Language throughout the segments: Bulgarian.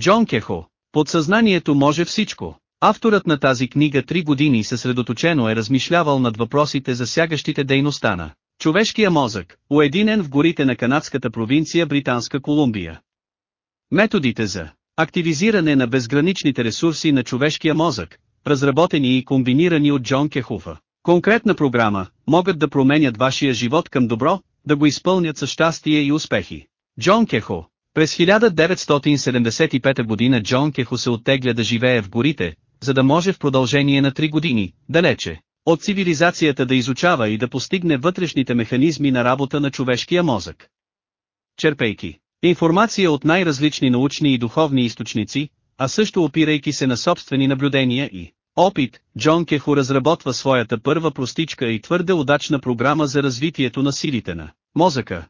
Джон Кехо. Подсъзнанието може всичко. Авторът на тази книга три години съсредоточено е размишлявал над въпросите засягащите дейността на човешкия мозък, уединен в горите на канадската провинция Британска Колумбия. Методите за активизиране на безграничните ресурси на човешкия мозък, разработени и комбинирани от Джон Кехуфа. Конкретна програма, могат да променят вашия живот към добро, да го изпълнят със щастие и успехи. Джон Кехо През 1975 година Джон Кехо се оттегля да живее в горите, за да може в продължение на 3 години, далече, от цивилизацията да изучава и да постигне вътрешните механизми на работа на човешкия мозък. Черпейки информация от най-различни научни и духовни източници, а също опирайки се на собствени наблюдения и опит, Джон Кехо разработва своята първа простичка и твърде удачна програма за развитието на силите на мозъка.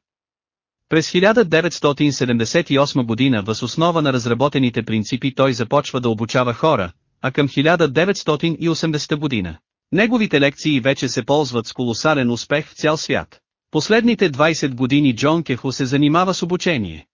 През 1978 година въз основа на разработените принципи той започва да обучава хора, а към 1980 година. Неговите лекции вече се ползват с колосален успех в цял свят. Последните 20 години Джон Кехо се занимава с обучение.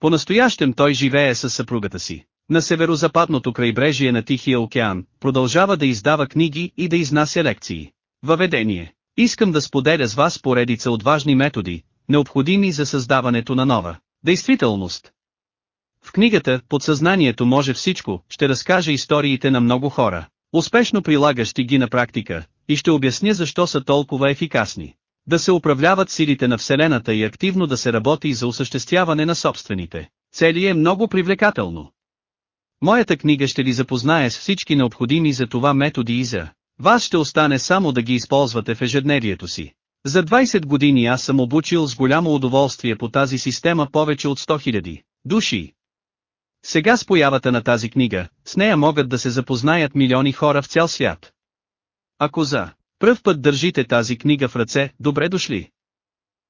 По-настоящем той живее с съпругата си. На северо-западното крайбрежие на Тихия океан, продължава да издава книги и да изнася лекции. Въведение. Искам да споделя с вас поредица от важни методи, необходими за създаването на нова действителност. В книгата «Подсъзнанието може всичко» ще разкажа историите на много хора, успешно прилагащи ги на практика, и ще обясня защо са толкова ефикасни. Да се управляват силите на Вселената и активно да се работи за осъществяване на собствените цели е много привлекателно. Моята книга ще ви запознае с всички необходими за това методи и за вас ще остане само да ги използвате в ежедневието си. За 20 години аз съм обучил с голямо удоволствие по тази система повече от 100 000 души. Сега с появата на тази книга, с нея могат да се запознаят милиони хора в цял свят. Ако за пръв път държите тази книга в ръце, добре дошли.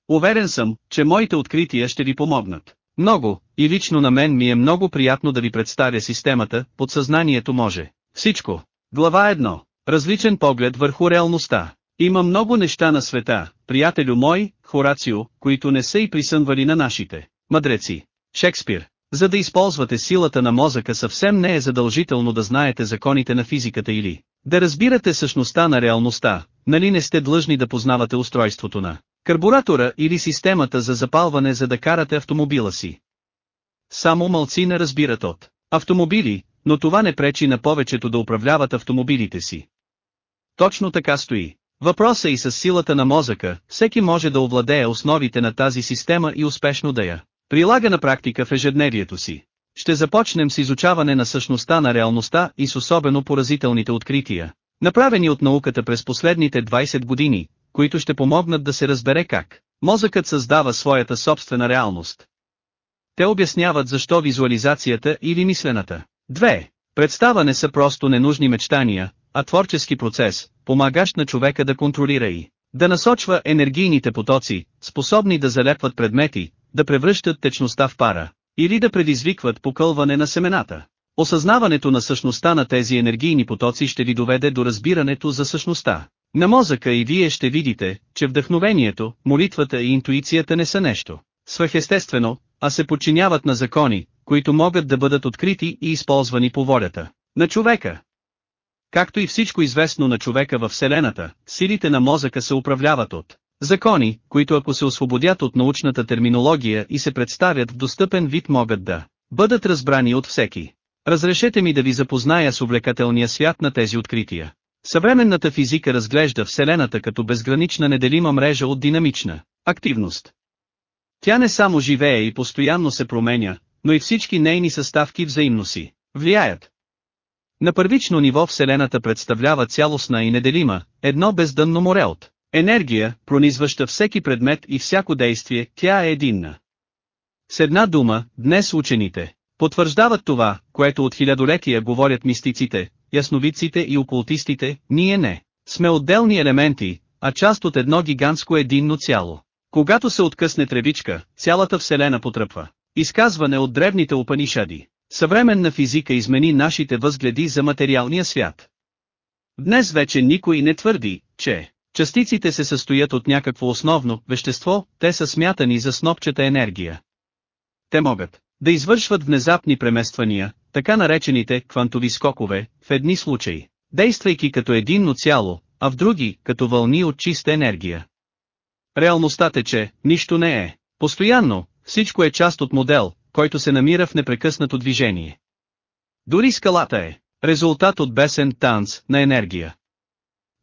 Уверен съм, че моите открития ще ви помогнат. Много, и лично на мен ми е много приятно да ви представя системата, подсъзнанието може. Всичко. Глава 1. Различен поглед върху реалността. Има много неща на света, приятелю мой, Хорацио, които не са и присънвали на нашите мъдреци. Шекспир. За да използвате силата на мозъка съвсем не е задължително да знаете законите на физиката или да разбирате същността на реалността, нали не сте длъжни да познавате устройството на карбуратора или системата за запалване за да карате автомобила си. Само мълци не разбират от автомобили, но това не пречи на повечето да управляват автомобилите си. Точно така стои. Въпросът и с силата на мозъка, всеки може да овладее основите на тази система и успешно да я прилага на практика в ежедневието си. Ще започнем с изучаване на същността на реалността и с особено поразителните открития, направени от науката през последните 20 години, които ще помогнат да се разбере как мозъкът създава своята собствена реалност. Те обясняват защо визуализацията или мислената. 2. Представа не са просто ненужни мечтания, а творчески процес, помагащ на човека да контролира и да насочва енергийните потоци, способни да залепват предмети, да превръщат течността в пара, или да предизвикват покълване на семената. Осъзнаването на същността на тези енергийни потоци ще ви доведе до разбирането за същността. На мозъка и вие ще видите, че вдъхновението, молитвата и интуицията не са нещо свъхестествено, а се подчиняват на закони, които могат да бъдат открити и използвани по волята на човека. Както и всичко известно на човека във Вселената, силите на мозъка се управляват от закони, които ако се освободят от научната терминология и се представят в достъпен вид могат да бъдат разбрани от всеки. Разрешете ми да ви запозная с увлекателния свят на тези открития. Съвременната физика разглежда Вселената като безгранична неделима мрежа от динамична активност. Тя не само живее и постоянно се променя, но и всички нейни съставки взаимно си влияят. На първично ниво Вселената представлява цялостна и неделима, едно бездънно море от енергия, пронизваща всеки предмет и всяко действие, тя е единна. С една дума, днес учените потвърждават това, което от хилядолетия говорят мистиците, ясновидците и окултистите, ние не сме отделни елементи, а част от едно гигантско единно цяло. Когато се откъсне тревичка, цялата Вселена потръпва. Изказване от древните Упанишади. Съвременна физика измени нашите възгледи за материалния свят. Днес вече никой не твърди, че частиците се състоят от някакво основно вещество, те са смятани за снопчета енергия. Те могат да извършват внезапни премествания, така наречените квантови скокове, в едни случаи, действайки като единно цяло, а в други, като вълни от чиста енергия. Реалността е, че нищо не е. Постоянно, всичко е част от модел, който се намира в непрекъснато движение. Дори скалата е резултат от бесен танц на енергия.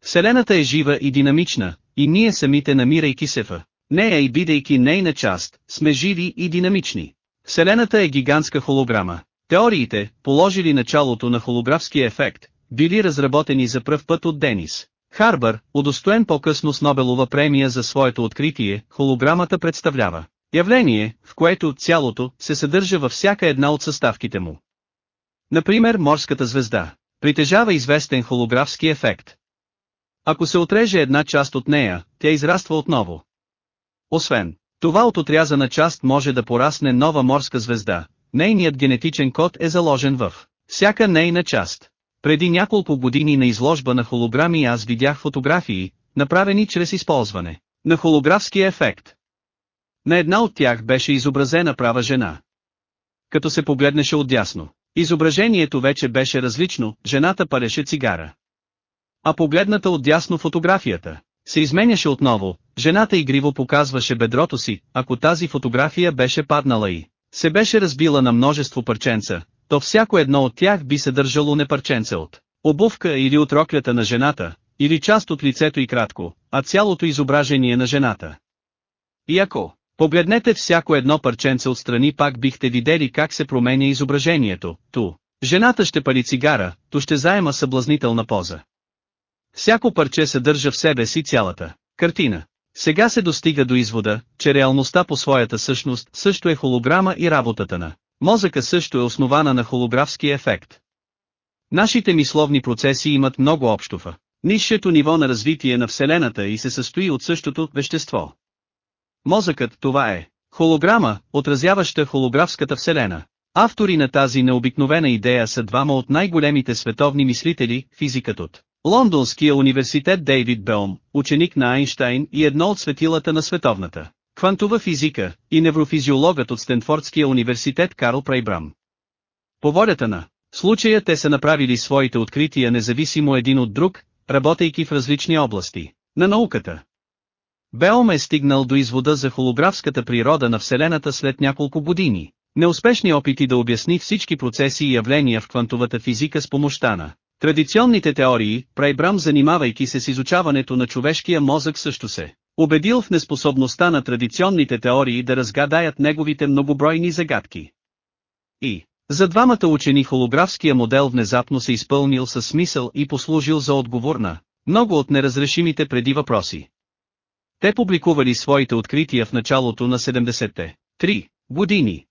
Вселената е жива и динамична, и ние самите намирайки се в нея и бидейки нейна част, сме живи и динамични. Вселената е гигантска холограма. Теориите, положили началото на холографския ефект, били разработени за пръв път от Денис. Харбър, удостоен по-късно с Нобелова премия за своето откритие, холограмата представлява явление, в което цялото се съдържа във всяка една от съставките му. Например морската звезда, притежава известен холографски ефект. Ако се отреже една част от нея, тя израства отново. Освен това от отрязана част може да порасне нова морска звезда, нейният генетичен код е заложен в всяка нейна част. Преди няколко години на изложба на холограми аз видях фотографии, направени чрез използване на холографския ефект. На една от тях беше изобразена права жена. Като се погледнеше отдясно, изображението вече беше различно, жената пареше цигара. А погледната отдясно фотографията, се изменяше отново, жената игриво показваше бедрото си, ако тази фотография беше паднала и се беше разбила на множество парченца, то всяко едно от тях би се държало не парченце от обувка или от роклята на жената, или част от лицето и кратко, а цялото изображение на жената. И ако погледнете всяко едно парченце отстрани пак бихте видели как се променя изображението, ту. Жената ще пали цигара, то ще заема съблазнителна поза. Всяко парче съдържа в себе си цялата картина. Сега се достига до извода, че реалността по своята същност също е холограма и работата на мозъка също е основана на холографски ефект. Нашите мисловни процеси имат много общофа. Нисшето ниво на развитие на Вселената и се състои от същото вещество. Мозъкът това е холограма, отразяваща холографската Вселена. Автори на тази необикновена идея са двама от най-големите световни мислители, физикът от Лондонския университет Дейвид Белм, ученик на Айнштайн и едно от светилата на световната квантова физика, и неврофизиологът от Стенфордския университет Карл Прейбрам. По волята на случая те са направили своите открития независимо един от друг, работейки в различни области на науката. Белм е стигнал до извода за холографската природа на Вселената след няколко години. Неуспешни опити да обясни всички процеси и явления в квантовата физика с помощта на Традиционните теории, Прайбрам занимавайки се с изучаването на човешкия мозък също се убедил в неспособността на традиционните теории да разгадаят неговите многобройни загадки. И, за двамата учени холографския модел внезапно се изпълнил със смисъл и послужил за отговор на много от неразрешимите преди въпроси. Те публикували своите открития в началото на 70-те, три години.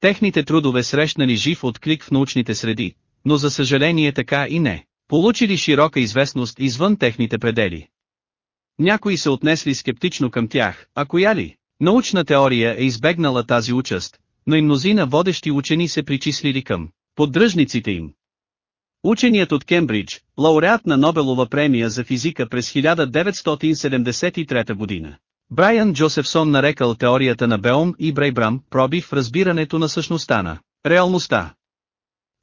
Техните трудове срещнали жив отклик в научните среди, но за съжаление така и не. Получили широка известност извън техните предели. Някои се отнесли скептично към тях, а коя ли? Научна теория е избегнала тази участ, но и мнозина водещи учени се причислили към поддръжниците им. Ученият от Кембридж, лауреат на Нобелова премия за физика през 1973 година. Брайан Джосефсон нарекал теорията на Беом и Брейбрам пробив в разбирането на същността на реалността.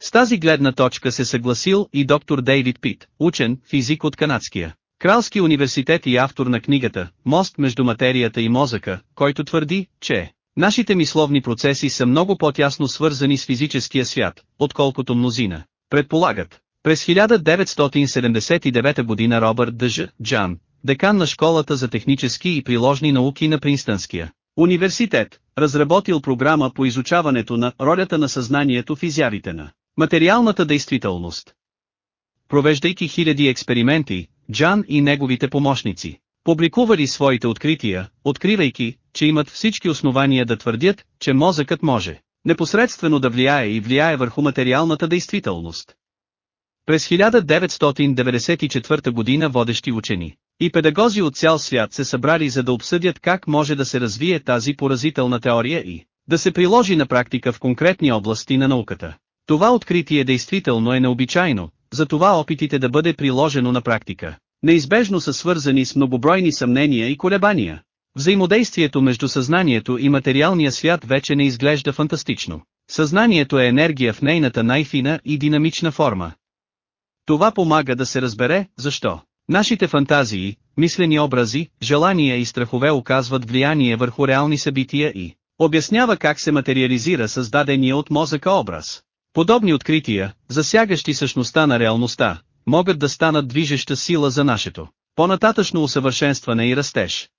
С тази гледна точка се съгласил и доктор Дейвид Пит, учен, физик от Канадския Кралски университет и автор на книгата «Мост между материята и мозъка», който твърди, че нашите мисловни процеси са много по-тясно свързани с физическия свят, отколкото мнозина. Предполагат. През 1979 година Робърт Дъж. Джан, декан на школата за технически и приложни науки на Принстънския университет, разработил програма по изучаването на ролята на съзнанието в изявите на Материалната действителност. Провеждайки хиляди експерименти, Джан и неговите помощници, публикували своите открития, откривайки, че имат всички основания да твърдят, че мозъкът може непосредствено да влияе и влияе върху материалната действителност. През 1994 година водещи учени и педагози от цял свят се събрали за да обсъдят как може да се развие тази поразителна теория и да се приложи на практика в конкретни области на науката. Това откритие действително е необичайно, затова опитите да бъде приложено на практика, неизбежно са свързани с многобройни съмнения и колебания. Взаимодействието между съзнанието и материалния свят вече не изглежда фантастично. Съзнанието е енергия в нейната най-фина и динамична форма. Това помага да се разбере, защо. Нашите фантазии, мислени образи, желания и страхове оказват влияние върху реални събития и обяснява как се материализира създадения от мозъка образ. Подобни открития, засягащи същността на реалността, могат да станат движеща сила за нашето по-нататъчно усъвършенстване и растеж.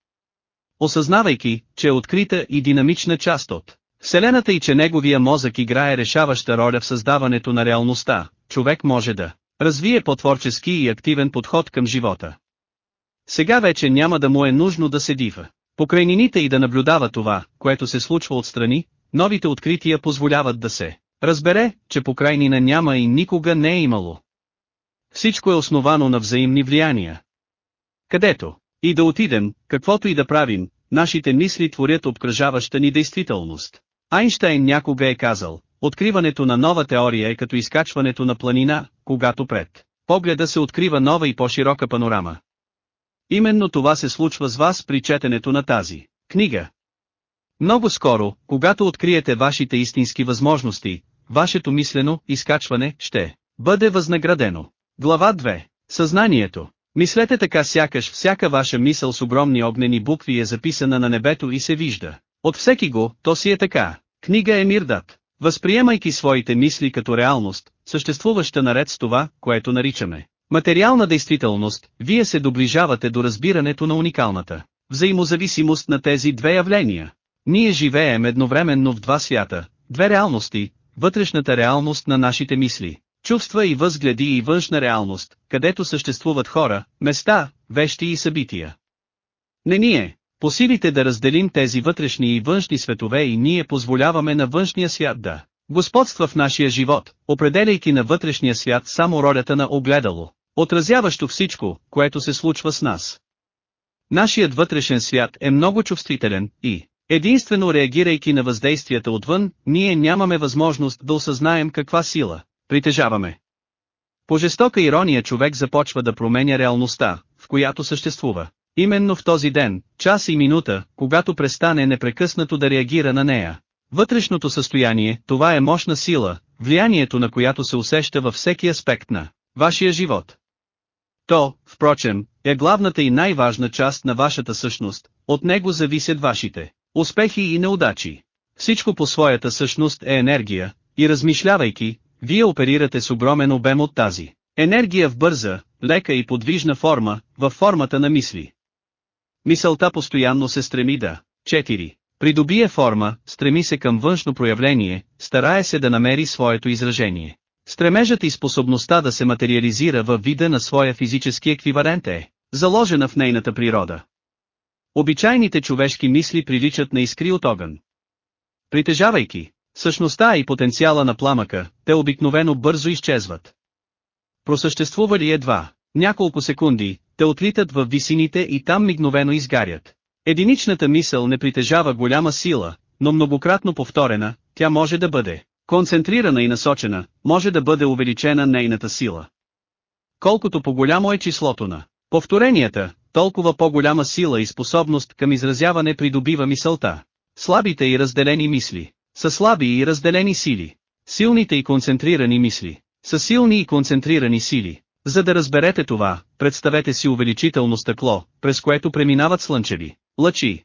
Осъзнавайки, че е открита и динамична част от Вселената и че неговия мозък играе решаваща роля в създаването на реалността, човек може да развие по-творчески и активен подход към живота. Сега вече няма да му е нужно да се дива. Покрайнините и да наблюдава това, което се случва отстрани, новите открития позволяват да се разбере, че покрайнина няма и никога не е имало. Всичко е основано на взаимни влияния. Където и да отидем, каквото и да правим, нашите мисли творят обкръжаваща ни действителност. Айнштайн някога е казал, откриването на нова теория е като изкачването на планина, когато пред погледа се открива нова и по-широка панорама. Именно това се случва с вас при четенето на тази книга. Много скоро, когато откриете вашите истински възможности, вашето мислено изкачване ще бъде възнаградено. Глава 2. Съзнанието. Мислете така сякаш всяка ваша мисъл с огромни огнени букви е записана на небето и се вижда. От всеки го, то си е така. Книга е Мирдат. Възприемайки своите мисли като реалност, съществуваща наред с това, което наричаме материална действителност, вие се доближавате до разбирането на уникалната взаимозависимост на тези две явления. Ние живеем едновременно в два свята, две реалности, вътрешната реалност на нашите мисли, чувства и възгледи и външна реалност, където съществуват хора, места, вещи и събития. Не ние, по силите да разделим тези вътрешни и външни светове и ние позволяваме на външния свят да господства в нашия живот, определяйки на вътрешния свят само ролята на огледало, отразяващо всичко, което се случва с нас. Нашият вътрешен свят е много чувствителен и, единствено реагирайки на въздействията отвън, ние нямаме възможност да осъзнаем каква сила притежаваме. По жестока ирония човек започва да променя реалността, в която съществува. Именно в този ден, час и минута, когато престане непрекъснато да реагира на нея. Вътрешното състояние, това е мощна сила, влиянието на която се усеща във всеки аспект на вашия живот. То, впрочем, е главната и най-важна част на вашата същност, от него зависят вашите успехи и неудачи. Всичко по своята същност е енергия, и размишлявайки, вие оперирате с огромен обем от тази енергия в бърза, лека и подвижна форма, във формата на мисли. Мисълта постоянно се стреми да 4. Придобие форма, стреми се към външно проявление, старае се да намери своето изражение. Стремежът и способността да се материализира във вида на своя физически еквивалент е заложена в нейната природа. Обичайните човешки мисли приличат на искри от огън. Притежавайки същността и потенциала на пламъка, те обикновено бързо изчезват. Просъществували едва няколко секунди, те отлитат в висините и там мигновено изгарят. Единичната мисъл не притежава голяма сила, но многократно повторена, тя може да бъде концентрирана и насочена, може да бъде увеличена нейната сила. Колкото по-голямо е числото на повторенията, толкова по-голяма сила и способност към изразяване придобива мисълта. Слабите и разделени мисли са слаби и разделени сили. Силните и концентрирани мисли са силни и концентрирани сили. За да разберете това, представете си увеличително стъкло, през което преминават слънчеви лъчи.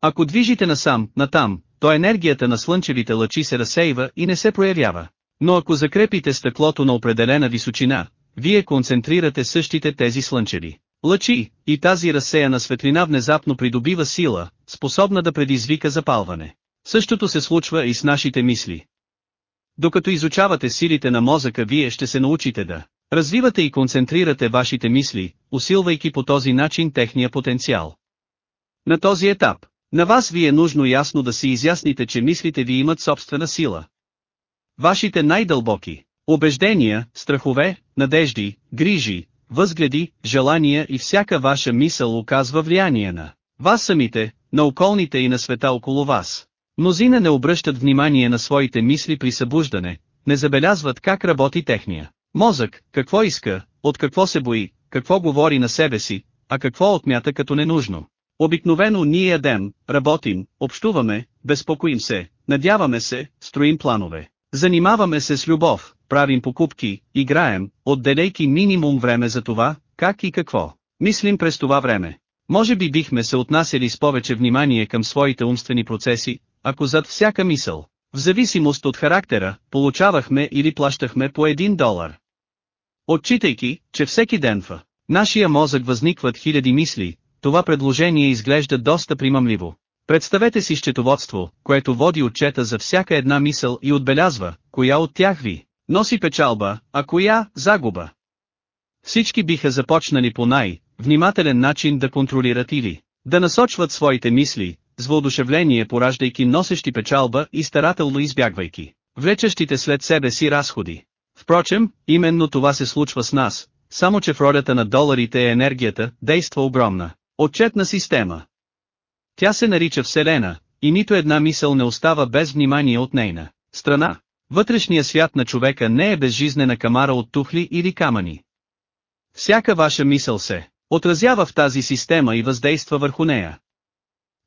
Ако движите насам, натам, то енергията на слънчевите лъчи се разсейва и не се проявява. Но ако закрепите стъклото на определена височина, вие концентрирате същите тези слънчеви лъчи, и тази разсеяна светлина внезапно придобива сила, способна да предизвика запалване. Същото се случва и с нашите мисли. Докато изучавате силите на мозъка вие ще се научите да развивате и концентрирате вашите мисли, усилвайки по този начин техния потенциал. На този етап, на вас ви е нужно ясно да си изясните, че мислите ви имат собствена сила. Вашите най-дълбоки убеждения, страхове, надежди, грижи, възгледи, желания и всяка ваша мисъл оказва влияние на вас самите, на околните и на света около вас. Мнозина не обръщат внимание на своите мисли при събуждане, не забелязват как работи техния мозък, какво иска, от какво се бои, какво говори на себе си, а какво отмята като ненужно. Обикновено ние ядем, работим, общуваме, безпокоим се, надяваме се, строим планове. Занимаваме се с любов, правим покупки, играем, отделейки минимум време за това, как и какво. Мислим през това време. Може би бихме се отнасяли с повече внимание към своите умствени процеси, ако зад всяка мисъл, в зависимост от характера, получавахме или плащахме по един долар. Отчитайки, че всеки ден в нашия мозък възникват хиляди мисли, това предложение изглежда доста примамливо. Представете си счетоводство, което води отчета за всяка една мисъл и отбелязва, коя от тях ви носи печалба, а коя – загуба. Всички биха започнали по най-внимателен начин да контролират или да насочват своите мисли, с въодушевление пораждайки носещи печалба и старателно избягвайки влечащите след себе си разходи. Впрочем, именно това се случва с нас, само че в ролята на доларите е енергията, действа огромна. Отчетна система. Тя се нарича Вселена, и нито една мисъл не остава без внимание от нейна страна. Вътрешният свят на човека не е безжизнена камара от тухли или камъни. Всяка ваша мисъл се отразява в тази система и въздейства върху нея.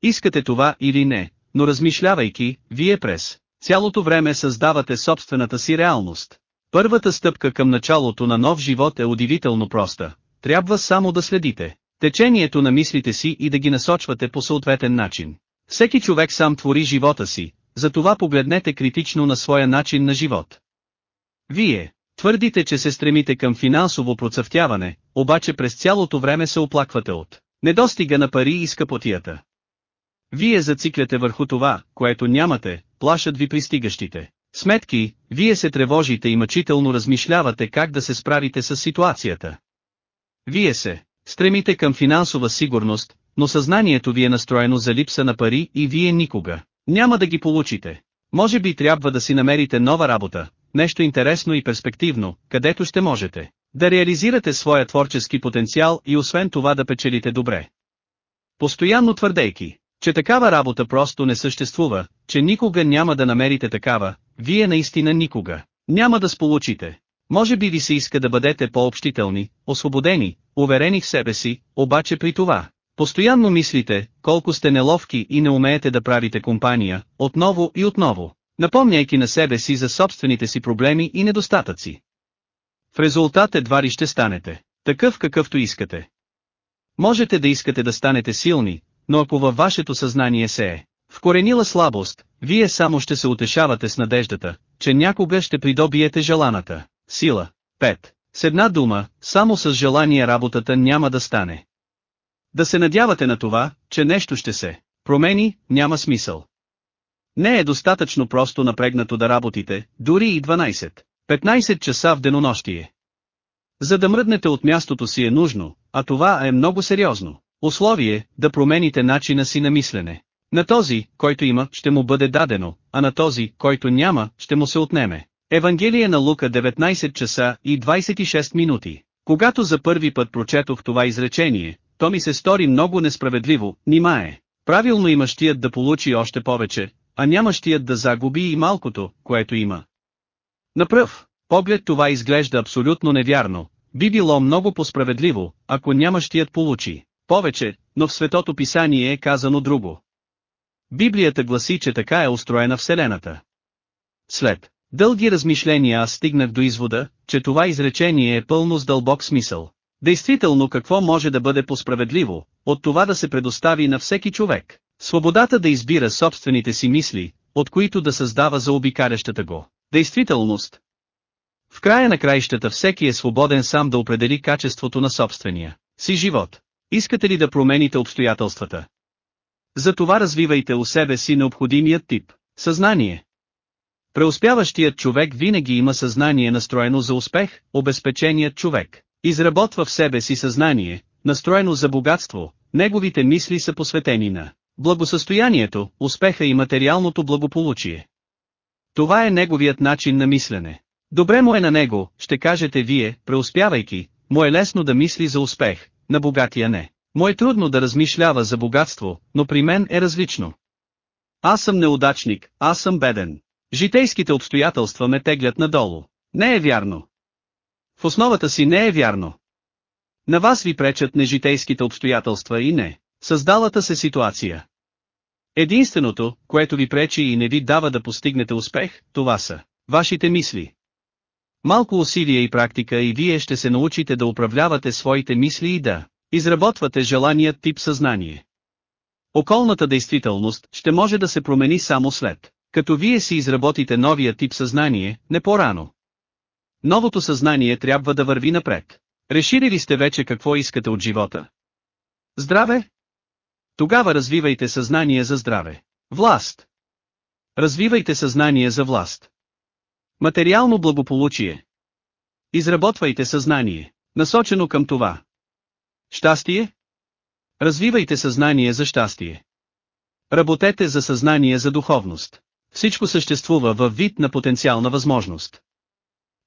Искате това или не, но размишлявайки, вие през цялото време създавате собствената си реалност. Първата стъпка към началото на нов живот е удивително проста. Трябва само да следите течението на мислите си и да ги насочвате по съответен начин. Всеки човек сам твори живота си, затова погледнете критично на своя начин на живот. Вие, твърдите, че се стремите към финансово процъфтяване, обаче през цялото време се оплаквате от недостига на пари и скъпотията. Вие зацикляте върху това, което нямате, плашат ви пристигащите. Сметки, вие се тревожите и мъчително размишлявате как да се справите с ситуацията. Вие се стремите към финансова сигурност, но съзнанието ви е настроено за липса на пари и вие никога няма да ги получите. Може би трябва да си намерите нова работа, нещо интересно и перспективно, където ще можете да реализирате своя творчески потенциал и освен това да печелите добре. Постоянно твърдейки, че такава работа просто не съществува, че никога няма да намерите такава, вие наистина никога няма да сполучите. Може би ви се иска да бъдете по-общителни, освободени, уверени в себе си, обаче при това, постоянно мислите, колко сте неловки и не умеете да правите компания, отново и отново, напомняйки на себе си за собствените си проблеми и недостатъци. В резултат едва ли ще станете, такъв какъвто искате. Можете да искате да станете силни, но ако във вашето съзнание се е вкоренила слабост, вие само ще се утешавате с надеждата, че някога ще придобиете желаната сила. 5. С една дума, само с желание работата няма да стане. Да се надявате на това, че нещо ще се промени, няма смисъл. Не е достатъчно просто напрегнато да работите, дори и 12. 15 часа в денонощие. За да мръднете от мястото си е нужно, а това е много сериозно. Условие, да промените начина си на мислене. На този, който има, ще му бъде дадено, а на този, който няма, ще му се отнеме. Евангелие на Лука 19 часа и 26 минути. Когато за първи път прочетох това изречение, то ми се стори много несправедливо, нима е. Правилно имащият да получи още повече, а нямащият да загуби и малкото, което има. На пръв поглед това изглежда абсолютно невярно, би било много по-справедливо, ако нямащият получи повече, но в Светото Писание е казано друго. Библията гласи, че така е устроена Вселената. След дълги размишления аз стигнах до извода, че това изречение е пълно с дълбок смисъл. Действително какво може да бъде по-справедливо, от това да се предостави на всеки човек, свободата да избира собствените си мисли, от които да създава за го. Действителност. В края на краищата всеки е свободен сам да определи качеството на собствения си живот. Искате ли да промените обстоятелствата? Затова развивайте у себе си необходимият тип – съзнание. Преуспяващият човек винаги има съзнание настроено за успех, обезпеченият човек. Изработва в себе си съзнание, настроено за богатство, неговите мисли са посветени на благосъстоянието, успеха и материалното благополучие. Това е неговият начин на мислене. Добре му е на него, ще кажете вие, преуспявайки, му е лесно да мисли за успех, на богатия не. Му е трудно да размишлява за богатство, но при мен е различно. Аз съм неудачник, аз съм беден. Житейските обстоятелства ме теглят надолу. Не е вярно. В основата си не е вярно. На вас ви пречат нежитейските обстоятелства и не. създалата се ситуация. Единственото, което ви пречи и не ви дава да постигнете успех, това са вашите мисли. Малко усилие и практика и вие ще се научите да управлявате своите мисли и да изработвате желаният тип съзнание. Околната действителност ще може да се промени само след, като вие си изработите новия тип съзнание, не по-рано. Новото съзнание трябва да върви напред. Решили ли сте вече какво искате от живота? Здраве? Тогава развивайте съзнание за здраве. Власт. Развивайте съзнание за власт. Материално благополучие. Изработвайте съзнание, насочено към това. Щастие? Развивайте съзнание за щастие. Работете за съзнание за духовност. Всичко съществува във вид на потенциална възможност.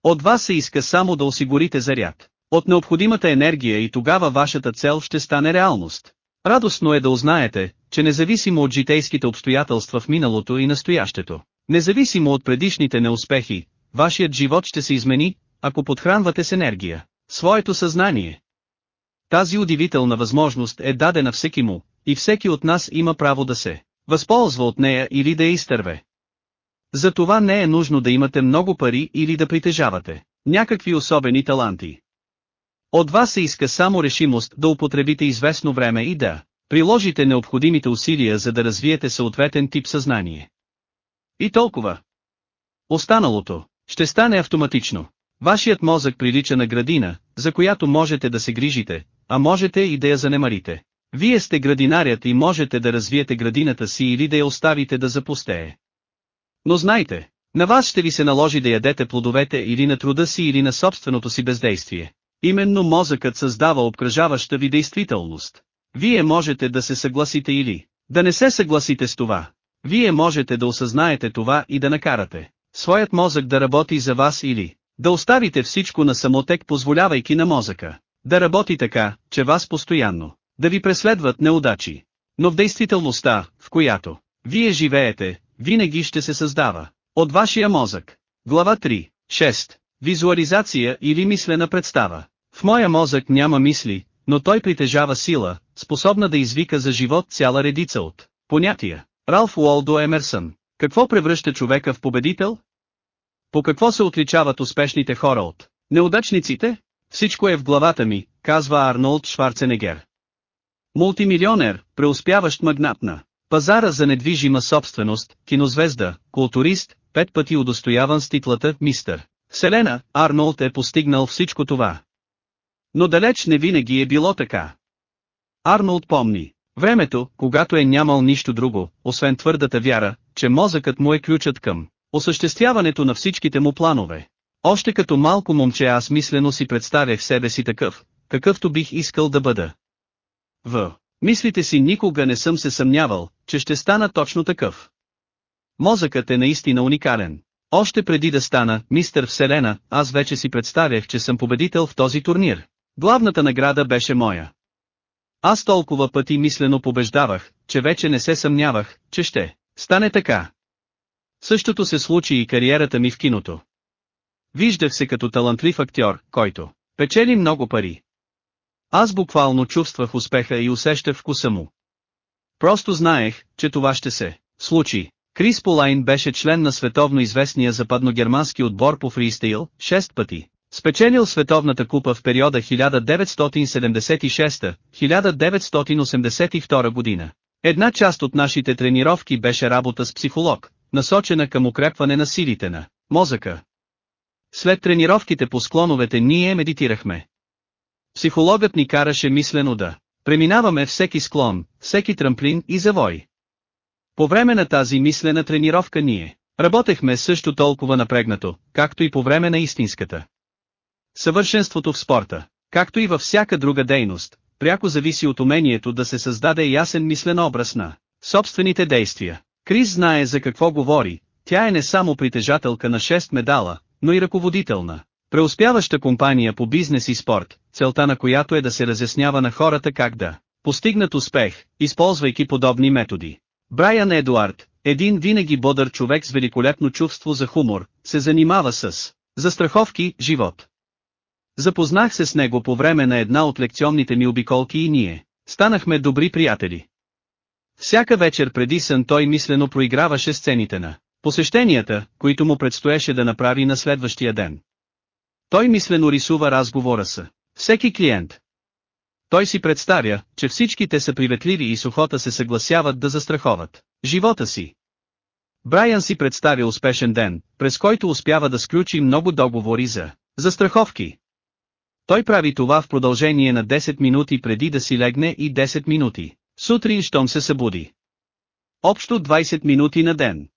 От вас се иска само да осигурите заряд. От необходимата енергия и тогава вашата цел ще стане реалност. Радостно е да узнаете, че независимо от житейските обстоятелства в миналото и настоящето, независимо от предишните неуспехи, вашият живот ще се измени, ако подхранвате с енергия, своето съзнание. Тази удивителна възможност е дадена всеки му, и всеки от нас има право да се възползва от нея или да я изтърве. За това не е нужно да имате много пари или да притежавате някакви особени таланти. От вас се иска само решимост да употребите известно време и да приложите необходимите усилия за да развиете съответен тип съзнание. И толкова. Останалото ще стане автоматично. Вашият мозък прилича на градина, за която можете да се грижите, а можете и да я занемарите. Вие сте градинарят и можете да развиете градината си или да я оставите да запустее. Но знайте, на вас ще ви се наложи да ядете плодовете или на труда си или на собственото си бездействие. Именно мозъкът създава обкръжаваща ви действителност. Вие можете да се съгласите или да не се съгласите с това. Вие можете да осъзнаете това и да накарате своят мозък да работи за вас или да оставите всичко на самотек позволявайки на мозъка да работи така, че вас постоянно да ви преследват неудачи. Но в действителността, в която вие живеете, винаги ще се създава от вашия мозък. Глава 3. 6. Визуализация или мислена представа. В моя мозък няма мисли, но той притежава сила, способна да извика за живот цяла редица от понятия. Ралф Уолдо Емерсън. Какво превръща човека в победител? По какво се отличават успешните хора от неудачниците? Всичко е в главата ми, казва Арнолд Шварценегер. Мултимилионер, преуспяващ магнат на пазара за недвижима собственост, кинозвезда, културист, пет пъти удостояван с титлата «Мистър». Селена, Арнолд е постигнал всичко това. Но далеч не винаги е било така. Арнолд помни, времето, когато е нямал нищо друго, освен твърдата вяра, че мозъкът му е ключът към осъществяването на всичките му планове. Още като малко момче аз мислено си представях себе си такъв, какъвто бих искал да бъда. В мислите си никога не съм се съмнявал, че ще стана точно такъв. Мозъкът е наистина уникален. Още преди да стана мистер Вселена, аз вече си представях, че съм победител в този турнир. Главната награда беше моя. Аз толкова пъти мислено побеждавах, че вече не се съмнявах, че ще стане така. Същото се случи и кариерата ми в киното. Виждах се като талантлив актьор, който печели много пари. Аз буквално чувствах успеха и усещах вкуса му. Просто знаех, че това ще се случи. Крис Полайн беше член на световно известния западногермански отбор по фристейл, 6 пъти. Спечелил световната купа в периода 1976-1982 година. Една част от нашите тренировки беше работа с психолог, насочена към укрепване на силите на мозъка. След тренировките по склоновете ние медитирахме. Психологът ни караше мислено да преминаваме всеки склон, всеки трамплин и завой. По време на тази мислена тренировка ние работехме също толкова напрегнато, както и по време на истинската. Съвършенството в спорта, както и във всяка друга дейност, пряко зависи от умението да се създаде ясен мислен образ на собствените действия. Крис знае за какво говори, тя е не само притежателка на 6 медала, но и ръководителна. Преуспяваща компания по бизнес и спорт, целта на която е да се разяснява на хората как да постигнат успех, използвайки подобни методи. Брайан Едуард, един винаги бодър човек с великолепно чувство за хумор, се занимава с застраховки, живот. Запознах се с него по време на една от лекционните ми обиколки и ние Станахме добри приятели. Всяка вечер преди сън той мислено проиграваше сцените на посещенията, които му предстоеше да направи на следващия ден. Той мислено рисува разговора с всеки клиент. Той си представя, че всички те са приветливи и с охота се съгласяват да застраховат живота си. Брайан си представя успешен ден, през който успява да сключи много договори за застраховки. Той прави това в продължение на 10 минути преди да си легне и 10 минути. Сутрин щом се събуди. Общо 20 минути на ден.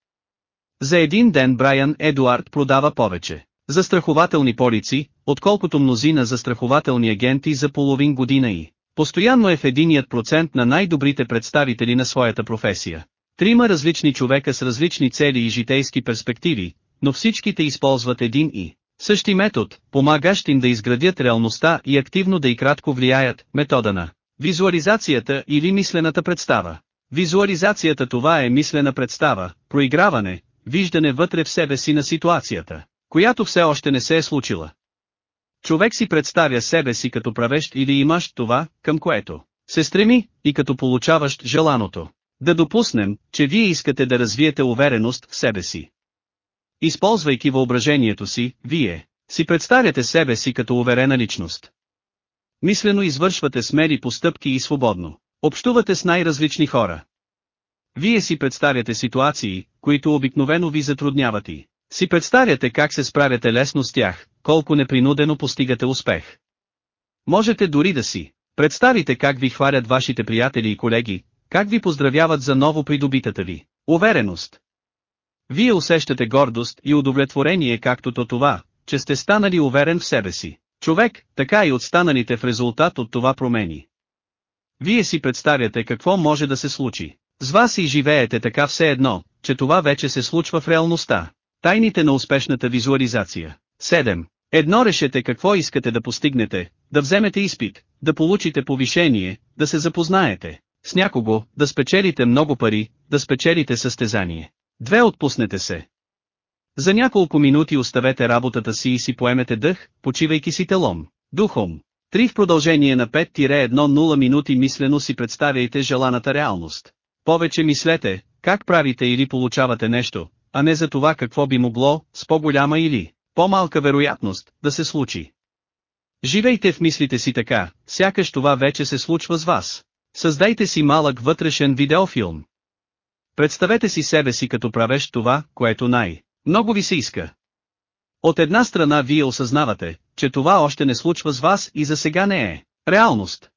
За един ден Брайан Едуард продава повече застрахователни полици, отколкото мнозина застрахователни агенти за половин година и постоянно е в единият процент на най-добрите представители на своята професия. Трима различни човека с различни цели и житейски перспективи, но всичките използват един и същи метод, помагащ им да изградят реалността и активно да и кратко влияят, метода на визуализацията или мислената представа. Визуализацията това е мислена представа, проиграване, виждане вътре в себе си на ситуацията, която все още не се е случила. Човек си представя себе си като правещ или имаш това, към което се стреми, и като получаващ желаното. Да допуснем, че вие искате да развиете увереност в себе си. Използвайки въображението си, вие си представяте себе си като уверена личност. Мислено извършвате смели постъпки и свободно. Общувате с най-различни хора. Вие си представяте ситуации, които обикновено ви затрудняват и си представяте как се справяте лесно с тях, колко непринудено постигате успех. Можете дори да си представите как ви хвалят вашите приятели и колеги, как ви поздравяват за ново придобитата ви увереност. Вие усещате гордост и удовлетворение както то това, че сте станали уверен в себе си. Човек, така и отстаналите в резултат от това промени. Вие си представяте какво може да се случи. С вас и живеете така все едно, че това вече се случва в реалността. Тайните на успешната визуализация. 7. Едно решете какво искате да постигнете, да вземете изпит, да получите повишение, да се запознаете с някого, да спечелите много пари, да спечелите състезание. Две отпуснете се. За няколко минути оставете работата си и си поемете дъх, почивайки си телом, духом. Три в продължение на 5-1-0 минути мислено си представяйте желаната реалност. Повече мислете, как правите или получавате нещо, а не за това какво би могло, с по-голяма или по-малка вероятност, да се случи. Живейте в мислите си така, сякаш това вече се случва с вас. Създайте си малък вътрешен видеофилм. Представете си себе си като правеш това, което най- много ви се иска. От една страна вие осъзнавате, че това още не случва с вас и за сега не е реалност.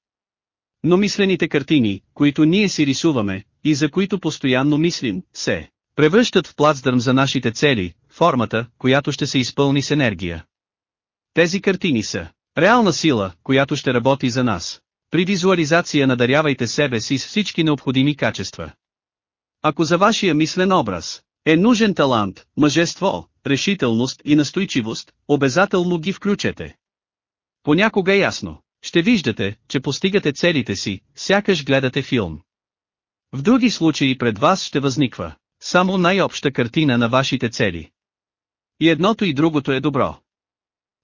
Но мислените картини, които ние си рисуваме, и за които постоянно мислим, се превръщат в плацдърм за нашите цели, формата, която ще се изпълни с енергия. Тези картини са реална сила, която ще работи за нас. При визуализация надарявайте себе си с всички необходими качества. Ако за вашия мислен образ е нужен талант, мъжество, решителност и настойчивост, обязателно ги включете. Понякога ясно, ще виждате, че постигате целите си, сякаш гледате филм. В други случаи пред вас ще възниква само най-обща картина на вашите цели. И едното и другото е добро.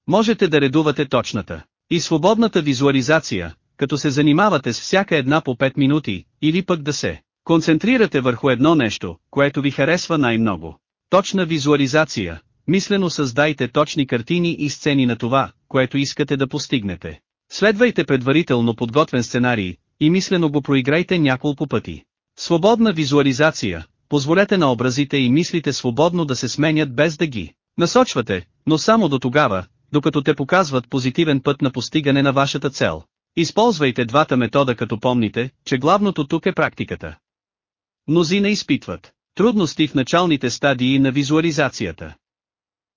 Можете да редувате точната и свободната визуализация, като се занимавате с всяка една по 5 минути, или пък да се концентрирате върху едно нещо, което ви харесва най-много. Точна визуализация, мислено създайте точни картини и сцени на това, което искате да постигнете. Следвайте предварително подготвен сценарий, и мислено го проиграйте няколко пъти. Свободна визуализация, позволете на образите и мислите свободно да се сменят без да ги насочвате, но само до тогава, докато те показват позитивен път на постигане на вашата цел. Използвайте двата метода като помните, че главното тук е практиката. Мнозина изпитват трудности в началните стадии на визуализацията.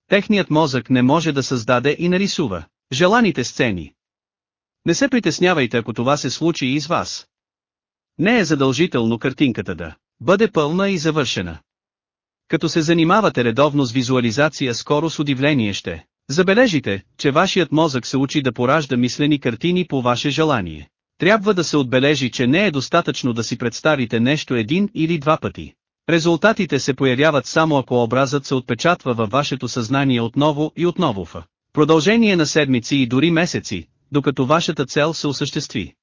Техният мозък не може да създаде и нарисува желаните сцени. Не се притеснявайте ако това се случи и с вас. Не е задължително картинката да бъде пълна и завършена. Като се занимавате редовно с визуализация скоро с удивление ще забележите, че вашият мозък се учи да поражда мислени картини по ваше желание. Трябва да се отбележи, че не е достатъчно да си представите нещо един или два пъти. Резултатите се появяват само ако образът се отпечатва във вашето съзнание отново и отново в продължение на седмици и дори месеци, докато вашата цел се осъществи.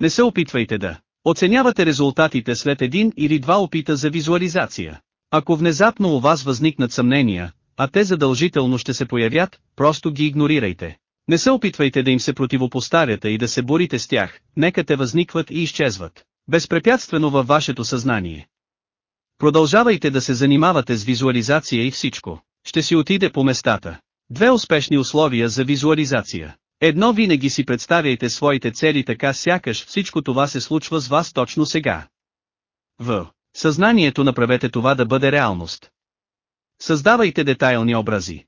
Не се опитвайте да оценявате резултатите след един или два опита за визуализация. Ако внезапно у вас възникнат съмнения, а те задължително ще се появят, просто ги игнорирайте. Не се опитвайте да им се противопоставяте и да се борите с тях, нека те възникват и изчезват. Безпрепятствено във вашето съзнание. Продължавайте да се занимавате с визуализация и всичко. Ще си отиде по местата. Две успешни условия за визуализация. Едно винаги си представяйте своите цели така сякаш всичко това се случва с вас точно сега. В съзнанието направете това да бъде реалност. Създавайте детайлни образи.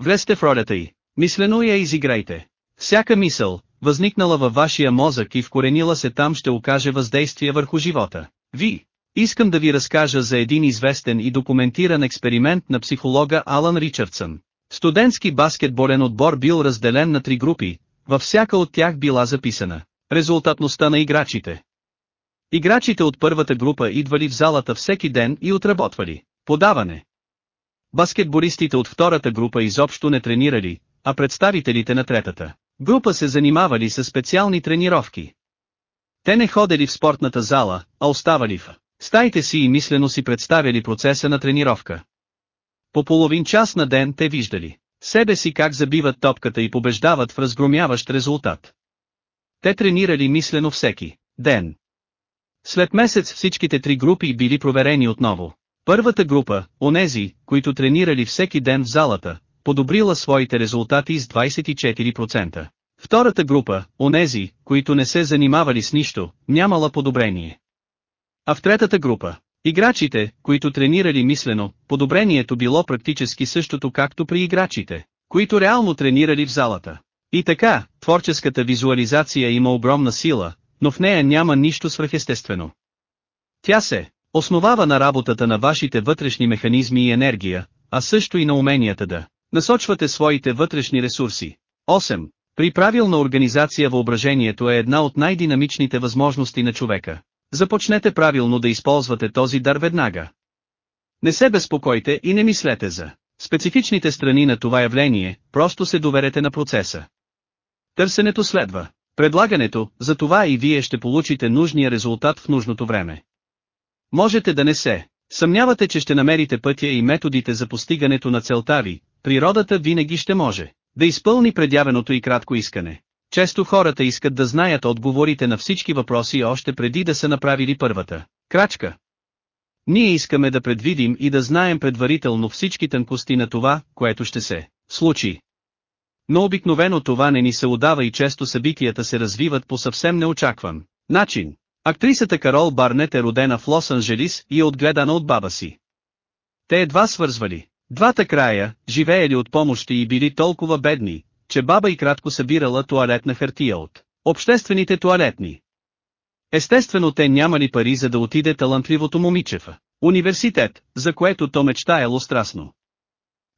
Влезте в ролята й, мислено я изиграйте. Всяка мисъл, възникнала във вашия мозък и вкоренила се там ще окаже въздействие върху живота. Ви. Искам да ви разкажа за един известен и документиран експеримент на психолога Алан Ричардсън. Студентски баскетболен отбор бил разделен на три групи, във всяка от тях била записана резултатността на играчите. Играчите от първата група идвали в залата всеки ден и отработвали подаване. Баскетболистите от втората група изобщо не тренирали, а представителите на третата група се занимавали с специални тренировки. Те не ходели в спортната зала, а оставали в стаите си и мислено си представяли процеса на тренировка. По половин час на ден те виждали себе си как забиват топката и побеждават в разгромяващ резултат. Те тренирали мислено всеки ден. След месец всичките три групи били проверени отново. Първата група, онези, които тренирали всеки ден в залата, подобрила своите резултати с 24%. Втората група, онези, които не се занимавали с нищо, нямала подобрение. А в третата група, играчите, които тренирали мислено, подобрението било практически същото както при играчите, които реално тренирали в залата. И така, творческата визуализация има огромна сила, но в нея няма нищо свръхестествено. Тя се основава на работата на вашите вътрешни механизми и енергия, а също и на уменията да насочвате своите вътрешни ресурси. 8. При правилна организация въображението е една от най-динамичните възможности на човека. Започнете правилно да използвате този дар веднага. Не се безпокойте и не мислете за специфичните страни на това явление, просто се доверете на процеса. Търсенето следва. Предлагането, за това и вие ще получите нужния резултат в нужното време. Можете да не се съмнявате, че ще намерите пътя и методите за постигането на целта ви, природата винаги ще може да изпълни предявеното и кратко искане. Често хората искат да знаят отговорите на всички въпроси още преди да са направили първата крачка. Ние искаме да предвидим и да знаем предварително всички тънкости на това, което ще се случи. Но обикновено това не ни се удава и често събитията се развиват по съвсем неочакван начин. Актрисата Карол Барнет е родена в Лос-Анджелис и е отгледана от баба си. Те едва свързвали. Двата края, живеели от помощи и били толкова бедни, че баба и кратко събирала туалетна хартия от обществените туалетни. Естествено те нямали пари за да отиде талантливото момиче в университет, за което то мечтаяло страстно.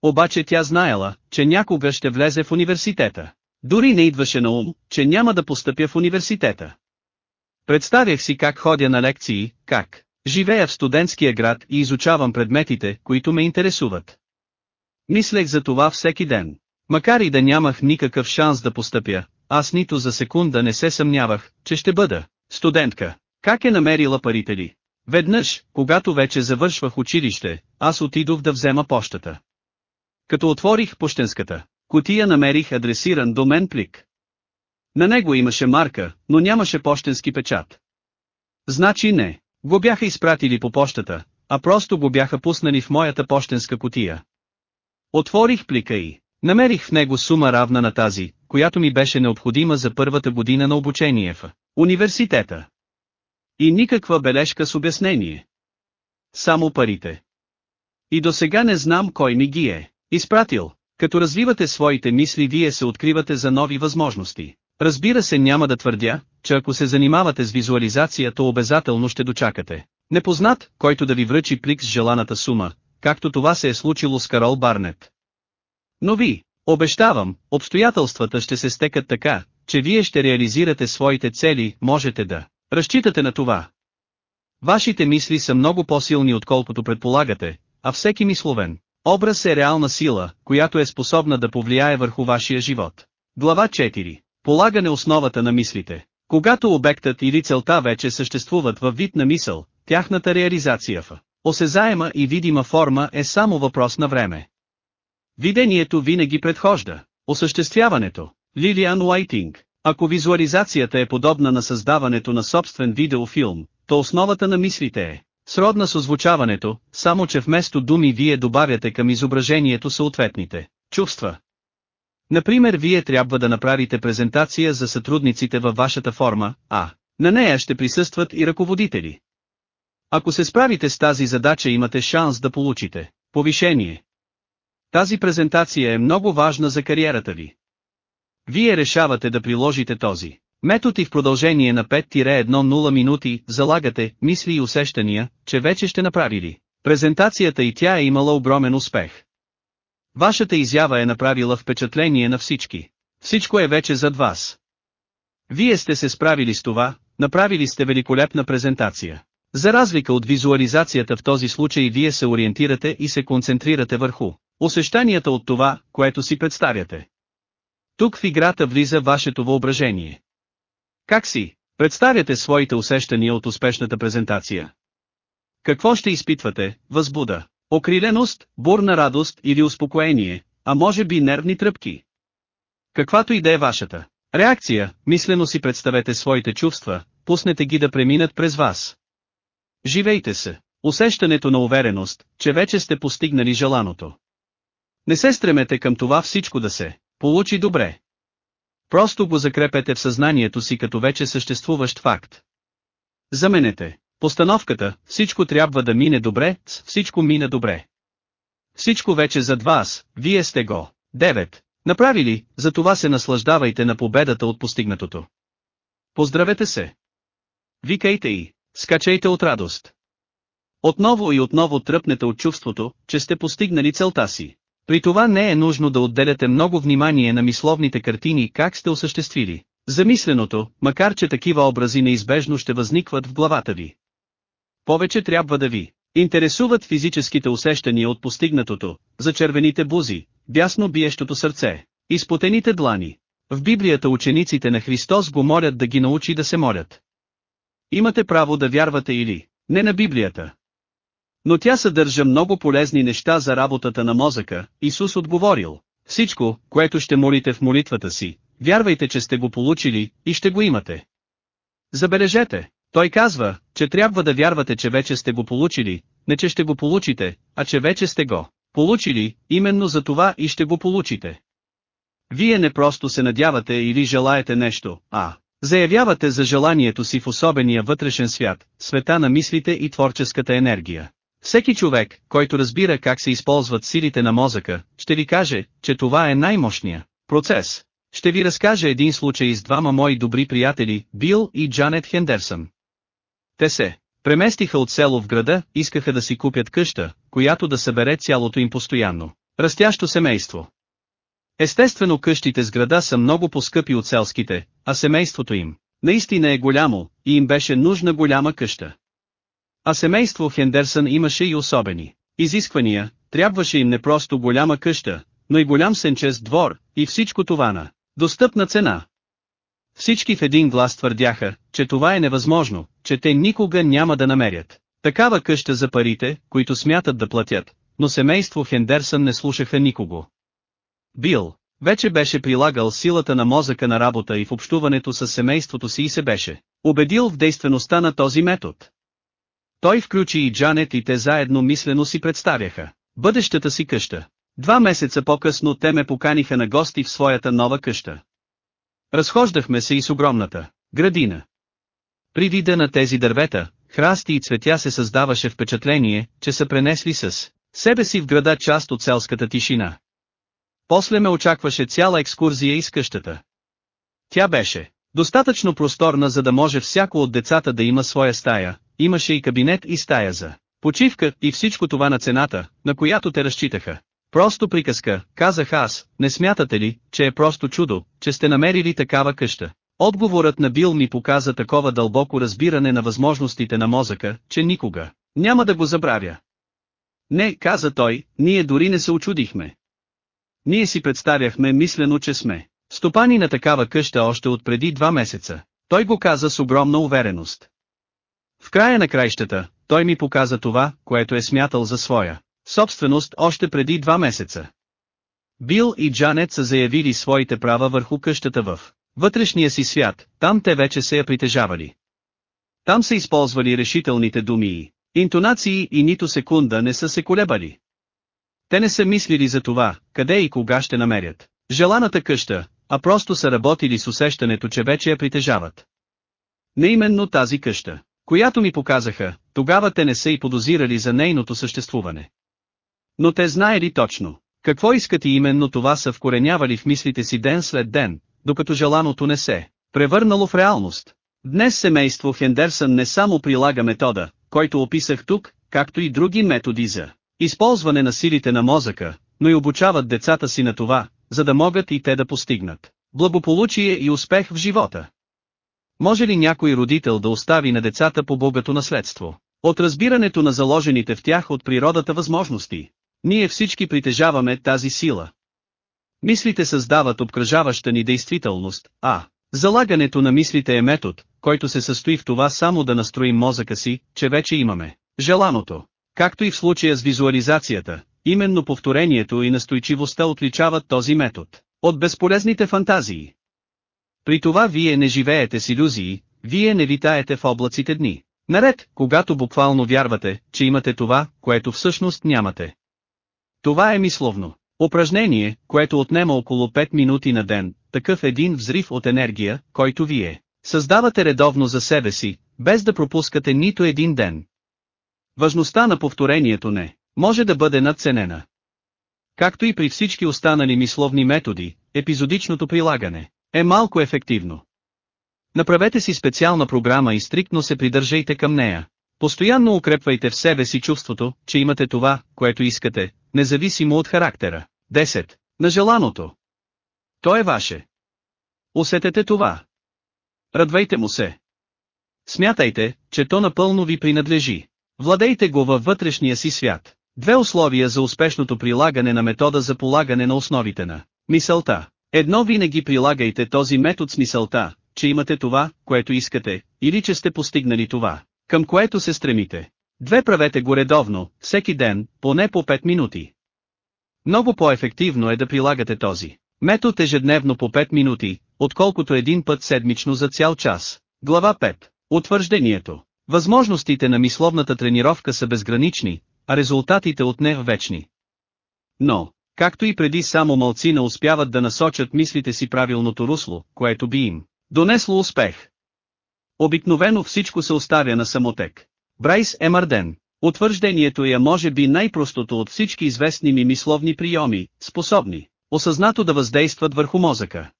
Обаче тя знаела, че някога ще влезе в университета. Дори не идваше на ум, че няма да постъпя в университета. Представях си как ходя на лекции, как живея в студентския град и изучавам предметите, които ме интересуват. Мислех за това всеки ден. Макар и да нямах никакъв шанс да постъпя, аз нито за секунда не се съмнявах, че ще бъда студентка. Как е намерила парите ли? Веднъж, когато вече завършвах училище, аз отидох да взема пощата. Като отворих пощенската кутия намерих адресиран до мен плик. На него имаше марка, но нямаше пощенски печат. Значи не, го бяха изпратили по пощата, а просто го бяха пуснали в моята пощенска кутия. Отворих плика и намерих в него сума равна на тази, която ми беше необходима за първата година на обучение в университета. И никаква бележка с обяснение. Само парите. И до сега не знам кой ми ги е изпратил. Като развивате своите мисли вие се откривате за нови възможности. Разбира се няма да твърдя, че ако се занимавате с визуализация то обязателно ще дочакате. Непознат, който да ви връчи плик с желаната сума, както това се е случило с Карол Барнет. Но ви, обещавам, обстоятелствата ще се стекат така, че вие ще реализирате своите цели, можете да разчитате на това. Вашите мисли са много по-силни отколкото предполагате, а всеки мисловен образ е реална сила, която е способна да повлияе върху вашия живот. Глава 4. Полагане основата на мислите. Когато обектът или целта вече съществуват във вид на мисъл, тяхната реализация в осезаема и видима форма е само въпрос на време. Видението винаги предхожда осъществяването. Лилиан Уайтинг Ако визуализацията е подобна на създаването на собствен видеофилм, то основата на мислите е сродна с озвучаването, само че вместо думи вие добавяте към изображението съответните чувства. Например вие трябва да направите презентация за сътрудниците във вашата форма, а на нея ще присъстват и ръководители. Ако се справите с тази задача имате шанс да получите повишение. Тази презентация е много важна за кариерата ви. Вие решавате да приложите този метод и в продължение на 5-1-0 минути залагате мисли и усещания, че вече ще направили. Презентацията и тя е имала огромен успех. Вашата изява е направила впечатление на всички. Всичко е вече зад вас. Вие сте се справили с това, направили сте великолепна презентация. За разлика от визуализацията в този случай вие се ориентирате и се концентрирате върху усещанията от това, което си представяте. Тук в играта влиза вашето въображение. Как си, представяте своите усещания от успешната презентация? Какво ще изпитвате, възбуда? Окриленост, бурна радост или успокоение, а може би нервни тръпки. Каквато и да е вашата реакция, мислено си представете своите чувства, пуснете ги да преминат през вас. Живейте се. Усещането на увереност, че вече сте постигнали желаното. Не се стремете към това всичко да се получи добре. Просто го закрепете в съзнанието си като вече съществуващ факт. Заменете. Постановката, всичко трябва да мине добре, всичко мина добре. Всичко вече зад вас, вие сте го. 9. Направили, за това се наслаждавайте на победата от постигнатото. Поздравете се. Викайте и, скачайте от радост. Отново и отново тръпнете от чувството, че сте постигнали целта си. При това не е нужно да отделяте много внимание на мисловните картини как сте осъществили. Замисленото, макар че такива образи неизбежно ще възникват в главата ви. Повече трябва да ви интересуват физическите усещания от постигнатото, за червените бузи, бясно биещото сърце, изпотените длани. В Библията учениците на Христос го молят да ги научи да се молят. Имате право да вярвате или не на Библията. Но тя съдържа много полезни неща за работата на мозъка, Исус отговорил. Всичко, което ще молите в молитвата си, вярвайте че сте го получили, и ще го имате. Забележете, той казва, че трябва да вярвате че вече сте го получили, не че ще го получите, а че вече сте го получили, именно за това и ще го получите. Вие не просто се надявате или желаете нещо, а заявявате за желанието си в особения вътрешен свят, света на мислите и творческата енергия. Всеки човек, който разбира как се използват силите на мозъка, ще ви каже, че това е най-мощния процес. Ще ви разкажа един случай с двама мои добри приятели, Бил и Джанет Хендерсън. Те се преместиха от село в града, искаха да си купят къща, която да събере цялото им постоянно. Растящо семейство. Естествено къщите с града са много по-скъпи от селските, а семейството им наистина е голямо, и им беше нужна голяма къща. А семейство Хендерсън имаше и особени изисквания, трябваше им не просто голяма къща, но и голям сенчест двор, и всичко това на достъпна цена. Всички в един глас твърдяха, че това е невъзможно, че те никога няма да намерят такава къща за парите, които смятат да платят, но семейство Хендерсън не слушаха никого. Бил, вече беше прилагал силата на мозъка на работа и в общуването с семейството си и се беше убедил в действеността на този метод. Той включи и Джанет и те заедно мислено си представяха бъдещата си къща. Два месеца по-късно те ме поканиха на гости в своята нова къща. Разхождахме се и с огромната градина. При вида на тези дървета, храсти и цветя се създаваше впечатление, че са пренесли с себе си в града част от селската тишина. После ме очакваше цяла екскурзия из къщата. Тя беше достатъчно просторна за да може всяко от децата да има своя стая, имаше и кабинет и стая за почивка и всичко това на цената, на която те разчитаха. Просто приказка, казах аз, не смятате ли, че е просто чудо, че сте намерили такава къща? Отговорът на Бил ми показа такова дълбоко разбиране на възможностите на мозъка, че никога няма да го забравя. Не, каза той, ние дори не се очудихме. Ние си представяхме мислено, че сме стопани на такава къща още от преди два месеца. Той го каза с огромна увереност. В края на краищата, той ми показа това, което е смятал за своя собственост още преди два месеца. Бил и Джанет са заявили своите права върху къщата в вътрешния си свят, там те вече се я притежавали. Там са използвали решителните думи и интонации и нито секунда не са се колебали. Те не са мислили за това, къде и кога ще намерят желаната къща, а просто са работили с усещането, че вече я притежават. Не именно тази къща, която ми показаха, тогава те не са и подозирали за нейното съществуване. Но те знаели точно, какво искат и именно това са вкоренявали в мислите си ден след ден, докато желаното не се превърнало в реалност. Днес семейство Хендерсън не само прилага метода, който описах тук, както и други методи за използване на силите на мозъка, но и обучават децата си на това, за да могат и те да постигнат благополучие и успех в живота. Може ли някой родител да остави на децата по богато наследство? От разбирането на заложените в тях от природата възможности. Ние всички притежаваме тази сила. Мислите създават обкръжаваща ни действителност, а залагането на мислите е метод, който се състои в това само да настроим мозъка си, че вече имаме желаното. Както и в случая с визуализацията, именно повторението и настойчивостта отличават този метод от безполезните фантазии. При това вие не живеете с иллюзии, вие не витаете в облаците дни. Наред, когато буквално вярвате, че имате това, което всъщност нямате. Това е мисловно. Упражнение, което отнема около 5 минути на ден, такъв един взрив от енергия, който вие създавате редовно за себе си, без да пропускате нито един ден. Важността на повторението не може да бъде надценена. Както и при всички останали мисловни методи, епизодичното прилагане е малко ефективно. Направете си специална програма и стриктно се придържайте към нея. Постоянно укрепвайте в себе си чувството, че имате това, което искате, независимо от характера. 10. На желаното. То е ваше. Усетете това. Радвайте му се. Смятайте, че то напълно ви принадлежи. Владейте го във вътрешния си свят. Две условия за успешното прилагане на метода за полагане на основите на мисълта. Едно винаги прилагайте този метод с мисълта, че имате това, което искате, или че сте постигнали това, към което се стремите. Две правете го редовно, всеки ден, поне по 5 минути. Много по-ефективно е да прилагате този метод ежедневно по 5 минути, отколкото един път седмично за цял час. Глава 5. Утвърждението. Възможностите на мисловната тренировка са безгранични, а резултатите от нея вечни. Но, както и преди само малцина успяват да насочат мислите си правилното русло, което би им донесло успех. Обикновено всичко се оставя на самотек. Брайс Емарден. Утвърждението е може би най-простото от всички известни ми мисловни приеми, способни, осъзнато да въздействат върху мозъка.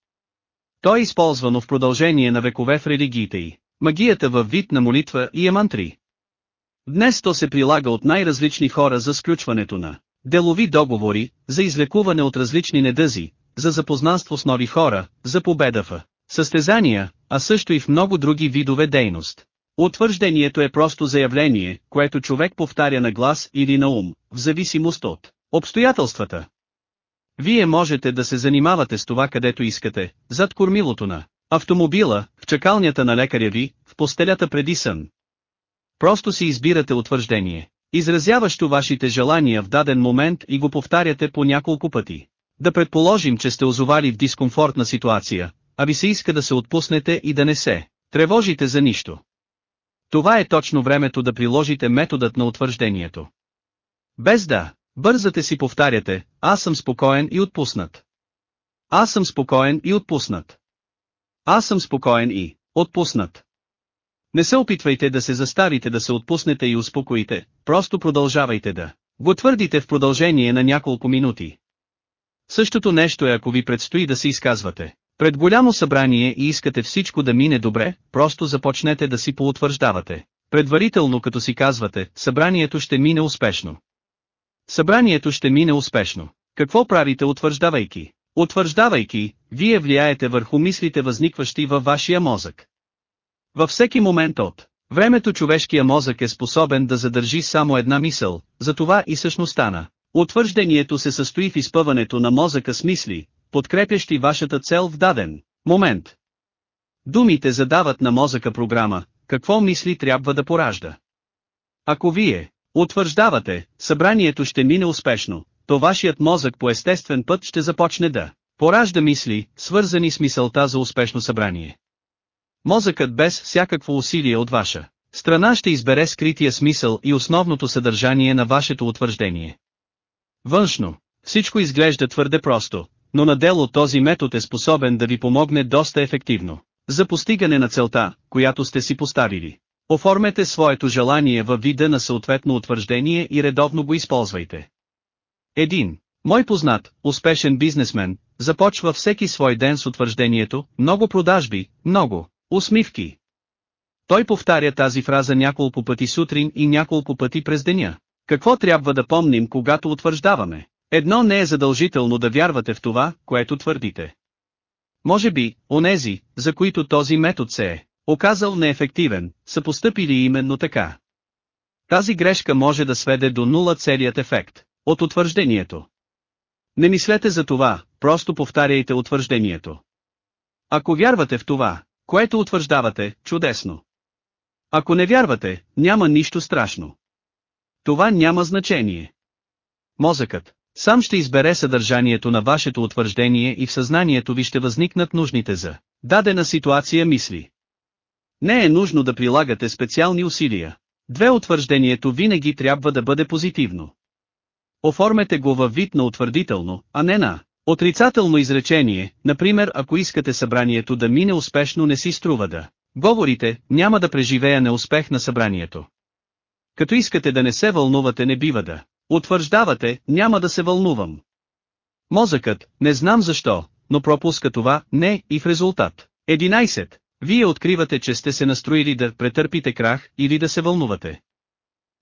То е използвано в продължение на векове в религиите й, магията във вид на молитва и емантри. Днес то се прилага от най-различни хора за сключването на делови договори, за излекуване от различни недъзи, за запознанство с нови хора, за победа в състезания, а също и в много други видове дейност. Утвърждението е просто заявление, което човек повтаря на глас или на ум, в зависимост от обстоятелствата. Вие можете да се занимавате с това където искате, зад кормилото на автомобила, в чакалнята на лекаря ви, в постелята преди сън. Просто си избирате утвърждение, изразяващо вашите желания в даден момент и го повтаряте по няколко пъти. Да предположим, че сте озовали в дискомфортна ситуация, а ви се иска да се отпуснете и да не се тревожите за нищо. Това е точно времето да приложите методът на утвърждението. Без да бързате си повтаряте, аз съм спокоен и отпуснат. Аз съм спокоен и отпуснат. Аз съм спокоен и отпуснат. Не се опитвайте да се заставите да се отпуснете и успокоите, просто продължавайте да го твърдите в продължение на няколко минути. Същото нещо е ако ви предстои да се изказвате. Пред голямо събрание и искате всичко да мине добре, просто започнете да си поутвърждавате. Предварително като си казвате, събранието ще мине успешно. Събранието ще мине успешно. Какво правите утвърждавайки? Утвърждавайки, вие влияете върху мислите възникващи във вашия мозък. Във всеки момент от времето човешкия мозък е способен да задържи само една мисъл, затова и същността на утвърждението се състои в изпъването на мозъка с мисли, подкрепящи вашата цел в даден момент. Думите задават на мозъка програма, какво мисли трябва да поражда. Ако вие утвърждавате, събранието ще мине успешно, то вашият мозък по естествен път ще започне да поражда мисли, свързани с мисълта за успешно събрание. Мозъкът без всякакво усилие от ваша страна ще избере скрития смисъл и основното съдържание на вашето утвърждение. Външно, всичко изглежда твърде просто, но на дело този метод е способен да ви помогне доста ефективно. За постигане на целта, която сте си поставили. Оформете своето желание във вида на съответно утвърждение и редовно го използвайте. 1. Мой познат, успешен бизнесмен, започва всеки свой ден с утвърждението, много продажби, много, усмивки. Той повтаря тази фраза няколко пъти сутрин и няколко пъти през деня. Какво трябва да помним когато утвърждаваме? Едно не е задължително да вярвате в това, което твърдите. Може би, онези, за които този метод се е оказал неефективен, са поступили именно така. Тази грешка може да сведе до нула целият ефект от утвърждението. Не мислете за това, просто повтаряйте утвърждението. Ако вярвате в това, което утвърждавате, чудесно. Ако не вярвате, няма нищо страшно. Това няма значение. Мозъкът сам ще избере съдържанието на вашето утвърждение и в съзнанието ви ще възникнат нужните за дадена ситуация мисли. Не е нужно да прилагате специални усилия. Две утвърждението винаги трябва да бъде позитивно. Оформете го във вид на утвърдително, а не на отрицателно изречение, например ако искате събранието да мине успешно не си струва да говорите, няма да преживея неуспех на събранието. Като искате да не се вълнувате не бива да утвърждавате, няма да се вълнувам. Мозъкът, не знам защо, но пропуска това, не, и в резултат. 11. Вие откривате, че сте се настроили да претърпите крах или да се вълнувате.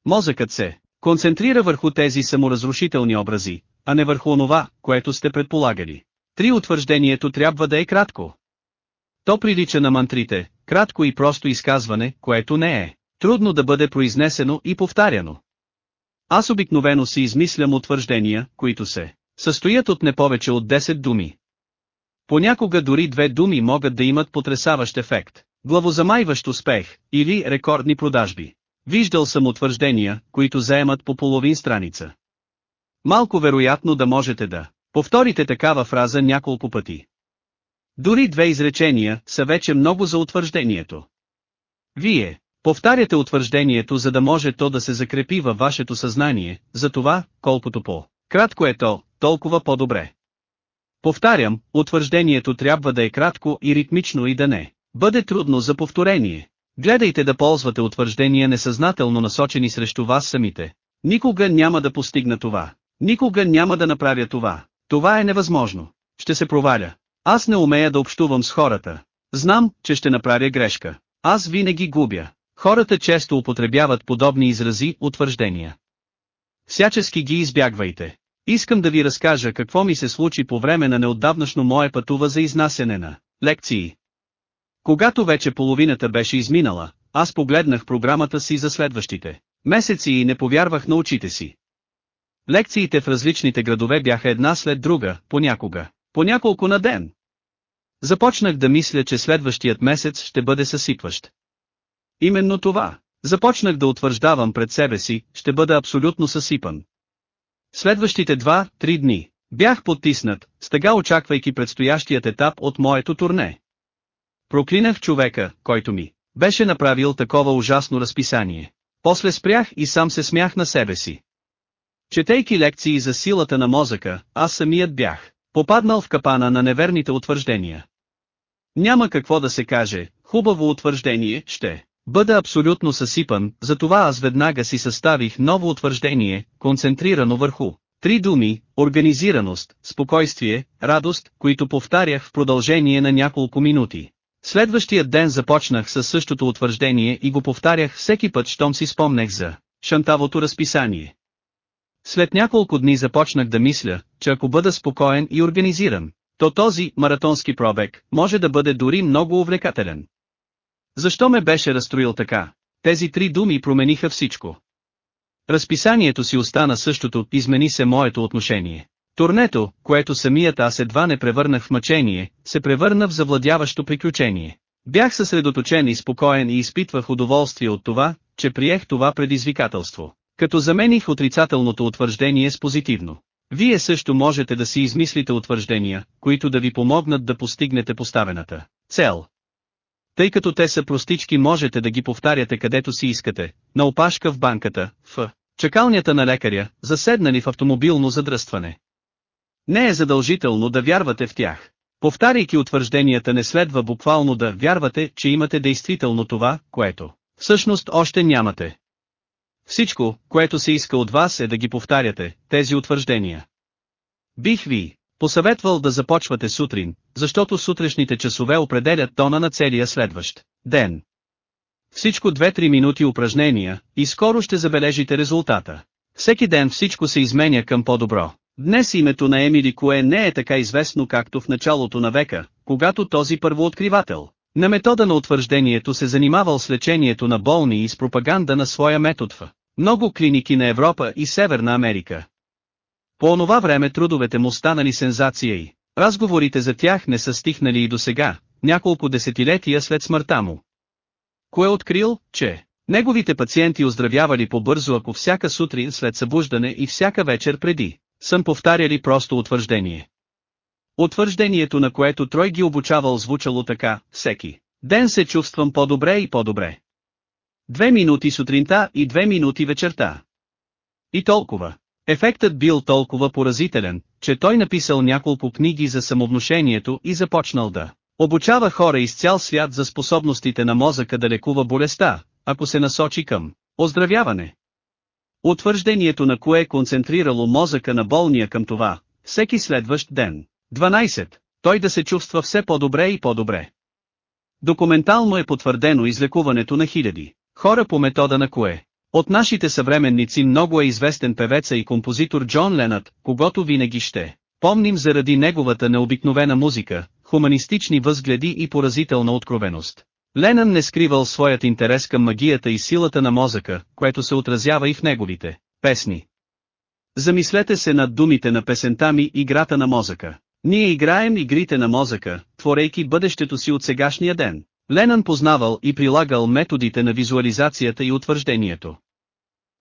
Мозъкът се концентрира върху тези саморазрушителни образи, а не върху онова, което сте предполагали. Три утвърждението трябва да е кратко. То прилича на мантрите, кратко и просто изказване, което не е трудно да бъде произнесено и повтаряно. Аз обикновено си измислям утвърждения, които се състоят от не повече от 10 думи. Понякога дори две думи могат да имат потрясаващ ефект, главозамайващ успех, или рекордни продажби. Виждал съм утвърждения, които заемат по половин страница. Малко вероятно да можете да повторите такава фраза няколко пъти. Дори две изречения са вече много за утвърждението. Вие повтаряте утвърждението за да може то да се закрепи във вашето съзнание, за това, колкото по кратко е то, толкова по-добре. Повтарям, утвърждението трябва да е кратко и ритмично и да не бъде трудно за повторение. Гледайте да ползвате утвърждения несъзнателно насочени срещу вас самите. Никога няма да постигна това. Никога няма да направя това. Това е невъзможно. Ще се проваля. Аз не умея да общувам с хората. Знам, че ще направя грешка. Аз винаги губя. Хората често употребяват подобни изрази, утвърждения. Всячески ги избягвайте. Искам да ви разкажа какво ми се случи по време на неотдавнашно мое пътува за изнасяне на лекции. Когато вече половината беше изминала, аз погледнах програмата си за следващите месеци и не повярвах на очите си. Лекциите в различните градове бяха една след друга, понякога, по няколко на ден. Започнах да мисля, че следващият месец ще бъде съсипващ. Именно това. Започнах да утвърждавам пред себе си, ще бъда абсолютно съсипан. Следващите два-три дни, бях потиснат, стъга очаквайки предстоящият етап от моето турне. Проклинах човека, който ми беше направил такова ужасно разписание. После спрях и сам се смях на себе си. Четейки лекции за силата на мозъка, аз самият бях попаднал в капана на неверните утвърждения. Няма какво да се каже, хубаво утвърждение, ще бъда абсолютно съсипан, затова аз веднага си съставих ново утвърждение, концентрирано върху три думи, организираност, спокойствие, радост, които повтарях в продължение на няколко минути. Следващият ден започнах със същото утвърждение и го повтарях всеки път, щом си спомнех за шантавото разписание. След няколко дни започнах да мисля, че ако бъда спокоен и организиран, то този маратонски пробег може да бъде дори много увлекателен. Защо ме беше разстроил така? Тези три думи промениха всичко. Разписанието си остана същото, измени се моето отношение. Турнето, което самият аз едва не превърнах в мъчение, се превърна в завладяващо приключение. Бях съсредоточен и спокоен и изпитвах удоволствие от това, че приех това предизвикателство. Като замених отрицателното утвърждение с позитивно. Вие също можете да си измислите утвърждения, които да ви помогнат да постигнете поставената цел. Тъй като те са простички можете да ги повтаряте където си искате, на опашка в банката, в чакалнята на лекаря, заседнали в автомобилно задръстване. Не е задължително да вярвате в тях. Повтаряйки утвържденията не следва буквално да вярвате, че имате действително това, което всъщност още нямате. Всичко, което се иска от вас е да ги повтаряте, тези утвърждения. Бих ви посъветвал да започвате сутрин, защото сутрешните часове определят тона на целия следващ ден. Всичко 2-3 минути упражнения, и скоро ще забележите резултата. Всеки ден всичко се изменя към по-добро. Днес името на Емили Кое не е така известно както в началото на века, когато този първооткривател на метода на утвърждението се занимавал с лечението на болни и с пропаганда на своя метод в много клиники на Европа и Северна Америка. По онова време трудовете му станали сензация и разговорите за тях не са стихнали и до сега, няколко десетилетия след смъртта му. Кое открил, че неговите пациенти оздравявали по-бързо ако всяка сутрин след събуждане и всяка вечер преди, съм повтаряли просто утвърждение. Утвърждението на което Трой ги обучавал звучало така, всеки ден се чувствам по-добре и по-добре. Две минути сутринта и две минути вечерта. И толкова. Ефектът бил толкова поразителен, че той написал няколко книги за самовнушението и започнал да обучава хора из цял свят за способностите на мозъка да лекува болестта, ако се насочи към оздравяване. Утвърждението на кое е концентрирало мозъка на болния към това, всеки следващ ден. 12. Той да се чувства все по-добре и по-добре. Документално е потвърдено излекуването на хиляди хора по метода на кое. От нашите съвременници много е известен певеца и композитор Джон Ленът, когато винаги ще помним заради неговата необикновена музика, хуманистични възгледи и поразителна откровеност. Ленън не скривал своят интерес към магията и силата на мозъка, което се отразява и в неговите песни. Замислете се над думите на песента ми играта на мозъка. Ние играем игрите на мозъка, творейки бъдещето си от сегашния ден. Ленън познавал и прилагал методите на визуализацията и утвърждението.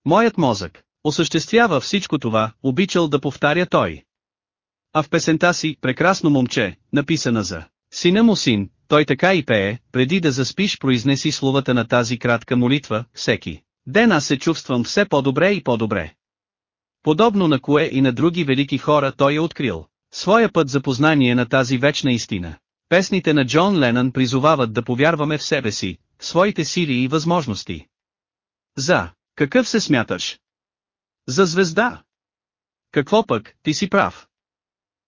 Моят мозък осъществява всичко това, обичал да повтаря той. А в песента си, прекрасно момче, написана за сина му син, той така и пее, преди да заспиш произнеси словата на тази кратка молитва, всеки. Ден аз се чувствам все по-добре и по-добре. Подобно на кое и на други велики хора той е открил своя път за познание на тази вечна истина. Песните на Джон Ленън призовават да повярваме в себе си, в своите сили и възможности. За, какъв се смяташ? За звезда. Какво пък, ти си прав.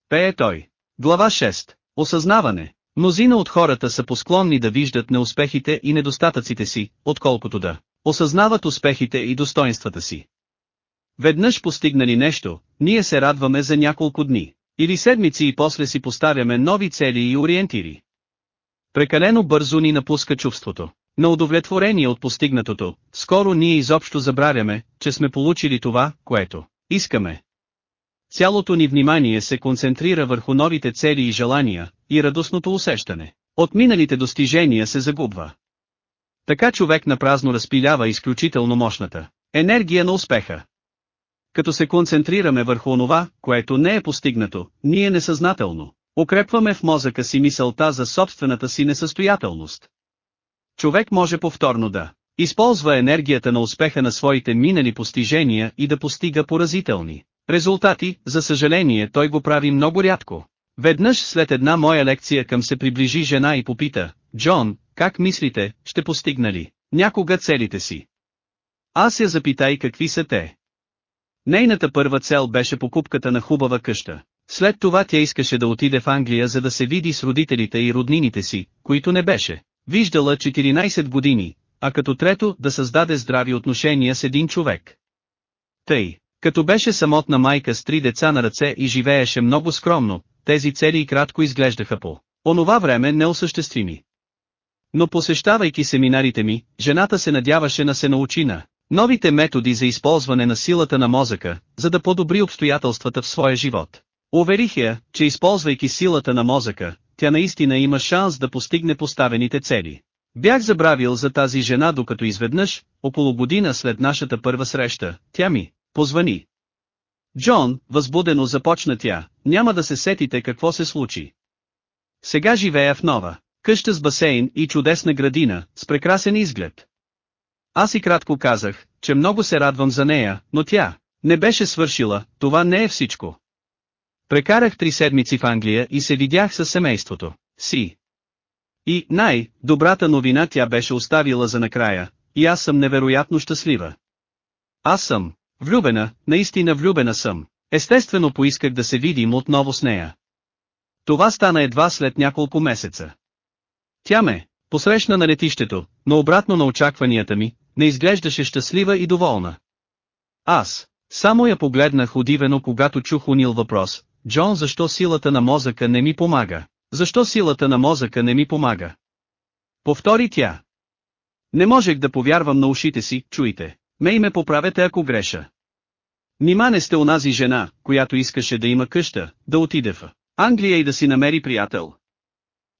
Пее той. Глава 6. Осъзнаване. Мнозина от хората са посклонни да виждат неуспехите и недостатъците си, отколкото да осъзнават успехите и достоинствата си. Веднъж постигнали нещо, ние се радваме за няколко дни, или седмици и после си поставяме нови цели и ориентири. Прекалено бързо ни напуска чувството. На удовлетворение от постигнатото, скоро ние изобщо забравяме, че сме получили това, което искаме. Цялото ни внимание се концентрира върху новите цели и желания, и радостното усещане. От миналите достижения се загубва. Така човек на празно разпилява изключително мощната енергия на успеха. Като се концентрираме върху онова, което не е постигнато, ние несъзнателно укрепваме в мозъка си мисълта за собствената си несъстоятелност. Човек може повторно да използва енергията на успеха на своите минали постижения и да постига поразителни резултати, за съжаление той го прави много рядко. Веднъж след една моя лекция към се приближи жена и попита, Джон, как мислите, ще постигнали някога целите си? Аз я запитай какви са те. Нейната първа цел беше покупката на хубава къща. След това тя искаше да отиде в Англия за да се види с родителите и роднините си, които не беше. Виждала 14 години, а като трето да създаде здрави отношения с един човек. Тъй, като беше самотна майка с три деца на ръце и живееше много скромно, тези цели и кратко изглеждаха по онова време неосъществими. Но посещавайки семинарите ми, жената се надяваше на се научи на новите методи за използване на силата на мозъка, за да подобри обстоятелствата в своя живот. Уверих я, че използвайки силата на мозъка, тя наистина има шанс да постигне поставените цели. Бях забравил за тази жена докато изведнъж, около година след нашата първа среща, тя ми позвани. Джон, възбудено започна тя, няма да се сетите какво се случи. Сега живея в нова къща с басейн и чудесна градина, с прекрасен изглед. Аз и кратко казах, че много се радвам за нея, но тя не беше свършила, това не е всичко. Прекарах три седмици в Англия и се видях със семейството си. И, най-добрата новина тя беше оставила за накрая, и аз съм невероятно щастлива. Аз съм влюбена, наистина влюбена съм. Естествено поисках да се видим отново с нея. Това стана едва след няколко месеца. Тя ме посрещна на летището, но обратно на очакванията ми, не изглеждаше щастлива и доволна. Аз само я погледнах удивено когато чух унил въпрос, Джон защо силата на мозъка не ми помага? Защо силата на мозъка не ми помага? Повтори тя. Не можех да повярвам на ушите си, чуйте. Ме и ме поправете ако греша. Нима не сте онази жена, която искаше да има къща, да отиде в Англия и да си намери приятел.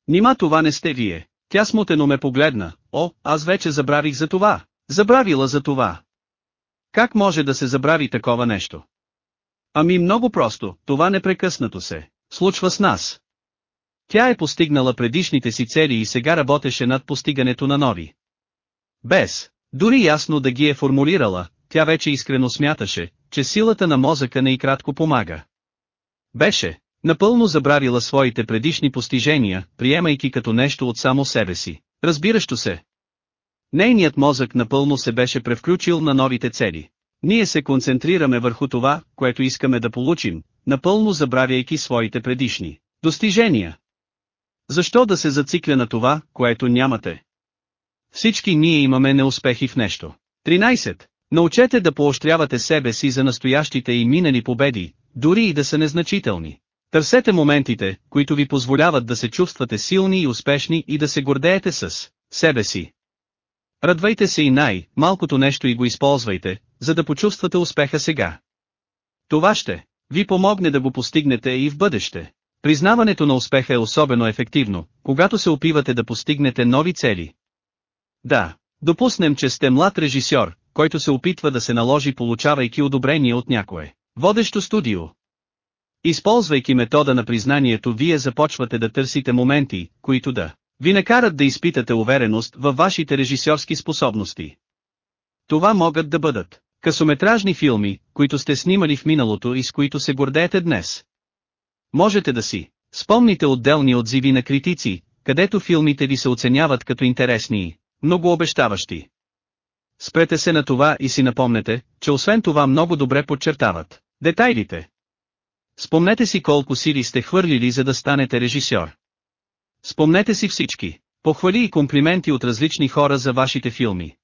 Нима това не сте вие. Тя смутено ме погледна, о, аз вече забравих за това. Забравила за това. Как може да се забрави такова нещо? Ами много просто, това непрекъснато се случва с нас. Тя е постигнала предишните си цели и сега работеше над постигането на нови. Без, дори ясно да ги е формулирала, тя вече искрено смяташе, че силата на мозъка не и кратко помага. Беше, напълно забравила своите предишни постижения, приемайки като нещо от само себе си. Разбиращо се. Нейният мозък напълно се беше превключил на новите цели. Ние се концентрираме върху това, което искаме да получим, напълно забравяйки своите предишни достижения. Защо да се зацикля на това, което нямате? Всички ние имаме неуспехи в нещо. 13. Научете да поощрявате себе си за настоящите и минали победи, дори и да са незначителни. Търсете моментите, които ви позволяват да се чувствате силни и успешни и да се гордеете с себе си. Радвайте се и най-малкото нещо и го използвайте, за да почувствате успеха сега. Това ще ви помогне да го постигнете и в бъдеще. Признаването на успеха е особено ефективно, когато се опивате да постигнете нови цели. Да, допуснем, че сте млад режисьор, който се опитва да се наложи получавайки одобрение от някое водещо студио. Използвайки метода на признанието вие започвате да търсите моменти, които да ви накарат да изпитате увереност във вашите режисьорски способности. Това могат да бъдат късометражни филми, които сте снимали в миналото и с които се гордеете днес. Можете да си спомните отделни отзиви на критици, където филмите ви се оценяват като интересни и многообещаващи. Спрете се на това и си напомнете, че освен това много добре подчертават детайлите. Спомнете си колко сили сте хвърлили за да станете режисьор. Спомнете си всички похвали и комплименти от различни хора за вашите филми.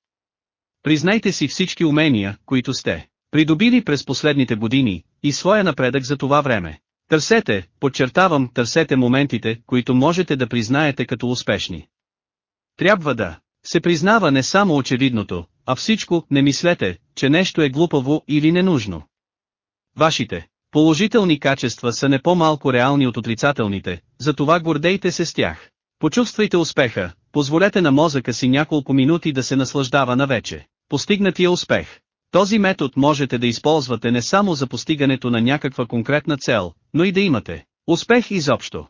Признайте си всички умения, които сте придобили през последните години, и своя напредък за това време. Търсете, подчертавам, търсете моментите, които можете да признаете като успешни. Трябва да се признава не само очевидното, а всичко, не мислете, че нещо е глупаво или ненужно. Вашите положителни качества са не по-малко реални от отрицателните, затова гордейте се с тях. Почувствайте успеха, позволете на мозъка си няколко минути да се наслаждава на вече. Постигнатия успех. Този метод можете да използвате не само за постигането на някаква конкретна цел, но и да имате успех изобщо.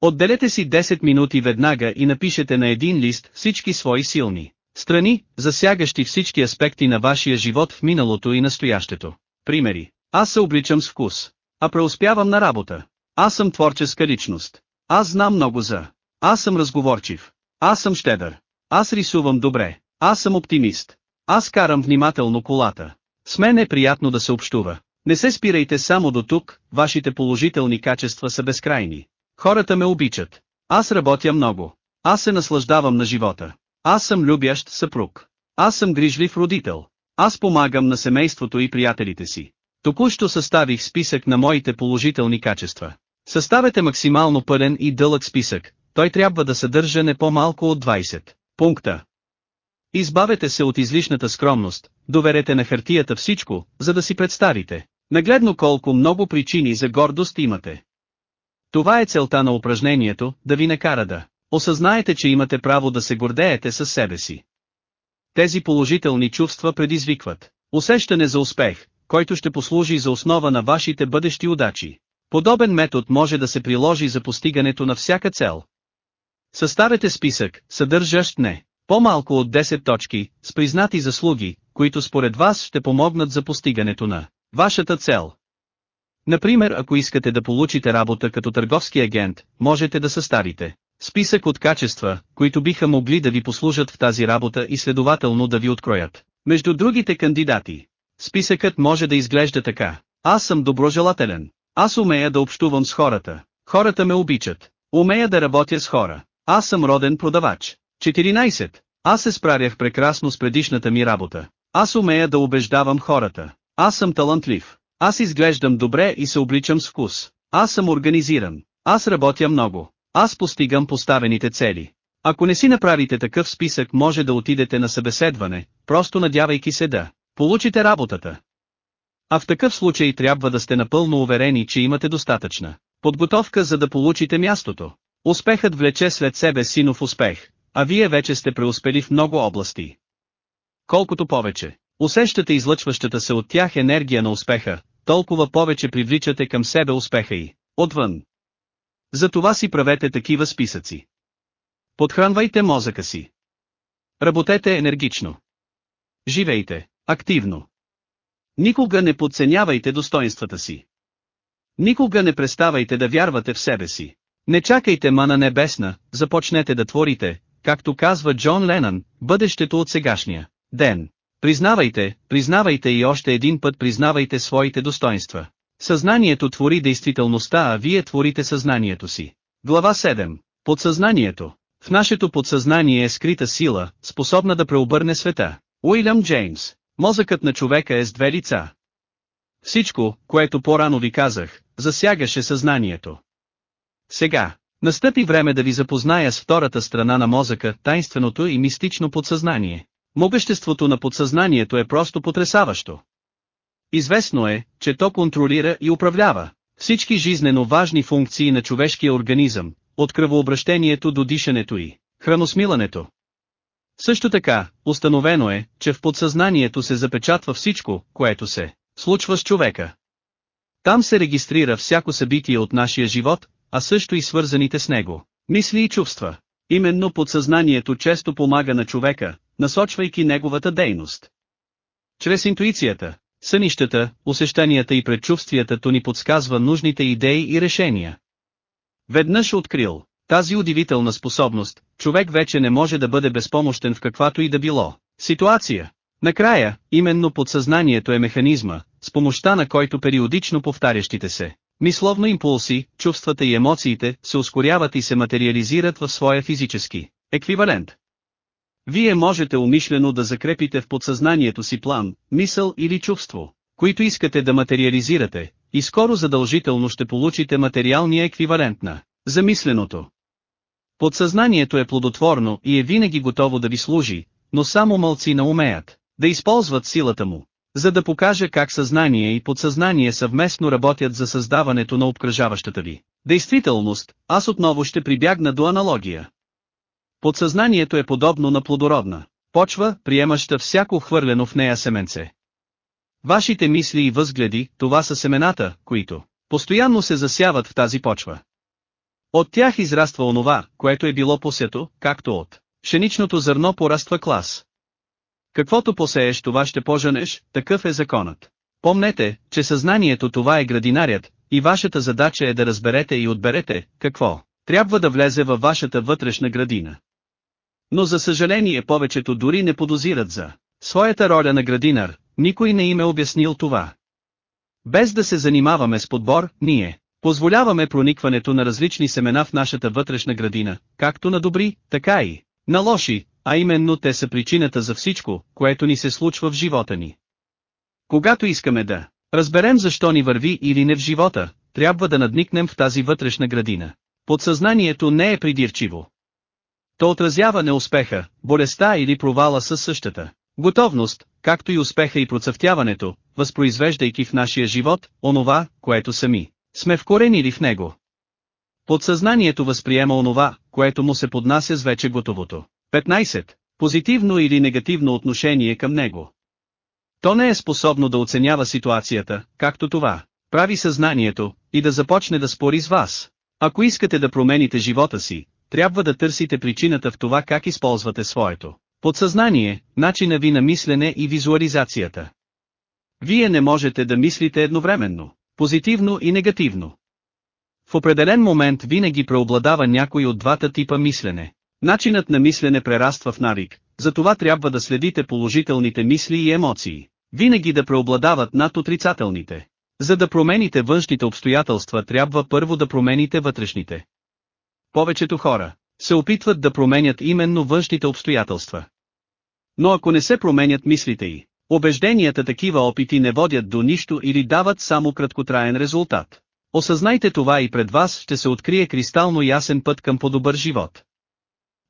Отделете си 10 минути веднага и напишете на един лист всички свои силни страни, засягащи всички аспекти на вашия живот в миналото и настоящето. Примери. Аз се обличам с вкус. А преуспявам на работа. Аз съм творческа личност. Аз знам много за. Аз съм разговорчив. Аз съм щедър. Аз рисувам добре. Аз съм оптимист. Аз карам внимателно колата. С мен е приятно да се общува. Не се спирайте само до тук, вашите положителни качества са безкрайни. Хората ме обичат. Аз работя много. Аз се наслаждавам на живота. Аз съм любящ съпруг. Аз съм грижлив родител. Аз помагам на семейството и приятелите си. Току-що съставих списък на моите положителни качества. Съставете максимално пълен и дълъг списък, той трябва да съдържа не по-малко от 20 пункта. Избавете се от излишната скромност, доверете на хартията всичко, за да си представите. Нагледно колко много причини за гордост имате. Това е целта на упражнението, да ви накара да осъзнаете, че имате право да се гордеете със себе си. Тези положителни чувства предизвикват усещане за успех, който ще послужи за основа на вашите бъдещи удачи. Подобен метод може да се приложи за постигането на всяка цел. Съставете списък, съдържащ не по-малко от 10 точки, с признати заслуги, които според вас ще помогнат за постигането на вашата цел. Например, ако искате да получите работа като търговски агент, можете да съставите списък от качества, които биха могли да ви послужат в тази работа и следователно да ви откроят. Между другите кандидати, списъкът може да изглежда така. Аз съм доброжелателен. Аз умея да общувам с хората. Хората ме обичат. Умея да работя с хора. Аз съм роден продавач. 14. Аз се справях прекрасно с предишната ми работа. Аз умея да убеждавам хората. Аз съм талантлив. Аз изглеждам добре и се обличам с вкус. Аз съм организиран. Аз работя много. Аз постигам поставените цели. Ако не си направите такъв списък може да отидете на събеседване, просто надявайки се да получите работата. А в такъв случай трябва да сте напълно уверени, че имате достатъчна подготовка за да получите мястото. Успехът влече след себе синов успех, а вие вече сте преуспели в много области. Колкото повече усещате излъчващата се от тях енергия на успеха, толкова повече привличате към себе успеха и отвън. Затова си правете такива списъци. Подхранвайте мозъка си. Работете енергично. Живейте активно. Никога не подценявайте достоинствата си. Никога не преставайте да вярвате в себе си. Не чакайте мана небесна, започнете да творите, както казва Джон Ленън, бъдещето от сегашния ден. Признавайте, признавайте и още един път признавайте своите достоинства. Съзнанието твори действителността, а вие творите съзнанието си. Глава 7. Подсъзнанието. В нашето подсъзнание е скрита сила, способна да преобърне света. Уилям Джеймс. Мозъкът на човека е с две лица. Всичко, което по-рано ви казах, засягаше съзнанието. Сега, настъпи време да ви запозная с втората страна на мозъка, тайнственото и мистично подсъзнание. Могъществото на подсъзнанието е просто потрясаващо. Известно е, че то контролира и управлява всички жизнено важни функции на човешкия организъм, от кръвообращението до дишането и храносмилането. Също така, установено е, че в подсъзнанието се запечатва всичко, което се случва с човека. Там се регистрира всяко събитие от нашия живот, а също и свързаните с него мисли и чувства. Именно подсъзнанието често помага на човека, насочвайки неговата дейност. Чрез интуицията, сънищата, усещанията и предчувствията то ни подсказва нужните идеи и решения. Веднъж открил тази удивителна способност, човек вече не може да бъде безпомощен в каквато и да било ситуация. Накрая, именно подсъзнанието е механизма, с помощта на който периодично повтарящите се мисловно импулси, чувствата и емоциите се ускоряват и се материализират в своя физически еквивалент. Вие можете умишлено да закрепите в подсъзнанието си план, мисъл или чувство, които искате да материализирате, и скоро задължително ще получите материалния еквивалент на замисленото. Подсъзнанието е плодотворно и е винаги готово да ви служи, но само мълци на умеят да използват силата му, за да покаже как съзнание и подсъзнание съвместно работят за създаването на обкръжаващата ви. Действителност, аз отново ще прибягна до аналогия. Подсъзнанието е подобно на плодородна почва, приемаща всяко хвърлено в нея семенце. Вашите мисли и възгледи, това са семената, които постоянно се засяват в тази почва. От тях израства онова, което е било посето, както от пшеничното зърно пораства клас. Каквото посееш това ще поженеш, такъв е законът. Помнете, че съзнанието това е градинарят, и вашата задача е да разберете и отберете, какво трябва да влезе във вашата вътрешна градина. Но за съжаление повечето дори не подозират за своята роля на градинар, никой не им е обяснил това. Без да се занимаваме с подбор, ние позволяваме проникването на различни семена в нашата вътрешна градина, както на добри, така и на лоши, а именно те са причината за всичко, което ни се случва в живота ни. Когато искаме да разберем защо ни върви или не в живота, трябва да надникнем в тази вътрешна градина. Подсъзнанието не е придирчиво. То отразява неуспеха, болестта или провала със същата. Готовност, както и успеха и процъфтяването, възпроизвеждайки в нашия живот, онова, което сами сме вкоренили в него. Подсъзнанието възприема онова, което му се поднася с вече готовото. 15. Позитивно или негативно отношение към него. То не е способно да оценява ситуацията, както това. Прави съзнанието, и да започне да спори с вас. Ако искате да промените живота си, трябва да търсите причината в това как използвате своето. Подсъзнание, начина ви на мислене и визуализацията. Вие не можете да мислите едновременно, позитивно и негативно. В определен момент винаги преобладава някой от двата типа мислене. Начинът на мислене прераства в навик, затова трябва да следите положителните мисли и емоции. Винаги да преобладават над отрицателните. За да промените външните обстоятелства трябва първо да промените вътрешните. Повечето хора се опитват да променят именно външните обстоятелства. Но ако не се променят мислите й, убежденията такива опити не водят до нищо или дават само краткотраен резултат. Осъзнайте това и пред вас ще се открие кристално ясен път към по-добър живот.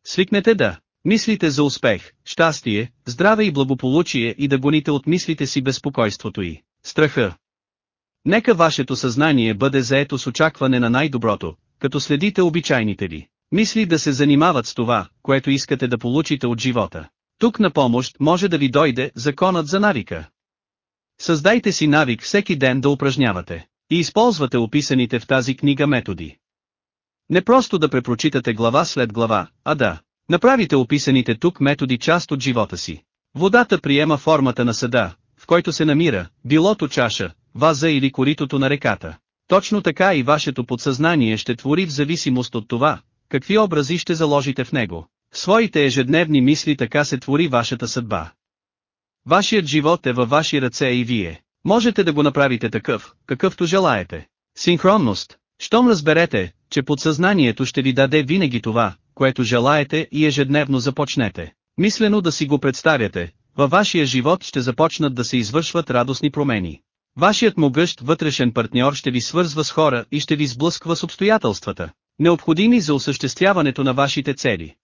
Свикнете да мислите за успех, щастие, здраве и благополучие и да гоните от мислите си безпокойството и страха. Нека вашето съзнание бъде заето с очакване на най-доброто, като следите обичайните ви. Мисли да се занимават с това, което искате да получите от живота. Тук на помощ може да ви дойде законът за навика. Създайте си навик всеки ден да упражнявате. И използвате описаните в тази книга методи. Не просто да препрочитате глава след глава, а да направите описаните тук методи част от живота си. Водата приема формата на съда, в който се намира, билото чаша, ваза или коритото на реката. Точно така и вашето подсъзнание ще твори в зависимост от това, какви образи ще заложите в него. В своите ежедневни мисли така се твори вашата съдба. Вашият живот е във ваши ръце и вие. Можете да го направите такъв, какъвто желаете. Синхронност. Щом разберете, че подсъзнанието ще ви даде винаги това, което желаете и ежедневно започнете. Мислено да си го представяте, във вашия живот ще започнат да се извършват радостни промени. Вашият могъщ вътрешен партньор ще ви свързва с хора и ще ви сблъсква с обстоятелствата, необходими за осъществяването на вашите цели.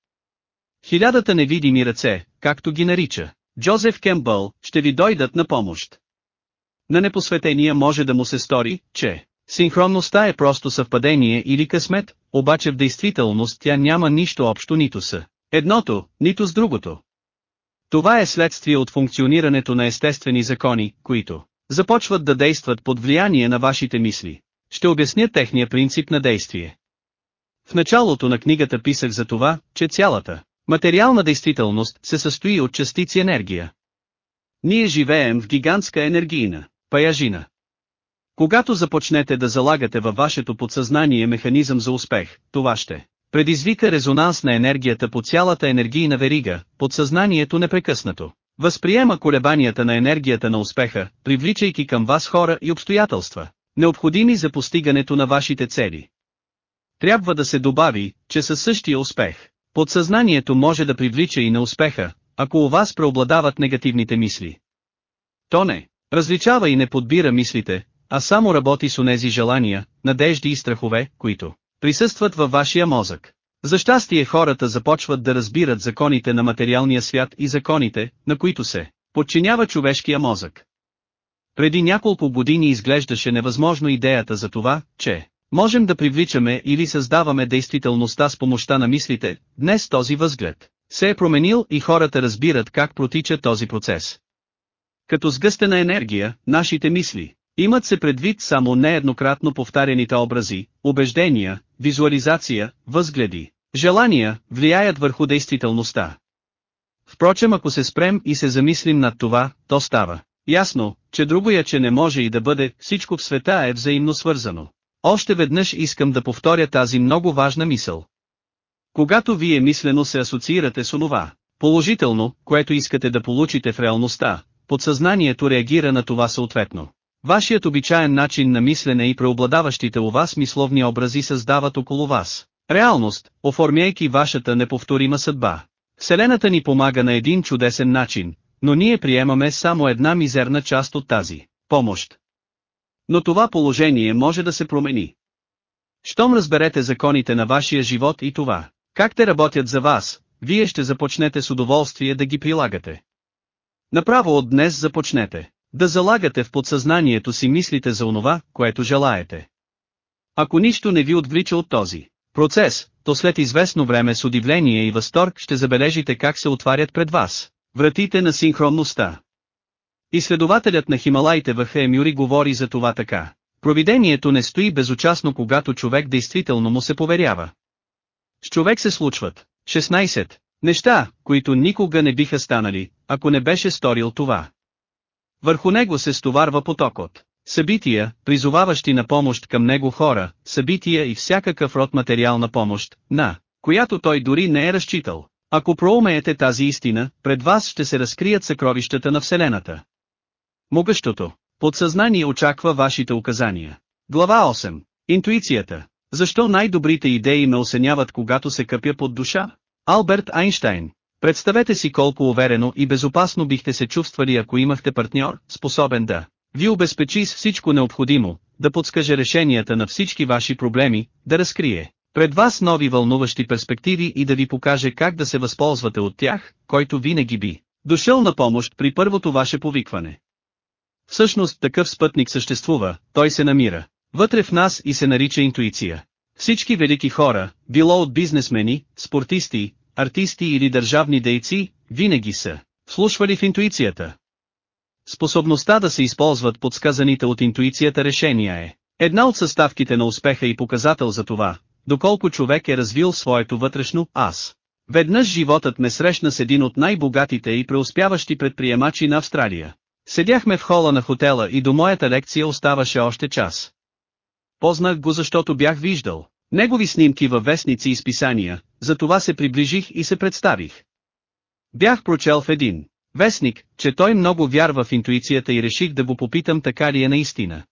Хилядата невидими ръце, както ги нарича, Джозеф Кембъл, ще ви дойдат на помощ. На непосветения може да му се стори, че синхронността е просто съвпадение или късмет, обаче в действителност тя няма нищо общо нито с едното, нито с другото. Това е следствие от функционирането на естествени закони, които започват да действат под влияние на вашите мисли. Ще обясня техния принцип на действие. В началото на книгата писах за това, че цялата материална действителност се състои от частици енергия. Ние живеем в гигантска енергийна паяжина. Когато започнете да залагате във вашето подсъзнание механизъм за успех, това ще предизвика резонанс на енергията по цялата енергийна верига, подсъзнанието непрекъснато. Възприема колебанията на енергията на успеха, привличайки към вас хора и обстоятелства, необходими за постигането на вашите цели. Трябва да се добави, че със същия успех, подсъзнанието може да привлича и на успеха, ако у вас преобладават негативните мисли. То не различава и не подбира мислите, а само работи с онези желания, надежди и страхове, които присъстват във вашия мозък. За щастие хората започват да разбират законите на материалния свят и законите, на които се подчинява човешкия мозък. Преди няколко години изглеждаше невъзможно идеята за това, че можем да привличаме или създаваме действителността с помощта на мислите, днес този възглед се е променил и хората разбират как протича този процес. Като сгъстена енергия, нашите мисли, имат се предвид само нееднократно повтаряните образи, убеждения, визуализация, възгледи, желания, влияят върху действителността. Впрочем ако се спрем и се замислим над това, то става. Ясно, че другоя че не може и да бъде, всичко в света е взаимно свързано. Още веднъж искам да повторя тази много важна мисъл. Когато вие мислено се асоциирате с онова, положително, което искате да получите в реалността, подсъзнанието реагира на това съответно. Вашият обичаен начин на мислене и преобладаващите у вас мисловни образи създават около вас. Реалност, оформяйки вашата неповторима съдба. Вселената ни помага на един чудесен начин, но ние приемаме само една мизерна част от тази помощ. Но това положение може да се промени. Щом разберете законите на вашия живот и това, как те работят за вас, вие ще започнете с удоволствие да ги прилагате. Направо от днес започнете да залагате в подсъзнанието си мислите за онова, което желаете. Ако нищо не ви отвлича от този процес, то след известно време с удивление и възторг ще забележите как се отварят пред вас вратите на синхронността. Изследователят на Хималайте в Емюри говори за това така. Провидението не стои безучастно когато човек действително му се поверява. С човек се случват 16 неща, които никога не биха станали, ако не беше сторил това. Върху него се стоварва потокът. Събития, призоваващи на помощ към него хора, събития и всякакъв род материална помощ, на която той дори не е разчитал. Ако проумеете тази истина, пред вас ще се разкрият съкровищата на Вселената. Могъщото. Подсъзнание очаква вашите указания. Глава 8. Интуицията. Защо най-добрите идеи ме осеняват когато се къпя под душа? Алберт Айнштайн. Представете си колко уверено и безопасно бихте се чувствали ако имахте партньор, способен да ви обезпечи с всичко необходимо, да подскаже решенията на всички ваши проблеми, да разкрие пред вас нови вълнуващи перспективи и да ви покаже как да се възползвате от тях, който винаги би дошъл на помощ при първото ваше повикване. Всъщност такъв спътник съществува, той се намира вътре в нас и се нарича интуиция. Всички велики хора, било от бизнесмени, спортисти, артисти или държавни дейци, винаги са слушвали в интуицията. Способността да се използват подсказаните от интуицията решения е една от съставките на успеха и показател за това, доколко човек е развил своето вътрешно «аз». Веднъж животът ме срещна с един от най-богатите и преуспяващи предприемачи на Австралия. Седяхме в хола на хотела и до моята лекция оставаше още час. Познах го защото бях виждал негови снимки във вестници и списания, затова се приближих и се представих. Бях прочел в един вестник, че той много вярва в интуицията и реших да го попитам така ли е наистина.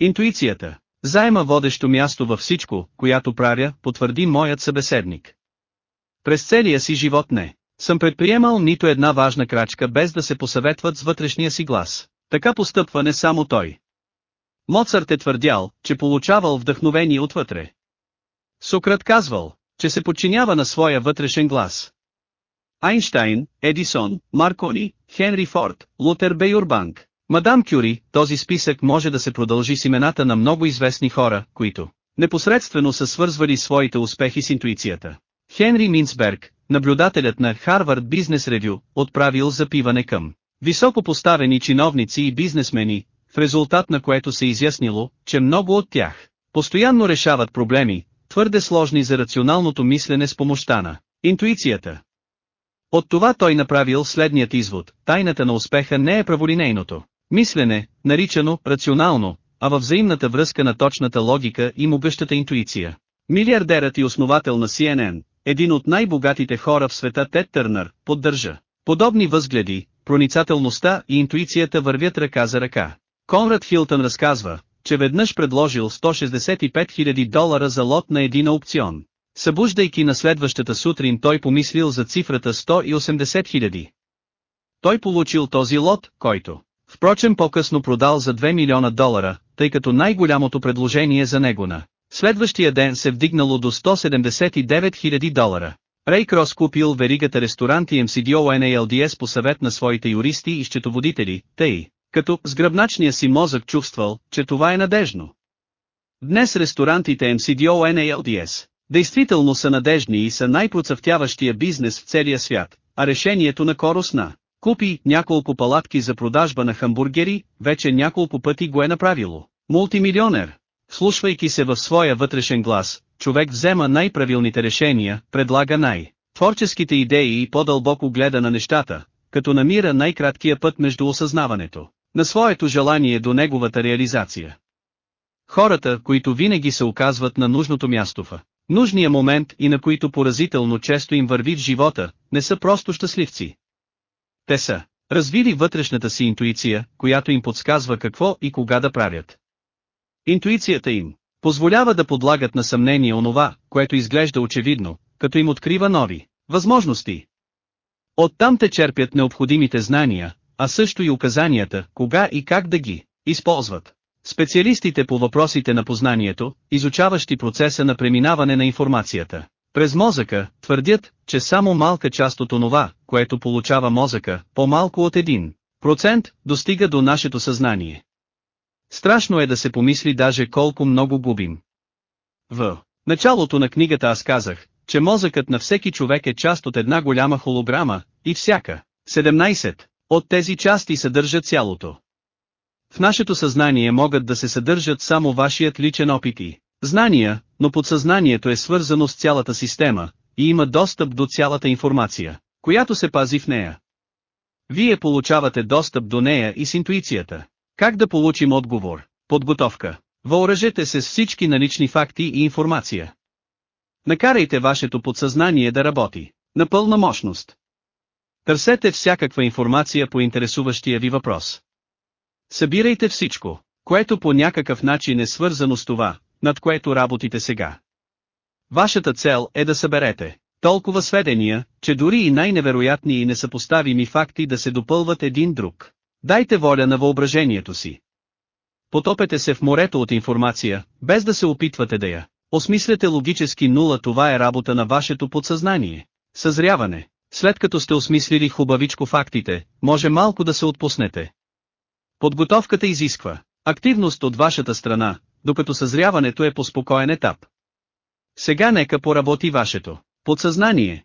Интуицията. Заема водещо място във всичко, която правя, потвърди моят събеседник. През целия си живот не съм предприемал нито една важна крачка без да се посъветват с вътрешния си глас. Така постъпва не само той. Моцарт е твърдял, че получавал вдъхновение отвътре. Сократ казвал, че се подчинява на своя вътрешен глас. Айнштайн, Едисон, Маркони, Хенри Форд, Лутер Бейурбанк, Мадам Кюри, този списък може да се продължи с имената на много известни хора, които непосредствено са свързвали своите успехи с интуицията. Хенри Минцберг, наблюдателят на Харвард Бизнес Ревю, отправил запиване към високо поставени чиновници и бизнесмени, в резултат на което се изяснило, че много от тях постоянно решават проблеми, твърде сложни за рационалното мислене с помощта на интуицията. От това той направил следният извод, тайната на успеха не е праволинейното мислене, наричано рационално, а във взаимната връзка на точната логика и могъщата интуиция. Милиардерът и основател на CNN, един от най-богатите хора в света Тед Търнър, поддържа подобни възгледи, проницателността и интуицията вървят ръка за ръка. Конрад Хилтън разказва, че веднъж предложил 165 000 долара за лот на един аукцион. Събуждайки на следващата сутрин той помислил за цифрата 180 000. Той получил този лот, който, впрочем по-късно продал за 2 милиона долара, тъй като най-голямото предложение за него на следващия ден се вдигнало до 179 000 долара. Рей Крос купил веригата ресторанти MCDO NALDS по съвет на своите юристи и счетоводители, тъй, като с гръбначния си мозък чувствал, че това е надежно. Днес ресторантите MCDO NALDS действително са надежни и са най-процъфтяващия бизнес в целия свят, а решението на Корос на купи няколко палатки за продажба на хамбургери, вече няколко пъти го е направило. Мултимилионер. Слушвайки се в своя вътрешен глас, човек взема най-правилните решения, предлага най- творческите идеи и по-дълбоко гледа на нещата, като намира най-краткия път между осъзнаването на своето желание до неговата реализация. Хората, които винаги се оказват на нужното място в нужния момент и на които поразително често им върви в живота, не са просто щастливци. Те са развили вътрешната си интуиция, която им подсказва какво и кога да правят. Интуицията им позволява да подлагат на съмнение онова, което изглежда очевидно, като им открива нови възможности. Оттам те черпят необходимите знания, а също и указанията, кога и как да ги използват. Специалистите по въпросите на познанието, изучаващи процеса на преминаване на информацията, през мозъка, твърдят, че само малка част от онова, което получава мозъка, по-малко от един процент, достига до нашето съзнание. Страшно е да се помисли даже колко много губим. В началото на книгата аз казах, че мозъкът на всеки човек е част от една голяма холограма, и всяка 17 от тези части съдържат цялото. В нашето съзнание могат да се съдържат само вашият личен опит и знания, но подсъзнанието е свързано с цялата система, и има достъп до цялата информация, която се пази в нея. Вие получавате достъп до нея и с интуицията. Как да получим отговор? Подготовка. Въоръжете се с всички налични факти и информация. Накарайте вашето подсъзнание да работи. На пълна мощност. Търсете всякаква информация по интересуващия ви въпрос. Събирайте всичко, което по някакъв начин е свързано с това, над което работите сега. Вашата цел е да съберете толкова сведения, че дори и най-невероятни и несъпоставими факти да се допълват един друг. Дайте воля на въображението си. Потопете се в морето от информация, без да се опитвате да я. Осмисляте логически нула това е работа на вашето подсъзнание. Съзряване. След като сте осмислили хубавичко фактите, може малко да се отпуснете. Подготовката изисква активност от вашата страна, докато съзряването е по спокоен етап. Сега нека поработи вашето подсъзнание.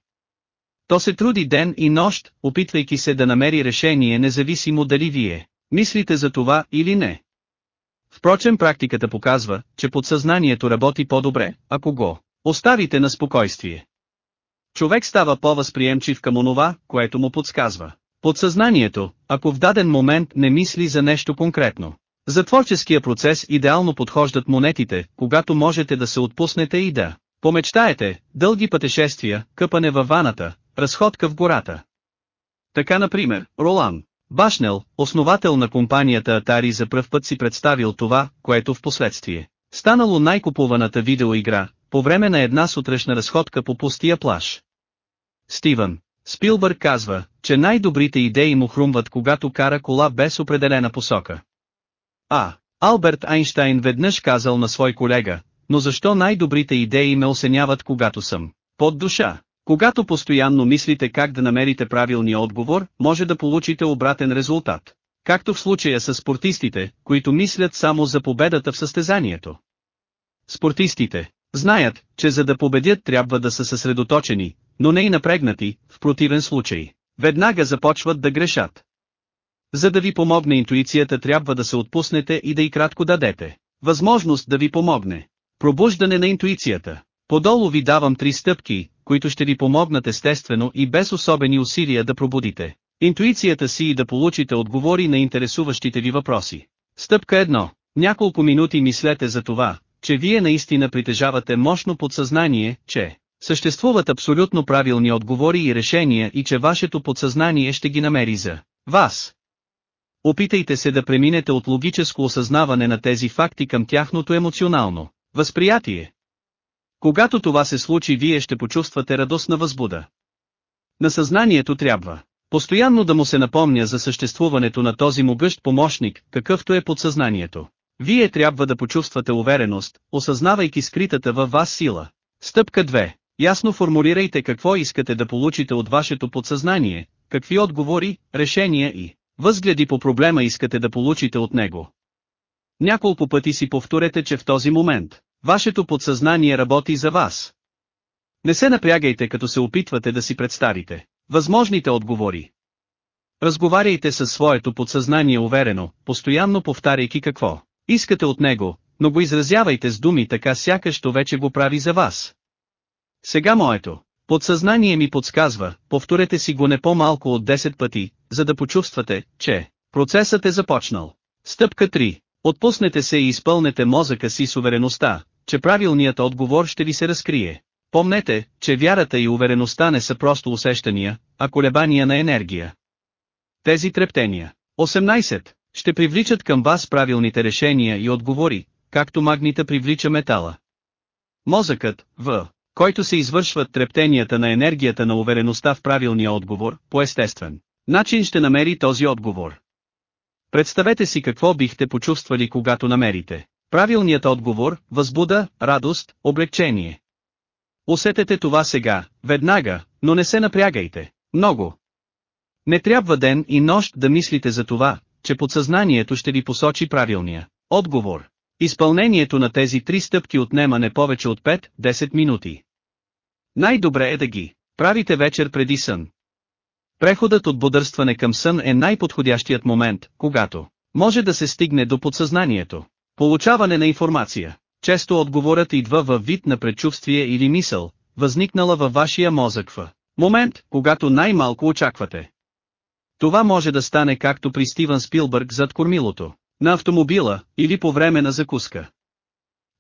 То се труди ден и нощ, опитвайки се да намери решение независимо дали вие мислите за това или не. Впрочем практиката показва, че подсъзнанието работи по-добре, ако го оставите на спокойствие. Човек става по-възприемчив към онова, което му подсказва. Подсъзнанието, ако в даден момент не мисли за нещо конкретно. За творческия процес идеално подхождат монетите, когато можете да се отпуснете и да помечтаете, дълги пътешествия, къпане във ваната, разходка в гората. Така например, Ролан Башнел, основател на компанията Atari за пръв път си представил това, което в последствие станало най-купуваната видеоигра, по време на една сутрешна разходка по пустия плаж. Стивън Спилбърг казва, че най-добрите идеи му хрумват когато кара кола без определена посока. А. Алберт Айнштайн веднъж казал на свой колега, но защо най-добрите идеи ме осеняват когато съм под душа? Когато постоянно мислите как да намерите правилния отговор, може да получите обратен резултат. Както в случая с спортистите, които мислят само за победата в състезанието. Спортистите знаят, че за да победят трябва да са съсредоточени, но не и напрегнати, в противен случай. Веднага започват да грешат. За да ви помогне интуицията трябва да се отпуснете и да и кратко дадете. Възможност да ви помогне. Пробуждане на интуицията. Подолу ви давам три стъпки, които ще ви помогнат естествено и без особени усилия да пробудите интуицията си и да получите отговори на интересуващите ви въпроси. Стъпка 1. Няколко минути мислете за това, че вие наистина притежавате мощно подсъзнание, че съществуват абсолютно правилни отговори и решения и че вашето подсъзнание ще ги намери за вас. Опитайте се да преминете от логическо осъзнаване на тези факти към тяхното емоционално възприятие. Когато това се случи вие ще почувствате радостна възбуда. На съзнанието трябва постоянно да му се напомня за съществуването на този могъщ помощник, какъвто е подсъзнанието. Вие трябва да почувствате увереност, осъзнавайки скритата във вас сила. Стъпка 2. Ясно формулирайте какво искате да получите от вашето подсъзнание, какви отговори, решения и възгледи по проблема искате да получите от него. Няколко пъти си повторете, че в този момент, вашето подсъзнание работи за вас. Не се напрягайте като се опитвате да си представите възможните отговори. Разговаряйте със своето подсъзнание уверено, постоянно повтаряйки какво искате от него, но го изразявайте с думи така сякаш то вече го прави за вас. Сега моето подсъзнание ми подсказва, повторете си го не по-малко от 10 пъти, за да почувствате, че процесът е започнал. Стъпка 3. Отпуснете се и изпълнете мозъка си с увереността, че правилният отговор ще ви се разкрие. Помнете, че вярата и увереността не са просто усещания, а колебания на енергия. Тези трептения. 18. Ще привличат към вас правилните решения и отговори, както магнита привлича метала. Мозъкът, в който се извършват трептенията на енергията на увереността в правилния отговор, по естествен начин ще намери този отговор. Представете си какво бихте почувствали когато намерите правилният отговор, възбуда, радост, облегчение. Усетете това сега, веднага, но не се напрягайте. Много. Не трябва ден и нощ да мислите за това, че подсъзнанието ще ви посочи правилния отговор. Изпълнението на тези три стъпки отнема не повече от 5-10 минути. Най-добре е да ги правите вечер преди сън. Преходът от бодърстване към сън е най-подходящият момент, когато може да се стигне до подсъзнанието. Получаване на информация. Често отговорът идва във вид на предчувствие или мисъл, възникнала във вашия мозък в момент, когато най-малко очаквате. Това може да стане както при Стивън Спилбърг зад кормилото, на автомобила, или по време на закуска.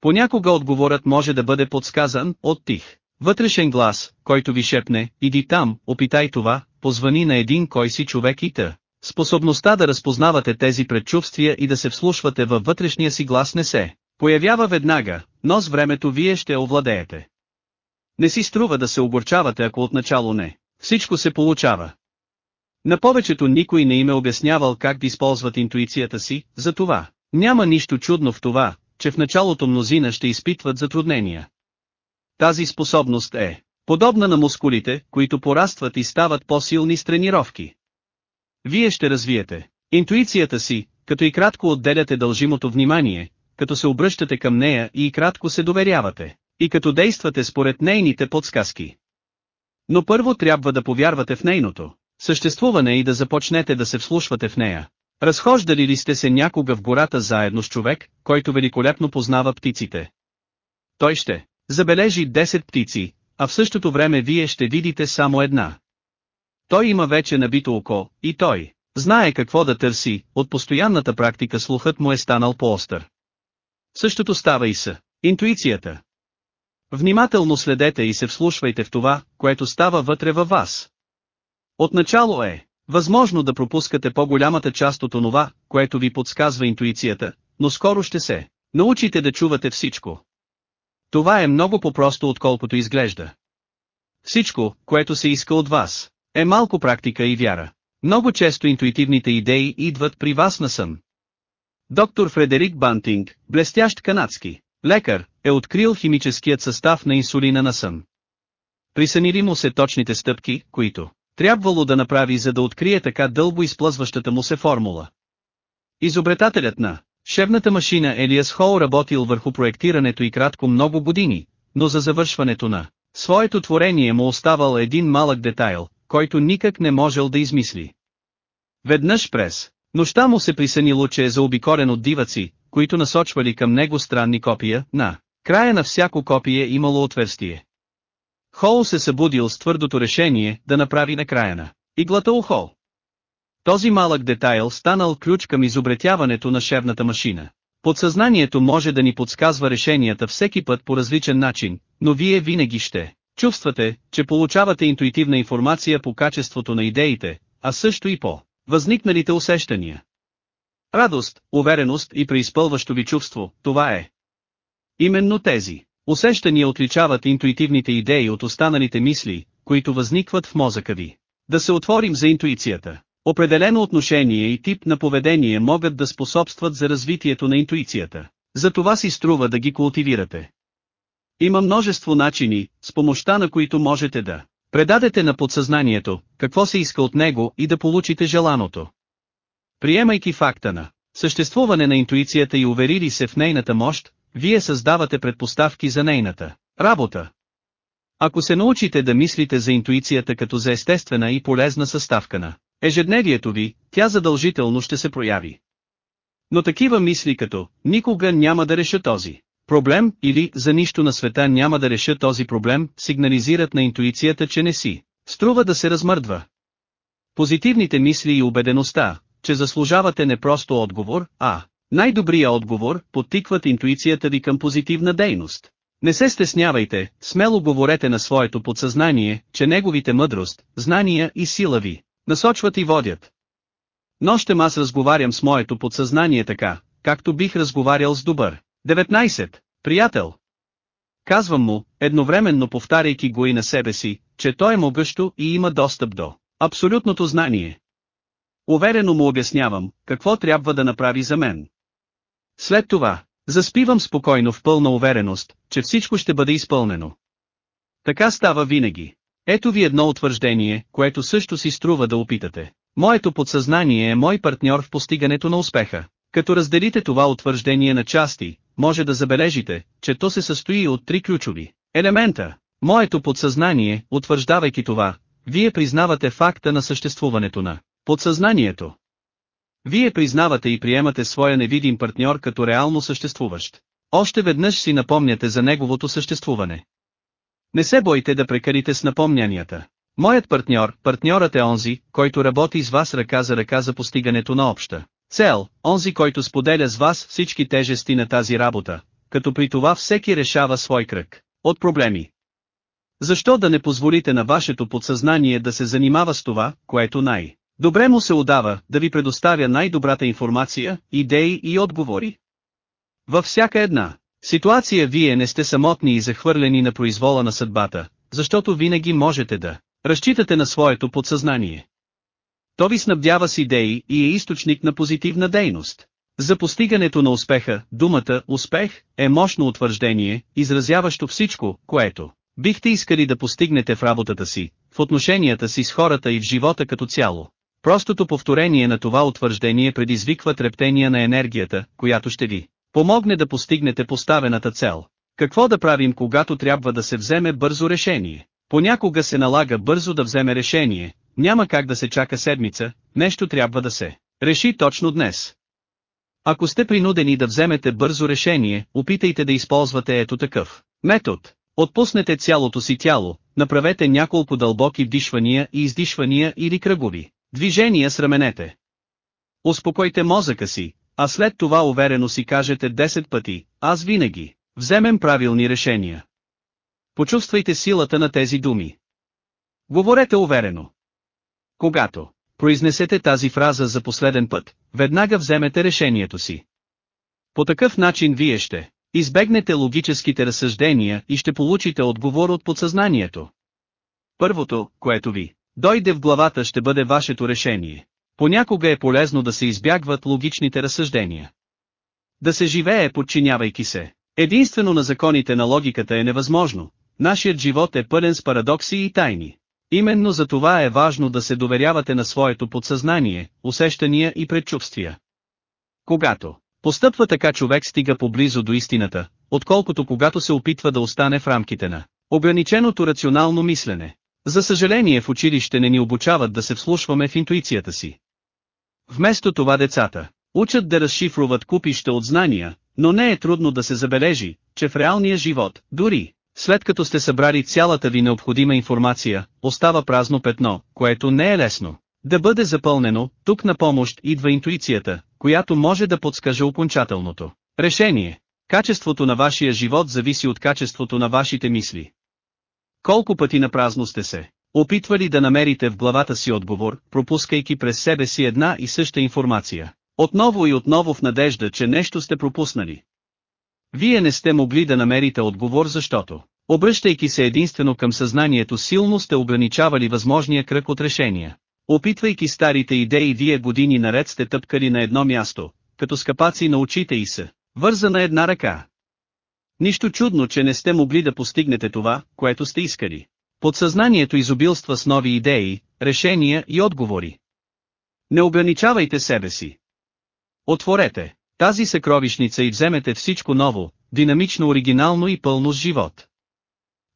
Понякога отговорът може да бъде подсказан от тих. Вътрешен глас, който ви шепне, иди там, опитай това, позвани на един кой си човек и та. Способността да разпознавате тези предчувствия и да се вслушвате във вътрешния си глас не се появява веднага, но с времето вие ще овладеете. Не си струва да се огорчавате ако отначало не. Всичко се получава. На повечето никой не им е обяснявал как да използват интуицията си, затова няма нищо чудно в това, че в началото мнозина ще изпитват затруднения. Тази способност е подобна на мускулите, които порастват и стават по-силни с тренировки. Вие ще развиете интуицията си, като и кратко отделяте дължимото внимание, като се обръщате към нея и кратко се доверявате, и като действате според нейните подсказки. Но първо трябва да повярвате в нейното съществуване и да започнете да се вслушвате в нея. Разхождали ли сте се някога в гората заедно с човек, който великолепно познава птиците? Той ще забележи 10 птици, а в същото време вие ще видите само една. Той има вече набито око, и той знае какво да търси, от постоянната практика слухът му е станал по-остър. Същото става и с интуицията. Внимателно следете и се вслушвайте в това, което става вътре във вас. Отначало е възможно да пропускате по-голямата част от онова, което ви подсказва интуицията, но скоро ще се научите да чувате всичко. Това е много по-просто отколкото изглежда. Всичко, което се иска от вас, е малко практика и вяра. Много често интуитивните идеи идват при вас на сън. Доктор Фредерик Бантинг, блестящ канадски лекар, е открил химическият състав на инсулина на сън. Присънили му се точните стъпки, които трябвало да направи за да открие така дълго изплъзващата му се формула. Изобретателят на шевната машина Елиас Хол работил върху проектирането и кратко много години, но за завършването на своето творение му оставал един малък детайл, който никак не можел да измисли. Веднъж през нощта му се присънило, че е заобикорен от диваци, които насочвали към него странни копия, на края на всяко копие имало отверстие. Хол се събудил с твърдото решение да направи накрая на иглата у Хол. Този малък детайл станал ключ към изобретяването на шевната машина. Подсъзнанието може да ни подсказва решенията всеки път по различен начин, но вие винаги ще чувствате, че получавате интуитивна информация по качеството на идеите, а също и по възникналите усещания. Радост, увереност и преизпълващо ви чувство, това е. Именно тези усещания отличават интуитивните идеи от останалите мисли, които възникват в мозъка ви. Да се отворим за интуицията. Определено отношение и тип на поведение могат да способстват за развитието на интуицията. За това си струва да ги култивирате. Има множество начини, с помощта на които можете да предадете на подсъзнанието, какво се иска от него и да получите желаното. Приемайки факта на съществуване на интуицията и уверили се в нейната мощ, вие създавате предпоставки за нейната работа. Ако се научите да мислите за интуицията като за естествена и полезна съставка на ежедневието ви, тя задължително ще се прояви. Но такива мисли като «никога няма да реша този проблем» или «за нищо на света няма да реша този проблем» сигнализират на интуицията, че не си. Струва да се размърдва. Позитивните мисли и убедеността, че заслужавате не просто отговор, а най-добрия отговор, подтикват интуицията ви към позитивна дейност. Не се стеснявайте, смело говорете на своето подсъзнание, че неговите мъдрост, знания и сила ви насочват и водят. Нощем аз разговарям с моето подсъзнание така, както бих разговарял с добър. 19. Приятел. Казвам му, едновременно повтаряйки го и на себе си, че той е могъщо и има достъп до абсолютното знание. Уверено му обяснявам, какво трябва да направи за мен. След това, заспивам спокойно в пълна увереност, че всичко ще бъде изпълнено. Така става винаги. Ето ви едно утвърждение, което също си струва да опитате. Моето подсъзнание е мой партньор в постигането на успеха. Като разделите това утвърждение на части, може да забележите, че то се състои от три ключови елемента. Моето подсъзнание, утвърждавайки това, вие признавате факта на съществуването на подсъзнанието. Вие признавате и приемате своя невидим партньор като реално съществуващ. Още веднъж си напомняте за неговото съществуване. Не се бойте да прекарите с напомнянията. Моят партньор, партньорът е онзи, който работи с вас ръка за ръка за постигането на обща цел, онзи който споделя с вас всички тежести на тази работа, като при това всеки решава свой кръг от проблеми. Защо да не позволите на вашето подсъзнание да се занимава с това, което най- добре му се удава, да ви предоставя най-добрата информация, идеи и отговори? Във всяка една ситуация вие не сте самотни и захвърлени на произвола на съдбата, защото винаги можете да разчитате на своето подсъзнание. То ви снабдява с идеи и е източник на позитивна дейност. За постигането на успеха, думата «успех» е мощно утвърждение, изразяващо всичко, което бихте искали да постигнете в работата си, в отношенията си с хората и в живота като цяло. Простото повторение на това утвърждение предизвиква трептения на енергията, която ще ви помогне да постигнете поставената цел. Какво да правим когато трябва да се вземе бързо решение? Понякога се налага бързо да вземе решение, няма как да се чака седмица, нещо трябва да се реши точно днес. Ако сте принудени да вземете бързо решение, опитайте да използвате ето такъв метод. Отпуснете цялото си тяло, направете няколко дълбоки вдишвания и издишвания или кръгови движения с раменете. Успокойте мозъка си, а след това уверено си кажете 10 пъти, аз винаги, вземем правилни решения. Почувствайте силата на тези думи. Говорете уверено. Когато произнесете тази фраза за последен път, веднага вземете решението си. По такъв начин вие ще избегнете логическите разсъждения и ще получите отговор от подсъзнанието. Първото, което ви дойде в главата ще бъде вашето решение. Понякога е полезно да се избягват логичните разсъждения. Да се живее подчинявайки се. Единствено на законите на логиката е невъзможно. Нашият живот е пълен с парадокси и тайни. Именно за това е важно да се доверявате на своето подсъзнание, усещания и предчувствия. Когато постъпва така човек стига поблизо до истината, отколкото когато се опитва да остане в рамките на ограниченото рационално мислене. За съжаление в училище не ни обучават да се вслушваме в интуицията си. Вместо това децата учат да разшифруват купища от знания, но не е трудно да се забележи, че в реалния живот, дори след като сте събрали цялата ви необходима информация, остава празно петно, което не е лесно. Да бъде запълнено, тук на помощ идва интуицията, която може да подскаже окончателното решение. Качеството на вашия живот зависи от качеството на вашите мисли. Колко пъти на празно сте се опитвали да намерите в главата си отговор, пропускайки през себе си една и съща информация. Отново и отново в надежда, че нещо сте пропуснали. Вие не сте могли да намерите отговор защото, обръщайки се единствено към съзнанието силно сте ограничавали възможния кръг от решения. Опитвайки старите идеи вие години наред сте тъпкали на едно място, като скапаци на очите и са, вързана една ръка. Нищо чудно, че не сте могли да постигнете това, което сте искали. Подсъзнанието изобилства с нови идеи, решения и отговори. Не ограничавайте себе си. Отворете тази съкровищница и вземете всичко ново, динамично оригинално и пълно с живот.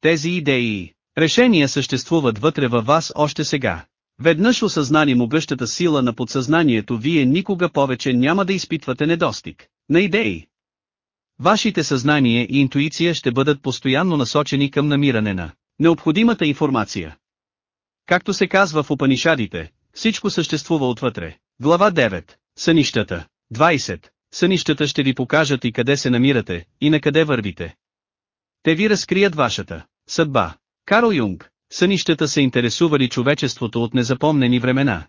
Тези идеи, решения съществуват вътре във вас още сега. Веднъж осъзнани могъщата сила на подсъзнанието вие никога повече няма да изпитвате недостиг на идеи. Вашите съзнание и интуиция ще бъдат постоянно насочени към намиране на необходимата информация. Както се казва в Упанишадите, всичко съществува отвътре. Глава 9. Сънищата. 20. Сънищата ще ви покажат и къде се намирате, и на къде вървите. Те ви разкрият вашата съдба. Карл Юнг, сънищата се интересували човечеството от незапомнени времена.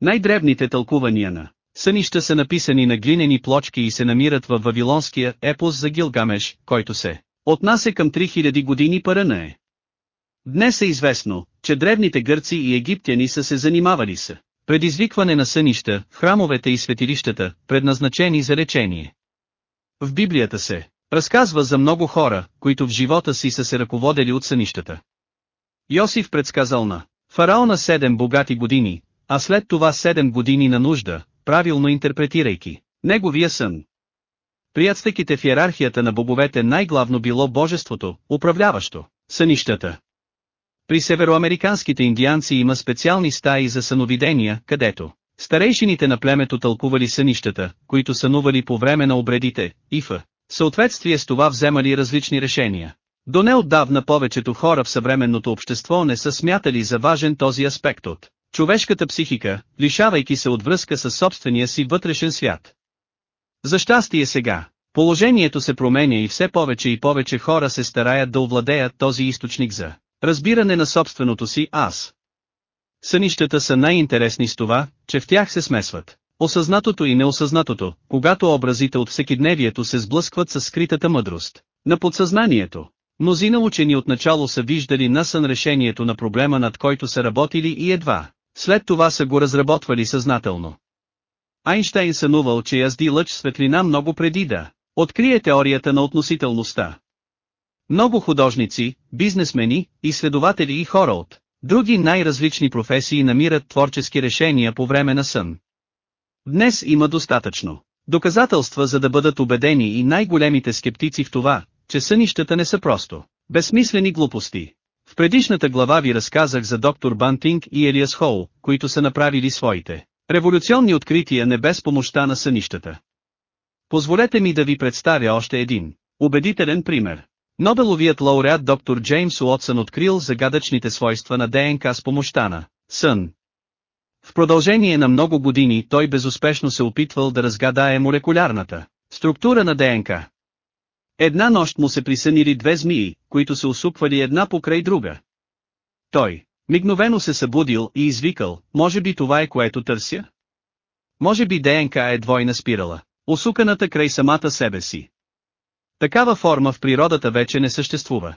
Най-древните тълкувания на сънища са написани на глинени плочки и се намират в Вавилонския епос за Гилгамеш, който се отнася към 3000 години парана Днес е известно, че древните гърци и египтяни са се занимавали с Предизвикване на сънища, храмовете и светилищата, предназначени за лечение. В Библията се разказва за много хора, които в живота си са се ръководели от сънищата. Йосиф предсказал на фараона 7 богати години, а след това 7 години на нужда, правилно интерпретирайки неговия сън. При ацтеките в иерархията на боговете най-главно било божеството, управляващо сънищата. При североамериканските индианци има специални стаи за съновидения, където старейшините на племето тълкували сънищата, които сънували по време на обредите, и в съответствие с това вземали различни решения. До неотдавна повечето хора в съвременното общество не са смятали за важен този аспект от човешката психика, лишавайки се от връзка с собствения си вътрешен свят. За щастие сега, положението се променя и все повече и повече хора се стараят да овладеят този източник за разбиране на собственото си аз. Сънищата са най-интересни с това, че в тях се смесват осъзнатото и неосъзнатото, когато образите от всекидневието се сблъскват с скритата мъдрост на подсъзнанието. Мнозина учени отначало са виждали на сън решението на проблема над който са работили и едва, след това са го разработвали съзнателно. Айнштайн сънувал, че язди лъч светлина много преди да открие теорията на относителността. Много художници, бизнесмени, изследователи и хора от други най-различни професии намират творчески решения по време на сън. Днес има достатъчно доказателства за да бъдат убедени и най-големите скептици в това, че сънищата не са просто безсмислени глупости. В предишната глава ви разказах за доктор Бантинг и Елиас Хоу, които са направили своите революционни открития не без помощта на сънищата. Позволете ми да ви представя още един убедителен пример. Нобеловият лауреат доктор Джеймс Уотсън открил загадъчните свойства на ДНК с помощта на сън. В продължение на много години той безуспешно се опитвал да разгадае молекулярната структура на ДНК. Една нощ му се присънили две змии, които се усупвали една покрай друга. Той, мигновено се събудил и извикал, може би това е което търся? Може би ДНК е двойна спирала, усуканата край самата себе си. Такава форма в природата вече не съществува.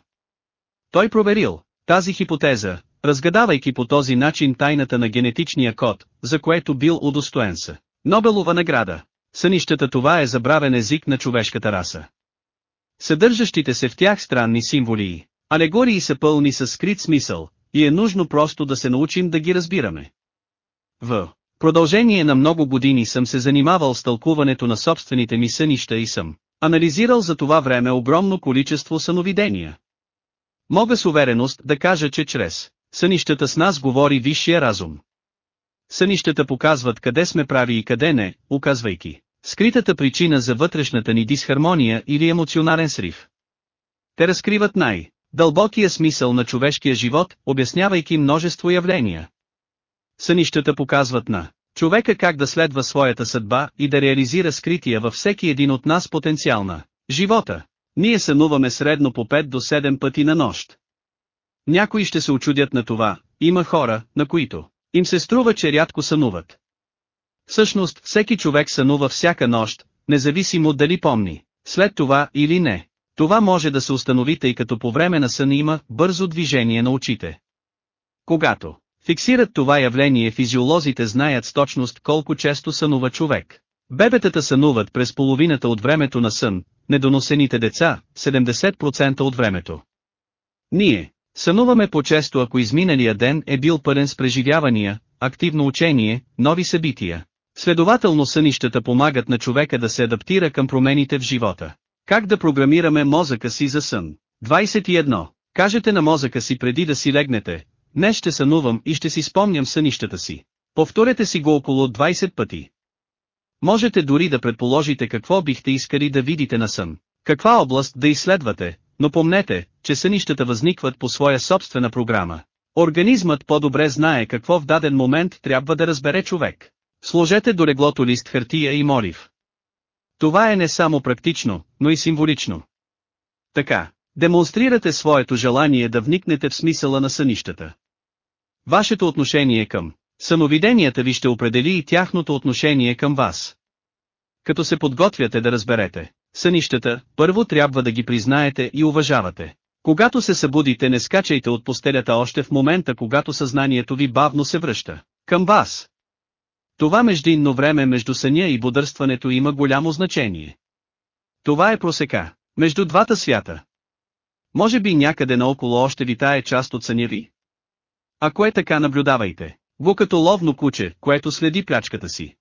Той проверил тази хипотеза, разгадавайки по този начин тайната на генетичния код, за което бил удостоен са. Нобелова награда. Сънищата това е забравен език на човешката раса. Съдържащите се в тях странни символи, алегории са пълни с скрит смисъл, и е нужно просто да се научим да ги разбираме. В продължение на много години съм се занимавал с тълкуването на собствените ми сънища и съм анализирал за това време огромно количество съновидения. Мога с увереност да кажа, че чрез сънищата с нас говори висшия разум. Сънищата показват къде сме прави и къде не, указвайки скритата причина за вътрешната ни дисхармония или емоционален срив. Те разкриват най- дълбокия смисъл на човешкия живот, обяснявайки множество явления. Сънищата показват на човека как да следва своята съдба и да реализира скрития във всеки един от нас потенциал на живота. Ние сънуваме средно по 5 до 7 пъти на нощ. Някои ще се очудят на това, има хора, на които им се струва, че рядко сънуват. Всъщност, всеки човек сънува всяка нощ, независимо дали помни, след това или не. Това може да се установи тъй като по време на сън има бързо движение на очите. Когато фиксират това явление физиолозите знаят с точност колко често сънува човек. Бебетата сънуват през половината от времето на сън, недоносените деца – 70% от времето. Ние сънуваме по-често ако изминалия ден е бил пълен с преживявания, активно учение, нови събития. Следователно сънищата помагат на човека да се адаптира към промените в живота. Как да програмираме мозъка си за сън? 21. Кажете на мозъка си преди да си легнете, днес ще сънувам и ще си спомням сънищата си. Повторете си го около 20 пъти. Можете дори да предположите какво бихте искали да видите на сън. Каква област да изследвате, но помнете, че сънищата възникват по своя собствена програма. Организмът по-добре знае какво в даден момент трябва да разбере човек. Сложете до леглото лист хартия и молив. Това е не само практично, но и символично. Така, демонстрирате своето желание да вникнете в смисъла на сънищата. Вашето отношение към съновиденията ви ще определи и тяхното отношение към вас. Като се подготвяте да разберете сънищата, първо трябва да ги признаете и уважавате. Когато се събудите не скачайте от постелята още в момента когато съзнанието ви бавно се връща към вас. Това междинно време между съня и бодърстването има голямо значение. Това е просека, между двата свята. Може би някъде наоколо още витае част от съня ви? Ако е така наблюдавайте, го като ловно куче, което следи плячката си.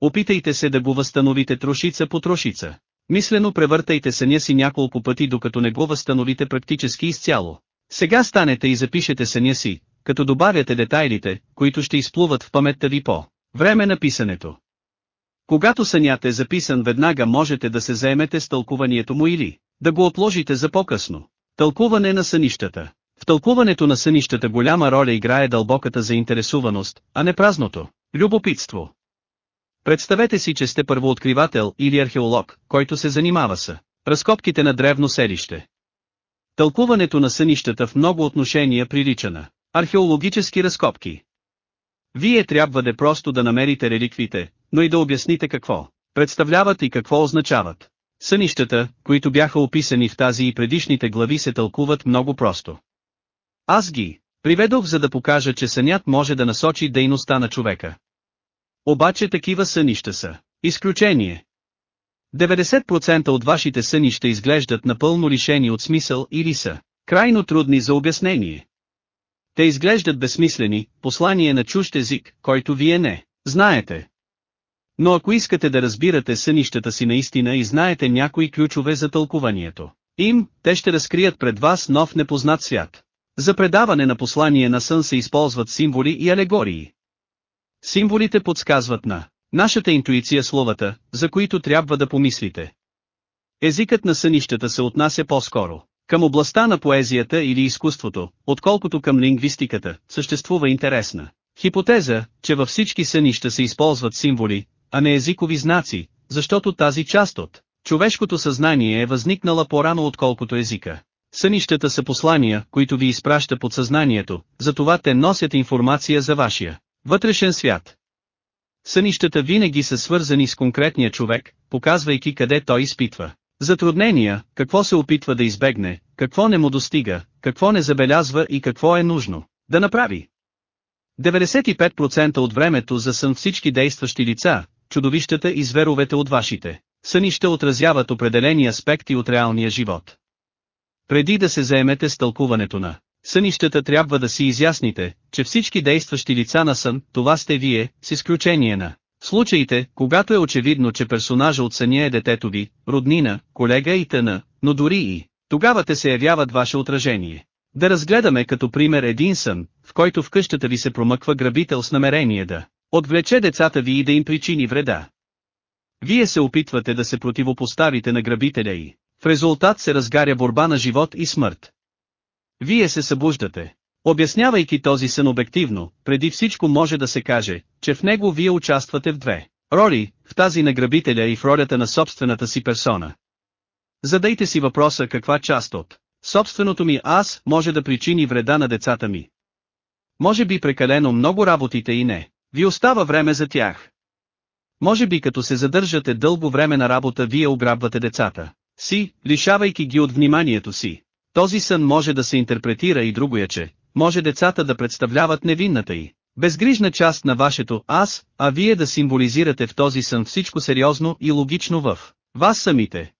Опитайте се да го възстановите трошица по трошица. Мислено превъртайте съня си няколко пъти докато не го възстановите практически изцяло. Сега станете и запишете съня си, като добавяте детайлите, които ще изплуват в паметта ви по време на писането. Когато сънят е записан веднага можете да се заемете с тълкуванието му или да го отложите за по-късно. Тълкуване на сънищата В тълкуването на сънищата голяма роля играе дълбоката заинтересуваност, а не празното любопитство. Представете си, че сте първооткривател или археолог, който се занимава с разкопките на древно селище. Тълкуването на сънищата в много отношения прилича на археологически разкопки. Вие трябва да просто да намерите реликвите, но и да обясните какво представляват и какво означават. Сънищата, които бяха описани в тази и предишните глави се тълкуват много просто. Аз ги приведох за да покажа, че сънят може да насочи дейността на човека. Обаче такива сънища са изключение. 90% от вашите сънища изглеждат напълно лишени от смисъл или са крайно трудни за обяснение. Те изглеждат безсмислени, послание на чужд език, който вие не знаете. Но ако искате да разбирате сънищата си наистина и знаете някои ключове за тълкуванието им, те ще разкрият пред вас нов непознат свят. За предаване на послание на сън се използват символи и алегории. Символите подсказват на нашата интуиция словата, за които трябва да помислите. Езикът на сънищата се отнася по-скоро към областта на поезията или изкуството, отколкото към лингвистиката, съществува интересна хипотеза, че във всички сънища се използват символи, а не езикови знаци, защото тази част от човешкото съзнание е възникнала по-рано отколкото езика. Сънищата са послания, които ви изпраща подсъзнанието, затова те носят информация за вашия вътрешен свят. Сънищата винаги са свързани с конкретния човек, показвайки къде той изпитва. Затруднения, какво се опитва да избегне, какво не му достига, какво не забелязва и какво е нужно да направи. 95% от времето за сън всички действащи лица, чудовищата и зверовете от вашите сънища отразяват определени аспекти от реалния живот. Преди да се заемете с тълкуването на сънищата трябва да си изясните, че всички действащи лица на сън, това сте вие, с изключение на случаите, когато е очевидно, че персонажа от съня е детето ви, роднина, колега и тъна, но дори и тогава те се явяват ваше отражение. Да разгледаме като пример един сън, в който в къщата ви се промъква грабител с намерение да отвлече децата ви и да им причини вреда. Вие се опитвате да се противопоставите на грабителя и, в резултат се разгаря борба на живот и смърт. Вие се събуждате. Обяснявайки този сън обективно, преди всичко може да се каже, че в него вие участвате в две роли, в тази на грабителя и в ролята на собствената си персона. Задайте си въпроса каква част от собственото ми аз може да причини вреда на децата ми. Може би прекалено много работите и не. Ви остава време за тях. Може би като се задържате дълго време на работа вие ограбвате децата си, лишавайки ги от вниманието си. Този сън може да се интерпретира и другояче, може децата да представляват невинната и безгрижна част на вашето «аз», а вие да символизирате в този сън всичко сериозно и логично в вас самите.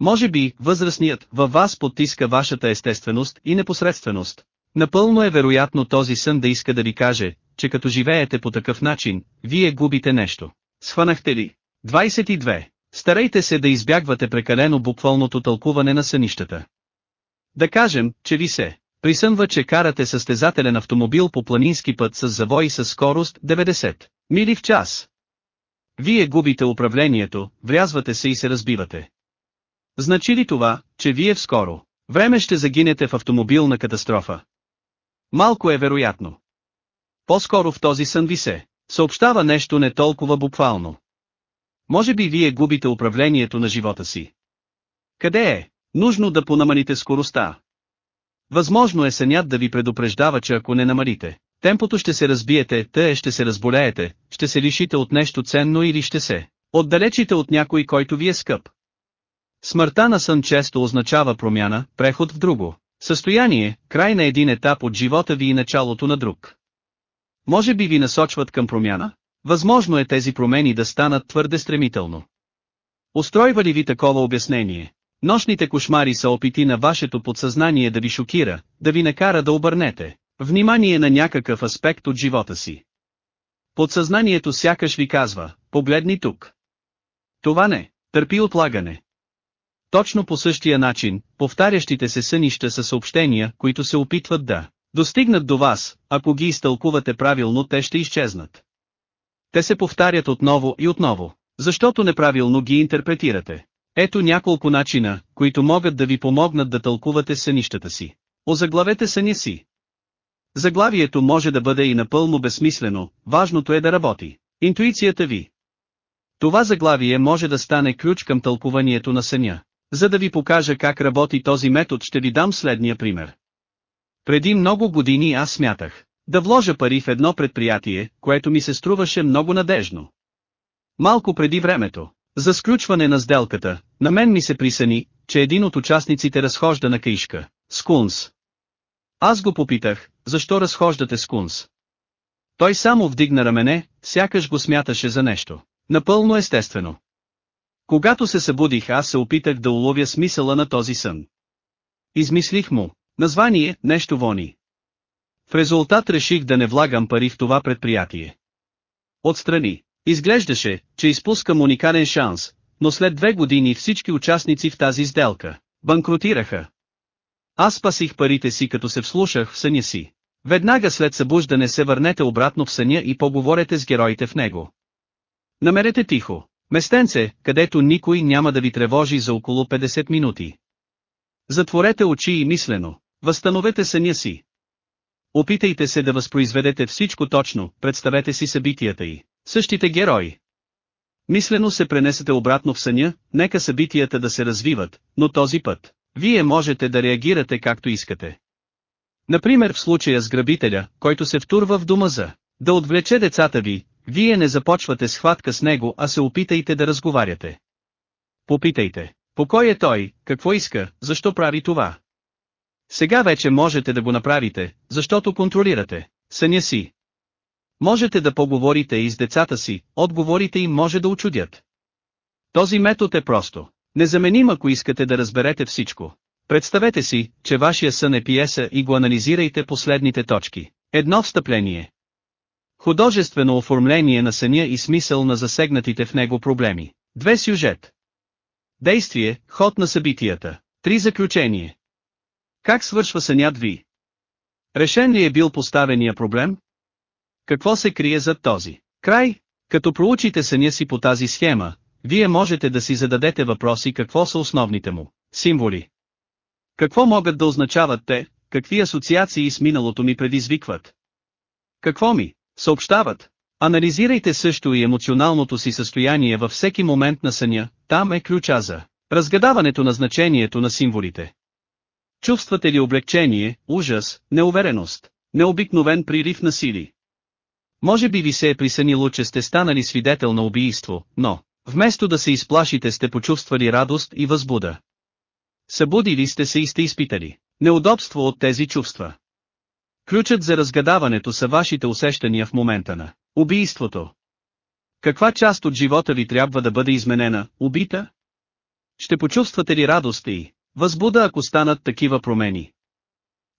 Може би, възрастният във вас потиска вашата естественост и непосредственост. Напълно е вероятно този сън да иска да ви каже, че като живеете по такъв начин, вие губите нещо. Схванахте ли? 22. Старайте се да избягвате прекалено буквалното тълкуване на сънищата. Да кажем, че ви се присънва, че карате състезателен автомобил по планински път с завой с скорост 90 мили в час. Вие губите управлението, врязвате се и се разбивате. Значи ли това, че вие в скоро време ще загинете в автомобилна катастрофа? Малко е вероятно. По-скоро в този сън ви се съобщава нещо не толкова буквално. Може би вие губите управлението на живота си. Къде е? Нужно да понамалите скоростта. Възможно е сънят да ви предупреждава, че ако не намалите, темпото ще се разбиете, тъе ще се разболеете, ще се лишите от нещо ценно или ще се отдалечите от някой, който ви е скъп. Смъртта на сън често означава промяна, преход в друго състояние, край на един етап от живота ви и началото на друг. Може би ви насочват към промяна? Възможно е тези промени да станат твърде стремително. Устройва ли ви такова обяснение? Нощните кошмари са опити на вашето подсъзнание да ви шокира, да ви накара да обърнете внимание на някакъв аспект от живота си. Подсъзнанието сякаш ви казва, погледни тук. Това не търпи отлагане. Точно по същия начин, повтарящите се сънища са съобщения, които се опитват да достигнат до вас, ако ги изтълкувате правилно те ще изчезнат. Те се повтарят отново и отново, защото неправилно ги интерпретирате. Ето няколко начина, които могат да ви помогнат да тълкувате сънищата си. Озаглавете съня си. Заглавието може да бъде и напълно безсмислено, важното е да работи. Интуицията ви. Това заглавие може да стане ключ към тълкуванието на съня. За да ви покажа как работи този метод ще ви дам следния пример. Преди много години аз смятах да вложа пари в едно предприятие, което ми се струваше много надежно. Малко преди времето, за сключване на сделката, на мен ми се присъни, че един от участниците разхожда на каишка, скунс. Аз го попитах, защо разхождате скунс? Той само вдигна рамене, сякаш го смяташе за нещо. Напълно естествено. Когато се събудих аз се опитах да уловя смисъла на този сън. Измислих му, название, нещо вони. В резултат реших да не влагам пари в това предприятие. Отстрани. Изглеждаше, че изпускам уникален шанс, но след две години всички участници в тази сделка банкротираха. Аз спасих парите си като се вслушах в съня си. Веднага след събуждане се върнете обратно в съня и поговорете с героите в него. Намерете тихо, местенце, където никой няма да ви тревожи за около 50 минути. Затворете очи и мислено, възстановете съня си. Опитайте се да възпроизведете всичко точно, представете си събитията и същите герои. Мислено се пренесете обратно в съня, нека събитията да се развиват, но този път, вие можете да реагирате както искате. Например в случая с грабителя, който се втурва в дома за да отвлече децата ви, вие не започвате схватка с него, а се опитайте да разговаряте. Попитайте, по кой е той, какво иска, защо прави това. Сега вече можете да го направите, защото контролирате съня си. Можете да поговорите и с децата си, отговорите им може да очудят. Този метод е просто. Незаменим ако искате да разберете всичко. Представете си, че вашия сън е пиеса и го анализирайте последните точки. Едно встъпление. Художествено оформление на съня и смисъл на засегнатите в него проблеми. Две сюжет. Действие, ход на събитията. Три заключение. Как свършва сънят ви? Решен ли е бил поставения проблем? Какво се крие зад този? Край, като проучите съня си по тази схема, вие можете да си зададете въпроси какво са основните му символи. Какво могат да означават те, какви асоциации с миналото ми предизвикват? Какво ми съобщават? Анализирайте също и емоционалното си състояние във всеки момент на съня, там е ключа за разгадаването на значението на символите. Чувствате ли облегчение, ужас, неувереност, необикновен пририв на сили? Може би ви се е присънило, че сте станали свидетел на убийство, но, вместо да се изплашите сте почувствали радост и възбуда. Събудили сте се и сте изпитали неудобство от тези чувства. Ключът за разгадаването са вашите усещания в момента на убийството. Каква част от живота ви трябва да бъде изменена, убита? Ще почувствате ли радост и възбуда ако станат такива промени?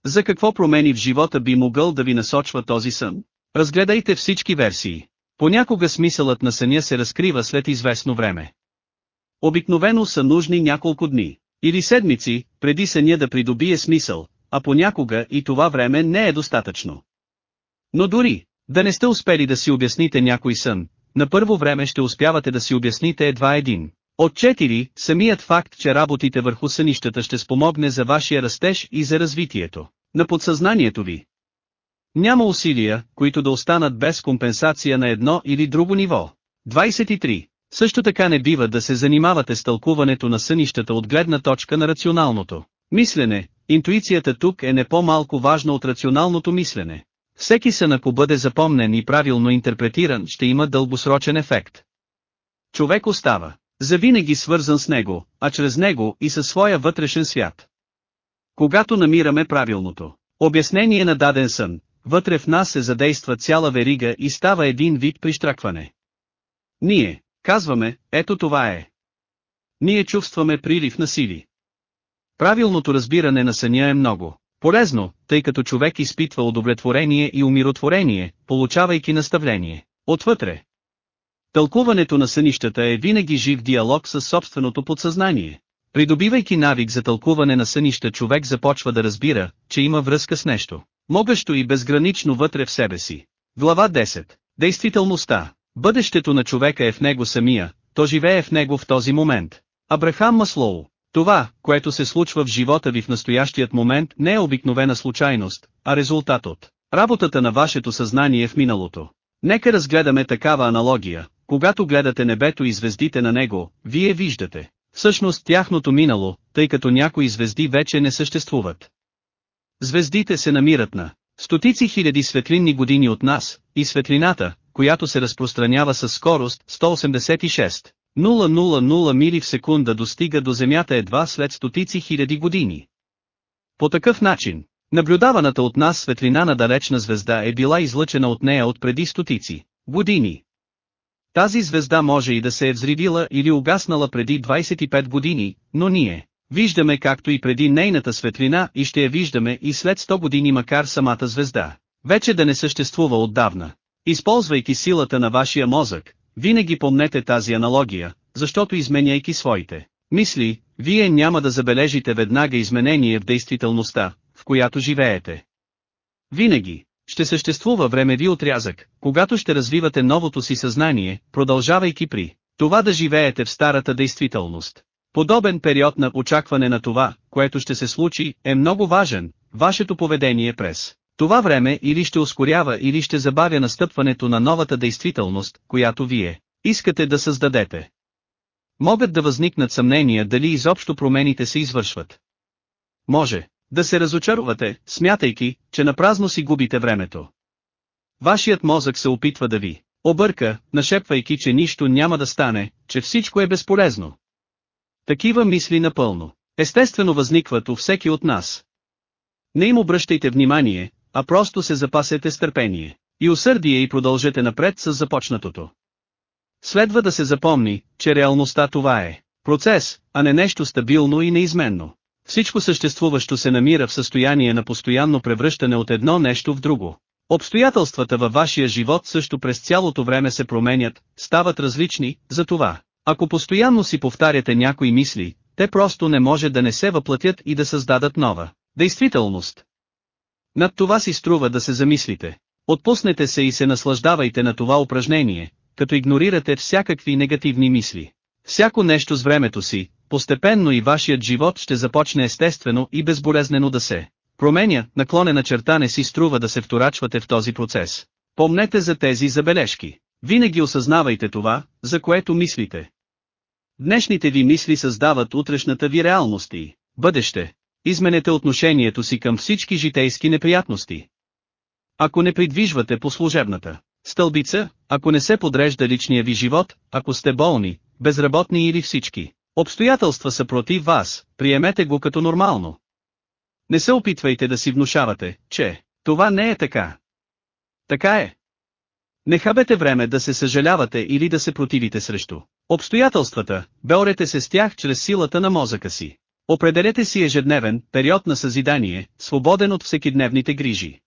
За какво промени в живота би могъл да ви насочва този сън? Разгледайте всички версии. Понякога смисълът на съня се разкрива след известно време. Обикновено са нужни няколко дни, или седмици, преди съня да придобие смисъл, а понякога и това време не е достатъчно. Но дори, да не сте успели да си обясните някой сън, на първо време ще успявате да си обясните едва един. От четири, самият факт, че работите върху сънищата ще спомогне за вашия растеж и за развитието на подсъзнанието ви. Няма усилия, които да останат без компенсация на едно или друго ниво. 23. Също така не бива да се занимавате с тълкуването на сънищата от гледна точка на рационалното мислене, интуицията тук е не по-малко важна от рационалното мислене. Всеки сън ако бъде запомнен и правилно интерпретиран ще има дългосрочен ефект. Човек остава завинаги свързан с него, а чрез него и със своя вътрешен свят. Когато намираме правилното обяснение на даден сън, вътре в нас се задейства цяла верига и става един вид прищракване. Ние, казваме, ето това е. Ние чувстваме прилив на сили. Правилното разбиране на съня е много полезно, тъй като човек изпитва удовлетворение и умиротворение, получавайки наставление. Отвътре. Тълкуването на сънищата е винаги жив диалог с собственото подсъзнание. Придобивайки навик за тълкуване на сънища човек започва да разбира, че има връзка с нещо, могащо и безгранично вътре в себе си. Глава 10. Действителността. Бъдещето на човека е в него самия, то живее в него в този момент. Абрахам Маслоу. Това, което се случва в живота ви в настоящият момент не е обикновена случайност, а резултат от работата на вашето съзнание в миналото. Нека разгледаме такава аналогия. Когато гледате небето и звездите на него, вие виждате. Всъщност тяхното минало, тъй като някои звезди вече не съществуват. Звездите се намират на стотици хиляди светлинни години от нас, и светлината, която се разпространява със скорост 186 000 мили в секунда достига до Земята едва след стотици хиляди години. По такъв начин, наблюдаваната от нас светлина на далечна звезда е била излъчена от нея от преди стотици години. Тази звезда може и да се е взривила или угаснала преди 25 години, но ние виждаме както и преди нейната светлина и ще я виждаме и след 100 години макар самата звезда вече да не съществува отдавна. Използвайки силата на вашия мозък, винаги помнете тази аналогия, защото изменяйки своите мисли, вие няма да забележите веднага изменение в действителността, в която живеете. Винаги ще съществува времеви отрязък, когато ще развивате новото си съзнание, продължавайки при това да живеете в старата действителност. Подобен период на очакване на това, което ще се случи, е много важен, вашето поведение през това време или ще ускорява или ще забавя настъпването на новата действителност, която вие искате да създадете. Могат да възникнат съмнения дали изобщо промените се извършват. Може да се разочарувате, смятайки, че напразно си губите времето. Вашият мозък се опитва да ви обърка, нашепвайки, че нищо няма да стане, че всичко е безполезно. Такива мисли напълно, естествено възникват у всеки от нас. Не им обръщайте внимание, а просто се запасете с търпение и усърдие и продължете напред с започнатото. Следва да се запомни, че реалността това е процес, а не нещо стабилно и неизменно. Всичко съществуващо се намира в състояние на постоянно превръщане от едно нещо в друго. Обстоятелствата във вашия живот също през цялото време се променят, стават различни, затова, ако постоянно си повтаряте някои мисли, те просто не може да не се въплатят и да създадат нова действителност. Над това си струва да се замислите. Отпуснете се и се наслаждавайте на това упражнение, като игнорирате всякакви негативни мисли. Всяко нещо с времето си, постепенно и вашият живот ще започне естествено и безболезнено да се променя, наклонена черта не си струва да се вторачвате в този процес. Помнете за тези забележки. Винаги осъзнавайте това, за което мислите. Днешните ви мисли създават утрешната ви реалност и бъдеще. Изменете отношението си към всички житейски неприятности. Ако не придвижвате по служебната стълбица, ако не се подрежда личния ви живот, ако сте болни, безработни или всички обстоятелства са против вас, приемете го като нормално. Не се опитвайте да си внушавате, че това не е така. Така е. Не хабете време да се съжалявате или да се противите срещу обстоятелствата, борете се с тях чрез силата на мозъка си. Определете си ежедневен период на съзидание, свободен от всекидневните грижи.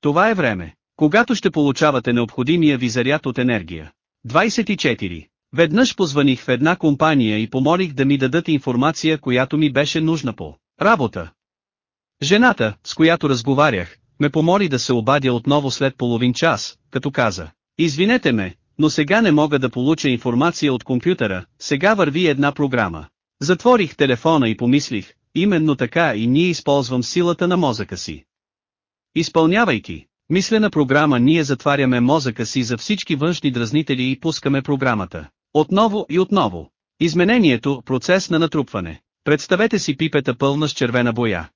Това е време, когато ще получавате необходимия ви заряд от енергия. 24. Веднъж позваних в една компания и помолих да ми дадат информация, която ми беше нужна по работа. Жената, с която разговарях, ме помоли да се обадя отново след половин час, като каза, извинете ме, но сега не мога да получа информация от компютъра, сега върви една програма. Затворих телефона и помислих, именно така и ние използвам силата на мозъка си. Изпълнявайки мислена програма ние затваряме мозъка си за всички външни дразнители и пускаме програмата. Отново и отново. Изменението – процес на натрупване. Представете си пипета пълна с червена боя.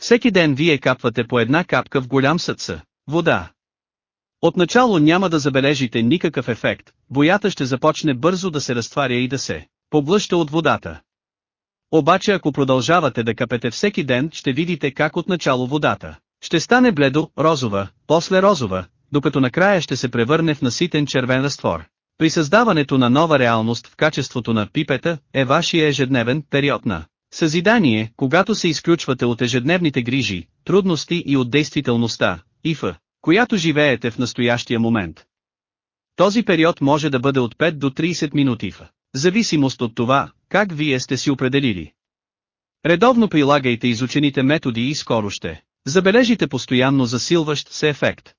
Всеки ден вие капвате по една капка в голям съдца, вода. Отначало няма да забележите никакъв ефект, боята ще започне бързо да се разтваря и да се поблъща от водата. Обаче ако продължавате да капете всеки ден, ще видите как отначало водата ще стане бледо, розова, после розова, докато накрая ще се превърне в наситен червен разтвор. При създаването на нова реалност в качеството на пипета е вашия ежедневен период на съзидание, когато се изключвате от ежедневните грижи, трудности и от действителността, ИФ, която живеете в настоящия момент. Този период може да бъде от 5 до 30 минути в зависимост от това, как вие сте си определили. Редовно прилагайте изучените методи и скоро ще забележите постоянно засилващ се ефект.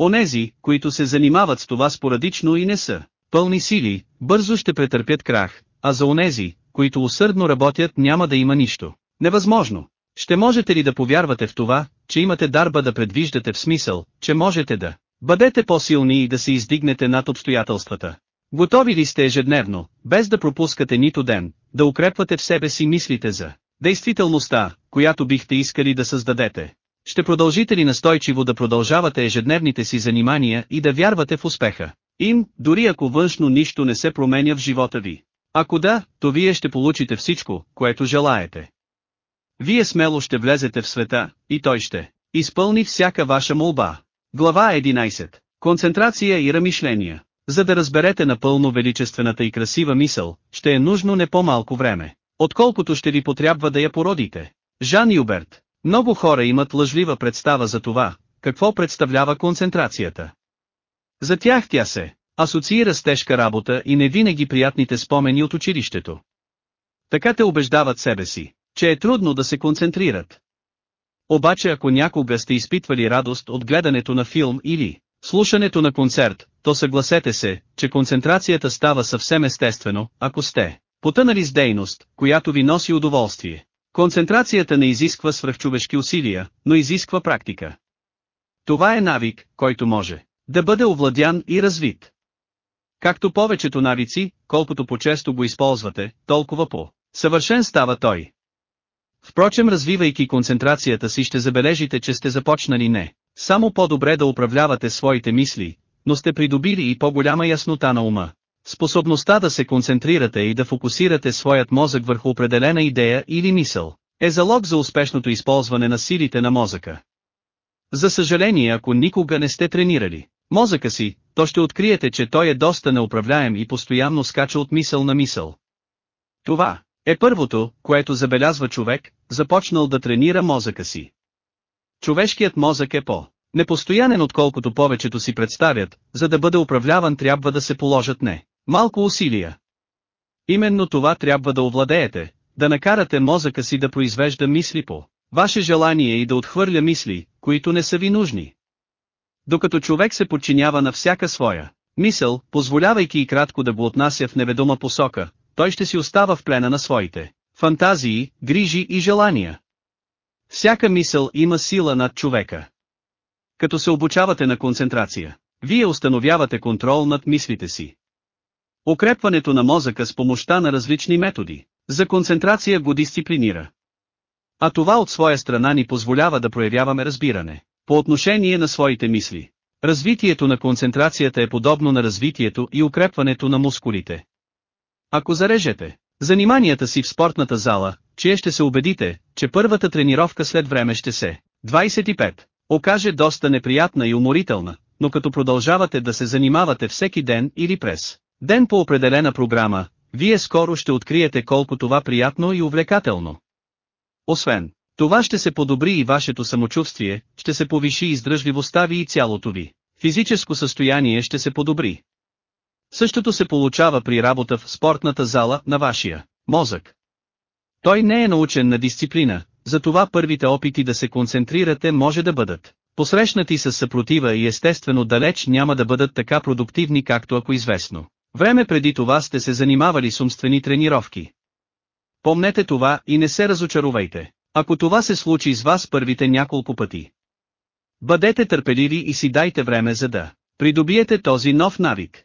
Онези, които се занимават с това спорадично и не са пълни сили, бързо ще претърпят крах, а за онези, които усърдно работят няма да има нищо. Невъзможно. Ще можете ли да повярвате в това, че имате дарба да предвиждате в смисъл, че можете да бъдете по-силни и да се издигнете над обстоятелствата? Готови ли сте ежедневно, без да пропускате нито ден, да укрепвате в себе си мислите за действителността, която бихте искали да създадете? Ще продължите ли настойчиво да продължавате ежедневните си занимания и да вярвате в успеха? Им, дори ако външно нищо не се променя в живота ви. Ако да, то вие ще получите всичко, което желаете. Вие смело ще влезете в света, и той ще изпълни всяка ваша молба. Глава 11. Концентрация и размишления. За да разберете напълно величествената и красива мисъл, ще е нужно не по-малко време, отколкото ще ви потрябва да я породите. Жан Юберт. Много хора имат лъжлива представа за това, какво представлява концентрацията. За тях тя се асоциира с тежка работа и не винаги приятните спомени от училището. Така те убеждават себе си, че е трудно да се концентрират. Обаче ако някога сте изпитвали радост от гледането на филм или слушането на концерт, то съгласете се, че концентрацията става съвсем естествено, ако сте потънали с дейност, която ви носи удоволствие. Концентрацията не изисква свръхчовешки усилия, но изисква практика. Това е навик, който може да бъде овладян и развит. Както повечето навици, колкото по-често го използвате, толкова по-съвършен става той. Впрочем развивайки концентрацията си ще забележите, че сте започнали не само по-добре да управлявате своите мисли, но сте придобили и по-голяма яснота на ума. Способността да се концентрирате и да фокусирате своят мозък върху определена идея или мисъл, е залог за успешното използване на силите на мозъка. За съжаление ако никога не сте тренирали мозъка си, то ще откриете, че той е доста неуправляем и постоянно скача от мисъл на мисъл. Това е първото, което забелязва човек, започнал да тренира мозъка си. Човешкият мозък е по непостоянен отколкото повечето си представят, за да бъде управляван трябва да се положат не малко усилия. Именно това трябва да овладеете, да накарате мозъка си да произвежда мисли по ваше желание и да отхвърля мисли, които не са ви нужни. Докато човек се подчинява на всяка своя мисъл, позволявайки и кратко да го отнася в неведома посока, той ще си остава в плена на своите фантазии, грижи и желания. Всяка мисъл има сила над човека. Като се обучавате на концентрация, вие установявате контрол над мислите си. Укрепването на мозъка с помощта на различни методи, за концентрация го дисциплинира. А това от своя страна ни позволява да проявяваме разбиране, по отношение на своите мисли. Развитието на концентрацията е подобно на развитието и укрепването на мускулите. Ако зарежете заниманията си в спортната зала, чие ще се убедите, че първата тренировка след време ще се 25 окаже доста неприятна и уморителна, но като продължавате да се занимавате всеки ден или през ден по определена програма, вие скоро ще откриете колко това приятно и увлекателно. Освен това ще се подобри и вашето самочувствие, ще се повиши издръжливостта ви и цялото ви. Физическо състояние ще се подобри. Същото се получава при работа в спортната зала на вашия мозък. Той не е научен на дисциплина, затова първите опити да се концентрирате може да бъдат посрещнати с съпротива и естествено далеч няма да бъдат така продуктивни както ако известно. Време преди това сте се занимавали с умствени тренировки. Помнете това и не се разочаровайте, ако това се случи с вас първите няколко пъти. Бъдете търпеливи и си дайте време за да придобиете този нов навик.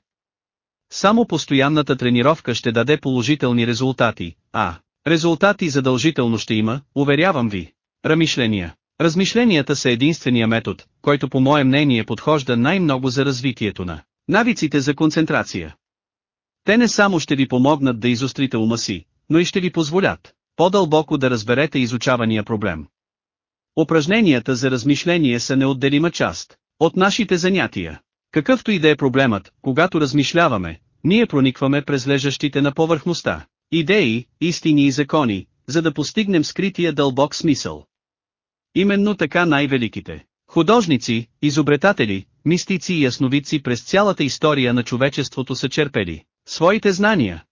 Само постоянната тренировка ще даде положителни резултати, а резултати задължително ще има, уверявам ви. Размишления. Размишленията са единствения метод, който по мое мнение подхожда най-много за развитието на навиците за концентрация. Те не само ще ви помогнат да изострите ума си, но и ще ви позволят по-дълбоко да разберете изучавания проблем. Упражненията за размишление са неотделима част от нашите занятия. Какъвто и да е проблемът, когато размишляваме, ние проникваме през лежащите на повърхността. Идеи, истини и закони, за да постигнем скрития дълбок смисъл. Именно така най-великите художници, изобретатели, мистици и ясновидци през цялата история на човечеството са черпели своите знания.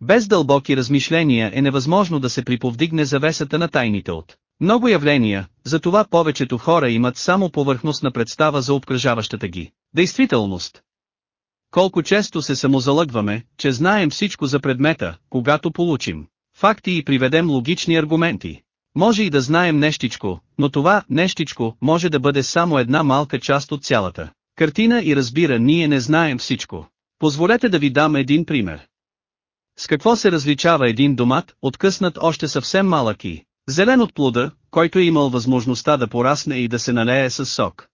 Без дълбоки размишления е невъзможно да се приповдигне завесата на тайните от много явления, затова повечето хора имат само повърхностна представа за обкръжаващата ги действителност. Колко често се самозалъгваме, че знаем всичко за предмета, когато получим факти и приведем логични аргументи. Може и да знаем нещичко, но това нещичко може да бъде само една малка част от цялата картина и разбира ние не знаем всичко. Позволете да ви дам един пример. С какво се различава един домат, откъснат още съвсем малък и зелен от плода, който е имал възможността да порасне и да се налее с сок?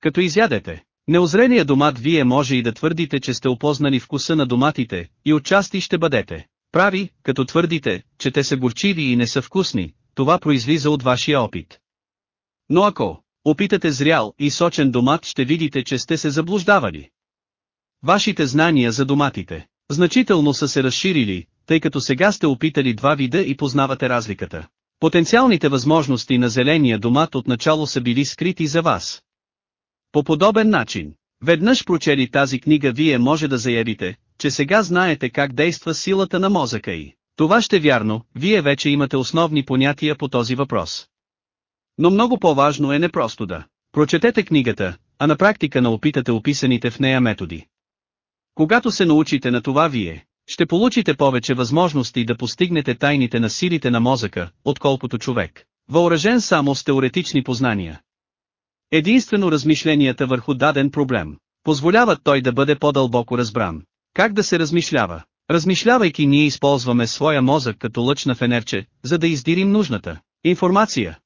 Като изядете, неозрения домат вие може и да твърдите, че сте опознали вкуса на доматите, и отчасти ще бъдете прави, като твърдите, че те са горчиви и не са вкусни, това произлиза от вашия опит. Но ако опитате зрял и сочен домат ще видите, че сте се заблуждавали. Вашите знания за доматите значително са се разширили, тъй като сега сте опитали два вида и познавате разликата. Потенциалните възможности на зеления домат отначало са били скрити за вас. По подобен начин, веднъж прочели тази книга вие може да заявите, че сега знаете как действа силата на мозъка и. Това ще вярно, вие вече имате основни понятия по този въпрос. Но много по-важно е не просто да прочетете книгата, а на практика на опитате описаните в нея методи. Когато се научите на това вие, ще получите повече възможности да постигнете тайните на силите на мозъка, отколкото човек, въоръжен само с теоретични познания. Единствено размишленията върху даден проблем, позволяват той да бъде по-дълбоко разбран. Как да се размишлява? Размишлявайки ние използваме своя мозък като лъч на фенерче, за да издирим нужната информация.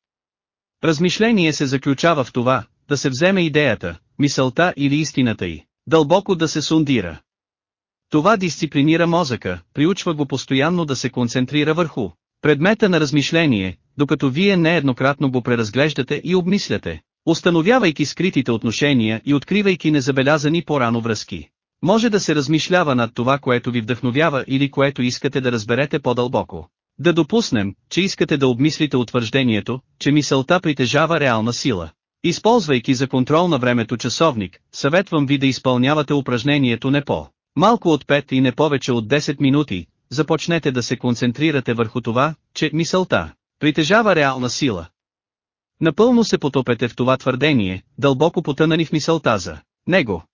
Размишление се заключава в това, да се вземе идеята, мисълта или истината й, дълбоко да се сундира. Това дисциплинира мозъка, приучва го постоянно да се концентрира върху предмета на размишление, докато вие нееднократно го преразглеждате и обмисляте, установявайки скритите отношения и откривайки незабелязани по-рано връзки. Може да се размишлява над това, което ви вдъхновява или което искате да разберете по-дълбоко. Да допуснем, че искате да обмислите утвърждението, че мисълта притежава реална сила. Използвайки за контрол на времето часовник, съветвам ви да изпълнявате упражнението не по малко от 5 и не повече от 10 минути, започнете да се концентрирате върху това, че мисълта притежава реална сила. Напълно се потопете в това твърдение, дълбоко потънани в мисълта за него.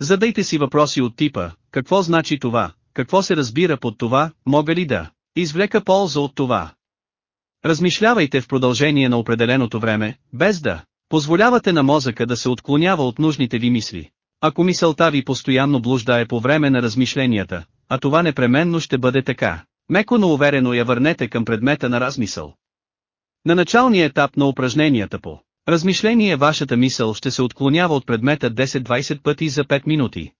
Задайте си въпроси от типа, какво значи това, какво се разбира под това, мога ли да извлека полза от това. Размишлявайте в продължение на определеното време, без да позволявате на мозъка да се отклонява от нужните ви мисли. Ако мисълта ви постоянно блуждае по време на размишленията, а това непременно ще бъде така, меко но уверено я върнете към предмета на размисъл. На началния етап на упражненията по Размишление вашата мисъл ще се отклонява от предмета 10-20 пъти за 5 минути.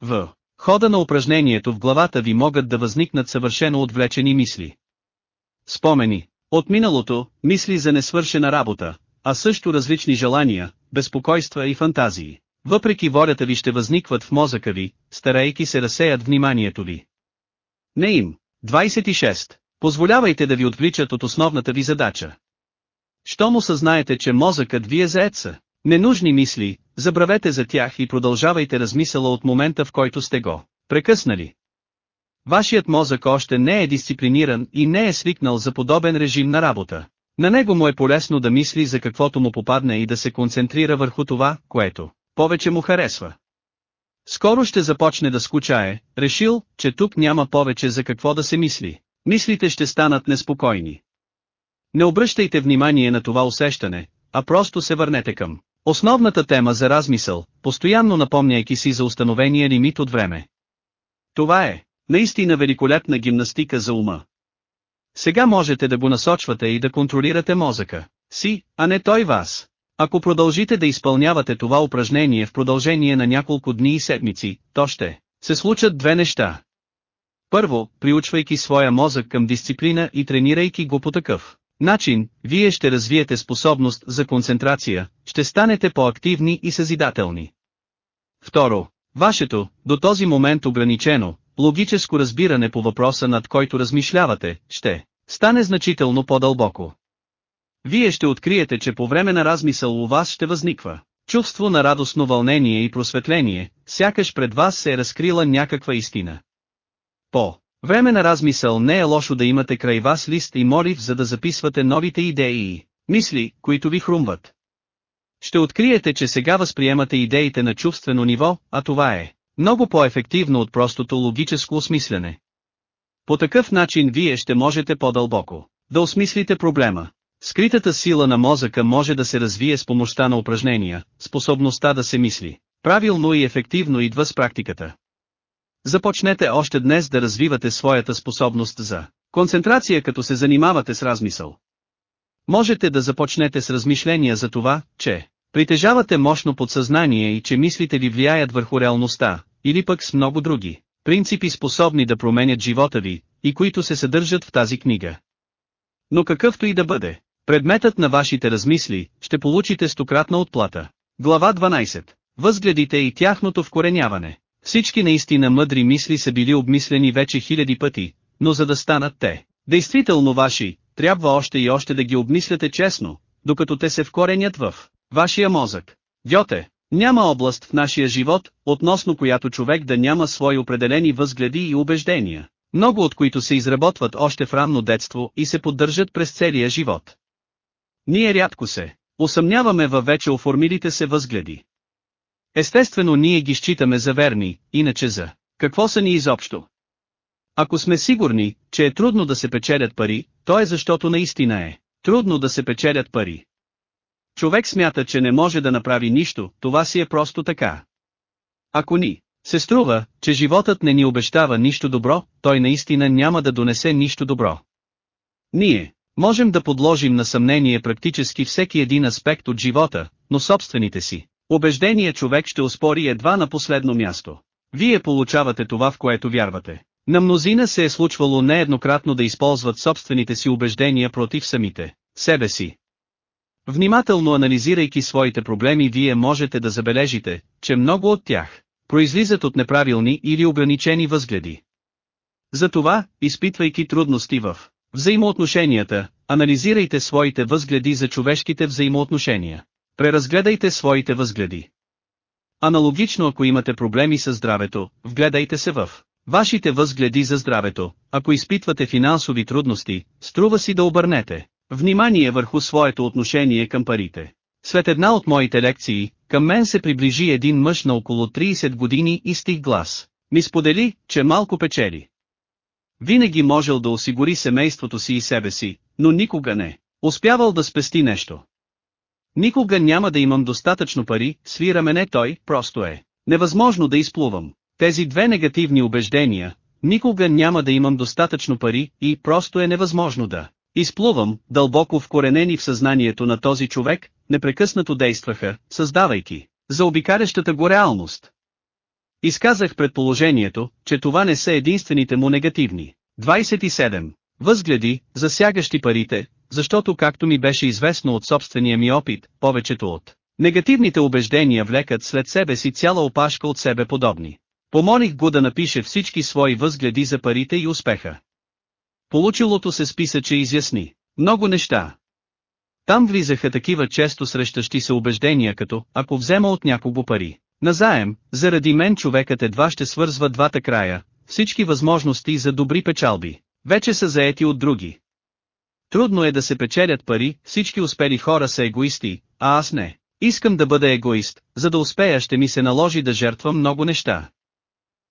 В хода на упражнението в главата ви могат да възникнат съвършено отвлечени мисли. Спомени, от миналото, мисли за несвършена работа, а също различни желания, безпокойства и фантазии. Въпреки волята ви ще възникват в мозъка ви, старейки се разсеят вниманието ви. Не им. 26. Позволявайте да ви отвличат от основната ви задача. Щом осъзнаете, че мозъкът ви е заедца, ненужни мисли, забравете за тях и продължавайте размисъла от момента в който сте го прекъснали. Вашият мозък още не е дисциплиниран и не е свикнал за подобен режим на работа. На него му е полезно да мисли за каквото му попадне и да се концентрира върху това, което повече му харесва. Скоро ще започне да скучае, решил, че тук няма повече за какво да се мисли. Мислите ще станат неспокойни. Не обръщайте внимание на това усещане, а просто се върнете към основната тема за размисъл, постоянно напомняйки си за установения лимит от време. Това е наистина великолепна гимнастика за ума. Сега можете да го насочвате и да контролирате мозъка си, а не той вас. Ако продължите да изпълнявате това упражнение в продължение на няколко дни и седмици, то ще се случат две неща. Първо, приучвайки своя мозък към дисциплина и тренирайки го по такъв начин, вие ще развиете способност за концентрация, ще станете по-активни и съзидателни. Второ, вашето, до този момент ограничено, логическо разбиране по въпроса над който размишлявате, ще стане значително по-дълбоко. Вие ще откриете, че по време на размисъл у вас ще възниква чувство на радостно вълнение и просветление, сякаш пред вас се е разкрила някаква истина. По време на размисъл не е лошо да имате край вас лист и молив за да записвате новите идеи и мисли, които ви хрумват. Ще откриете, че сега възприемате идеите на чувствено ниво, а това е много по-ефективно от простото логическо осмислене. По такъв начин вие ще можете по-дълбоко да осмислите проблема. Скритата сила на мозъка може да се развие с помощта на упражнения, способността да се мисли. Правилно и ефективно идва с практиката. Започнете още днес да развивате своята способност за концентрация като се занимавате с размисъл. Можете да започнете с размишления за това, че притежавате мощно подсъзнание и че мислите ви влияят върху реалността, или пък с много други принципи способни да променят живота ви, и които се съдържат в тази книга. Но какъвто и да бъде, предметът на вашите размисли, ще получите стократна отплата. Глава 12. Възгледите и тяхното вкореняване. Всички наистина мъдри мисли са били обмислени вече хиляди пъти, но за да станат те, действително ваши, трябва още и още да ги обмисляте честно, докато те се вкоренят в вашия мозък. Гьоте, няма област в нашия живот, относно която човек да няма свои определени възгледи и убеждения, много от които се изработват още в ранно детство и се поддържат през целия живот. Ние рядко се усъмняваме във вече оформилите се възгледи. Естествено ние ги считаме за верни, иначе за какво са ни изобщо? Ако сме сигурни, че е трудно да се печелят пари, то е защото наистина е трудно да се печелят пари. Човек смята, че не може да направи нищо, това си е просто така. Ако ни се струва, че животът не ни обещава нищо добро, той наистина няма да донесе нищо добро. Ние можем да подложим на съмнение практически всеки един аспект от живота, но собствените си убеждения човек ще успори едва на последно място. Вие получавате това в което вярвате. На мнозина се е случвало нееднократно да използват собствените си убеждения против самите себе си. Внимателно анализирайки своите проблеми вие можете да забележите, че много от тях произлизат от неправилни или ограничени възгледи. Затова, изпитвайки трудности в взаимоотношенията, анализирайте своите възгледи за човешките взаимоотношения. Преразгледайте своите възгледи. Аналогично ако имате проблеми с здравето, вгледайте се в вашите възгледи за здравето, ако изпитвате финансови трудности, струва си да обърнете Внимание върху своето отношение към парите. След една от моите лекции, към мен се приближи един мъж на около 30 години и стих глас. Ми сподели, че малко печели. Винаги можел да осигури семейството си и себе си, но никога не. Успявал да спести нещо. Никога няма да имам достатъчно пари, свира мене той, просто е. Невъзможно да изплувам. Тези две негативни убеждения, никога няма да имам достатъчно пари и просто е невъзможно да. Изплувам, дълбоко вкоренени в съзнанието на този човек, непрекъснато действаха, създавайки за обикарящата го реалност. Изказах предположението, че това не са единствените му негативни. 27. Възгледи, засягащи парите, защото както ми беше известно от собствения ми опит, повечето от негативните убеждения влекат след себе си цяла опашка от себе подобни. Помолих го да напише всички свои възгледи за парите и успеха. Получилото се списъче изясни. Много неща. Там влизаха такива често срещащи се убеждения като, ако взема от някого пари. Назаем, заради мен човекът едва ще свързва двата края, всички възможности за добри печалби, вече са заети от други. Трудно е да се печелят пари, всички успели хора са егоисти, а аз не. Искам да бъда егоист, за да успея ще ми се наложи да жертвам много неща.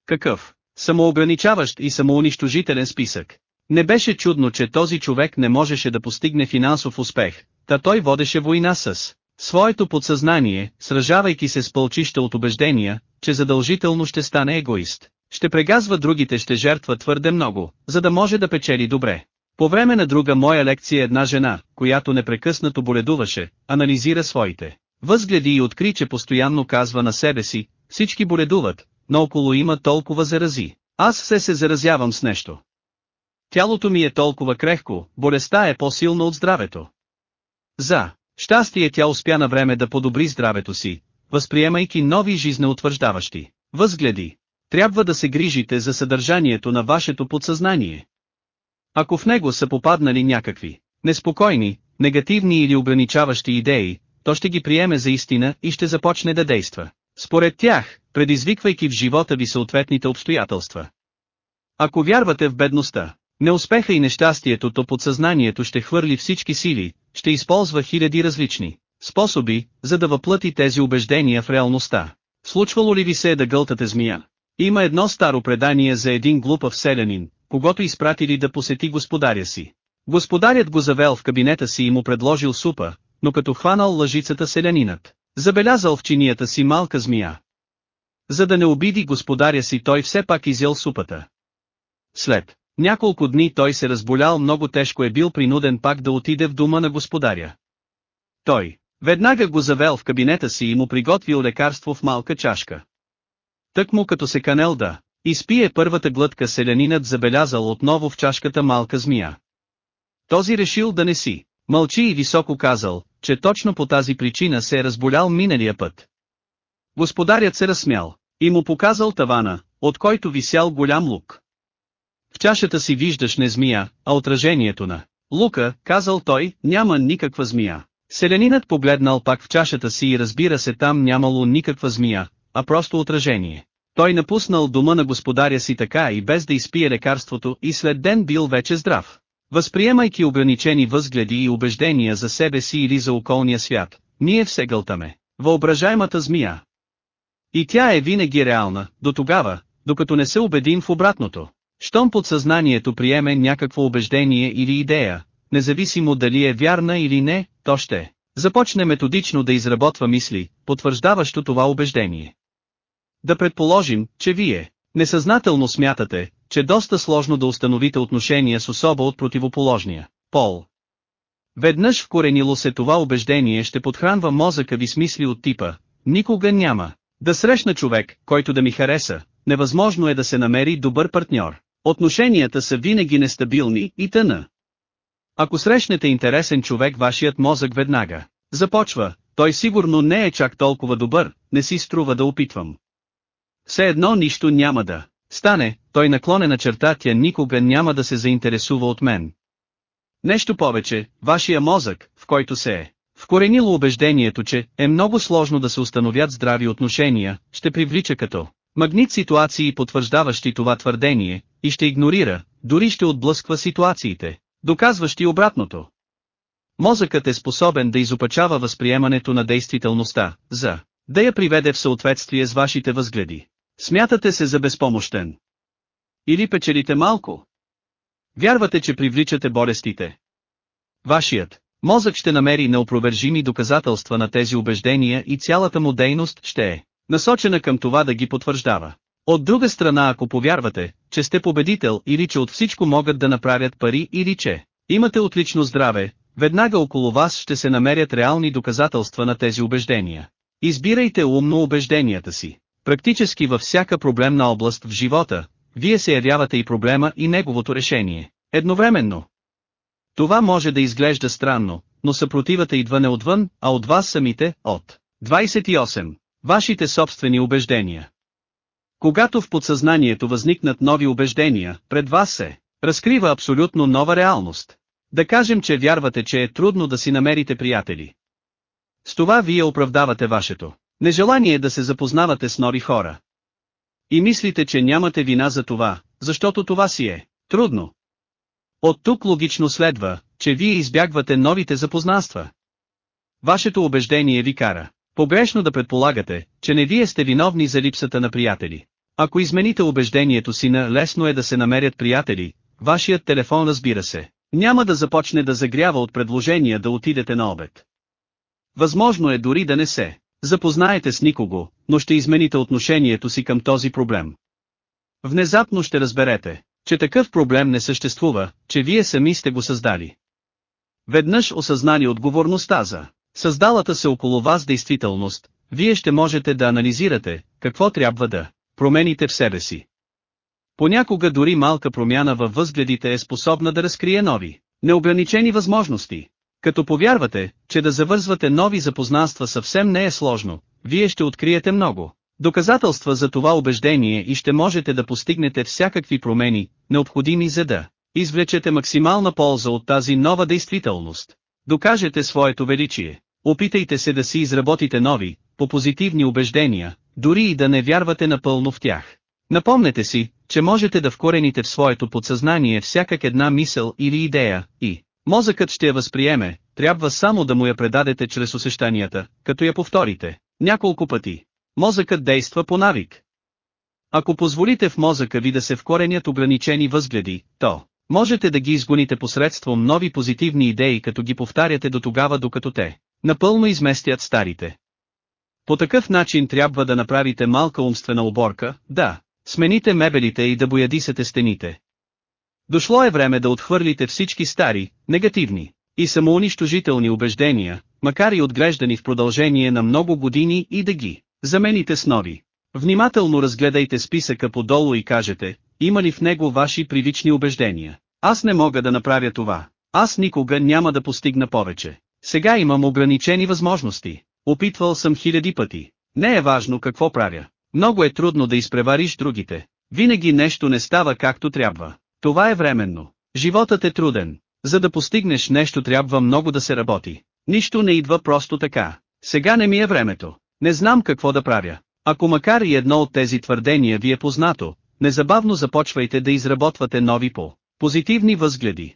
Какъв? Самоограничаващ и самоунищожителен списък. Не беше чудно, че този човек не можеше да постигне финансов успех, та той водеше война с своето подсъзнание, сражавайки се с пълчища от убеждения, че задължително ще стане егоист. Ще прегазва другите ще жертва твърде много, за да може да печели добре. По време на друга моя лекция една жена, която непрекъснато боледуваше, анализира своите възгледи и откри, че постоянно казва на себе си, всички боледуват, но около има толкова зарази. Аз все се заразявам с нещо. Тялото ми е толкова крехко, болестта е по-силна от здравето. За щастие тя успя на време да подобри здравето си, възприемайки нови жизнеутвърждаващи възгледи. Трябва да се грижите за съдържанието на вашето подсъзнание. Ако в него са попаднали някакви неспокойни, негативни или ограничаващи идеи, то ще ги приеме за истина и ще започне да действа. Според тях, предизвиквайки в живота ви съответните обстоятелства. Ако вярвате в бедността, неуспеха и нещастието, то подсъзнанието ще хвърли всички сили, ще използва хиляди различни способи, за да въплъти тези убеждения в реалността. Случвало ли ви се да гълтате змия? Има едно старо предание за един глупав селянин, когато изпратили да посети господаря си. Господарят го завел в кабинета си и му предложил супа, но като хванал лъжицата селянинът, забелязал в чинията си малка змия. За да не обиди господаря си той все пак изял супата. След няколко дни той се разболял много тежко е бил принуден пак да отиде в дома на господаря. Той, веднага го завел в кабинета си и му приготвил лекарство в малка чашка. Тък му като се канел да изпие първата глътка селянинът забелязал отново в чашката малка змия. Този решил да не си. Мълчи и високо казал, че точно по тази причина се е разболял миналия път. Господарят се разсмял и му показал тавана, от който висял голям лук. В чашата си виждаш не змия, а отражението на лука, казал той, няма никаква змия. Селянинът погледнал пак в чашата си и разбира се там нямало никаква змия, а просто отражение. Той напуснал дома на господаря си така и без да изпие лекарството и след ден бил вече здрав. Възприемайки ограничени възгледи и убеждения за себе си или за околния свят, ние все гълтаме. Въображаемата змия. И тя е винаги реална, до тогава, докато не се убедим в обратното. Щом подсъзнанието приеме някакво убеждение или идея, независимо дали е вярна или не, то ще започне методично да изработва мисли, потвърждаващо това убеждение. Да предположим, че вие, несъзнателно смятате, че доста сложно да установите отношения с особа от противоположния пол. Веднъж вкоренило се това убеждение ще подхранва мозъка ви с мисли от типа, никога няма да срещна човек, който да ми хареса, невъзможно е да се намери добър партньор. Отношенията са винаги нестабилни и тъна. Ако срещнете интересен човек вашият мозък веднага започва, той сигурно не е чак толкова добър, не си струва да опитвам. Все едно нищо няма да стане, той наклонена черта тя никога няма да се заинтересува от мен. Нещо повече, вашия мозък, в който се е вкоренило убеждението, че е много сложно да се установят здрави отношения, ще привлича като магнит ситуации потвърждаващи това твърдение, и ще игнорира, дори ще отблъсква ситуациите, доказващи обратното. Мозъкът е способен да изопачава възприемането на действителността, за да я приведе в съответствие с вашите възгледи. Смятате се за безпомощен. Или печелите малко. Вярвате, че привличате болестите. Вашият мозък ще намери неопровержими доказателства на тези убеждения и цялата му дейност ще е насочена към това да ги потвърждава. От друга страна ако повярвате, че сте победител или че от всичко могат да направят пари или че имате отлично здраве, веднага около вас ще се намерят реални доказателства на тези убеждения. Избирайте умно убежденията си. Практически във всяка проблемна област в живота, вие се явявате и проблема и неговото решение. Едновременно. Това може да изглежда странно, но съпротивата идва не отвън, а от вас самите, от 28. Вашите собствени убеждения. Когато в подсъзнанието възникнат нови убеждения, пред вас се разкрива абсолютно нова реалност. Да кажем, че вярвате, че е трудно да си намерите приятели. С това вие оправдавате вашето нежелание да се запознавате с нови хора. И мислите, че нямате вина за това, защото това си е трудно. От тук логично следва, че вие избягвате новите запознанства. Вашето убеждение ви кара погрешно да предполагате, че не вие сте виновни за липсата на приятели. Ако измените убеждението си на лесно е да се намерят приятели, вашият телефон разбира се, няма да започне да загрява от предложения да отидете на обед. Възможно е дори да не се запознаете с никого, но ще измените отношението си към този проблем. Внезапно ще разберете, че такъв проблем не съществува, че вие сами сте го създали. Веднъж осъзнали отговорността за създалата се около вас действителност, вие ще можете да анализирате, какво трябва да промените в себе си. Понякога дори малка промяна във възгледите е способна да разкрие нови, неограничени възможности. Като повярвате, че да завързвате нови запознанства съвсем не е сложно, вие ще откриете много доказателства за това убеждение и ще можете да постигнете всякакви промени, необходими за да извлечете максимална полза от тази нова действителност. Докажете своето величие. Опитайте се да си изработите нови, по-позитивни убеждения, дори и да не вярвате напълно в тях. Напомнете си, че можете да вкорените в своето подсъзнание всякак една мисъл или идея, и мозъкът ще я възприеме, трябва само да му я предадете чрез усещанията, като я повторите, няколко пъти. Мозъкът действа по навик. Ако позволите в мозъка ви да се вкоренят ограничени възгледи, то можете да ги изгоните посредством нови позитивни идеи като ги повтаряте до тогава докато те напълно изместят старите. По такъв начин трябва да направите малка умствена оборка, да, смените мебелите и да боядисате стените. Дошло е време да отхвърлите всички стари, негативни и самоунищожителни убеждения, макар и отглеждани в продължение на много години и да ги замените с нови. Внимателно разгледайте списъка подолу и кажете, има ли в него ваши привични убеждения. Аз не мога да направя това. Аз никога няма да постигна повече. Сега имам ограничени възможности. Опитвал съм хиляди пъти. Не е важно какво правя. Много е трудно да изпревариш другите. Винаги нещо не става както трябва. Това е временно. Животът е труден. За да постигнеш нещо трябва много да се работи. Нищо не идва просто така. Сега не ми е времето. Не знам какво да правя. Ако макар и едно от тези твърдения ви е познато, незабавно започвайте да изработвате нови по позитивни възгледи.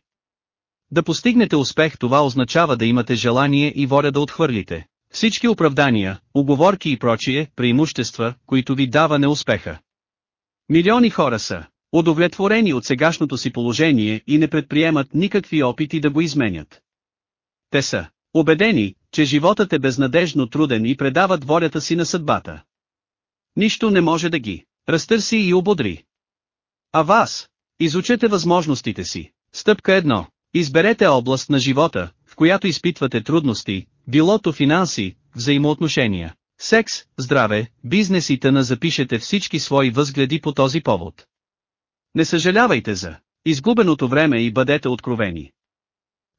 Да постигнете успех това означава да имате желание и воля да отхвърлите всички оправдания, уговорки и прочие, преимущества, които ви дава неуспеха. Милиони хора са удовлетворени от сегашното си положение и не предприемат никакви опити да го изменят. Те са убедени, че животът е безнадежно труден и предават волята си на съдбата. Нищо не може да ги разтърси и ободри. А вас? Изучете възможностите си. Стъпка 1. Изберете област на живота, в която изпитвате трудности, билото финанси, взаимоотношения, секс, здраве, бизнес и тъна запишете всички свои възгледи по този повод. Не съжалявайте за изгубеното време и бъдете откровени.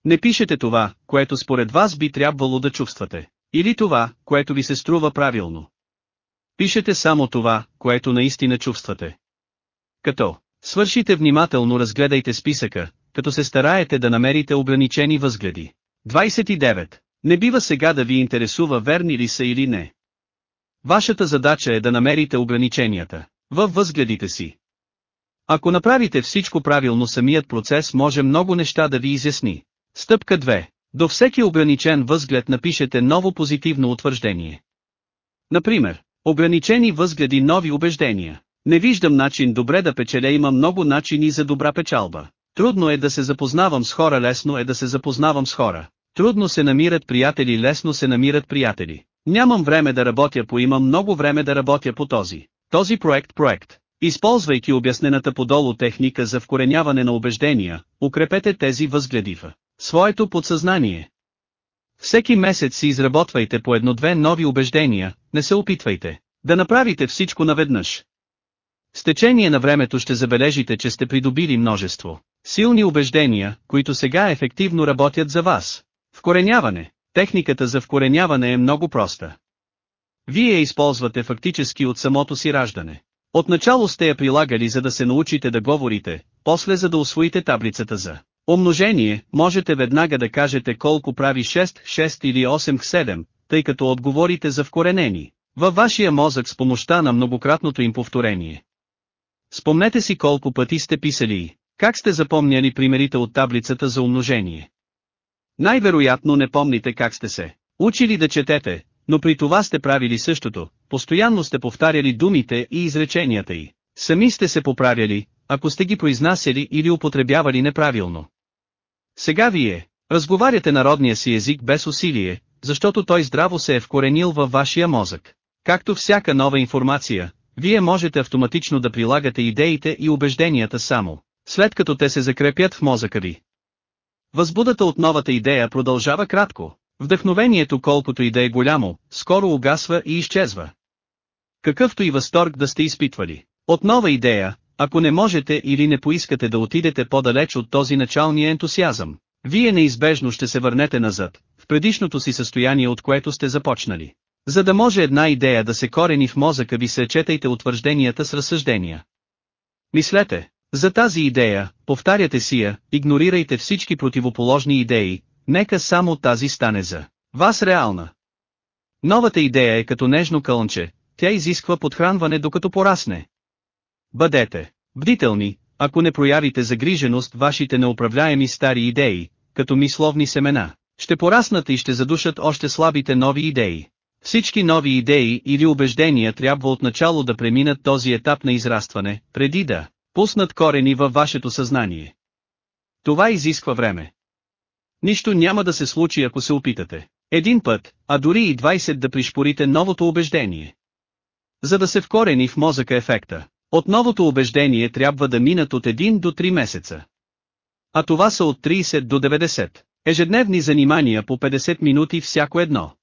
Не пишете това, което според вас би трябвало да чувствате, или това, което ви се струва правилно. Пишете само това, което наистина чувствате. Като свършите внимателно разгледайте списъка, като се стараете да намерите ограничени възгледи. 29. Не бива сега да ви интересува верни ли са или не. Вашата задача е да намерите ограниченията във възгледите си. Ако направите всичко правилно самият процес може много неща да ви изясни. Стъпка 2. До всеки ограничен възглед напишете ново позитивно утвърждение. Например, ограничени възгледи нови убеждения. Не виждам начин добре да печеля има много начини за добра печалба. Трудно е да се запознавам с хора лесно е да се запознавам с хора. Трудно се намират приятели лесно се намират приятели. Нямам време да работя по имам много време да работя по този. Този проект проект. Използвайки обяснената подолу техника за вкореняване на убеждения, укрепете тези възгледи в своето подсъзнание. Всеки месец си изработвайте по едно-две нови убеждения, не се опитвайте да направите всичко наведнъж. С течение на времето ще забележите, че сте придобили множество силни убеждения, които сега ефективно работят за вас. Вкореняване. Техниката за вкореняване е много проста. Вие използвате фактически от самото си раждане. Отначало сте я прилагали за да се научите да говорите, после за да освоите таблицата за умножение, можете веднага да кажете колко прави 6, 6 или 8 7, тъй като отговорите за вкоренени. Във вашия мозък с помощта на многократното им повторение. Спомнете си колко пъти сте писали и как сте запомняли примерите от таблицата за умножение. Най-вероятно не помните как сте се учили да четете, но при това сте правили същото, постоянно сте повтаряли думите и изреченията й. Сами сте се поправяли, ако сте ги произнасяли или употребявали неправилно. Сега вие, разговаряте народния си език без усилие, защото той здраво се е вкоренил във вашия мозък. Както всяка нова информация, вие можете автоматично да прилагате идеите и убежденията само, след като те се закрепят в мозъка ви. Възбудата от новата идея продължава кратко. Вдъхновението колкото и да е голямо, скоро угасва и изчезва. Какъвто и възторг да сте изпитвали. От нова идея, ако не можете или не поискате да отидете по-далеч от този началния ентусиазъм, вие неизбежно ще се върнете назад, в предишното си състояние от което сте започнали. За да може една идея да се корени в мозъка ви се четайте утвържденията с разсъждения. Мислете, за тази идея, повтаряте си я, игнорирайте всички противоположни идеи, нека само тази стане за вас реална. Новата идея е като нежно кълнче, тя изисква подхранване докато порасне. Бъдете бдителни, ако не проявите загриженост вашите неуправляеми стари идеи, като мисловни семена, ще пораснат и ще задушат още слабите нови идеи. Всички нови идеи или убеждения трябва отначало да преминат този етап на израстване, преди да пуснат корени във вашето съзнание. Това изисква време. Нищо няма да се случи ако се опитате. Един път, а дори и 20 да пришпорите новото убеждение. За да се вкорени в мозъка ефекта, от новото убеждение трябва да минат от 1 до 3 месеца. А това са от 30 до 90. Ежедневни занимания по 50 минути всяко едно.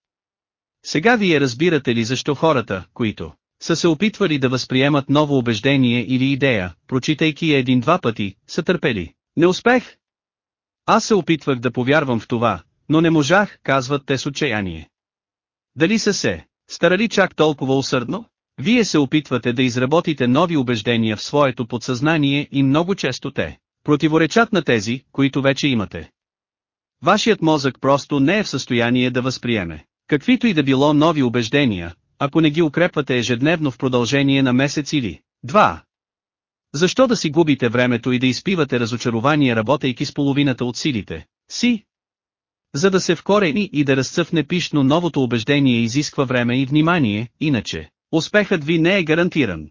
Сега вие разбирате ли защо хората, които са се опитвали да възприемат ново убеждение или идея, прочитайки я един-два пъти, са търпели. Не успех! Аз се опитвах да повярвам в това, но не можах, казват те с отчаяние. Дали са се старали чак толкова усърдно? Вие се опитвате да изработите нови убеждения в своето подсъзнание и много често те противоречат на тези, които вече имате. Вашият мозък просто не е в състояние да възприеме каквито и да било нови убеждения, ако не ги укрепвате ежедневно в продължение на месец или два. Защо да си губите времето и да изпивате разочарование работейки с половината от силите си? За да се вкорени и да разцъфне пишно новото убеждение изисква време и внимание, иначе, успехът ви не е гарантиран.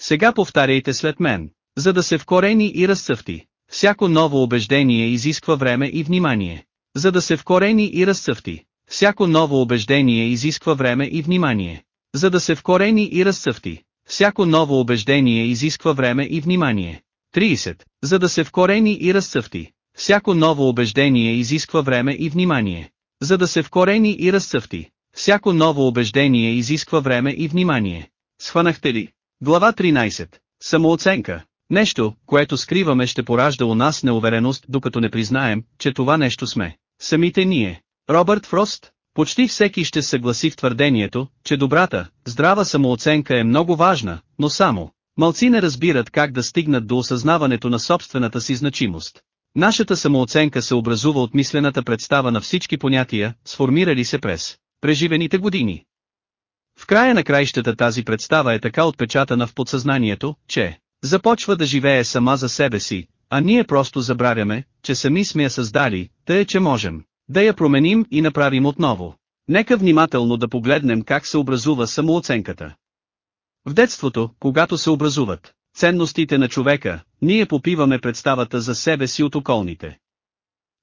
Сега повтаряйте след мен, за да се вкорени и разцъфти. Всяко ново убеждение изисква време и внимание. За да се вкорени и разцъфти. Всяко ново убеждение изисква време и внимание. За да се вкорени и разцъфти. Всяко ново убеждение изисква време и внимание. 30. За да се вкорени и разцъфти. Всяко ново убеждение изисква време и внимание. За да се вкорени и разцъфти. Всяко ново убеждение изисква време и внимание. Схванахте ли? Глава 13. Самооценка. Нещо, което скриваме ще поражда у нас неувереност, докато не признаем, че това нещо сме. Самите ние. Робърт Фрост, почти всеки ще съгласи в твърдението, че добрата, здрава самооценка е много важна, но само, малци не разбират как да стигнат до осъзнаването на собствената си значимост. Нашата самооценка се образува от мислената представа на всички понятия, сформирали се през преживените години. В края на краищата тази представа е така отпечатана в подсъзнанието, че започва да живее сама за себе си, а ние просто забравяме, че сами сме я създали, тъй че можем да я променим и направим отново. Нека внимателно да погледнем как се образува самооценката. В детството, когато се образуват ценностите на човека, ние попиваме представата за себе си от околните.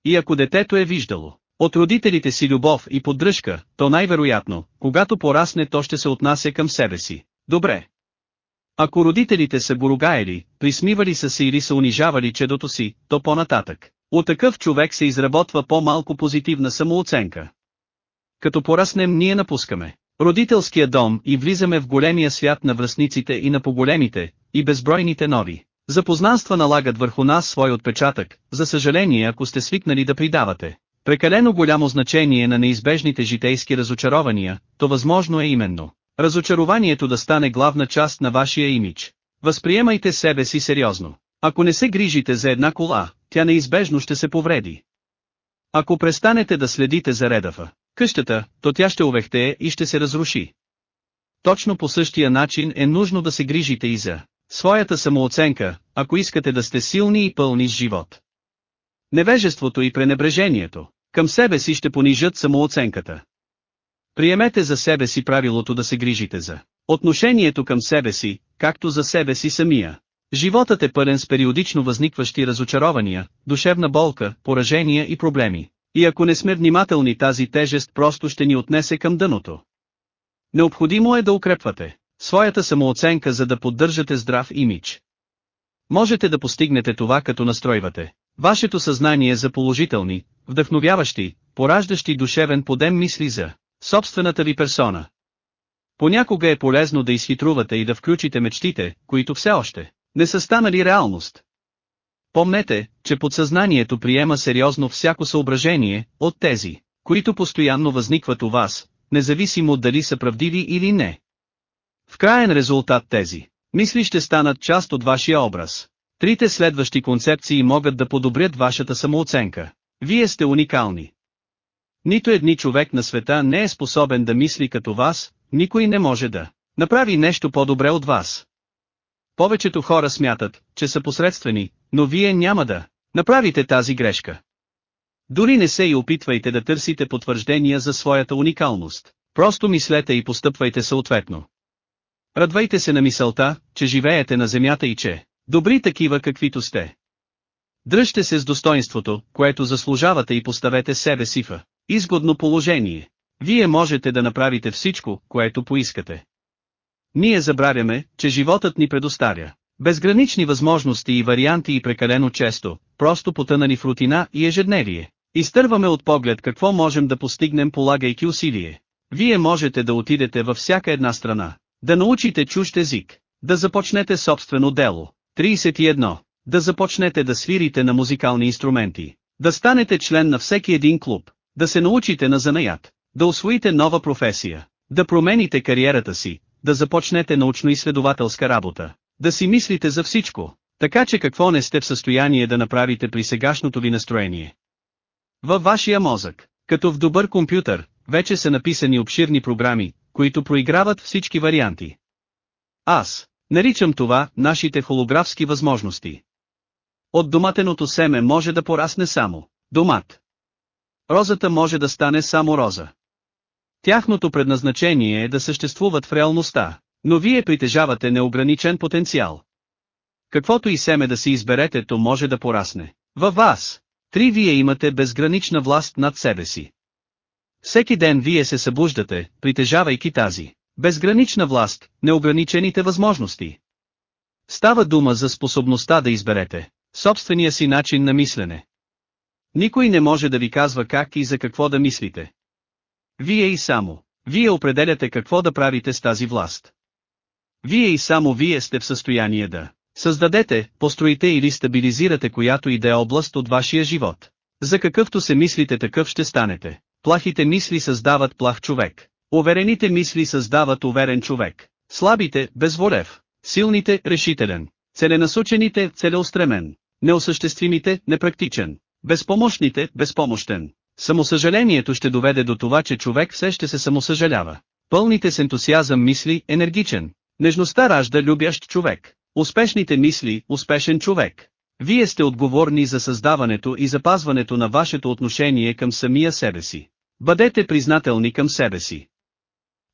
И ако детето е виждало от родителите си любов и поддръжка, то най-вероятно, когато порасне то ще се отнася към себе си. Добре. Ако родителите са горогаели, присмивали са се или са унижавали чедото си, то по-нататък. От такъв човек се изработва по-малко позитивна самооценка. Като пораснем ние напускаме родителския дом и влизаме в големия свят на връзниците и на поголемите, и безбройните нови. Запознанства налагат върху нас свой отпечатък, за съжаление ако сте свикнали да придавате. Прекалено голямо значение на неизбежните житейски разочарования, то възможно е именно. Разочарованието да стане главна част на вашия имидж. Възприемайте себе си сериозно. Ако не се грижите за една кола, тя неизбежно ще се повреди. Ако престанете да следите за редава, къщата, то тя ще увехтее и ще се разруши. Точно по същия начин е нужно да се грижите и за своята самооценка, ако искате да сте силни и пълни с живот. Невежеството и пренебрежението към себе си ще понижат самооценката. Приемете за себе си правилото да се грижите за отношението към себе си, както за себе си самия. Животът е пълен с периодично възникващи разочарования, душевна болка, поражения и проблеми. И ако не сме внимателни тази тежест просто ще ни отнесе към дъното. Необходимо е да укрепвате своята самооценка за да поддържате здрав имидж. Можете да постигнете това като настройвате вашето съзнание за положителни, вдъхновяващи, пораждащи душевен подем мисли за собствената ви персона. Понякога е полезно да изхитрувате и да включите мечтите, които все още не са станали реалност. Помнете, че подсъзнанието приема сериозно всяко съображение, от тези, които постоянно възникват у вас, независимо дали са правдиви или не. В краен резултат тези мисли ще станат част от вашия образ. Трите следващи концепции могат да подобрят вашата самооценка. Вие сте уникални. Нито едни човек на света не е способен да мисли като вас, никой не може да направи нещо по-добре от вас. Повечето хора смятат, че са посредствени, но вие няма да направите тази грешка. Дори не се и опитвайте да търсите потвърждения за своята уникалност. Просто мислете и постъпвайте съответно. Радвайте се на мисълта, че живеете на земята и че добри такива каквито сте. Дръжте се с достоинството, което заслужавате и поставете себе си изгодно положение. Вие можете да направите всичко, което поискате. Ние забравяме, че животът ни предоставя безгранични възможности и варианти и прекалено често, просто потънани в рутина и ежедневие. Изтърваме от поглед какво можем да постигнем полагайки усилие. Вие можете да отидете във всяка една страна, да научите чужд език, да започнете собствено дело. 31. Да започнете да свирите на музикални инструменти, да станете член на всеки един клуб, да се научите на занаят, да освоите нова професия, да промените кариерата си, да започнете научно-изследователска работа, да си мислите за всичко, така че какво не сте в състояние да направите при сегашното ви настроение. Във вашия мозък, като в добър компютър, вече са написани обширни програми, които проиграват всички варианти. Аз наричам това нашите холографски възможности. От доматеното семе може да порасне само домат. Розата може да стане само роза. Тяхното предназначение е да съществуват в реалността, но вие притежавате неограничен потенциал. Каквото и семе да си изберете, то може да порасне. Във вас. Три вие имате безгранична власт над себе си. Всеки ден вие се събуждате, притежавайки тази безгранична власт, неограничените възможности. Става дума за способността да изберете собствения си начин на мислене. Никой не може да ви казва как и за какво да мислите. Вие и само. Вие определяте какво да правите с тази власт. Вие и само вие сте в състояние да създадете, построите или стабилизирате която и да е област от вашия живот. За какъвто се мислите такъв ще станете. Плахите мисли създават плах човек. Уверените мисли създават уверен човек. Слабите – безволев. Силните – решителен. Целенасочените – целеустремен. Неосъществимите – непрактичен. Безпомощните – безпомощен. Самосъжалението ще доведе до това, че човек все ще се самосъжалява. Пълните с ентусиазъм мисли – енергичен. Нежността ражда любящ човек. Успешните мисли – успешен човек. Вие сте отговорни за създаването и запазването на вашето отношение към самия себе си. Бъдете признателни към себе си.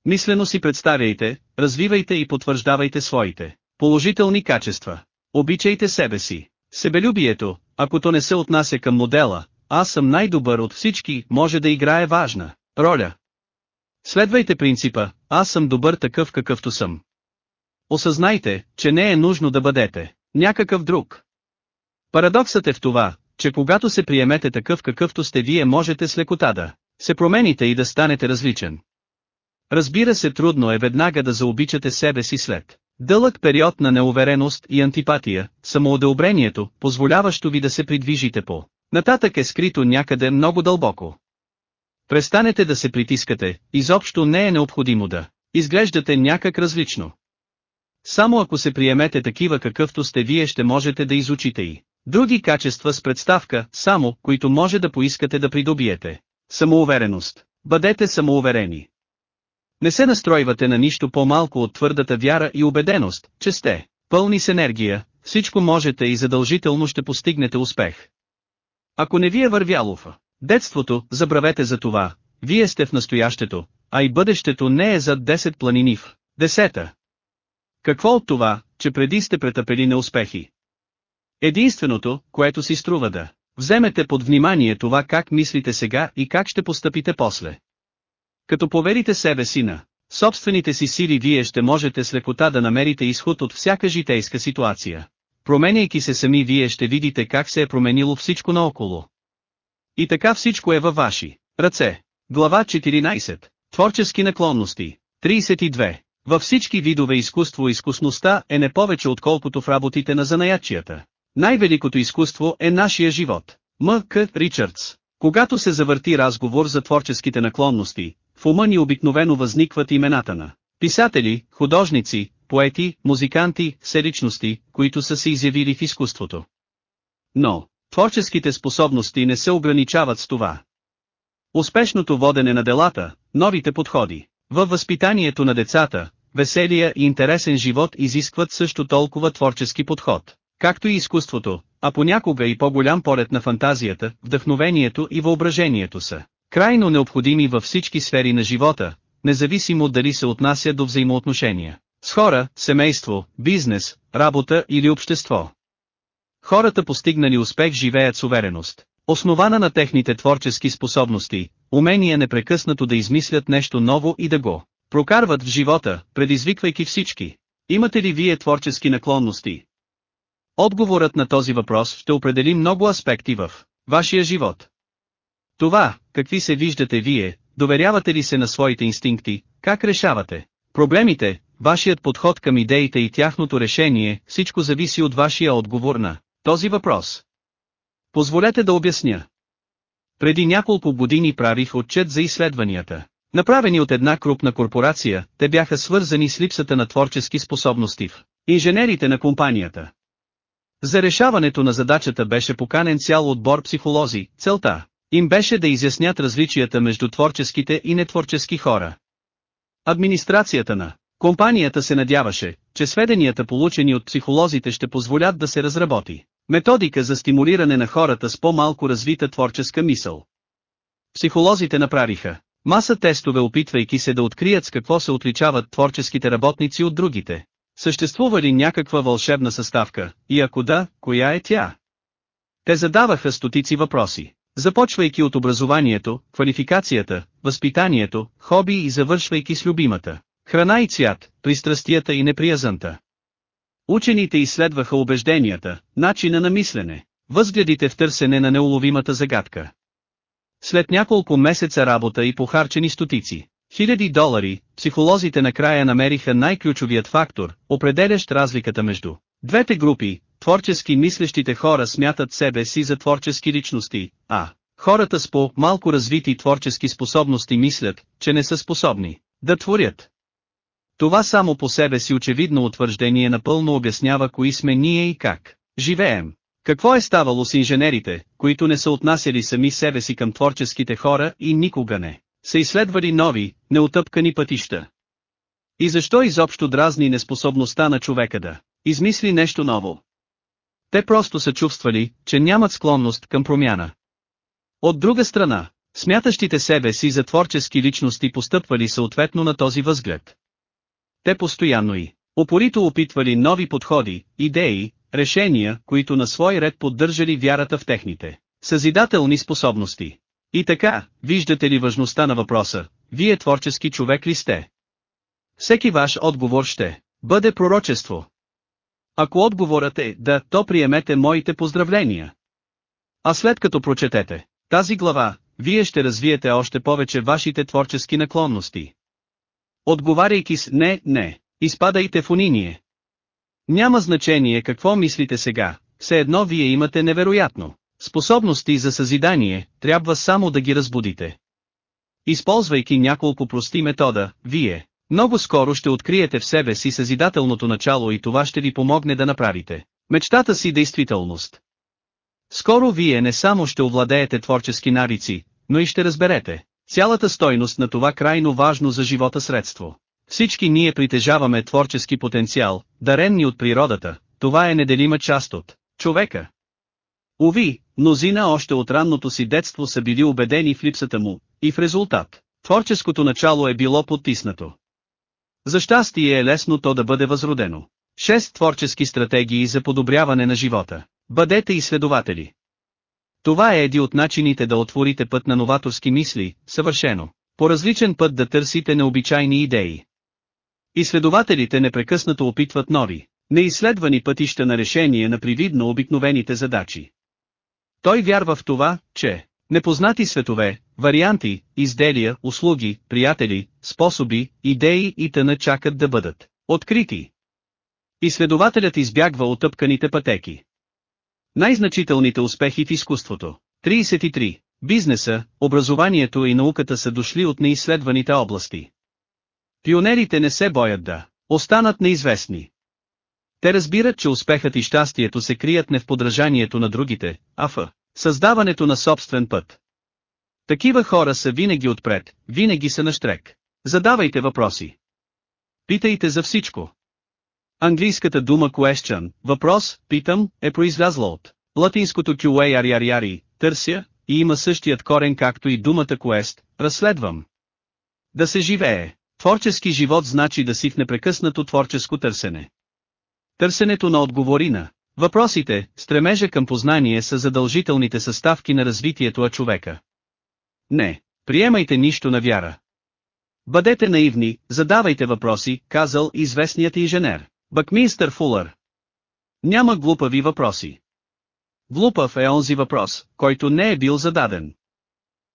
Мислено си представяйте, развивайте и потвърждавайте своите положителни качества. Обичайте себе си. Себелюбието, ако то не се отнася към модела, аз съм най-добър от всички, може да играе важна роля. Следвайте принципа, аз съм добър такъв какъвто съм. Осъзнайте, че не е нужно да бъдете някакъв друг. Парадоксът е в това, че когато се приемете такъв какъвто сте вие можете с лекота да се промените и да станете различен. Разбира се трудно е веднага да заобичате себе си след дълъг период на неувереност и антипатия, самоодобрението, позволяващо ви да се придвижите по. Нататък е скрито някъде много дълбоко. Престанете да се притискате, изобщо не е необходимо да изглеждате някак различно. Само ако се приемете такива какъвто сте вие ще можете да изучите и други качества с представка, само, които може да поискате да придобиете. Самоувереност. Бъдете самоуверени. Не се настройвате на нищо по-малко от твърдата вяра и убеденост, че сте пълни с енергия, всичко можете и задължително ще постигнете успех. Ако не ви е вървяло в детството, забравете за това, вие сте в настоящето, а и бъдещето не е зад 10 планини в десета. Какво от това, че преди сте претъпели неуспехи? Единственото, което си струва да вземете под внимание това как мислите сега и как ще постъпите после. Като поверите себе си на собствените си сили вие ще можете с лекота да намерите изход от всяка житейска ситуация. Променяйки се сами вие ще видите как се е променило всичко наоколо. И така всичко е във ваши ръце. Глава 14. Творчески наклонности. 32. Във всички видове изкуство изкусността е не повече отколкото в работите на занаячията. Най-великото изкуство е нашия живот. М. К. Ричардс. Когато се завърти разговор за творческите наклонности, в ума ни обикновено възникват имената на писатели, художници, поети, музиканти, все личности, които са се изявили в изкуството. Но, творческите способности не се ограничават с това. Успешното водене на делата, новите подходи. Във възпитанието на децата, веселия и интересен живот изискват също толкова творчески подход, както и изкуството, а понякога и по-голям полет на фантазията, вдъхновението и въображението са. Крайно необходими във всички сфери на живота, независимо дали се отнася до взаимоотношения с хора, семейство, бизнес, работа или общество. Хората постигнали успех живеят с увереност, основана на техните творчески способности, умения непрекъснато да измислят нещо ново и да го прокарват в живота, предизвиквайки всички. Имате ли вие творчески наклонности? Отговорът на този въпрос ще определи много аспекти в вашия живот. Това, какви се виждате вие, доверявате ли се на своите инстинкти, как решавате проблемите, вашият подход към идеите и тяхното решение, всичко зависи от вашия отговор на този въпрос. Позволете да обясня. Преди няколко години правих отчет за изследванията. Направени от една крупна корпорация, те бяха свързани с липсата на творчески способности в инженерите на компанията. За решаването на задачата беше поканен цял отбор психолози, целта им беше да изяснят различията между творческите и нетворчески хора. Администрацията на компанията се надяваше, че сведенията получени от психолозите ще позволят да се разработи методика за стимулиране на хората с по-малко развита творческа мисъл. Психолозите направиха маса тестове опитвайки се да открият с какво се отличават творческите работници от другите. Съществува ли някаква вълшебна съставка, и ако да, коя е тя? Те задаваха стотици въпроси. Започвайки от образованието, квалификацията, възпитанието, хоби и завършвайки с любимата. Храна и цвят, пристрастията и неприязанта. Учените изследваха убежденията, начина на мислене, възгледите в търсене на неуловимата загадка. След няколко месеца работа и похарчени стотици, хиляди долари, психолозите накрая намериха най-ключовият фактор, определящ разликата между двете групи, творчески мислещите хора смятат себе си за творчески личности, а хората с по-малко развити творчески способности мислят, че не са способни да творят. Това само по себе си очевидно утвърждение напълно обяснява кои сме ние и как живеем. Какво е ставало с инженерите, които не са отнасяли сами себе си към творческите хора и никога не са изследвали нови, неотъпкани пътища? И защо изобщо дразни неспособността на човека да измисли нещо ново? Те просто са чувствали, че нямат склонност към промяна. От друга страна, смятащите себе си за творчески личности постъпвали съответно на този възглед. Те постоянно и упорито опитвали нови подходи, идеи, решения, които на свой ред поддържали вярата в техните съзидателни способности. И така, виждате ли важността на въпроса, вие творчески човек ли сте? Всеки ваш отговор ще бъде пророчество. Ако отговорът е да, то приемете моите поздравления. А след като прочетете тази глава, вие ще развиете още повече вашите творчески наклонности. Отговаряйки с не, не, изпадайте в униние. Няма значение какво мислите сега, все едно вие имате невероятно. Способности за съзидание, трябва само да ги разбудите. Използвайки няколко прости метода, вие, много скоро ще откриете в себе си съзидателното начало и това ще ви помогне да направите мечтата си действителност. Скоро вие не само ще овладеете творчески навици, но и ще разберете цялата стойност на това крайно важно за живота средство. Всички ние притежаваме творчески потенциал, дарен ни от природата, това е неделима част от човека. Уви, мнозина още от ранното си детство са били убедени в липсата му, и в резултат, творческото начало е било потиснато. За щастие е лесно то да бъде възродено. Шест творчески стратегии за подобряване на живота. Бъдете изследователи. Това е един от начините да отворите път на новаторски мисли, съвършено. По различен път да търсите необичайни идеи. Изследователите непрекъснато опитват нови, неизследвани пътища на решение на привидно обикновените задачи. Той вярва в това, че непознати светове, варианти, изделия, услуги, приятели, способи, идеи и тъна чакат да бъдат открити. Изследователят избягва отъпканите пътеки. Най-значителните успехи в изкуството. 33. Бизнеса, образованието и науката са дошли от неизследваните области. Пионерите не се боят да останат неизвестни. Те разбират, че успехът и щастието се крият не в подражанието на другите, а в създаването на собствен път. Такива хора са винаги отпред, винаги са на штрек. Задавайте въпроси. Питайте за всичко. Английската дума question, въпрос, питам, е произлязла от латинското QA търся, и има същият корен както и думата quest, разследвам. Да се живее. Творчески живот значи да си в непрекъснато творческо търсене. Търсенето на отговорина. Въпросите, стремежа към познание са задължителните съставки на развитието на човека. Не, приемайте нищо на вяра. Бъдете наивни, задавайте въпроси, казал известният инженер. Бакминстър Фулър. Няма глупави въпроси. Глупав е онзи въпрос, който не е бил зададен.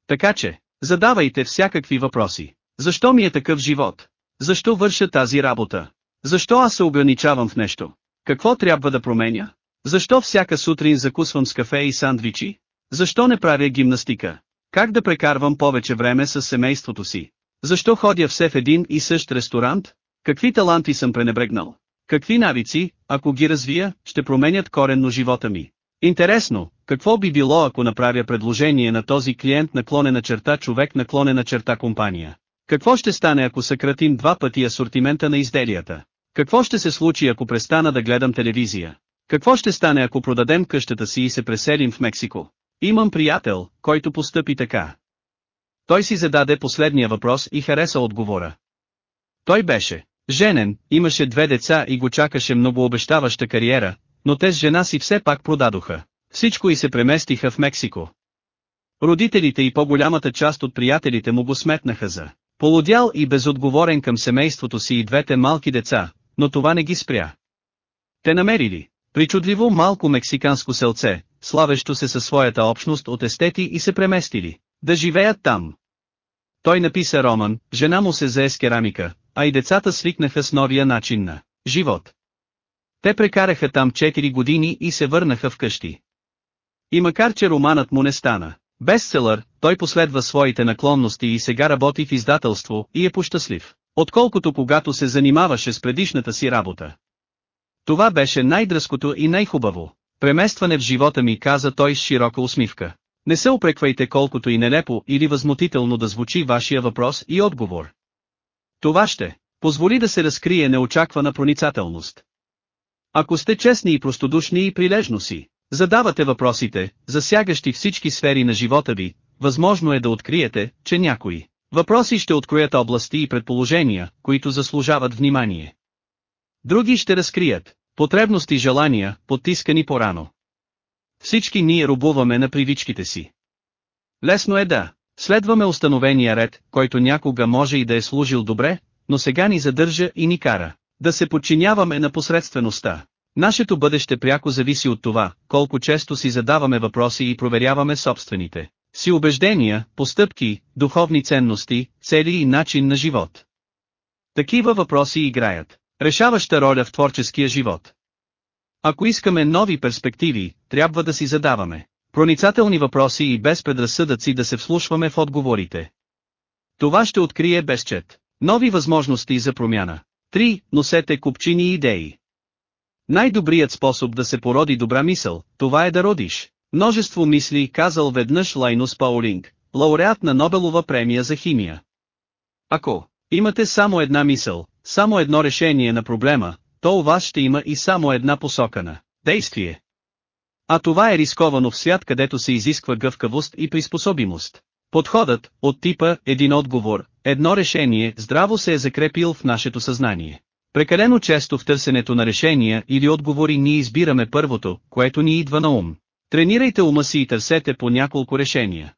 Така че, задавайте всякакви въпроси. Защо ми е такъв живот? Защо върша тази работа? Защо аз се ограничавам в нещо? Какво трябва да променя? Защо всяка сутрин закусвам с кафе и сандвичи? Защо не правя гимнастика? Как да прекарвам повече време с семейството си? Защо ходя все в един и същ ресторант? Какви таланти съм пренебрегнал? Какви навици, ако ги развия, ще променят коренно живота ми? Интересно, какво би било ако направя предложение на този клиент наклонена черта човек наклонена черта компания? Какво ще стане ако съкратим два пъти асортимента на изделията? Какво ще се случи ако престана да гледам телевизия? Какво ще стане ако продадем къщата си и се преселим в Мексико? Имам приятел, който постъпи така. Той си зададе последния въпрос и хареса отговора. Той беше женен, имаше две деца и го чакаше много обещаваща кариера, но те с жена си все пак продадоха. Всичко и се преместиха в Мексико. Родителите и по-голямата част от приятелите му го сметнаха за полудял и безотговорен към семейството си и двете малки деца, но това не ги спря. Те намерили причудливо малко мексиканско селце, славещо се със своята общност от естети и се преместили, да живеят там. Той написа роман, жена му се зае с керамика, а и децата свикнаха с новия начин на живот. Те прекараха там 4 години и се върнаха вкъщи. И макар че романът му не стана бестселър, той последва своите наклонности и сега работи в издателство и е пощастлив, отколкото когато се занимаваше с предишната си работа. Това беше най-дръското и най-хубаво. Преместване в живота ми каза той с широка усмивка. Не се опреквайте колкото и нелепо или възмутително да звучи вашия въпрос и отговор. Това ще позволи да се разкрие неочаквана проницателност. Ако сте честни и простодушни и прилежно си, задавате въпросите, засягащи всички сфери на живота ви, възможно е да откриете, че някои въпроси ще откроят области и предположения, които заслужават внимание. Други ще разкрият потребности и желания, потискани по-рано. Всички ние рубуваме на привичките си. Лесно е да следваме установения ред, който някога може и да е служил добре, но сега ни задържа и ни кара да се подчиняваме на посредствеността. Нашето бъдеще пряко зависи от това, колко често си задаваме въпроси и проверяваме собствените си убеждения, постъпки, духовни ценности, цели и начин на живот. Такива въпроси играят решаваща роля в творческия живот. Ако искаме нови перспективи, трябва да си задаваме проницателни въпроси и без предразсъдъци да се вслушваме в отговорите. Това ще открие безчет нови възможности за промяна. 3. Носете купчини идеи. Най-добрият способ да се породи добра мисъл, това е да родиш. Множество мисли казал веднъж Лайнус Паулинг, лауреат на Нобелова премия за химия. Ако имате само една мисъл, само едно решение на проблема, то у вас ще има и само една посока на действие. А това е рисковано в свят където се изисква гъвкавост и приспособимост. Подходът, от типа «един отговор», едно решение, здраво се е закрепил в нашето съзнание. Прекалено често в търсенето на решения или отговори ние избираме първото, което ни идва на ум. Тренирайте ума си и търсете по няколко решения.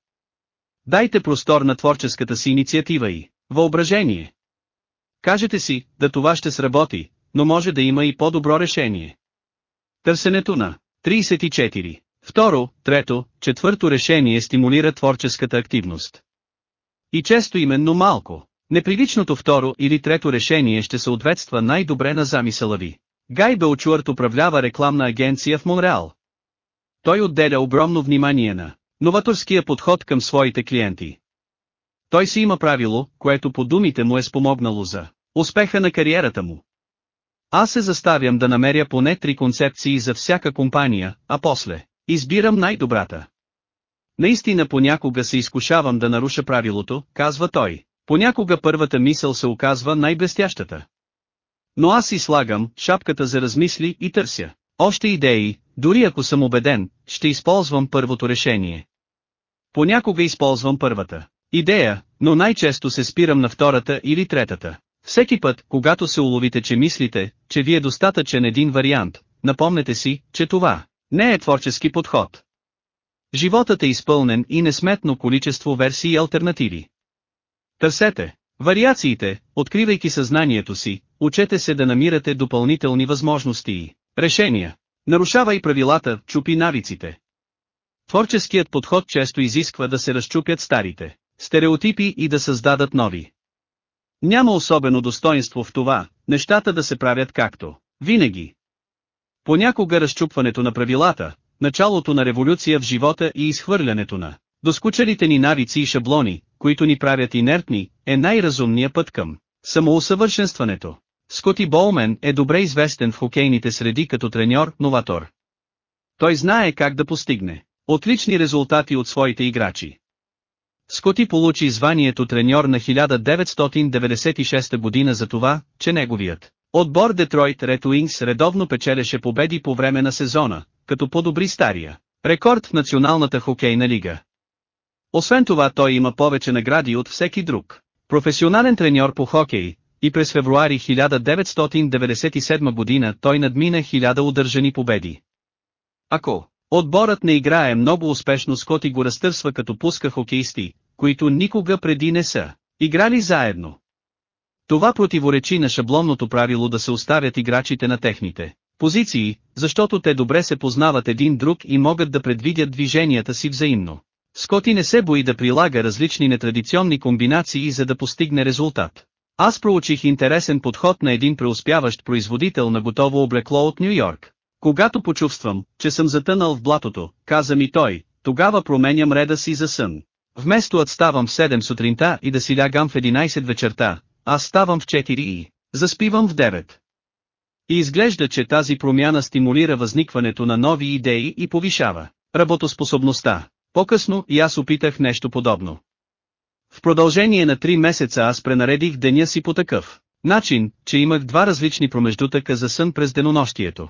Дайте простор на творческата си инициатива и въображение. Кажете си, да това ще сработи, но може да има и по-добро решение. Търсенето на 34. Второ, трето, четвърто решение стимулира творческата активност. И често именно малко, неприличното второ или трето решение ще съответства най-добре на замисъла ви. Гай Белчуърт управлява рекламна агенция в Монреал. Той отделя огромно внимание на новаторския подход към своите клиенти. Той си има правило, което по думите му е спомогнало за успеха на кариерата му. Аз се заставям да намеря поне три концепции за всяка компания, а после избирам най-добрата. Наистина понякога се изкушавам да наруша правилото, казва той. Понякога първата мисъл се оказва най-блестящата. Но аз си слагам шапката за размисли и търся. Още идеи, дори ако съм убеден, ще използвам първото решение. Понякога използвам първата идея, но най-често се спирам на втората или третата. Всеки път, когато се уловите, че мислите, че ви е достатъчен един вариант, напомнете си, че това не е творчески подход. Животът е изпълнен и несметно количество версии и альтернативи. Търсете вариациите, откривайки съзнанието си, учете се да намирате допълнителни възможности и решения. Нарушавай правилата, чупи навиците. Творческият подход често изисква да се разчупят старите стереотипи и да създадат нови. Няма особено достоинство в това, нещата да се правят както винаги. Понякога разчупването на правилата, началото на революция в живота и изхвърлянето на доскучалите ни навици и шаблони, които ни правят инертни, е най-разумният път към самоусъвършенстването. Скоти Болмен е добре известен в хокейните среди като треньор-новатор. Той знае как да постигне отлични резултати от своите играчи. Скоти получи званието треньор на 1996 година за това, че неговият отбор Детройт Ред Уинкс редовно печелеше победи по време на сезона, като подобри стария рекорд в Националната хокейна лига. Освен това той има повече награди от всеки друг. Професионален треньор по хокей, и през февруари 1997 година той надмина 1000 удържани победи. Ако отборът не играе много успешно Скоти го разтърсва като пуска хокеисти, които никога преди не са играли заедно. Това противоречи на шаблонното правило да се оставят играчите на техните позиции, защото те добре се познават един друг и могат да предвидят движенията си взаимно. Скоти не се бои да прилага различни нетрадиционни комбинации за да постигне резултат. Аз проучих интересен подход на един преуспяващ производител на готово облекло от Нью Йорк. Когато почувствам, че съм затънал в блатото, каза ми той, тогава променям реда си за сън. Вместо да ставам в 7 сутринта и да си лягам в 11 вечерта, аз ставам в 4 и заспивам в 9. И изглежда, че тази промяна стимулира възникването на нови идеи и повишава работоспособността. По-късно и аз опитах нещо подобно. В продължение на 3 месеца аз пренаредих деня си по такъв начин, че имах два различни промеждутъка за сън през денонощието.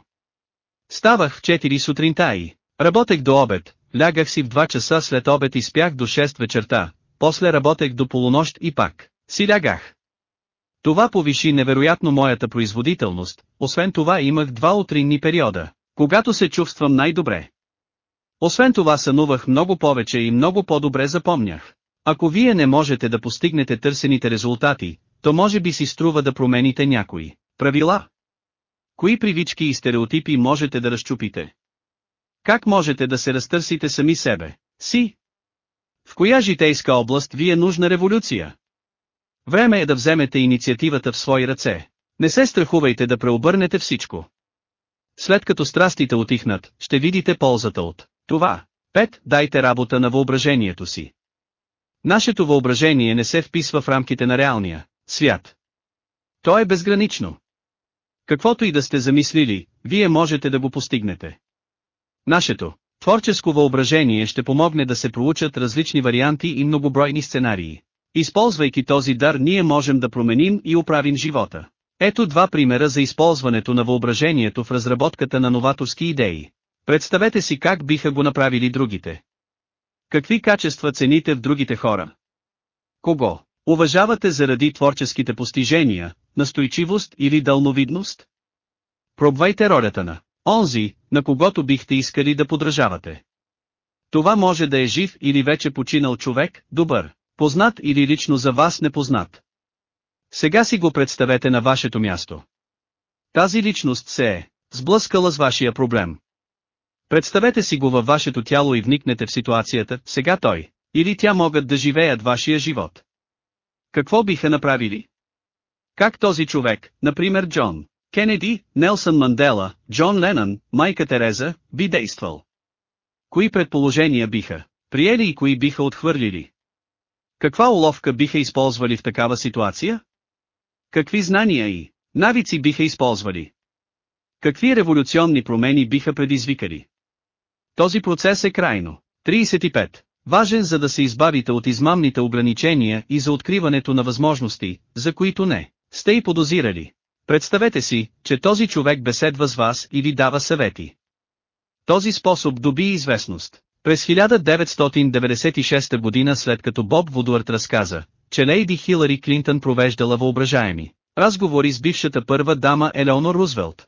Ставах в 4 сутринта и работех до обед, лягах си в 2 часа след обед и спях до 6 вечерта, после работех до полунощ и пак си лягах. Това повиши невероятно моята производителност, освен това имах два утринни периода, когато се чувствам най-добре. Освен това сънувах много повече и много по-добре запомнях. Ако вие не можете да постигнете търсените резултати, то може би си струва да промените някои правила. Кои привички и стереотипи можете да разчупите? Как можете да се разтърсите сами себе си? В коя житейска област ви е нужна революция? Време е да вземете инициативата в свои ръце. Не се страхувайте да преобърнете всичко. След като страстите отихнат, ще видите ползата от това. Пет, дайте работа на въображението си. Нашето въображение не се вписва в рамките на реалния свят. То е безгранично. Каквото и да сте замислили, вие можете да го постигнете. Нашето творческо въображение ще помогне да се проучат различни варианти и многобройни сценарии. Използвайки този дар ние можем да променим и оправим живота. Ето два примера за използването на въображението в разработката на новаторски идеи. Представете си как биха го направили другите. Какви качества цените в другите хора? Кого? Уважавате заради творческите постижения, настойчивост или дълновидност? Пробвайте ролята на онзи, на когото бихте искали да подражавате. Това може да е жив или вече починал човек, добър, познат или лично за вас непознат. Сега си го представете на вашето място. Тази личност се е сблъскала с вашия проблем. Представете си го във вашето тяло и вникнете в ситуацията, сега той, или тя могат да живеят вашия живот. Какво биха направили? Как този човек, например Джон Кенеди, Нелсън Мандела, Джон Ленън, Майка Тереза, би действал? Кои предположения биха приели и кои биха отхвърлили? Каква уловка биха използвали в такава ситуация? Какви знания и навици биха използвали? Какви революционни промени биха предизвикали? Този процес е крайно. 35. Важен за да се избавите от измамните ограничения и за откриването на възможности, за които не сте и подозирали. Представете си, че този човек беседва с вас и ви дава съвети. Този способ доби известност. През 1996 година след като Боб Вудуарт разказа, че Лейди Хилари Клинтън провеждала въображаеми разговори с бившата първа дама Елеонор Рузвелт.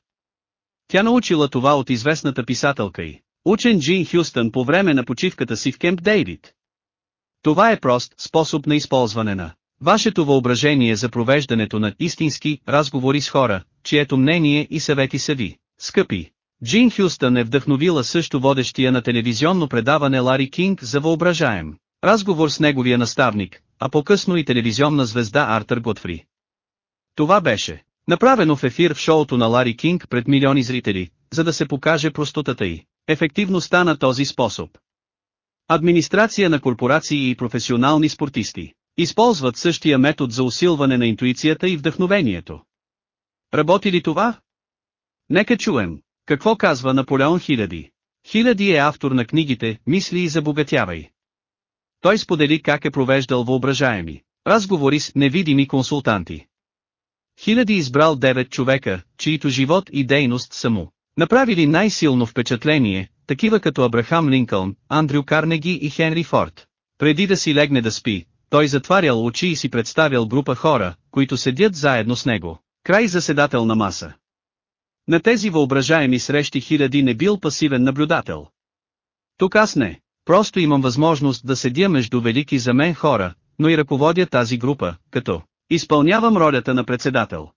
Тя научила това от известната писателка й, учен Джин Хюстън по време на почивката си в Кемп Дейвид. Това е прост способ на използване на вашето въображение за провеждането на истински разговори с хора, чието мнение и съвети са ви, скъпи. Джин Хюстън е вдъхновила също водещия на телевизионно предаване Лари Кинг за въображаем. Разговор с неговия наставник, а по-късно и телевизионна звезда Артър Готфри. Това беше направено в ефир в шоуто на Лари Кинг пред милиони зрители, за да се покаже простотата й, ефективността на този способ. Администрация на корпорации и професионални спортисти използват същия метод за усилване на интуицията и вдъхновението. Работи ли това? Нека чуем. Какво казва Наполеон Хиляди? Хиляди е автор на книгите «Мисли и забогатявай». Той сподели как е провеждал въображаеми разговори с невидими консултанти. Хиляди избрал 9 човека, чието живот и дейност са му направили най-силно впечатление, такива като Абрахам Линкълн, Андрю Карнеги и Хенри Форд. Преди да си легне да спи, той затварял очи и си представял група хора, които седят заедно с него, край заседателна маса. На тези въображаеми срещи хиляди не бил пасивен наблюдател. Тук аз не, просто имам възможност да седя между велики за мен хора, но и ръководя тази група, като изпълнявам ролята на председател.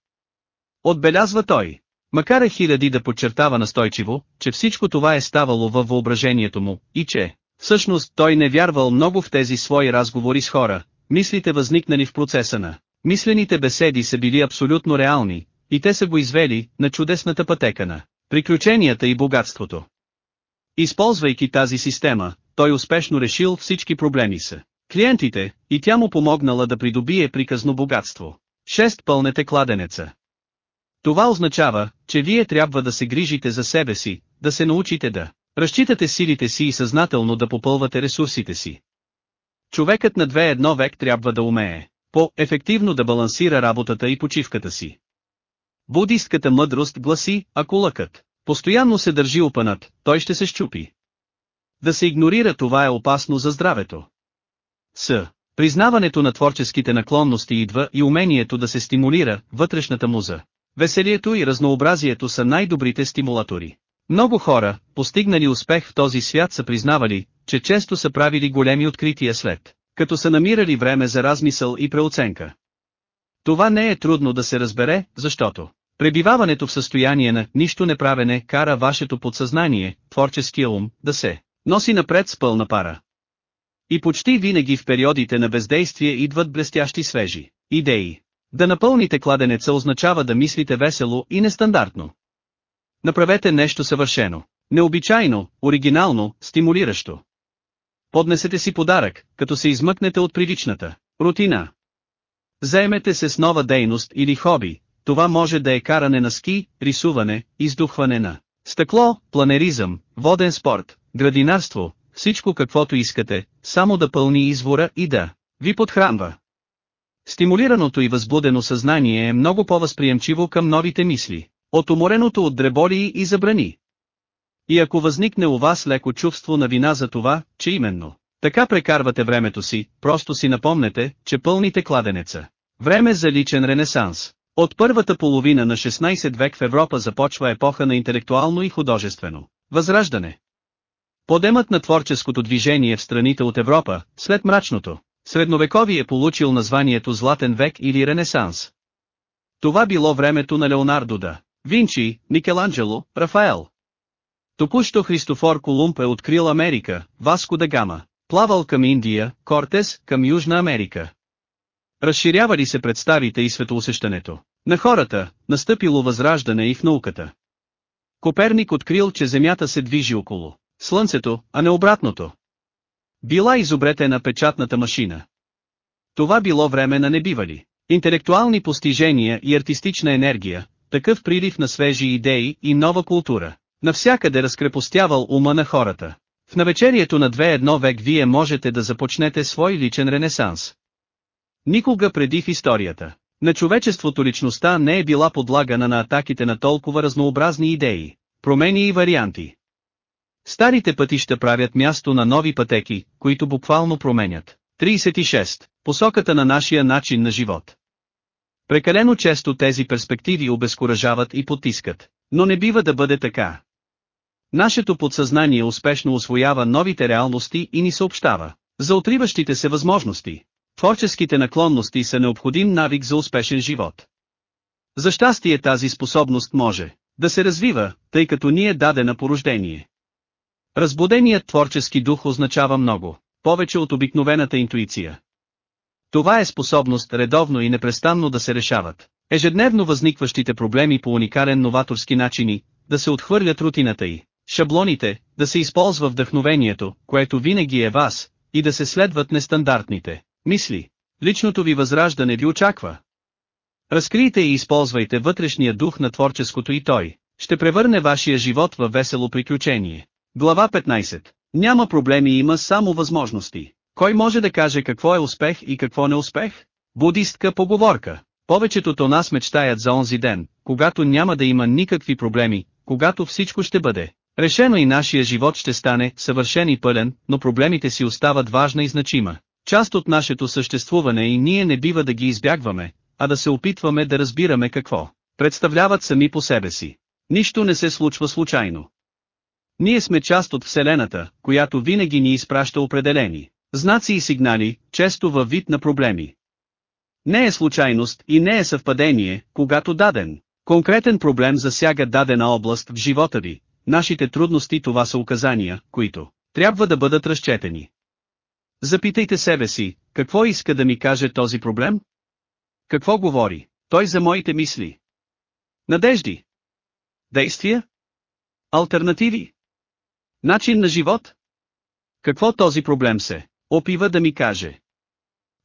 Отбелязва той. Макар е хиляди да подчертава настойчиво, че всичко това е ставало във въображението му, и че, всъщност той не вярвал много в тези свои разговори с хора, мислите възникнали в процеса на мислените беседи са били абсолютно реални, и те са го извели на чудесната пътека на приключенията и богатството. Използвайки тази система, той успешно решил всички проблеми са. Клиентите, и тя му помогнала да придобие приказно богатство. 6. Пълнете кладенеца. Това означава, че вие трябва да се грижите за себе си, да се научите да разчитате силите си и съзнателно да попълвате ресурсите си. Човекът на две едно век трябва да умее по-ефективно да балансира работата и почивката си. Будистката мъдрост гласи, ако лъкът постоянно се държи опънат, той ще се щупи. Да се игнорира това е опасно за здравето. С. Признаването на творческите наклонности идва и умението да се стимулира вътрешната муза. Веселието и разнообразието са най-добрите стимулатори. Много хора, постигнали успех в този свят са признавали, че често са правили големи открития след, като са намирали време за размисъл и преоценка. Това не е трудно да се разбере, защото пребиваването в състояние на нищо неправене кара вашето подсъзнание, творческия ум, да се носи напред с пълна пара. И почти винаги в периодите на бездействие идват блестящи свежи идеи. Да напълните кладенеца означава да мислите весело и нестандартно. Направете нещо съвършено, необичайно, оригинално, стимулиращо. Поднесете си подарък, като се измъкнете от приличната рутина. Заемете се с нова дейност или хоби, това може да е каране на ски, рисуване, издухване на стъкло, планеризъм, воден спорт, градинарство, всичко каквото искате, само да пълни извора и да ви подхранва. Стимулираното и възбудено съзнание е много по-възприемчиво към новите мисли, от умореното от дреболии и забрани. И ако възникне у вас леко чувство на вина за това, че именно, така прекарвате времето си, просто си напомнете, че пълните кладенеца. Време за личен ренесанс. От първата половина на 16 век в Европа започва епоха на интелектуално и художествено възраждане. Подемът на творческото движение в страните от Европа, след мрачното, средновековие е получил названието Златен век или Ренесанс. Това било времето на Леонардо да Винчи, Микеланджело, Рафаел. Току-що Христофор Колумб е открил Америка, Васко да Гама, плавал към Индия, Кортес, към Южна Америка. Разширявали се представите и светоусещането на хората, настъпило възраждане и в науката. Коперник открил, че Земята се движи около Слънцето, а не обратното. Била изобретена печатната машина. Това било време на небивали. Интелектуални постижения и артистична енергия, такъв прилив на свежи идеи и нова култура. Навсякъде разкрепостявал ума на хората. В навечерието на 2-1 век вие можете да започнете свой личен ренесанс. Никога преди в историята на човечеството личността не е била подлагана на атаките на толкова разнообразни идеи, промени и варианти. Старите пътища правят място на нови пътеки, които буквално променят. 36. Посоката на нашия начин на живот. Прекалено често тези перспективи обезкуражават и потискат, но не бива да бъде така. Нашето подсъзнание успешно освоява новите реалности и ни съобщава за отриващите се възможности. Творческите наклонности са необходим навик за успешен живот. За щастие тази способност може да се развива, тъй като ни е дадена по рождение. Разбуденият творчески дух означава много, повече от обикновената интуиция. Това е способност редовно и непрестанно да се решават. Ежедневно възникващите проблеми по уникален новаторски начини, да се отхвърлят рутината й, шаблоните, да се използва вдъхновението, което винаги е вас, и да се следват нестандартните мисли. Личното ви възраждане ви очаква. Разкрийте и използвайте вътрешния дух на творческото и той, ще превърне вашия живот в весело приключение. Глава 15. Няма проблеми има само възможности. Кой може да каже какво е успех и какво не успех? Будистка поговорка. Повечето от нас мечтаят за онзи ден, когато няма да има никакви проблеми, когато всичко ще бъде. Решено и нашия живот ще стане съвършен и пълен, но проблемите си остават важна и значима. Част от нашето съществуване и ние не бива да ги избягваме, а да се опитваме да разбираме какво представляват сами по себе си. Нищо не се случва случайно. Ние сме част от Вселената, която винаги ни изпраща определени знаци и сигнали, често във вид на проблеми. Не е случайност и не е съвпадение, когато даден конкретен проблем засяга дадена област в живота ви, нашите трудности това са указания, които трябва да бъдат разчетени. Запитайте себе си, какво иска да ми каже този проблем? Какво говори той за моите мисли? Надежди? Действия? Альтернативи? Начин на живот? Какво този проблем се опива да ми каже?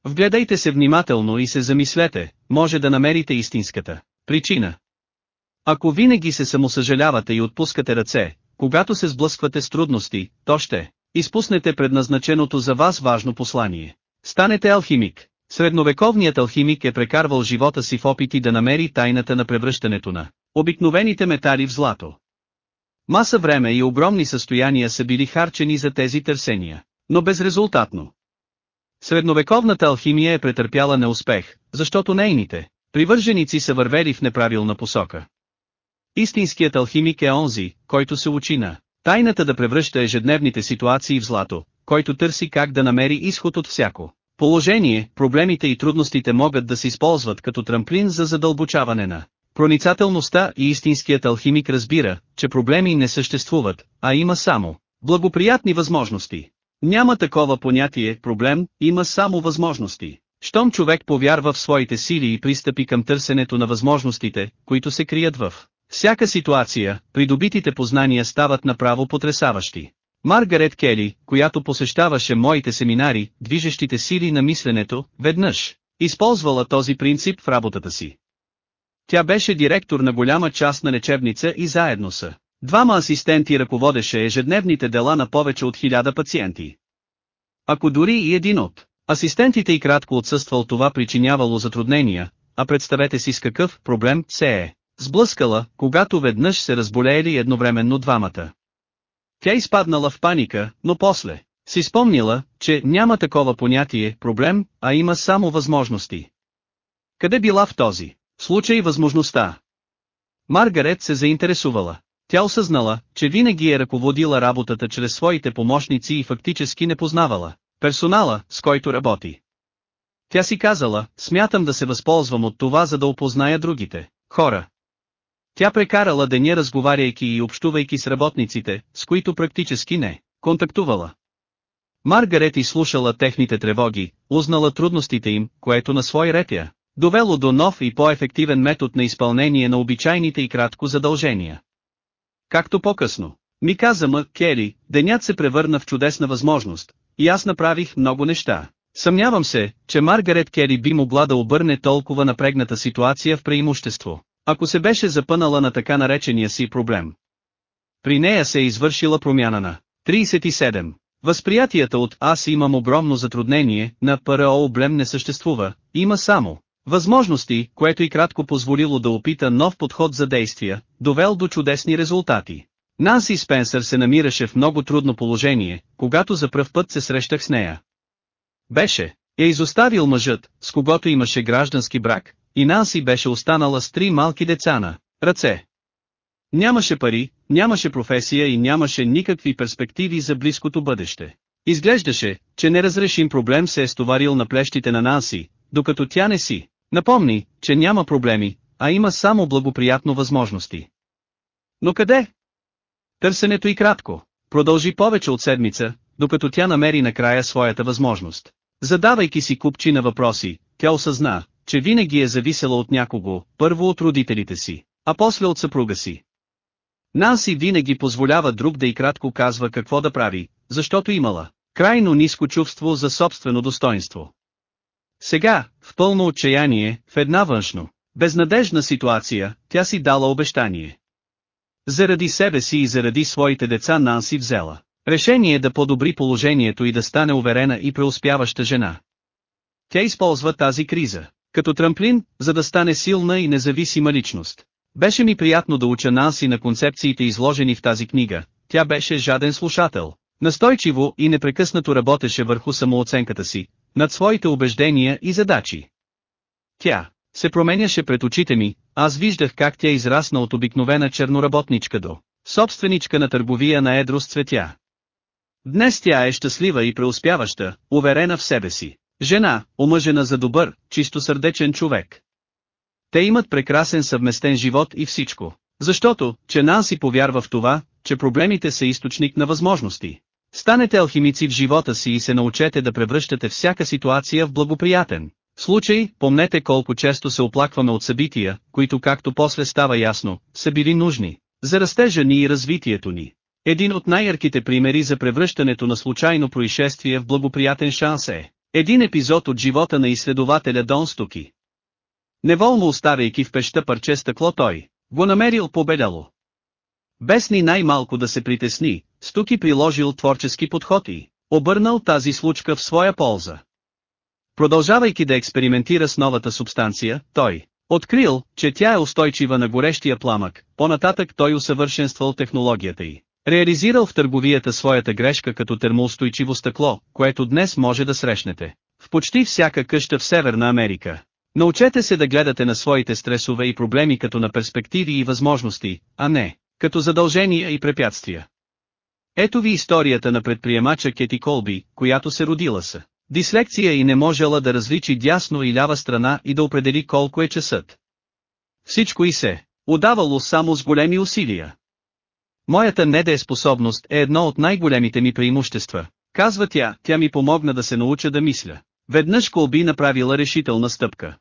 Вгледайте се внимателно и се замислете, може да намерите истинската причина. Ако винаги се самосъжалявате и отпускате ръце, когато се сблъсквате с трудности, то ще изпуснете предназначеното за вас важно послание. Станете алхимик. Средновековният алхимик е прекарвал живота си в опити да намери тайната на превръщането на обикновените метали в злато. Маса време и огромни състояния са били харчени за тези търсения, но безрезултатно. Средновековната алхимия е претърпяла неуспех, защото нейните привърженици са вървели в неправилна посока. Истинският алхимик е онзи, който се учи на тайната да превръща ежедневните ситуации в злато, който търси как да намери изход от всяко положение, проблемите и трудностите могат да се използват като трамплин за задълбочаване на проницателността и истинският алхимик разбира, че проблеми не съществуват, а има само благоприятни възможности. Няма такова понятие проблем, има само възможности. Щом човек повярва в своите сили и пристъпи към търсенето на възможностите, които се крият в всяка ситуация, придобитите познания стават направо потрясаващи. Маргарет Кели, която посещаваше моите семинари, движещите сили на мисленето, веднъж, използвала този принцип в работата си. Тя беше директор на голяма част на лечебница и заедно са. Двама асистенти ръководеше ежедневните дела на повече от хиляда пациенти. Ако дори и един от асистентите и кратко отсъствал това причинявало затруднения, а представете си с какъв проблем се е сблъскала, когато веднъж се разболеели едновременно двамата. Тя изпаднала в паника, но после си спомнила, че няма такова понятие проблем, а има само възможности. Къде била в този случай възможността? Маргарет се заинтересувала. Тя осъзнала, че винаги е ръководила работата чрез своите помощници и фактически не познавала персонала, с който работи. Тя си казала, смятам да се възползвам от това за да опозная другите хора. Тя прекарала деня разговаряйки и общувайки с работниците, с които практически не контактувала. Маргарет изслушала техните тревоги, узнала трудностите им, което на свой ред я довело до нов и по-ефективен метод на изпълнение на обичайните и кратко задължения. Както по-късно, ми каза М. Кери, денят се превърна в чудесна възможност, и аз направих много неща. Съмнявам се, че Маргарет Кери би могла да обърне толкова напрегната ситуация в преимущество, ако се беше запънала на така наречения си проблем. При нея се е извършила промяна на 37. Възприятията от «аз имам огромно затруднение» на ПРО облем не съществува, има само възможности, което и кратко позволило да опита нов подход за действия, довел до чудесни резултати. Нанси Спенсър се намираше в много трудно положение, когато за пръв път се срещах с нея. Беше, е изоставил мъжът, с когото имаше граждански брак, и Нанси беше останала с три малки деца на ръце. Нямаше пари, нямаше професия и нямаше никакви перспективи за близкото бъдеще. Изглеждаше, че неразрешим проблем се е стоварил на плещите на Нанси, докато тя не си. Напомни, че няма проблеми, а има само благоприятно възможности. Но къде? Търсенето и кратко. Продължи повече от седмица, докато тя намери накрая своята възможност. Задавайки си купчи на въпроси, тя осъзна, че винаги е зависела от някого, първо от родителите си, а после от съпруга си. Нанси винаги позволява друг да и кратко казва какво да прави, защото имала крайно ниско чувство за собствено достоинство. Сега, в пълно отчаяние, в една външно, безнадежна ситуация, тя си дала обещание. Заради себе си и заради своите деца Нанси взела решение да подобри положението и да стане уверена и преуспяваща жена. Тя използва тази криза, като трамплин, за да стане силна и независима личност. Беше ми приятно да уча Нанси на концепциите изложени в тази книга, тя беше жаден слушател. Настойчиво и непрекъснато работеше върху самооценката си, над своите убеждения и задачи. Тя се променяше пред очите ми, аз виждах как тя израсна от обикновена черноработничка до собственичка на търговия на едро с цветя. Днес тя е щастлива и преуспяваща, уверена в себе си. Жена, омъжена за добър, чисто сърдечен човек. Те имат прекрасен съвместен живот и всичко. Защото, че Нанси повярва в това, че проблемите са източник на възможности. Станете алхимици в живота си и се научете да превръщате всяка ситуация в благоприятен. Случай, помнете колко често се оплакваме от събития, които както после става ясно, са били нужни, за растежа ни и развитието ни. Един от най-ярките примери за превръщането на случайно происшествие в благоприятен шанс е един епизод от живота на изследователя Дон Стуки. Неволно оставяйки в пеща парче стъкло той, го намерил победало. Без ни най-малко да се притесни, Стуки приложил творчески подход и обърнал тази случка в своя полза. Продължавайки да експериментира с новата субстанция, той открил, че тя е устойчива на горещия пламък, по-нататък той усъвършенствал технологията й. Реализирал в търговията своята грешка като термоустойчиво стъкло, което днес може да срещнете. В почти всяка къща в Северна Америка. Научете се да гледате на своите стресове и проблеми като на перспективи и възможности, а не като задължения и препятствия. Ето ви историята на предприемача Кети Колби, която се родила с дислекция и не можела да различи дясно и лява страна и да определи колко е часът. Всичко и се удавало само с големи усилия. Моята недееспособност е едно от най-големите ми преимущества, казва тя, тя ми помогна да се науча да мисля. Веднъж Колби направила решителна стъпка.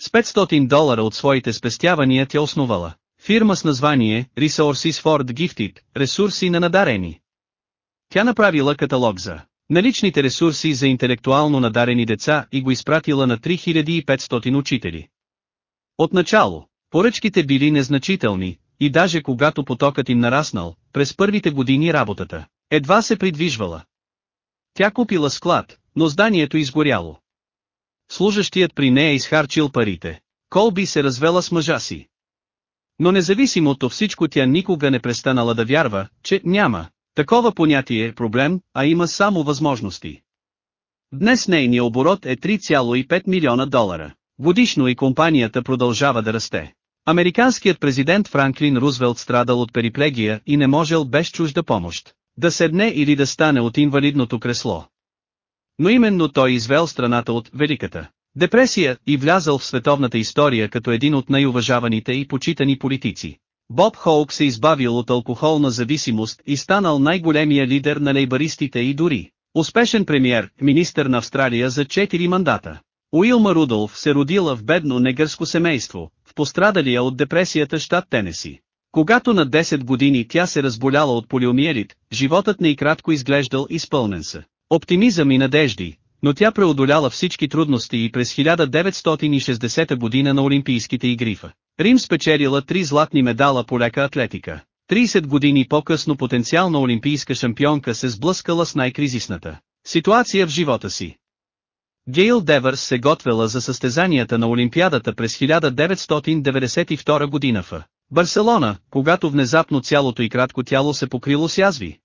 С 500 долара от своите спестявания тя основала фирма с название Resources for Gifted, ресурси на надарени. Тя направила каталог за наличните ресурси за интелектуално надарени деца и го изпратила на 3500 учители. Отначало, поръчките били незначителни, и даже когато потокът им нараснал, през първите години работата, едва се придвижвала. Тя купила склад, но зданието изгоряло. Служащият при нея изхарчил парите. Колби се развела с мъжа си. Но независимо от всичко тя никога не престанала да вярва, че няма такова понятие проблем, а има само възможности. Днес нейният оборот е 3,5 милиона долара. Годишно и компанията продължава да расте. Американският президент Франклин Рузвелт страдал от периплегия и не можел без чужда помощ да седне или да стане от инвалидното кресло. Но именно той извел страната от Великата депресия и влязал в световната история като един от най-уважаваните и почитани политици. Боб Хоук се избавил от алкохолна зависимост и станал най-големия лидер на лейбаристите и дори успешен премьер, министър на Австралия за 4 мандата. Уилма Рудолф се родила в бедно негърско семейство, в пострадалия от депресията щат Тенеси. Когато на 10 години тя се разболяла от полиомиелит, животът не и кратко изглеждал изпълнен са. Оптимизъм и надежди, но тя преодоляла всички трудности и през 1960 година на Олимпийските игри Рим спечелила три златни медала по лека атлетика. 30 години по-късно потенциална олимпийска шампионка се сблъскала с най-кризисната ситуация в живота си. Гейл Девърс се готвела за състезанията на Олимпиадата през 1992 година в Барселона, когато внезапно цялото и кратко тяло се покрило с язви.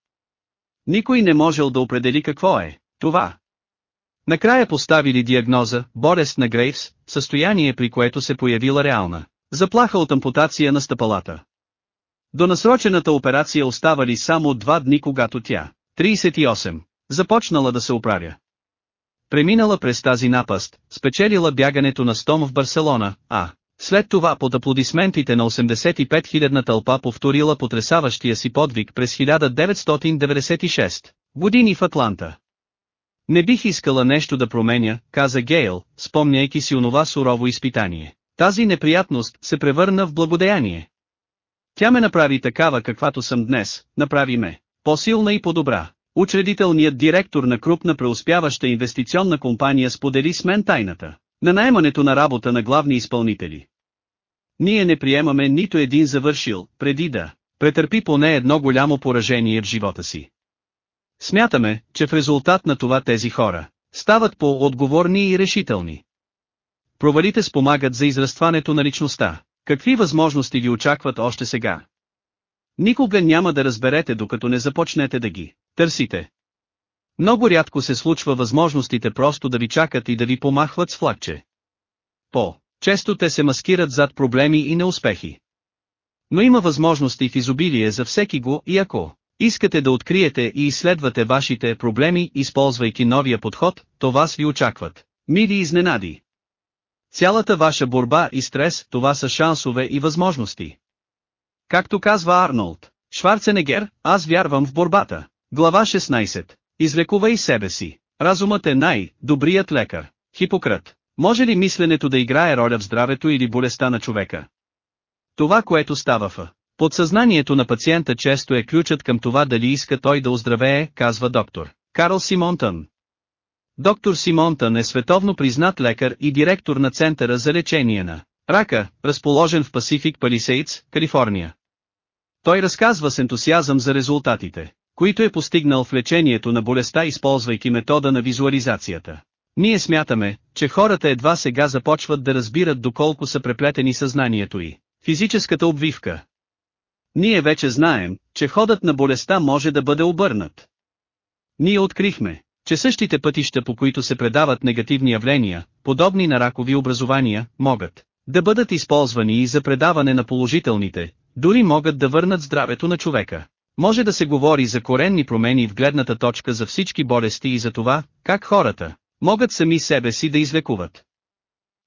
Никой не можел да определи какво е това. Накрая поставили диагноза, болест на Грейвс, състояние при което се появила реална заплаха от ампутация на стъпалата. До насрочената операция оставали само два дни когато тя, 38, започнала да се оправя. Преминала през тази напаст, спечелила бягането на Стом в Барселона, а, след това под аплодисментите на 85 000 тълпа повторила потрясаващия си подвиг през 1996 години в Атланта. Не бих искала нещо да променя, каза Гейл, спомняйки си онова сурово изпитание. Тази неприятност се превърна в благодеяние. Тя ме направи такава каквато съм днес, направи ме по-силна и по-добра. Учредителният директор на крупна преуспяваща инвестиционна компания сподели с мен тайната на наемането на работа на главни изпълнители. Ние не приемаме нито един завършил, преди да претърпи поне едно голямо поражение в живота си. Смятаме, че в резултат на това тези хора стават по-отговорни и решителни. Провалите спомагат за израстването на личността. Какви възможности ви очакват още сега? Никога няма да разберете докато не започнете да ги търсите. Много рядко се случва възможностите просто да ви чакат и да ви помахват с флагче. По, често те се маскират зад проблеми и неуспехи. Но има възможности в изобилие за всеки го и ако искате да откриете и изследвате вашите проблеми, използвайки новия подход, то вас ви очакват. Мили изненади. Цялата ваша борба и стрес, това са шансове и възможности. Както казва Арнолд, Шварценегер, аз вярвам в борбата. Глава 16. Излекувай себе си. Разумът е най-добрият лекар. Хипократ. Може ли мисленето да играе роля в здравето или болестта на човека? Това което става в подсъзнанието на пациента често е ключът към това дали иска той да оздравее, казва доктор Карл Симонтън. Доктор Симонтън е световно признат лекар и директор на Центъра за лечение на рака, разположен в Пасифик Палисейдс, Калифорния. Той разказва с ентусиазъм за резултатите, които е постигнал в лечението на болестта използвайки метода на визуализацията. Ние смятаме, че хората едва сега започват да разбират доколко са преплетени съзнанието и физическата обвивка. Ние вече знаем, че ходът на болестта може да бъде обърнат. Ние открихме, че същите пътища по които се предават негативни явления, подобни на ракови образования, могат да бъдат използвани и за предаване на положителните, дори могат да върнат здравето на човека. Може да се говори за коренни промени в гледната точка за всички болести и за това, как хората могат сами себе си да излекуват.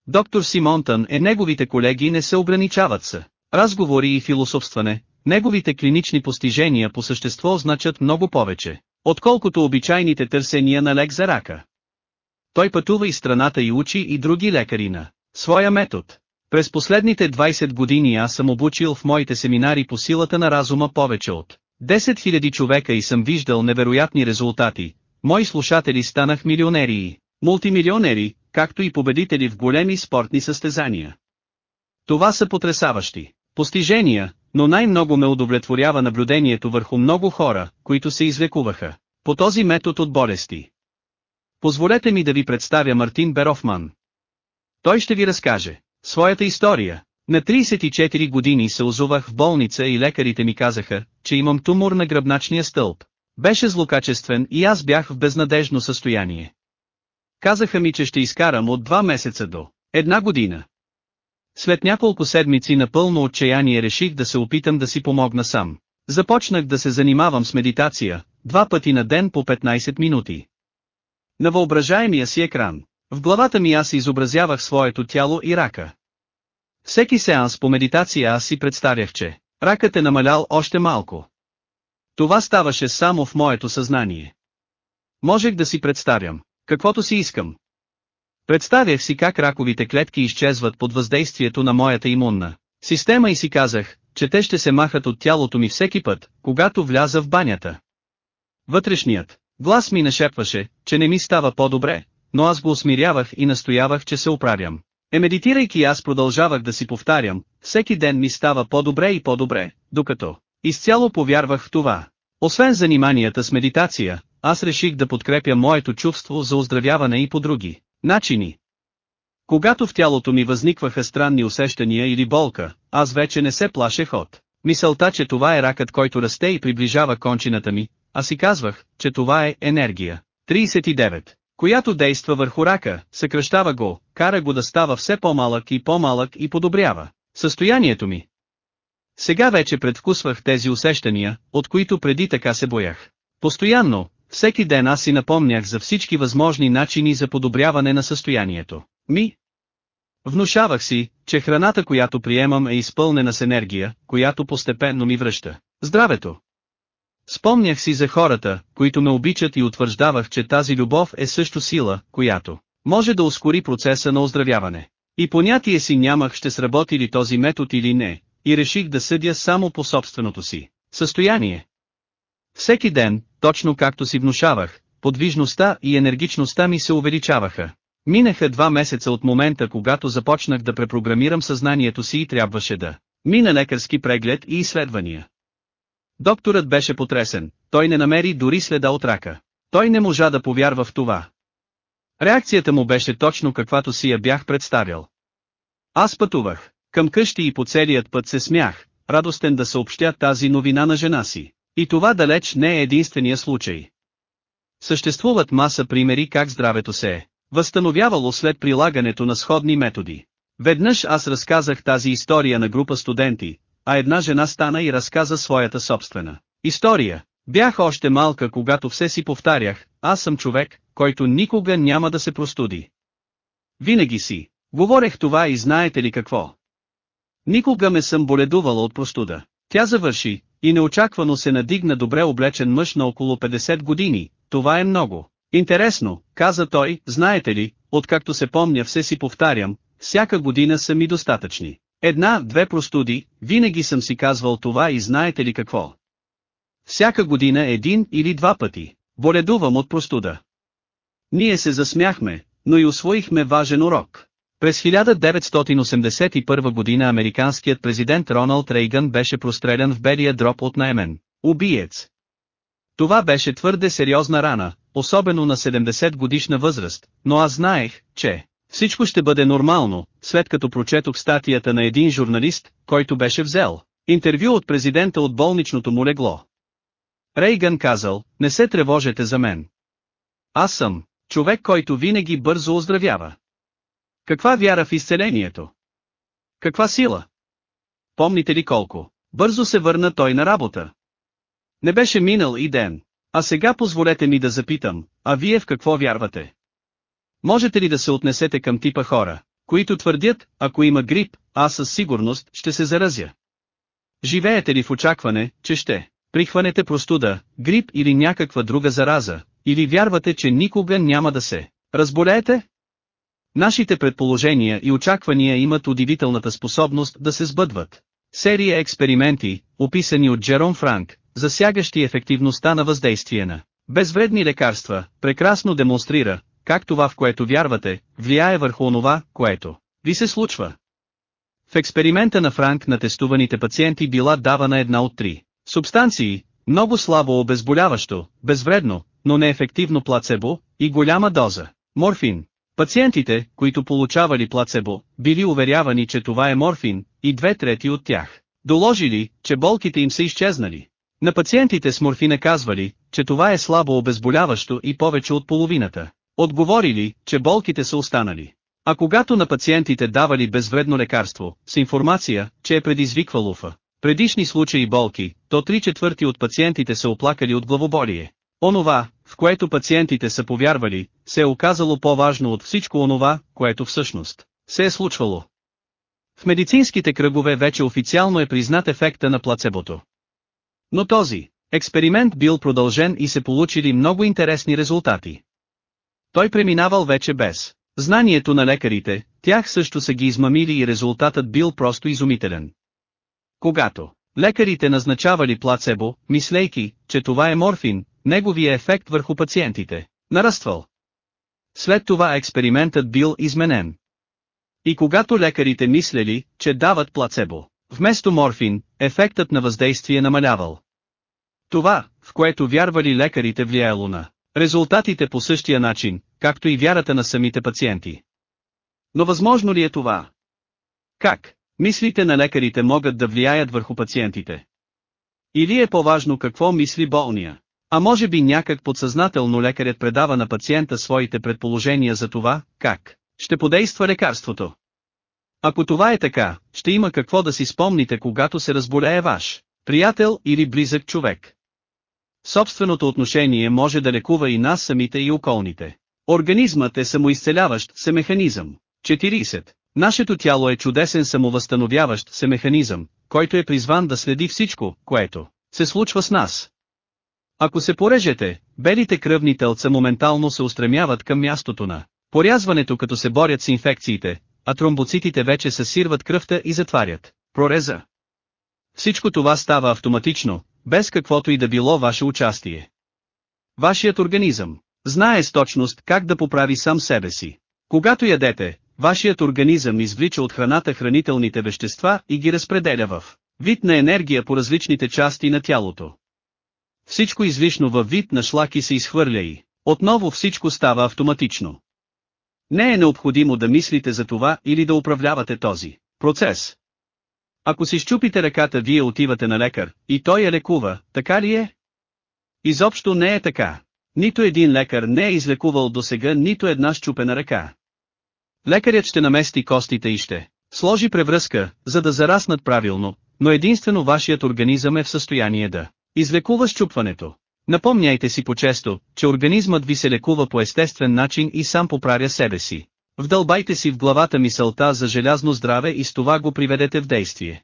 Доктор Симонтън е неговите колеги не се ограничават са. Разговори и философстване, неговите клинични постижения по същество значат много повече, отколкото обичайните търсения на лек за рака. Той пътува и страната и учи и други лекари на своя метод. През последните 20 години аз съм обучил в моите семинари по силата на разума повече от 10 000 човека и съм виждал невероятни резултати. Мои слушатели станах милионери и мултимилионери, както и победители в големи спортни състезания. Това са потрясаващи постижения, но най-много ме удовлетворява наблюдението върху много хора, които се излекуваха по този метод от болести. Позволете ми да ви представя Мартин Берофман. Той ще ви разкаже своята история. На 34 години се озувах в болница и лекарите ми казаха, че имам тумор на гръбначния стълб. Беше злокачествен и аз бях в безнадежно състояние. Казаха ми, че ще изкарам от два месеца до една година. След няколко седмици на пълно отчаяние реших да се опитам да си помогна сам. Започнах да се занимавам с медитация, два пъти на ден по 15 минути. На въображаемия си екран, в главата ми аз изобразявах своето тяло и рака. Всеки сеанс по медитация аз си представях, че ракът е намалял още малко. Това ставаше само в моето съзнание. Можех да си представям, каквото си искам. Представях си как раковите клетки изчезват под въздействието на моята имунна система и си казах, че те ще се махат от тялото ми всеки път, когато вляза в банята. Вътрешният глас ми нашепваше, че не ми става по-добре, но аз го усмирявах и настоявах, че се оправям. Е медитирайки аз продължавах да си повтарям, всеки ден ми става по-добре и по-добре, докато Изцяло повярвах в това. Освен заниманията с медитация, аз реших да подкрепя моето чувство за оздравяване и по други начини. Когато в тялото ми възникваха странни усещания или болка, аз вече не се плашех от мисълта, че това е ракът, който расте и приближава кончината ми, а си казвах, че това е енергия. 39. Която действа върху рака, съкръщава го, кара го да става все по-малък и по-малък и подобрява състоянието ми. Сега вече предвкусвах тези усещания, от които преди така се боях. Постоянно, всеки ден аз си напомнях за всички възможни начини за подобряване на състоянието ми. Внушавах си, че храната която приемам е изпълнена с енергия, която постепенно ми връща здравето. Спомнях си за хората, които ме обичат и утвърждавах, че тази любов е също сила, която може да ускори процеса на оздравяване. И понятие си нямах ще сработи ли този метод или не, и реших да съдя само по собственото си състояние. Всеки ден, точно както си внушавах, подвижността и енергичността ми се увеличаваха. Минаха два месеца от момента когато започнах да препрограмирам съзнанието си и трябваше да мина лекарски преглед и изследвания. Докторът беше потресен, той не намери дори следа от рака. Той не можа да повярва в това. Реакцията му беше точно каквато си я бях представил. Аз пътувах. Към къщи и по целият път се смях, радостен да съобщя тази новина на жена си. И това далеч не е единствения случай. Съществуват маса примери как здравето се е възстановявало след прилагането на сходни методи. Веднъж аз разказах тази история на група студенти, а една жена стана и разказа своята собствена история. Бях още малка когато все си повтарях, аз съм човек, който никога няма да се простуди. Винаги си, говорех това и знаете ли какво? Никога ме съм боледувала от простуда. Тя завърши, и неочаквано се надигна добре облечен мъж на около 50 години, това е много. Интересно, каза той, знаете ли, откакто се помня все си повтарям, всяка година са ми достатъчни. Една, две простуди, винаги съм си казвал това и знаете ли какво? Всяка година един или два пъти. Боледувам от простуда. Ние се засмяхме, но и освоихме важен урок. През 1981 година американският президент Роналд Рейган беше прострелян в белия дроп от наемен. Убиец. Това беше твърде сериозна рана, особено на 70 годишна възраст, но аз знаех, че всичко ще бъде нормално, след като прочетох статията на един журналист, който беше взел интервю от президента от болничното му легло. Рейган казал, не се тревожете за мен. Аз съм човек, който винаги бързо оздравява. Каква вяра в изцелението? Каква сила? Помните ли колко? Бързо се върна той на работа. Не беше минал и ден. А сега позволете ми да запитам, а вие в какво вярвате? Можете ли да се отнесете към типа хора, които твърдят, ако има грип, аз със сигурност ще се заразя? Живеете ли в очакване, че ще прихванете простуда, грип или някаква друга зараза, или вярвате, че никога няма да се разболеете? Нашите предположения и очаквания имат удивителната способност да се сбъдват. Серия експерименти, описани от Джером Франк, засягащи ефективността на въздействие на безвредни лекарства, прекрасно демонстрира, как това в което вярвате, влияе върху онова, което ви се случва. В експеримента на Франк на тестуваните пациенти била давана една от три субстанции, много слабо обезболяващо, безвредно, но неефективно плацебо, и голяма доза морфин. Пациентите, които получавали плацебо, били уверявани, че това е морфин, и две трети от тях. Доложили, че болките им са изчезнали. На пациентите с морфина казвали, че това е слабо обезболяващо и повече от половината. Отговорили, че болките са останали. А когато на пациентите давали безвредно лекарство, с информация, че е предизвиквало в предишни случаи болки, то три четвърти от пациентите са оплакали от главоболие. Онова, в което пациентите са повярвали, се е оказало по-важно от всичко онова, което всъщност се е случвало. В медицинските кръгове вече официално е признат ефекта на плацебото. Но този експеримент бил продължен и се получили много интересни резултати. Той преминавал вече без знанието на лекарите, тях също са ги измамили и резултатът бил просто изумителен. Когато лекарите назначавали плацебо, мислейки, че това е морфин, неговия ефект върху пациентите нараствал. След това експериментът бил изменен. И когато лекарите мислели, че дават плацебо, Вместо морфин, ефектът на въздействие намалявал. Това, в което вярвали лекарите влияло на резултатите по същия начин, както и вярата на самите пациенти. Но възможно ли е това? Как? Мислите на лекарите могат да влияят върху пациентите. Или е по-важно какво мисли болния? А може би някак подсъзнателно лекарят предава на пациента своите предположения за това, как ще подейства лекарството. Ако това е така, ще има какво да си спомните когато се разболее ваш приятел или близък човек. Собственото отношение може да лекува и нас самите и околните. Организмът е самоизцеляващ се механизъм. 40. Нашето тяло е чудесен самовъзстановяващ се механизъм, който е призван да следи всичко, което се случва с нас. Ако се порежете, белите кръвни телца моментално се устремяват към мястото на порязването като се борят с инфекциите, а тромбоцитите вече съсирват кръвта и затварят прореза. Всичко това става автоматично, без каквото и да било ваше участие. Вашият организъм знае с точност как да поправи сам себе си. Когато ядете, вашият организъм извлича от храната хранителните вещества и ги разпределя в вид на енергия по различните части на тялото. Всичко излишно във вид на шлаки се изхвърля и отново всичко става автоматично. Не е необходимо да мислите за това или да управлявате този процес. Ако си щупите ръката вие отивате на лекар, и той я лекува, така ли е? Изобщо не е така. Нито един лекар не е излекувал досега нито една щупена ръка. Лекарят ще намести костите и ще сложи превръзка, за да зараснат правилно, но единствено вашият организъм е в състояние да излекува щупването. Напомняйте си по-често, че организмът ви се лекува по естествен начин и сам поправя себе си. Вдълбайте си в главата мисълта за желязно здраве и с това го приведете в действие.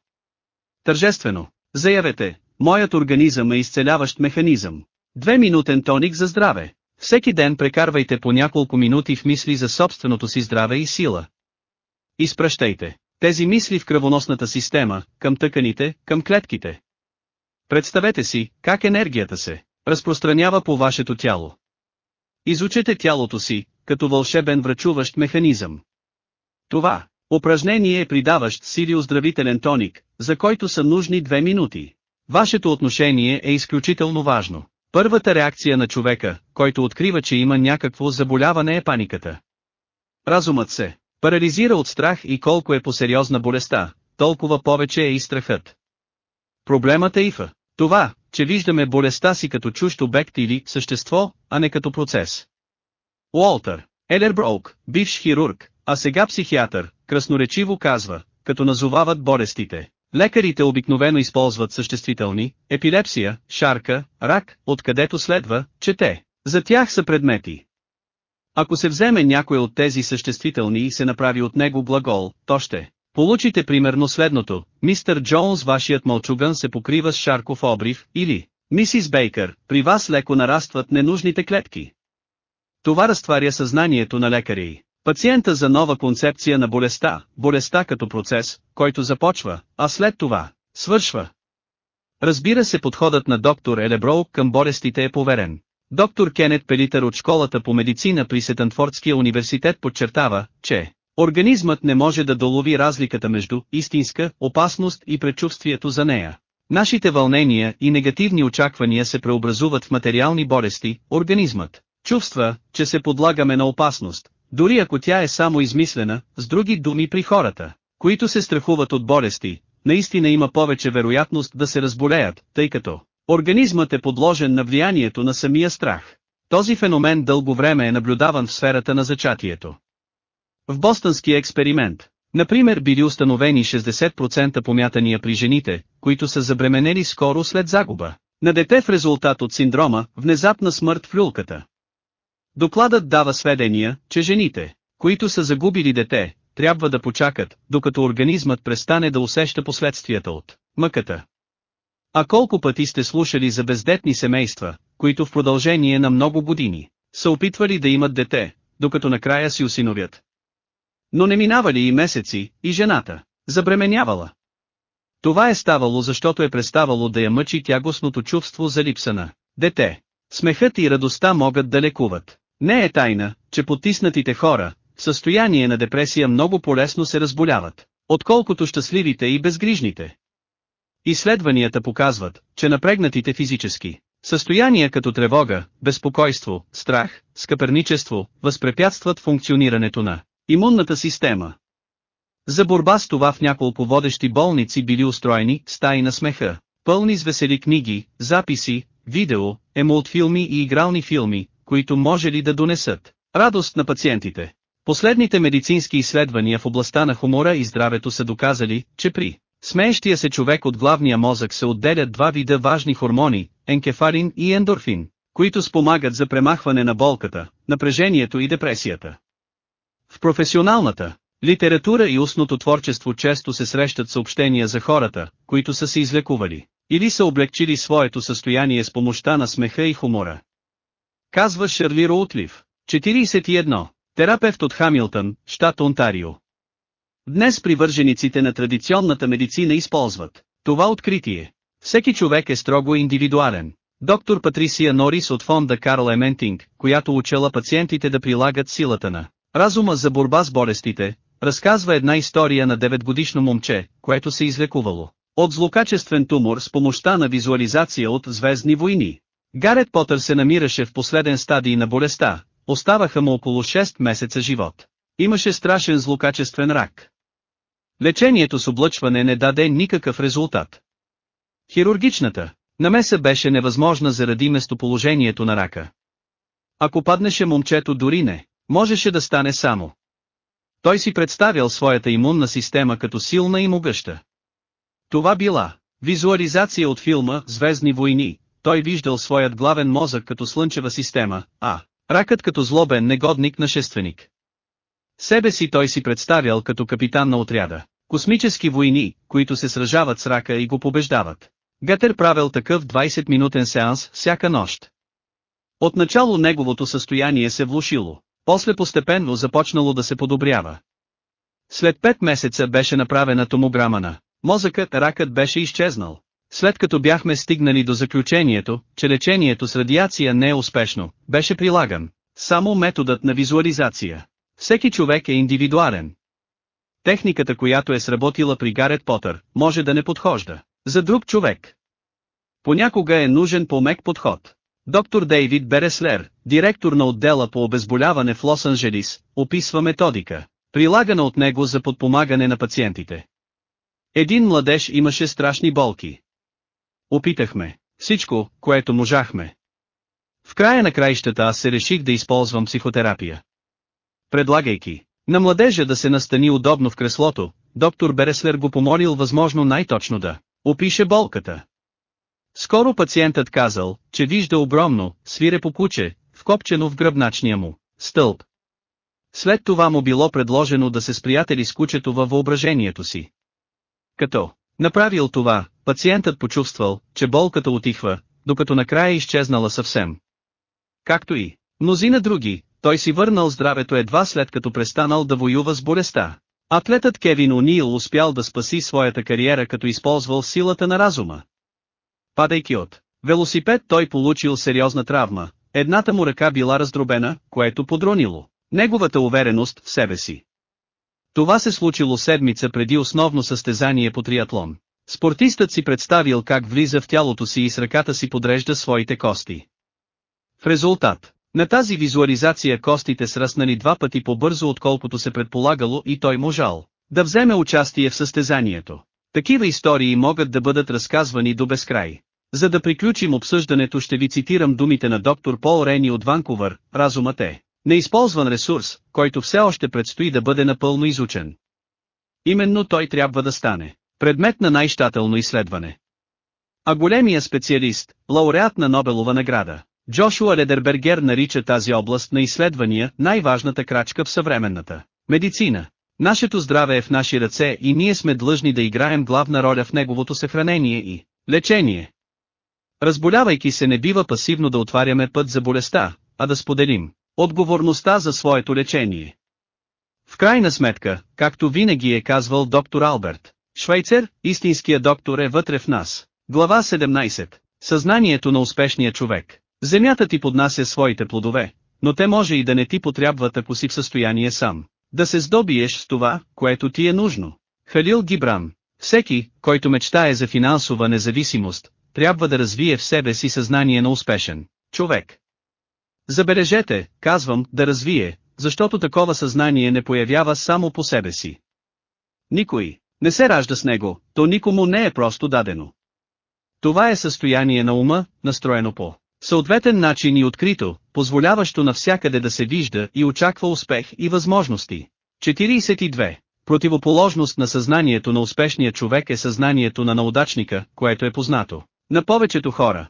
Тържествено, заявете, моят организъм е изцеляващ механизъм. Две минутен тоник за здраве. Всеки ден прекарвайте по няколко минути в мисли за собственото си здраве и сила. Изпращайте тези мисли в кръвоносната система, към тъканите, към клетките. Представете си, как енергията се разпространява по вашето тяло. Изучете тялото си, като вълшебен врачуващ механизъм. Това упражнение е придаващ сили оздравителен тоник, за който са нужни две минути. Вашето отношение е изключително важно. Първата реакция на човека, който открива, че има някакво заболяване е паниката. Разумът се парализира от страх и колко е по-сериозна болестта, толкова повече е и страхът. Проблемът е ифа. Това, че виждаме болестта си като чужд обект или същество, а не като процес. Уолтър, Елерброук, бивш хирург, а сега психиатър, красноречиво казва, като назовават болестите. Лекарите обикновено използват съществителни, епилепсия, шарка, рак, откъдето следва, че те, за тях са предмети. Ако се вземе някой от тези съществителни и се направи от него глагол, то ще получите примерно следното, мистер Джонс вашият мълчуган се покрива с шарков обрив, или, мисис Бейкър, при вас леко нарастват ненужните клетки. Това разтваря съзнанието на лекаря и пациента за нова концепция на болестта, болестта като процес, който започва, а след това, свършва. Разбира се подходът на доктор Елеброу към болестите е поверен. Доктор Кенет Пелитър от школата по медицина при Сетънфордския университет подчертава, че организмът не може да долови разликата между истинска опасност и предчувствието за нея. Нашите вълнения и негативни очаквания се преобразуват в материални болести, организмът чувства, че се подлагаме на опасност, дори ако тя е само измислена, с други думи при хората, които се страхуват от болести, наистина има повече вероятност да се разболеят, тъй като организмът е подложен на влиянието на самия страх. Този феномен дълго време е наблюдаван в сферата на зачатието. В бостонския експеримент, например били установени 60% помятания при жените, които са забременели скоро след загуба на дете в резултат от синдрома «Внезапна смърт в люлката». Докладът дава сведения, че жените, които са загубили дете, трябва да почакат, докато организмът престане да усеща последствията от мъката. А колко пъти сте слушали за бездетни семейства, които в продължение на много години са опитвали да имат дете, докато накрая си осиновят. Но не минавали и месеци, и жената забременявала. Това е ставало защото е преставало да я мъчи тягостното чувство за липса на дете. Смехът и радостта могат да лекуват. Не е тайна, че потиснатите хора, в състояние на депресия много полезно се разболяват, отколкото щастливите и безгрижните. Изследванията показват, че напрегнатите физически състояния като тревога, безпокойство, страх, скъперничество, възпрепятстват функционирането на имунната система. За борба с това в няколко водещи болници били устроени стаи на смеха, пълни с весели книги, записи, видео, емултфилми и игрални филми, които може ли да донесат радост на пациентите. Последните медицински изследвания в областта на хумора и здравето са доказали, че при смеещия се човек от главния мозък се отделят два вида важни хормони, енкефалин и ендорфин, които спомагат за премахване на болката, напрежението и депресията. В професионалната литература и устното творчество често се срещат съобщения за хората, които са се излекували, или са облегчили своето състояние с помощта на смеха и хумора. Казва Шерли Роутлив, 41, терапевт от Хамилтън, щат Онтарио. Днес привържениците на традиционната медицина използват това откритие. Всеки човек е строго индивидуален. Доктор Патрисия Норис от фонда Карл Ементинг, която учела пациентите да прилагат силата на разума за борба с болестите, разказва една история на 9-годишно момче, което се излекувало от злокачествен тумор с помощта на визуализация от звездни войни. Гарет Потър се намираше в последен стадий на болестта, оставаха му около 6 месеца живот. Имаше страшен злокачествен рак. Лечението с облъчване не даде никакъв резултат. Хирургичната намеса беше невъзможна заради местоположението на рака. Ако паднеше момчето дори не, можеше да стане само. Той си представял своята имунна система като силна и могъща. Това била визуализация от филма «Звездни войни», той виждал своят главен мозък като слънчева система, а ракът като злобен негодник нашественик. Себе си той си представял като капитан на отряда. Космически войни, които се сражават с рака и го побеждават. Гетер правил такъв 20-минутен сеанс всяка нощ. Отначало неговото състояние се влушило, после постепенно започнало да се подобрява. След 5 месеца беше направена томограма на мозъкът, ракът беше изчезнал. След като бяхме стигнали до заключението, че лечението с радиация не е успешно, беше прилаган само методът на визуализация. Всеки човек е индивидуален. Техниката, която е сработила при Гарет Потър, може да не подхожда за друг човек. Понякога е нужен по-мек подход. Доктор Дейвид Береслер, директор на отдела по обезболяване в Лос-Анджелис, описва методика, прилагана от него за подпомагане на пациентите. Един младеж имаше страшни болки. Опитахме всичко, което можахме. В края на краищата аз се реших да използвам психотерапия. Предлагайки на младежа да се настани удобно в креслото, доктор Береслер го помолил възможно най-точно да опише болката. Скоро пациентът казал, че вижда огромно, свирепо куче, вкопчено в гръбначния му стълб. След това му било предложено да се сприятели с кучето във въображението си. Като направил това, пациентът почувствал, че болката отихва, докато накрая изчезнала съвсем. Както и мнозина други, той си върнал здравето едва след като престанал да воюва с болестта. Атлетът Кевин О'Нил успял да спаси своята кариера като използвал силата на разума. Падайки от велосипед той получил сериозна травма, едната му ръка била раздробена, което подронило неговата увереност в себе си. Това се случило седмица преди основно състезание по триатлон. Спортистът си представил как влиза в тялото си и с ръката си подрежда своите кости. В резултат, на тази визуализация костите сраснали два пъти по-бързо отколкото се предполагало и той можал да вземе участие в състезанието. Такива истории могат да бъдат разказвани до безкрай. За да приключим обсъждането ще ви цитирам думите на доктор Пол Рени от Ванкувър, разумът е неизползван ресурс, който все още предстои да бъде напълно изучен. Именно той трябва да стане предмет на най-щателно изследване. А големия специалист, лауреат на Нобелова награда, Джошуа Редербергер нарича тази област на изследвания най-важната крачка в съвременната медицина. Нашето здраве е в наши ръце и ние сме длъжни да играем главна роля в неговото съхранение и лечение. Разболявайки се не бива пасивно да отваряме път за болестта, а да споделим отговорността за своето лечение. В крайна сметка, както винаги е казвал доктор Алберт, Швейцер, истинския доктор е вътре в нас. Глава 17. Съзнанието на успешния човек. Земята ти поднася своите плодове, но те може и да не ти потребват ако си в състояние сам. Да се здобиеш с това, което ти е нужно. Халил Гибран Всеки, който мечтае за финансова независимост, трябва да развие в себе си съзнание на успешен човек. Забележете, казвам, да развие, защото такова съзнание не появява само по себе си. Никой не се ражда с него, то никому не е просто дадено. Това е състояние на ума, настроено по съответен начин и открито, позволяващо навсякъде да се вижда и очаква успех и възможности. 42. Противоположност на съзнанието на успешния човек е съзнанието на неудачника, което е познато на повечето хора.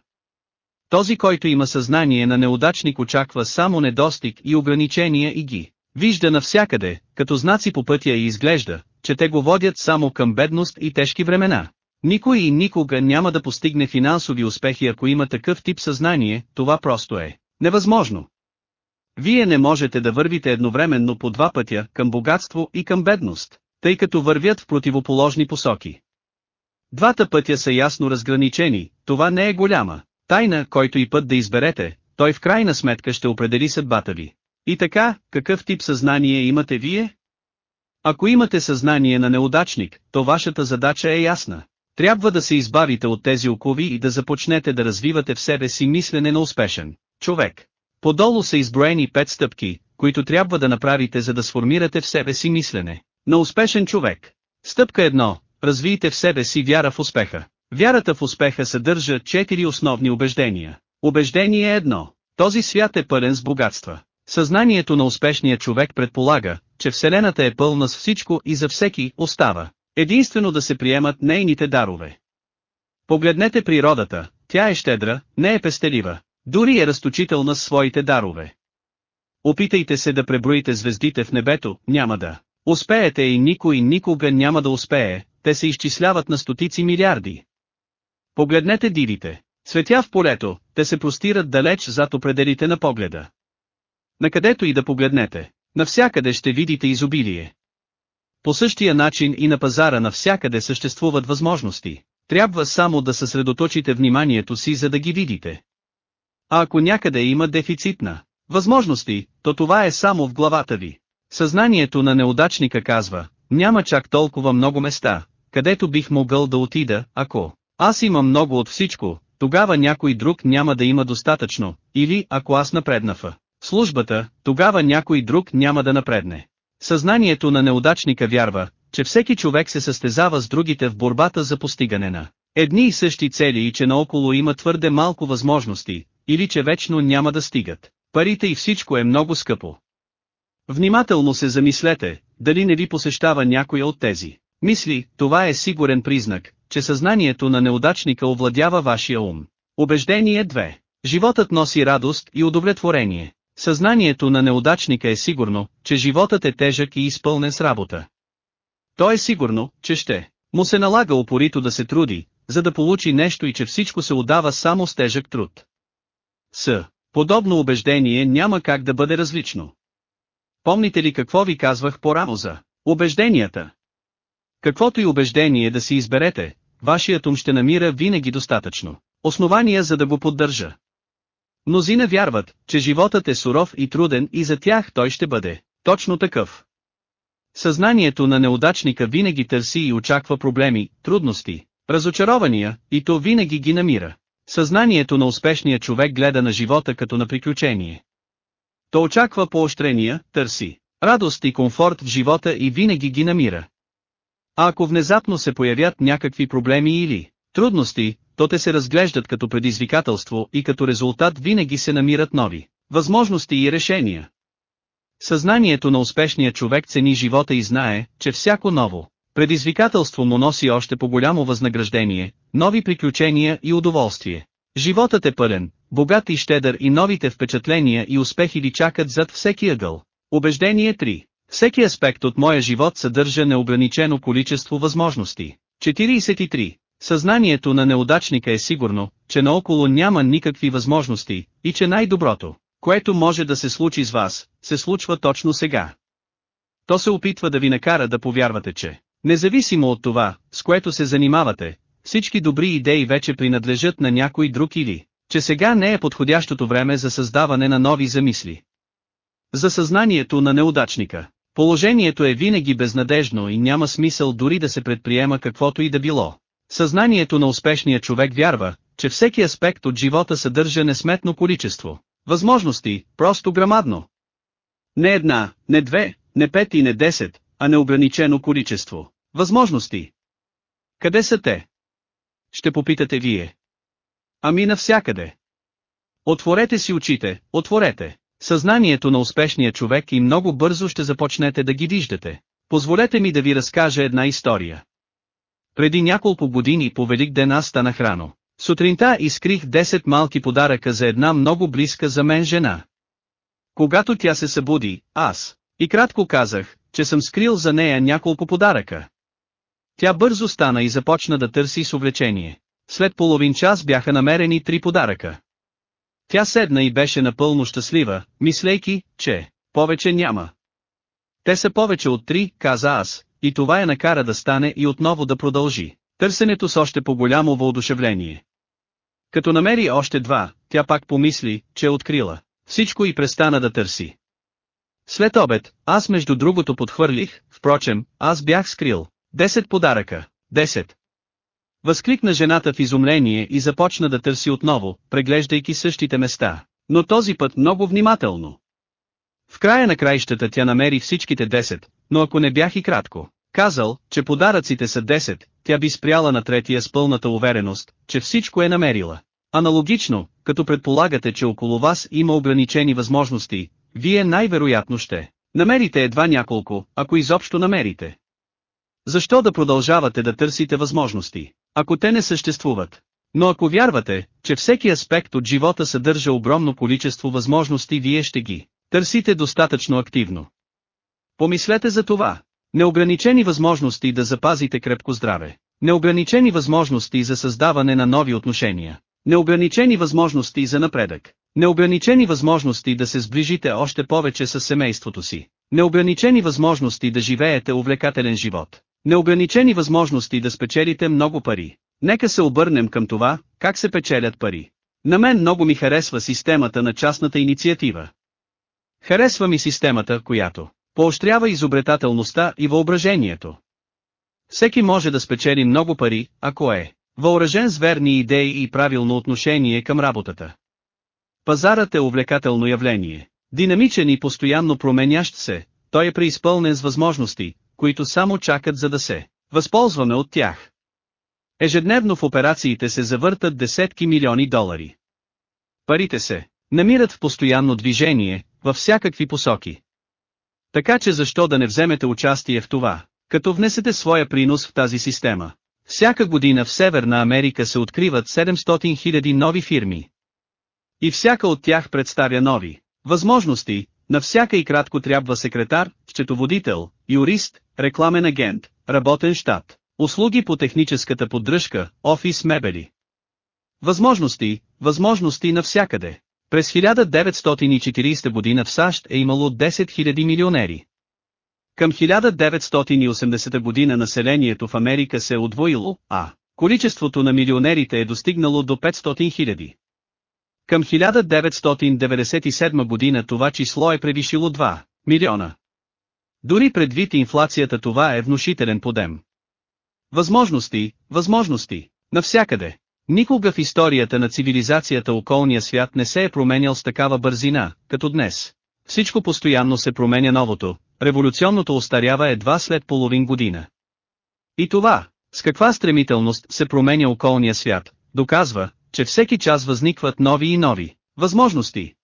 Този който има съзнание на неудачник очаква само недостиг и ограничения и ги вижда навсякъде, като знаци по пътя и изглежда, че те го водят само към бедност и тежки времена. Никой и никога няма да постигне финансови успехи ако има такъв тип съзнание, това просто е невъзможно. Вие не можете да вървите едновременно по два пътя, към богатство и към бедност, тъй като вървят в противоположни посоки. Двата пътя са ясно разграничени, това не е голяма тайна, който и път да изберете, той в крайна сметка ще определи съдбата ви. И така, какъв тип съзнание имате вие? Ако имате съзнание на неудачник, то вашата задача е ясна. Трябва да се избавите от тези окови и да започнете да развивате в себе си мислене на успешен човек. Подолу са изброени пет стъпки, които трябва да направите за да сформирате в себе си мислене на успешен човек. Стъпка 1. Развийте в себе си вяра в успеха. Вярата в успеха съдържа четири основни убеждения. Убеждение едно. Този свят е пълен с богатства. Съзнанието на успешния човек предполага, че Вселената е пълна с всичко и за всеки остава. Единствено да се приемат нейните дарове. Погледнете природата, тя е щедра, не е пестелива, дори е разточителна с своите дарове. Опитайте се да преброите звездите в небето, няма да. Успеете и никой никога няма да успее, те се изчисляват на стотици милиарди. Погледнете дивите. Светя в полето, те се простират далеч зад определите на погледа. Накъдето и да погледнете, навсякъде ще видите изобилие. По същия начин и на пазара навсякъде съществуват възможности. Трябва само да съсредоточите вниманието си за да ги видите. А ако някъде има дефицит на възможности, то това е само в главата ви. Съзнанието на неудачника казва, няма чак толкова много места, където бих могъл да отида, ако аз имам много от всичко, тогава някой друг няма да има достатъчно, или ако аз напредна в службата, тогава някой друг няма да напредне. Съзнанието на неудачника вярва, че всеки човек се състезава с другите в борбата за постигане на едни и същи цели и че наоколо има твърде малко възможности, или че вечно няма да стигат. Парите и всичко е много скъпо. Внимателно се замислете, дали не ви посещава някоя от тези мисли, това е сигурен признак, че съзнанието на неудачника овладява вашия ум. Убеждение 2. Животът носи радост и удовлетворение. Съзнанието на неудачника е сигурно, че животът е тежък и изпълнен с работа. То е сигурно, че ще му се налага упорито да се труди, за да получи нещо и че всичко се отдава само с тежък труд. С. Подобно убеждение няма как да бъде различно. Помните ли какво ви казвах по-рано за убежденията? Каквото и убеждение да си изберете, вашият ум ще намира винаги достатъчно основания за да го поддържа. Мнозина вярват, че животът е суров и труден и за тях той ще бъде точно такъв. Съзнанието на неудачника винаги търси и очаква проблеми, трудности, разочарования, и то винаги ги намира. Съзнанието на успешния човек гледа на живота като на приключение. То очаква поощрения, търси радост и комфорт в живота и винаги ги намира. А ако внезапно се появят някакви проблеми или трудности, то те се разглеждат като предизвикателство и като резултат винаги се намират нови възможности и решения. Съзнанието на успешния човек цени живота и знае, че всяко ново предизвикателство му носи още по-голямо възнаграждение, нови приключения и удоволствие. Животът е пълен, богат и щедър и новите впечатления и успехи ли чакат зад всеки ъгъл. Убеждение 3. Всеки аспект от моя живот съдържа неограничено количество възможности. 43. Съзнанието на неудачника е сигурно, че наоколо няма никакви възможности, и че най-доброто, което може да се случи с вас, се случва точно сега. То се опитва да ви накара да повярвате, че, независимо от това, с което се занимавате, всички добри идеи вече принадлежат на някой друг или, че сега не е подходящото време за създаване на нови замисли. За съзнанието на неудачника Положението е винаги безнадежно и няма смисъл дори да се предприема каквото и да било. Съзнанието на успешния човек вярва, че всеки аспект от живота съдържа несметно количество. Възможности, просто грамадно. Не една, не две, не пет и не десет, а неограничено количество. Възможности. Къде са те? Ще попитате вие. Ами навсякъде. Отворете си очите, отворете. Съзнанието на успешния човек и много бързо ще започнете да ги виждате. Позволете ми да ви разкажа една история. Преди няколко години по Велик ден аз станах рано. Сутринта изкрих 10 малки подаръка за една много близка за мен жена. Когато тя се събуди, аз, и кратко казах, че съм скрил за нея няколко подаръка. Тя бързо стана и започна да търси с увлечение. След половин час бяха намерени три подаръка. Тя седна и беше напълно щастлива, мислейки, че повече няма. Те са повече от три, каза аз, и това я накара да стане и отново да продължи. Търсенето с още по-голямо въодушевление. Като намери още два, тя пак помисли, че е открила. Всичко и престана да търси. След обед, аз между другото подхвърлих, впрочем, аз бях скрил. Десет подаръка. Десет. Възкликна жената в изумление и започна да търси отново, преглеждайки същите места, но този път много внимателно. В края на краищата тя намери всичките 10, но ако не бях и кратко, казал, че подаръците са 10, тя би спряла на третия с пълната увереност, че всичко е намерила. Аналогично, като предполагате, че около вас има ограничени възможности, вие най-вероятно ще намерите едва няколко, ако изобщо намерите. Защо да продължавате да търсите възможности, ако те не съществуват? Но ако вярвате, че всеки аспект от живота съдържа огромно количество възможности вие ще ги търсите достатъчно активно. Помислете за това. Неограничени възможности да запазите крепко здраве. Неограничени възможности за създаване на нови отношения. Неограничени възможности за напредък. Неограничени възможности да се сближите още повече с семейството си. Неограничени възможности да живеете увлекателен живот. Неограничени възможности да спечелите много пари. Нека се обърнем към това, как се печелят пари. На мен много ми харесва системата на частната инициатива. Харесва ми системата, която поощрява изобретателността и въображението. Всеки може да спечели много пари, ако е въоръжен с верни идеи и правилно отношение към работата. Пазарът е увлекателно явление. Динамичен и постоянно променящ се, той е преизпълнен с възможности, които само чакат за да се възползваме от тях. Ежедневно в операциите се завъртат десетки милиони долари. Парите се намират в постоянно движение, във всякакви посоки. Така че защо да не вземете участие в това, като внесете своя принос в тази система? Всяка година в Северна Америка се откриват 700 000 нови фирми. И всяка от тях представя нови възможности, на всяка и кратко трябва секретар, счетоводител, юрист, рекламен агент, работен щат, услуги по техническата поддръжка, офис мебели. Възможности, възможности навсякъде. През 1940 година в САЩ е имало 10 000 милионери. Към 1980 година населението в Америка се е удвоило, а количеството на милионерите е достигнало до 500 000. Към 1997 година това число е превишило 2 милиона. Дори предвид инфлацията това е внушителен подем. Възможности, възможности, навсякъде. Никога в историята на цивилизацията околния свят не се е променял с такава бързина, като днес. Всичко постоянно се променя новото, революционното остарява едва след половин година. И това, с каква стремителност се променя околния свят, доказва, че всеки час възникват нови и нови възможности.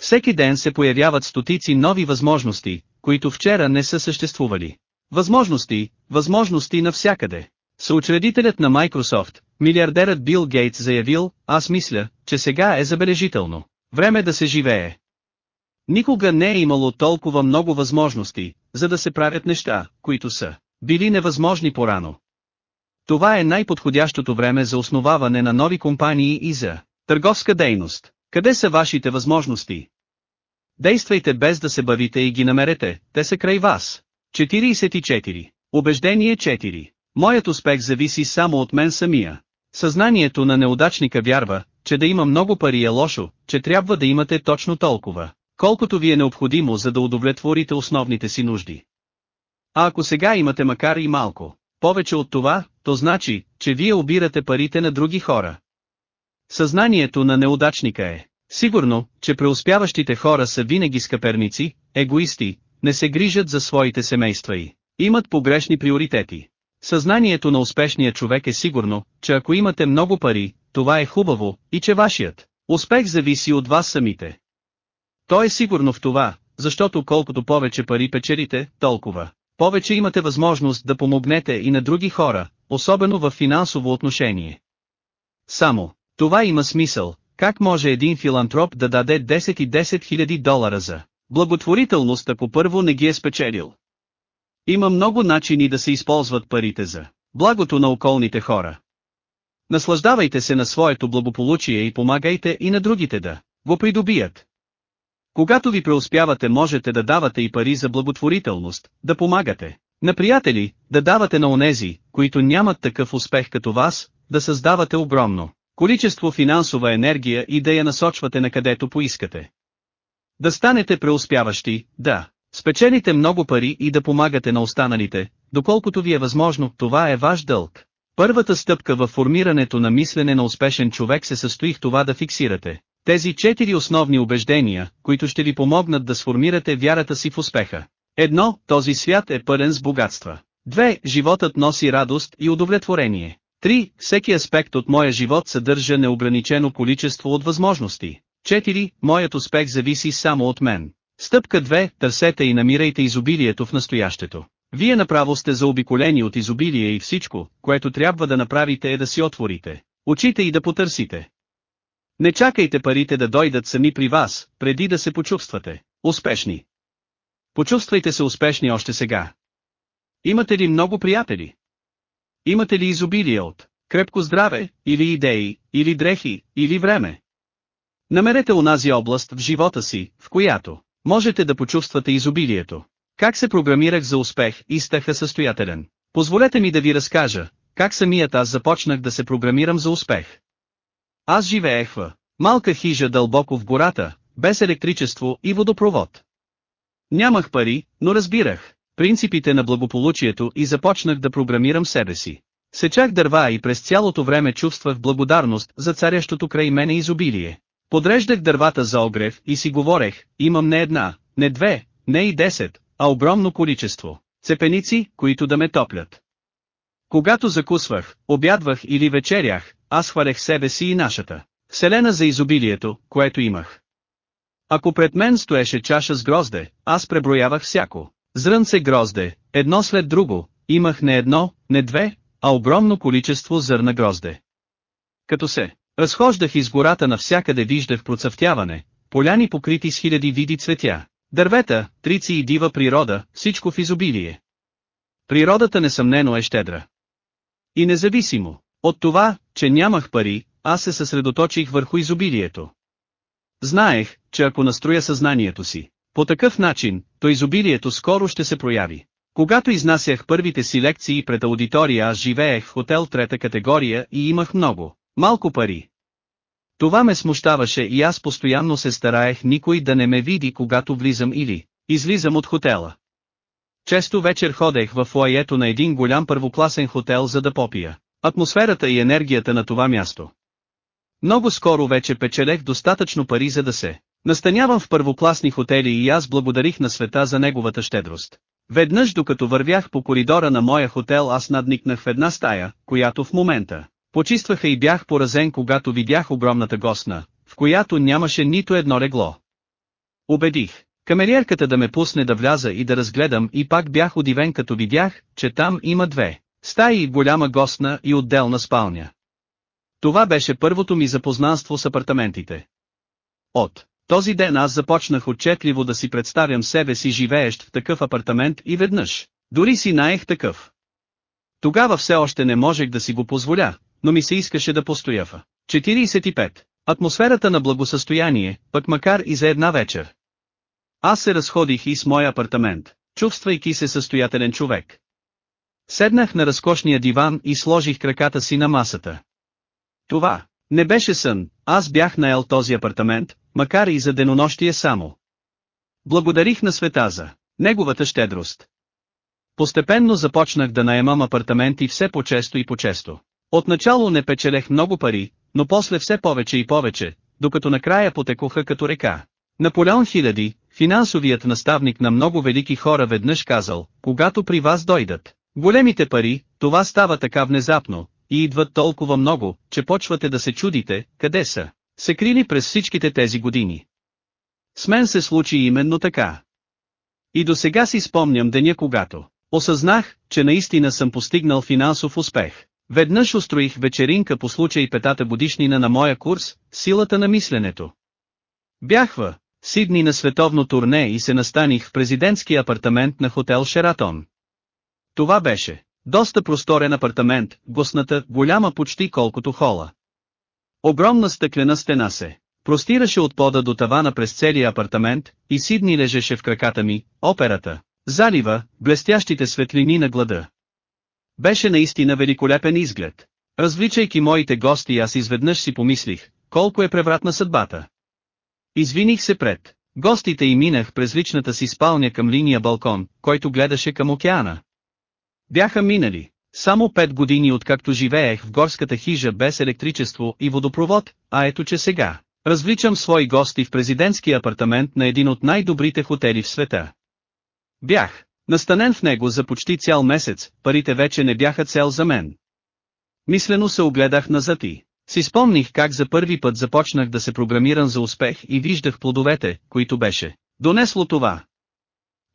Всеки ден се появяват стотици нови възможности, които вчера не са съществували. Възможности, възможности навсякъде. Съучредителят на Microsoft, милиардерът Бил Гейтс заявил, аз мисля, че сега е забележително. Време да се живее. Никога не е имало толкова много възможности, за да се правят неща, които са били невъзможни порано. Това е най-подходящото време за основаване на нови компании и за търговска дейност. Къде са вашите възможности? Действайте без да се бавите и ги намерете, те са край вас. 44. Убеждение 4. Моят успех зависи само от мен самия. Съзнанието на неудачника вярва, че да има много пари е лошо, че трябва да имате точно толкова. колкото ви е необходимо за да удовлетворите основните си нужди. А ако сега имате макар и малко, повече от това, то значи, че вие обирате парите на други хора. Съзнанието на неудачника е. Сигурно, че преуспяващите хора са винаги скъперници, егоисти, не се грижат за своите семейства и имат погрешни приоритети. Съзнанието на успешния човек е сигурно, че ако имате много пари, това е хубаво, и че вашият успех зависи от вас самите. То е сигурно в това, защото колкото повече пари печелите, толкова повече имате възможност да помогнете и на други хора, особено в финансово отношение. Само, това има смисъл, как може един филантроп да даде 10 и 10 хиляди долара за благотворителност ако първо не ги е спечелил. Има много начини да се използват парите за благото на околните хора. Наслаждавайте се на своето благополучие и помагайте и на другите да го придобият. Когато ви преуспявате можете да давате и пари за благотворителност, да помагате на приятели, да давате на онези, които нямат такъв успех като вас, да създавате огромно количество финансова енергия и да я насочвате на където поискате. Да станете преуспяващи, да, спечелите много пари и да помагате на останалите, доколкото ви е възможно, това е ваш дълг. Първата стъпка в формирането на мислене на успешен човек се състои в това да фиксирате тези четири основни убеждения, които ще ви помогнат да сформирате вярата си в успеха. Едно, този свят е пълен с богатства. Две, животът носи радост и удовлетворение. Три, всеки аспект от моя живот съдържа неограничено количество от възможности. Четири, моят успех зависи само от мен. Стъпка 2, търсете и намирайте изобилието в настоящето. Вие направо сте заобиколени от изобилие и всичко, което трябва да направите е да си отворите очите и да потърсите. Не чакайте парите да дойдат сами при вас, преди да се почувствате успешни. Почувствайте се успешни още сега. Имате ли много приятели? Имате ли изобилие от крепко здраве, или идеи, или дрехи, или време? Намерете унази област в живота си, в която можете да почувствате изобилието. Как се програмирах за успех и стаха състоятелен? Позволете ми да ви разкажа, как самият аз започнах да се програмирам за успех. Аз живеех в малка хижа дълбоко в гората, без електричество и водопровод. Нямах пари, но разбирах принципите на благополучието и започнах да програмирам себе си. Сечах дърва и през цялото време чувствах благодарност за царящото край мене изобилие. Подреждах дървата за огрев и си говорех, имам не една, не две, не и десет, а огромно количество. Цепеници, които да ме топлят. Когато закусвах, обядвах или вечерях, аз хвалех себе си и нашата. Вселена за изобилието, което имах. Ако пред мен стоеше чаша с грозде, аз преброявах всяко. Зрънце грозде, едно след друго, имах не едно, не две, а огромно количество зърна грозде. Като се разхождах из гората навсякъде виждах процъфтяване, поляни покрити с хиляди види цветя, дървета, трици и дива природа, всичко в изобилие. Природата несъмнено е щедра. И независимо от това, че нямах пари, аз се съсредоточих върху изобилието. Знаех, че ако настроя съзнанието си, по такъв начин, то изобилието скоро ще се прояви. Когато изнасях първите си лекции пред аудитория аз живеех в хотел трета категория и имах много, малко пари. Това ме смущаваше и аз постоянно се стараех никой да не ме види когато влизам или излизам от хотела. Често вечер ходех в фуаето на един голям първокласен хотел за да попия атмосферата и енергията на това място. Много скоро вече печелех достатъчно пари за да се настанявам в първокласни хотели и аз благодарих на света за неговата щедрост. Веднъж докато вървях по коридора на моя хотел аз надникнах в една стая, която в момента почистваха и бях поразен когато видях огромната гостна, в която нямаше нито едно легло. Убедих камериерката да ме пусне да вляза и да разгледам и пак бях удивен като видях, че там има две стаи голяма гостна и отделна спалня. Това беше първото ми запознанство с апартаментите. От този ден аз започнах отчетливо да си представям себе си живеещ в такъв апартамент и веднъж, дори си наех такъв. Тогава все още не можех да си го позволя, но ми се искаше да постоя в 45. Атмосферата на благосъстояние, пък макар и за една вечер. Аз се разходих и с моя апартамент, чувствайки се състоятелен човек. Седнах на разкошния диван и сложих краката си на масата. Това не беше сън, аз бях наел този апартамент, макар и за денонощие само. Благодарих на света за неговата щедрост. Постепенно започнах да наемам апартаменти все по-често и по-често. Отначало не печелех много пари, но после все повече и повече, докато накрая потекоха като река. Наполеон Хиляди, финансовият наставник на много велики хора веднъж казал, когато при вас дойдат големите пари, това става така внезапно, и идват толкова много, че почвате да се чудите, къде са, се крили през всичките тези години. С мен се случи именно така. И до сега си спомням деня когато осъзнах, че наистина съм постигнал финансов успех. Веднъж устроих вечеринка по случай петата годишнина на моя курс, силата на мисленето. Бях в Сидни на световно турне и се настаних в президентски апартамент на хотел Шератон. Това беше доста просторен апартамент, госната, голяма почти колкото хола. Огромна стъклена стена се простираше от пода до тавана през целия апартамент, и Сидни лежеше в краката ми, операта, залива, блестящите светлини на глада. Беше наистина великолепен изглед. Развличайки моите гости аз изведнъж си помислих, колко е превратна съдбата. Извиних се пред гостите и минах през личната си спалня към линия балкон, който гледаше към океана. Бяха минали само пет години откакто живеех в горската хижа без електричество и водопровод, а ето че сега, развличам свои гости в президентски апартамент на един от най-добрите хотели в света. Бях настанен в него за почти цял месец, парите вече не бяха цел за мен. Мислено се огледах назад и си спомних как за първи път започнах да се програмирам за успех и виждах плодовете, които беше донесло това.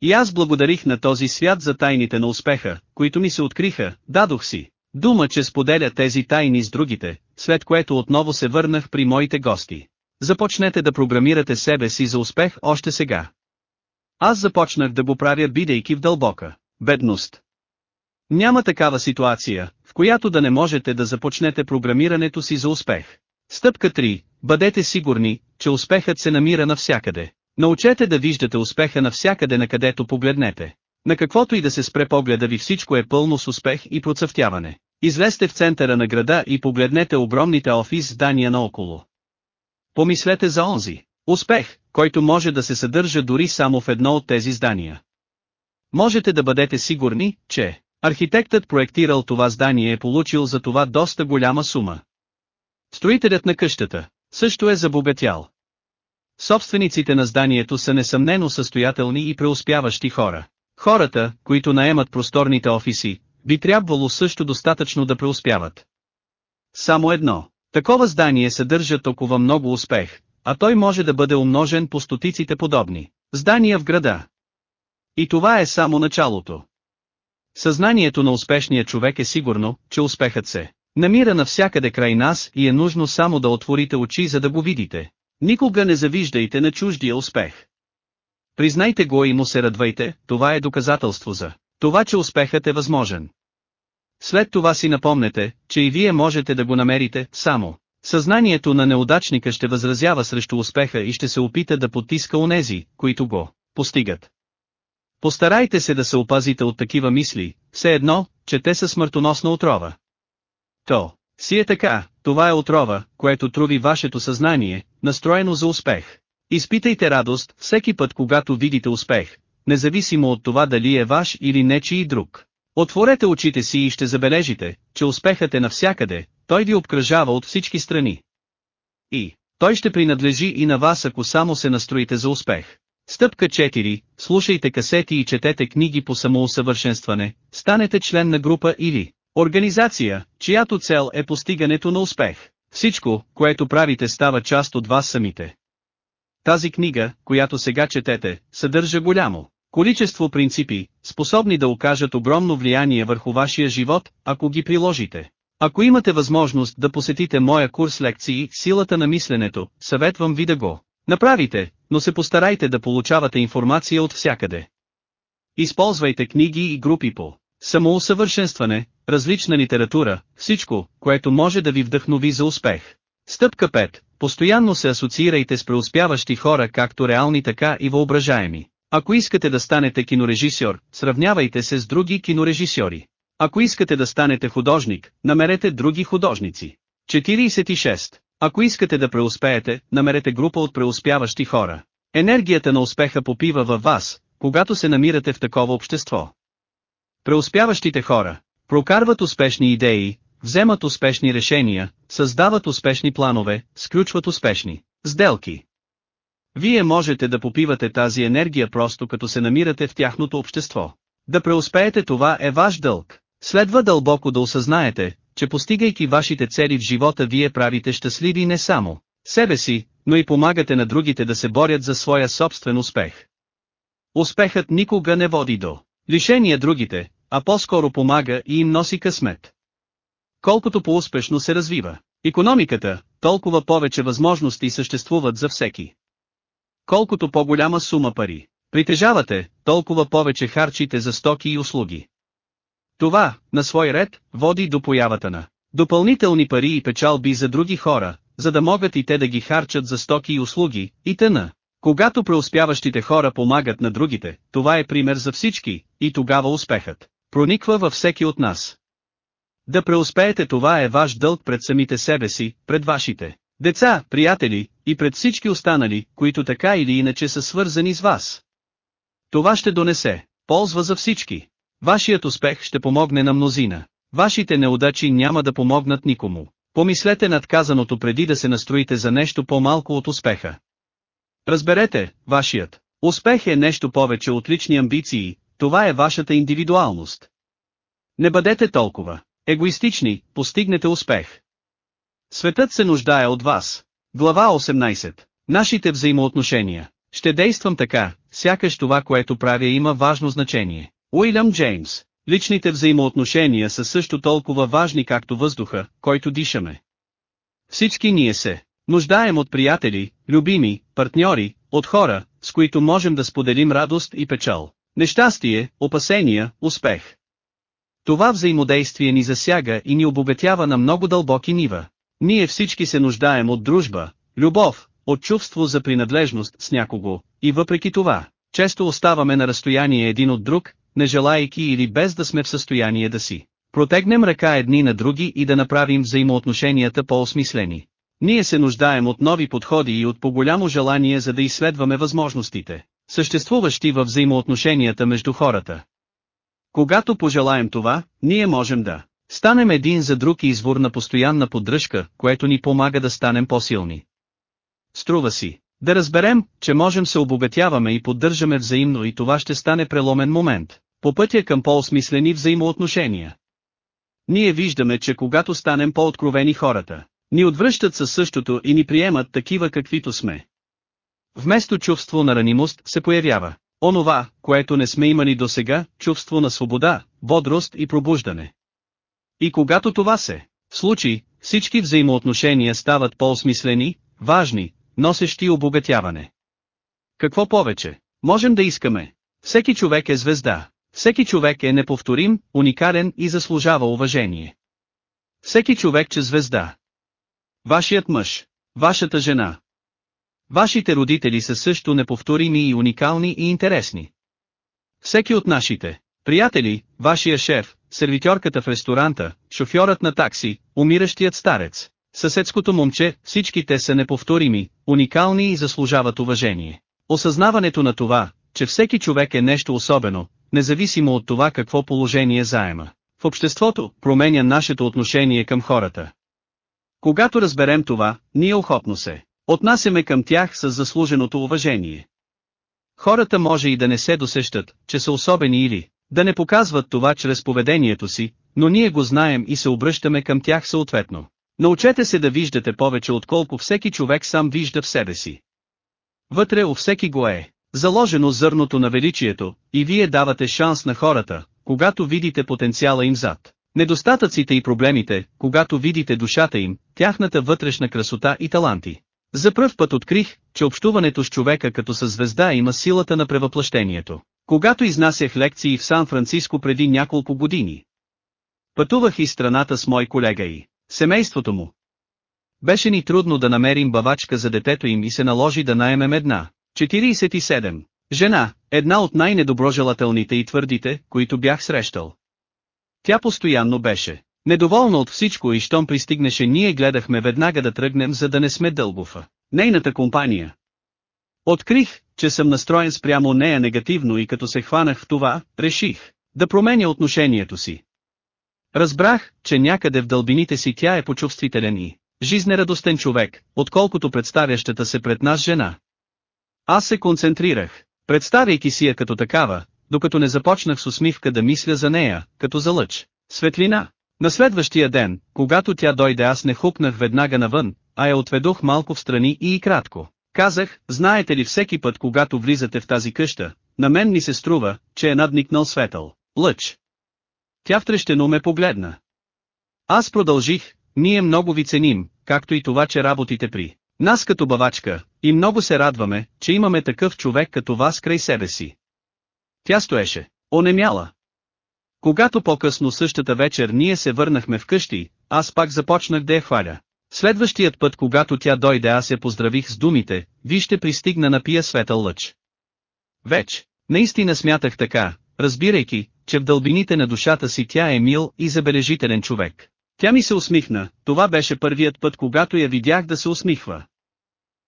И аз благодарих на този свят за тайните на успеха, които ми се откриха, дадох си дума, че споделя тези тайни с другите, след което отново се върнах при моите гости. Започнете да програмирате себе си за успех още сега. Аз започнах да го правя бидейки в дълбока бедност. Няма такава ситуация, в която да не можете да започнете програмирането си за успех. Стъпка 3. Бъдете сигурни, че успехът се намира навсякъде. Научете да виждате успеха навсякъде на където погледнете. На каквото и да се спре погледа ви всичко е пълно с успех и процъфтяване. Излезте в центъра на града и погледнете огромните офис здания наоколо. Помислете за онзи успех, който може да се съдържа дори само в едно от тези здания. Можете да бъдете сигурни, че архитектът проектирал това здание е получил за това доста голяма сума. Строителят на къщата също е забогатял. Собствениците на зданието са несъмнено състоятелни и преуспяващи хора. Хората, които наемат просторните офиси, би трябвало също достатъчно да преуспяват. Само едно. Такова здание съдържа толкова много успех, а той може да бъде умножен по стотиците подобни. Здания в града. И това е само началото. Съзнанието на успешния човек е сигурно, че успехът се намира навсякъде край нас и е нужно само да отворите очи за да го видите. Никога не завиждайте на чуждия успех. Признайте го и му се радвайте, това е доказателство за това, че успехът е възможен. След това си напомнете, че и вие можете да го намерите, само. Съзнанието на неудачника ще възразява срещу успеха и ще се опита да потиска онези, които го постигат. Постарайте се да се опазите от такива мисли, все едно, че те са смъртоносна отрова. То, си е така, това е отрова, което труви вашето съзнание, настроено за успех. Изпитайте радост всеки път когато видите успех, независимо от това дали е ваш или нечи и друг. Отворете очите си и ще забележите, че успехът е навсякъде, той ви обкръжава от всички страни. И, той ще принадлежи и на вас ако само се настроите за успех. Стъпка 4. Слушайте касети и четете книги по самоусъвършенстване, станете член на група или организация, чиято цел е постигането на успех. Всичко, което правите става част от вас самите. Тази книга, която сега четете, съдържа голямо количество принципи, способни да окажат огромно влияние върху вашия живот, ако ги приложите. Ако имате възможност да посетите моя курс лекции «Силата на мисленето», съветвам ви да го направите, но се постарайте да получавате информация от всякъде. Използвайте книги и групи по самоусъвършенстване, различна литература, всичко, което може да ви вдъхнови за успех. Стъпка 5. Постоянно се асоциирайте с преуспяващи хора както реални така и въображаеми. Ако искате да станете кинорежисьор, сравнявайте се с други кинорежисьори. Ако искате да станете художник, намерете други художници. 46. Ако искате да преуспеете, намерете група от преуспяващи хора. Енергията на успеха попива във вас, когато се намирате в такова общество. Преуспяващите хора прокарват успешни идеи, вземат успешни решения, създават успешни планове, сключват успешни сделки. Вие можете да попивате тази енергия просто като се намирате в тяхното общество. Да преуспеете това е ваш дълг. Следва дълбоко да осъзнаете, че постигайки вашите цели в живота вие правите щастливи не само себе си, но и помагате на другите да се борят за своя собствен успех. Успехът никога не води до лишения другите, а по-скоро помага и им носи късмет. Колкото по-успешно се развива економиката, толкова повече възможности съществуват за всеки. Колкото по-голяма сума пари притежавате, толкова повече харчите за стоки и услуги. Това, на свой ред, води до появата на допълнителни пари и печалби за други хора, за да могат и те да ги харчат за стоки и услуги, и тъна. Когато преуспяващите хора помагат на другите, това е пример за всички, и тогава успехът прониква във всеки от нас. Да преуспеете това е ваш дълг пред самите себе си, пред вашите деца, приятели, и пред всички останали, които така или иначе са свързани с вас. Това ще донесе ползва за всички. Вашият успех ще помогне на мнозина. Вашите неудачи няма да помогнат никому. Помислете над казаното преди да се настроите за нещо по-малко от успеха. Разберете, вашият успех е нещо повече от лични амбиции, това е вашата индивидуалност. Не бъдете толкова егоистични, постигнете успех. Светът се нуждае от вас. Глава 18. Нашите взаимоотношения. Ще действам така, сякаш това което правя има важно значение. Уилям Джеймс. Личните взаимоотношения са също толкова важни както въздуха, който дишаме. Всички ние се нуждаем от приятели, любими, партньори, от хора, с които можем да споделим радост и печал, нещастие, опасения, успех. Това взаимодействие ни засяга и ни обогатява на много дълбоки нива. Ние всички се нуждаем от дружба, любов, от чувство за принадлежност с някого, и въпреки това, често оставаме на разстояние един от друг, не желайки или без да сме в състояние да си. Протегнем ръка едни на други и да направим взаимоотношенията по-осмислени. Ние се нуждаем от нови подходи и от по-голямо желание за да изследваме възможностите, съществуващи във взаимоотношенията между хората. Когато пожелаем това, ние можем да станем един за друг извор на постоянна поддръжка, което ни помага да станем по-силни. Струва си, да разберем, че можем се обогатяваме и поддържаме взаимно и това ще стане преломен момент, по пътя към по-осмислени взаимоотношения. Ние виждаме, че когато станем по-откровени хората, ни отвръщат със същото и ни приемат такива каквито сме. Вместо чувство на ранимост се появява онова, което не сме имали досега, чувство на свобода, бодрост и пробуждане. И когато това се случи, всички взаимоотношения стават по-осмислени, важни, носещи обогатяване. Какво повече? Можем да искаме. Всеки човек е звезда. Всеки човек е неповторим, уникален и заслужава уважение. Всеки човек че звезда. Вашият мъж, вашата жена. Вашите родители са също неповторими и уникални и интересни. Всеки от нашите приятели, вашия шеф, сервитьорката в ресторанта, шофьорът на такси, умиращият старец, съседското момче, всички те са неповторими, уникални и заслужават уважение. Осъзнаването на това, че всеки човек е нещо особено, независимо от това какво положение заема. В обществото, променя нашето отношение към хората. Когато разберем това, ние охотно се отнасяме към тях с заслуженото уважение. Хората може и да не се досещат, че са особени или да не показват това чрез поведението си, но ние го знаем и се обръщаме към тях съответно. Научете се да виждате повече отколко всеки човек сам вижда в себе си. Вътре у всеки го е заложено зърното на величието, и вие давате шанс на хората, когато видите потенциала им зад. Недостатъците и проблемите, когато видите душата им, тяхната вътрешна красота и таланти. За пръв път открих, че общуването с човека като със звезда има силата на превъплъщението. Когато изнасях лекции в Сан-Франциско преди няколко години. Пътувах из страната с мой колега и семейството му. Беше ни трудно да намерим бавачка за детето им и се наложи да наемем една. 47. Жена, една от най-недоброжелателните и твърдите, които бях срещал. Тя постоянно беше недоволна от всичко и щом пристигнеше ние гледахме веднага да тръгнем за да не сме дълбофа. Нейната компания. Открих, че съм настроен спрямо нея негативно и като се хванах в това, реших да променя отношението си. Разбрах, че някъде в дълбините си тя е почувствителен и жизнерадостен човек, отколкото представящата се пред нас жена. Аз се концентрирах, представяйки си я като такава, докато не започнах с усмивка да мисля за нея, като за лъч, светлина. На следващия ден, когато тя дойде аз не хукнах веднага навън, а я отведох малко в страни и, и кратко. Казах, знаете ли всеки път когато влизате в тази къща, на мен ми се струва, че е надникнал светъл, лъч. Тя втрещено ме погледна. Аз продължих, ние много ви ценим, както и това че работите при нас като бавачка, и много се радваме, че имаме такъв човек като вас край себе си. Тя стоеше, онемяла. Когато по-късно същата вечер ние се върнахме вкъщи, аз пак започнах да я хваля. Следващият път когато тя дойде аз я поздравих с думите, вижте пристигна на пия светъл лъч. Веч, наистина смятах така, разбирайки, че в дълбините на душата си тя е мил и забележителен човек. Тя ми се усмихна, това беше първият път когато я видях да се усмихва.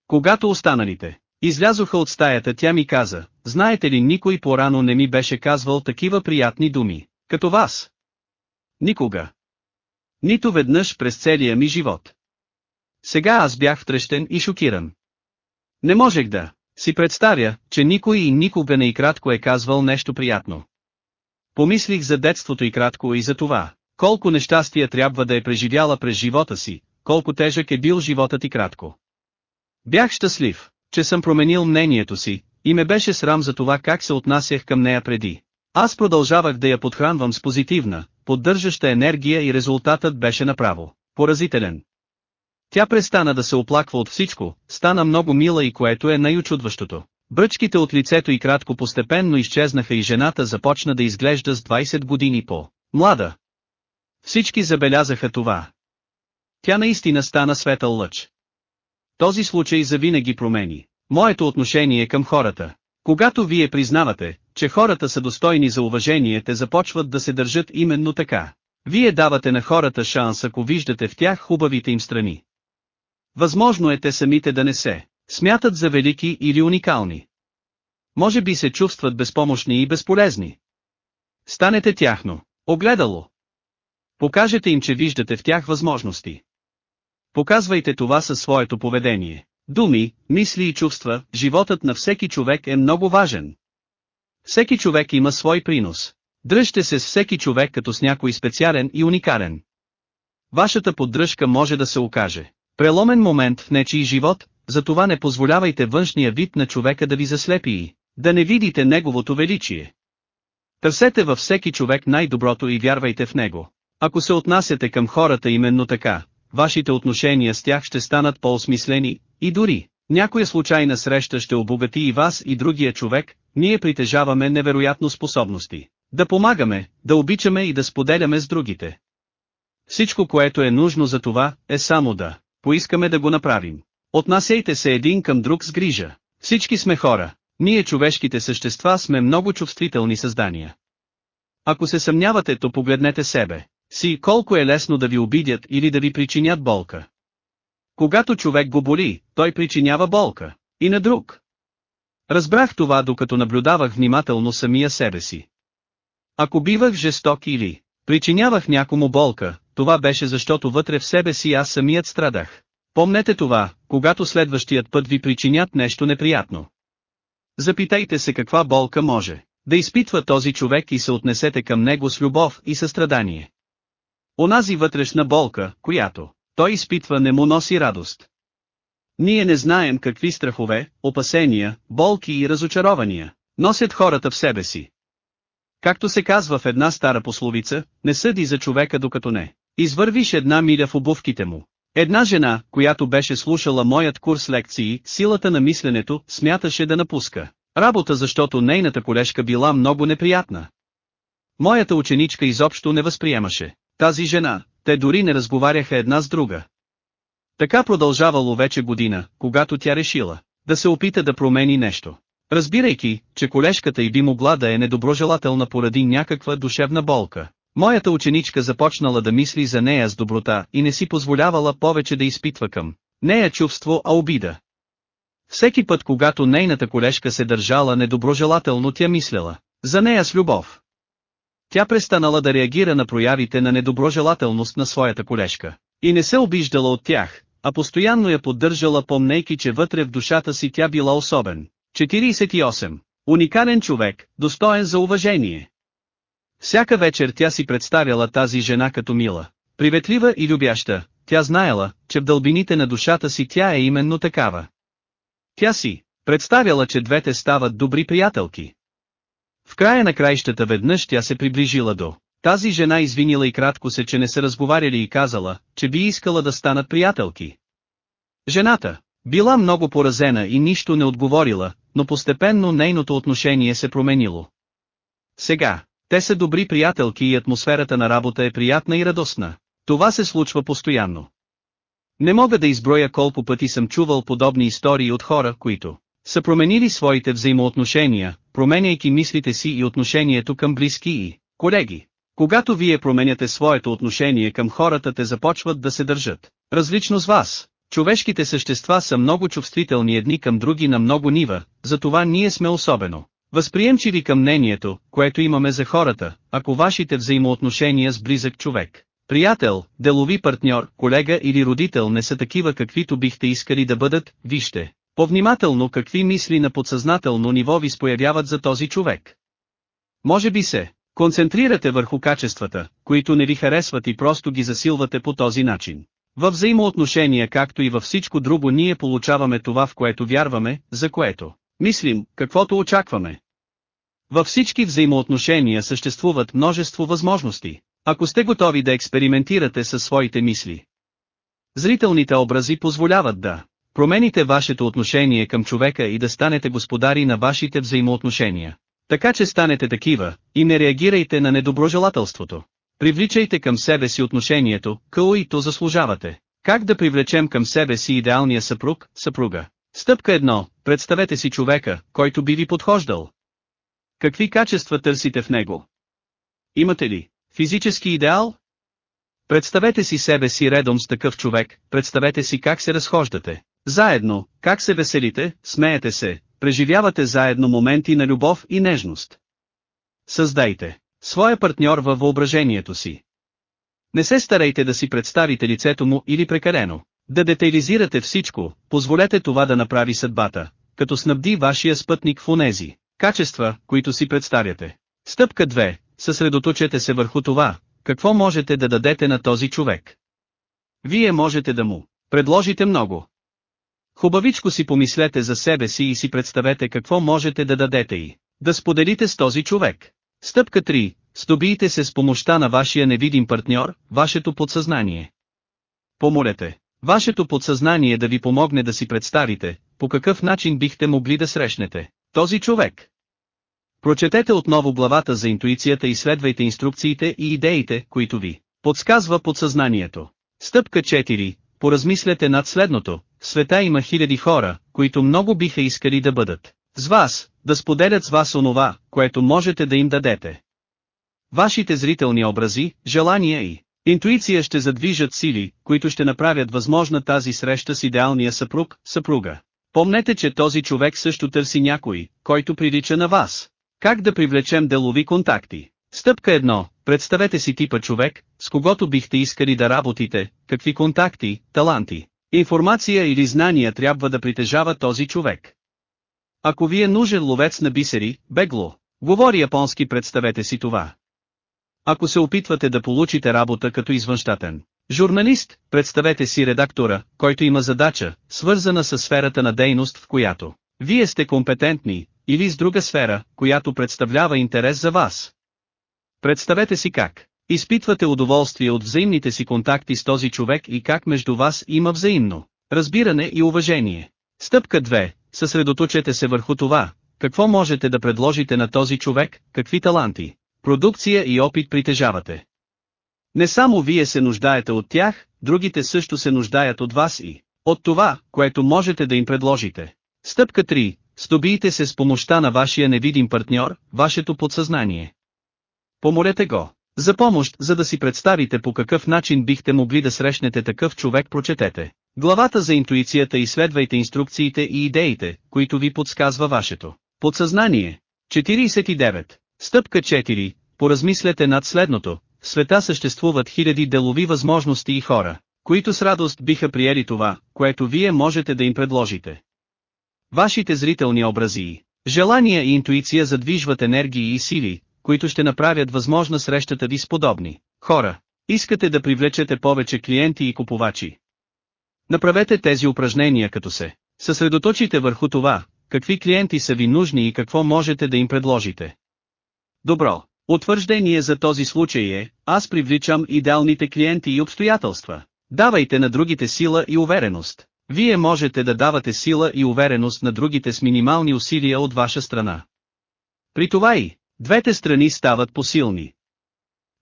Когато останалите излязоха от стаята тя ми каза, знаете ли никой по-рано не ми беше казвал такива приятни думи, като вас. Никога. Нито веднъж през целия ми живот. Сега аз бях втрещен и шокиран. Не можех да си представя, че никой и никога не и кратко е казвал нещо приятно. Помислих за детството и кратко и за това, колко нещастия трябва да е преживяла през живота си, колко тежък е бил животът и кратко. Бях щастлив, че съм променил мнението си, и ме беше срам за това как се отнасях към нея преди. Аз продължавах да я подхранвам с позитивна, поддържаща енергия и резултатът беше направо поразителен. Тя престана да се оплаква от всичко, стана много мила и което е най-очудващото. Бръчките от лицето и кратко постепенно изчезнаха и жената започна да изглежда с 20 години по-млада. Всички забелязаха това. Тя наистина стана светъл лъч. Този случай завинаги промени. Моето отношение към хората. Когато вие признавате, че хората са достойни за уважение те започват да се държат именно така. Вие давате на хората шанс ако виждате в тях хубавите им страни. Възможно е те самите да не се смятат за велики или уникални. Може би се чувстват безпомощни и безполезни. Станете тяхно. Огледало. Покажете им, че виждате в тях възможности. Показвайте това със своето поведение. Думи, мисли и чувства, животът на всеки човек е много важен. Всеки човек има свой принос. Дръжте се с всеки човек като с някой специален и уникален. Вашата поддръжка може да се окаже. Преломен момент в нечий живот, затова не позволявайте външния вид на човека да ви заслепи и да не видите неговото величие. Търсете във всеки човек най-доброто и вярвайте в него. Ако се отнасяте към хората именно така, вашите отношения с тях ще станат по-осмислени, и дори, някоя случайна среща ще обогати и вас и другия човек, ние притежаваме невероятно способности. Да помагаме, да обичаме и да споделяме с другите. Всичко което е нужно за това, е само да поискаме да го направим. Отнасяйте се един към друг с грижа. Всички сме хора. Ние човешките същества сме много чувствителни създания. Ако се съмнявате то погледнете себе си колко е лесно да ви обидят или да ви причинят болка. Когато човек го боли, той причинява болка. И на друг. Разбрах това докато наблюдавах внимателно самия себе си. Ако бивах жесток или причинявах някому болка, това беше защото вътре в себе си аз самият страдах. Помнете това, когато следващият път ви причинят нещо неприятно. Запитайте се каква болка може да изпитва този човек и се отнесете към него с любов и състрадание. Онази вътрешна болка, която той изпитва не му носи радост. Ние не знаем какви страхове, опасения, болки и разочарования носят хората в себе си. Както се казва в една стара пословица, не съди за човека докато не извървиш една миля в обувките му. Една жена, която беше слушала моят курс лекции, силата на мисленето, смяташе да напуска. Работа защото нейната колежка била много неприятна. Моята ученичка изобщо не възприемаше. Тази жена, те дори не разговаряха една с друга. Така продължавало вече година, когато тя решила да се опита да промени нещо. Разбирайки, че колежката й би могла да е недоброжелателна поради някаква душевна болка, моята ученичка започнала да мисли за нея с доброта и не си позволявала повече да изпитва към нея чувство, а обида. Всеки път когато нейната колежка се държала недоброжелателно тя мисляла, за нея с любов. Тя престанала да реагира на проявите на недоброжелателност на своята колежка. И не се обиждала от тях, а постоянно я поддържала помнейки че вътре в душата си тя била особен. 48. Уникален човек, достоен за уважение. Всяка вечер тя си представяла тази жена като мила, приветлива и любяща, тя знаела, че в дълбините на душата си тя е именно такава. Тя си представяла, че двете стават добри приятелки. В края на краищата веднъж тя се приближила до тази жена извинила и кратко се, че не са разговаряли и казала, че би искала да станат приятелки. Жената била много поразена и нищо не отговорила, но постепенно нейното отношение се променило. Сега, те са добри приятелки и атмосферата на работа е приятна и радостна. Това се случва постоянно. Не мога да изброя колко пъти съм чувал подобни истории от хора, които са променили своите взаимоотношения, променяйки мислите си и отношението към близки и колеги. Когато вие променяте своето отношение към хората те започват да се държат различно с вас. Човешките същества са много чувствителни едни към други на много нива, затова ние сме особено възприемчиви към мнението, което имаме за хората, ако вашите взаимоотношения с близък човек, приятел, делови партньор, колега или родител не са такива каквито бихте искали да бъдат, вижте, повнимателно какви мисли на подсъзнателно ниво ви споявяват за този човек. Може би се концентрирате върху качествата, които не ви харесват и просто ги засилвате по този начин. Във взаимоотношения както и във всичко друго ние получаваме това в което вярваме, за което мислим, каквото очакваме. Във всички взаимоотношения съществуват множество възможности, ако сте готови да експериментирате със своите мисли. Зрителните образи позволяват да промените вашето отношение към човека и да станете господари на вашите взаимоотношения. Така че станете такива, и не реагирайте на недоброжелателството. Привличайте към себе си отношението, то заслужавате. Как да привлечем към себе си идеалния съпруг, съпруга? Стъпка 1. Представете си човека, който би ви подхождал. Какви качества търсите в него? Имате ли физически идеал? Представете си себе си редом с такъв човек, представете си как се разхождате. Заедно, как се веселите, смеете се, преживявате заедно моменти на любов и нежност. Създайте своя партньор във въображението си. Не се старайте да си представите лицето му или прекалено. Да детайлизирате всичко, позволете това да направи съдбата, като снабди вашия спътник в онези качества, които си представяте. Стъпка 2. Съсредоточете се върху това, какво можете да дадете на този човек. Вие можете да му предложите много. Хубавичко си помислете за себе си и си представете какво можете да дадете и да споделите с този човек. Стъпка 3. Стобийте се с помощта на вашия невидим партньор, вашето подсъзнание. Помолете. Вашето подсъзнание да ви помогне да си представите, по какъв начин бихте могли да срещнете този човек. Прочетете отново главата за интуицията и следвайте инструкциите и идеите, които ви подсказва подсъзнанието. Стъпка 4. Поразмислете над следното. В света има хиляди хора, които много биха искали да бъдат с вас, да споделят с вас онова, което можете да им дадете. Вашите зрителни образи, желания и интуиция ще задвижат сили, които ще направят възможна тази среща с идеалния съпруг, съпруга. Помнете, че този човек също търси някой, който прилича на вас. Как да привлечем делови контакти? Стъпка 1. Представете си типа човек, с когото бихте искали да работите, какви контакти, таланти, информация или знания трябва да притежава този човек. Ако ви е нужен ловец на бисери, бегло, говори японски представете си това. Ако се опитвате да получите работа като извънщатен журналист, представете си редактора, който има задача, свързана с сферата на дейност в която вие сте компетентни, или с друга сфера, която представлява интерес за вас. Представете си как изпитвате удоволствие от взаимните си контакти с този човек и как между вас има взаимно разбиране и уважение. Стъпка 2. Съсредоточете се върху това, какво можете да предложите на този човек, какви таланти, продукция и опит притежавате. Не само вие се нуждаете от тях, другите също се нуждаят от вас и от това, което можете да им предложите. Стъпка 3. Стобийте се с помощта на вашия невидим партньор, вашето подсъзнание. Помолете го. За помощ, за да си представите по какъв начин бихте могли да срещнете такъв човек прочетете. Главата за интуицията изследвайте инструкциите и идеите, които ви подсказва вашето подсъзнание. 49. Стъпка 4. Поразмислете над следното. В света съществуват хиляди делови възможности и хора, които с радост биха приели това, което вие можете да им предложите. Вашите зрителни образи, желания и интуиция задвижват енергии и сили, които ще направят възможна срещата ви с подобни хора. Искате да привлечете повече клиенти и купувачи. Направете тези упражнения като се съсредоточите върху това, какви клиенти са ви нужни и какво можете да им предложите. Добро. Утвърждение за този случай е, аз привличам идеалните клиенти и обстоятелства. Давайте на другите сила и увереност. Вие можете да давате сила и увереност на другите с минимални усилия от ваша страна. При това и, двете страни стават посилни.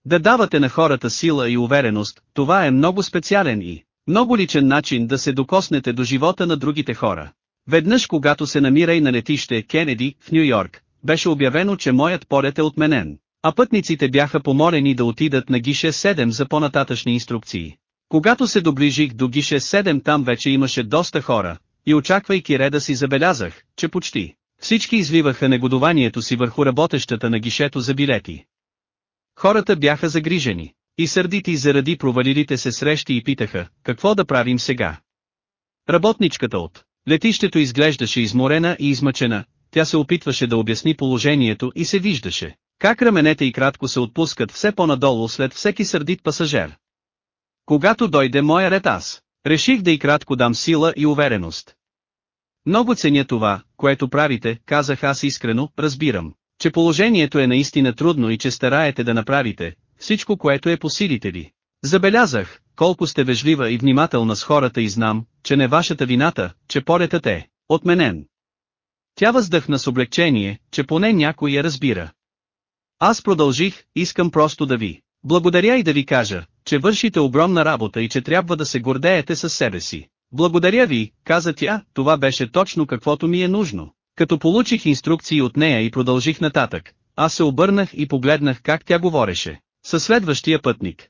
Да давате на хората сила и увереност, това е много специален и много личен начин да се докоснете до живота на другите хора. Веднъж когато се намира и на летище Кенеди, в Нью Йорк, беше обявено, че моят полет е отменен, а пътниците бяха помолени да отидат на гише 7 за по-нататъчни инструкции. Когато се доближих до гише 7 там вече имаше доста хора, и очаквайки реда си забелязах, че почти всички изливаха негодованието си върху работещата на гишето за билети. Хората бяха загрижени и сърдити заради провалилите се срещи и питаха, какво да правим сега. Работничката от летището изглеждаше изморена и измъчена, тя се опитваше да обясни положението и се виждаше, как раменете и кратко се отпускат все по-надолу след всеки сърдит пасажер. Когато дойде моя ред аз, реших да и кратко дам сила и увереност. Много ценя това, което правите, казах аз искрено, разбирам, че положението е наистина трудно и че стараете да направите всичко което е по силите ви. Забелязах, колко сте вежлива и внимателна с хората и знам, че не вашата вината, че поретът е отменен. Тя въздъхна с облегчение, че поне някой я разбира. Аз продължих, искам просто да ви благодаря и да ви кажа, че вършите огромна работа и че трябва да се гордеете със себе си. Благодаря ви, каза тя, това беше точно каквото ми е нужно. Като получих инструкции от нея и продължих нататък, аз се обърнах и погледнах как тя говореше. Със следващия пътник.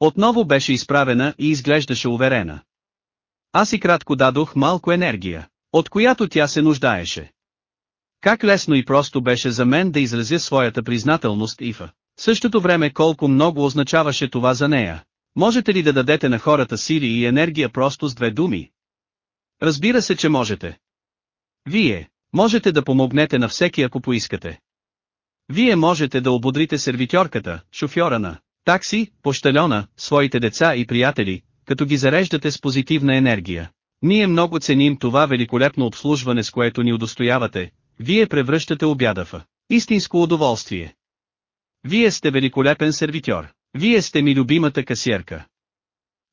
Отново беше изправена и изглеждаше уверена. Аз и кратко дадох малко енергия, от която тя се нуждаеше. Как лесно и просто беше за мен да изразя своята признателност и в същото време колко много означаваше това за нея. Можете ли да дадете на хората сили и енергия просто с две думи? Разбира се, че можете. Вие, можете да помогнете на всеки ако поискате. Вие можете да ободрите сервитьорката, шофьора на такси, пощалена, своите деца и приятели, като ги зареждате с позитивна енергия. Ние много ценим това великолепно обслужване с което ни удостоявате, вие превръщате обяда в истинско удоволствие. Вие сте великолепен сервитьор. Вие сте ми любимата касиерка.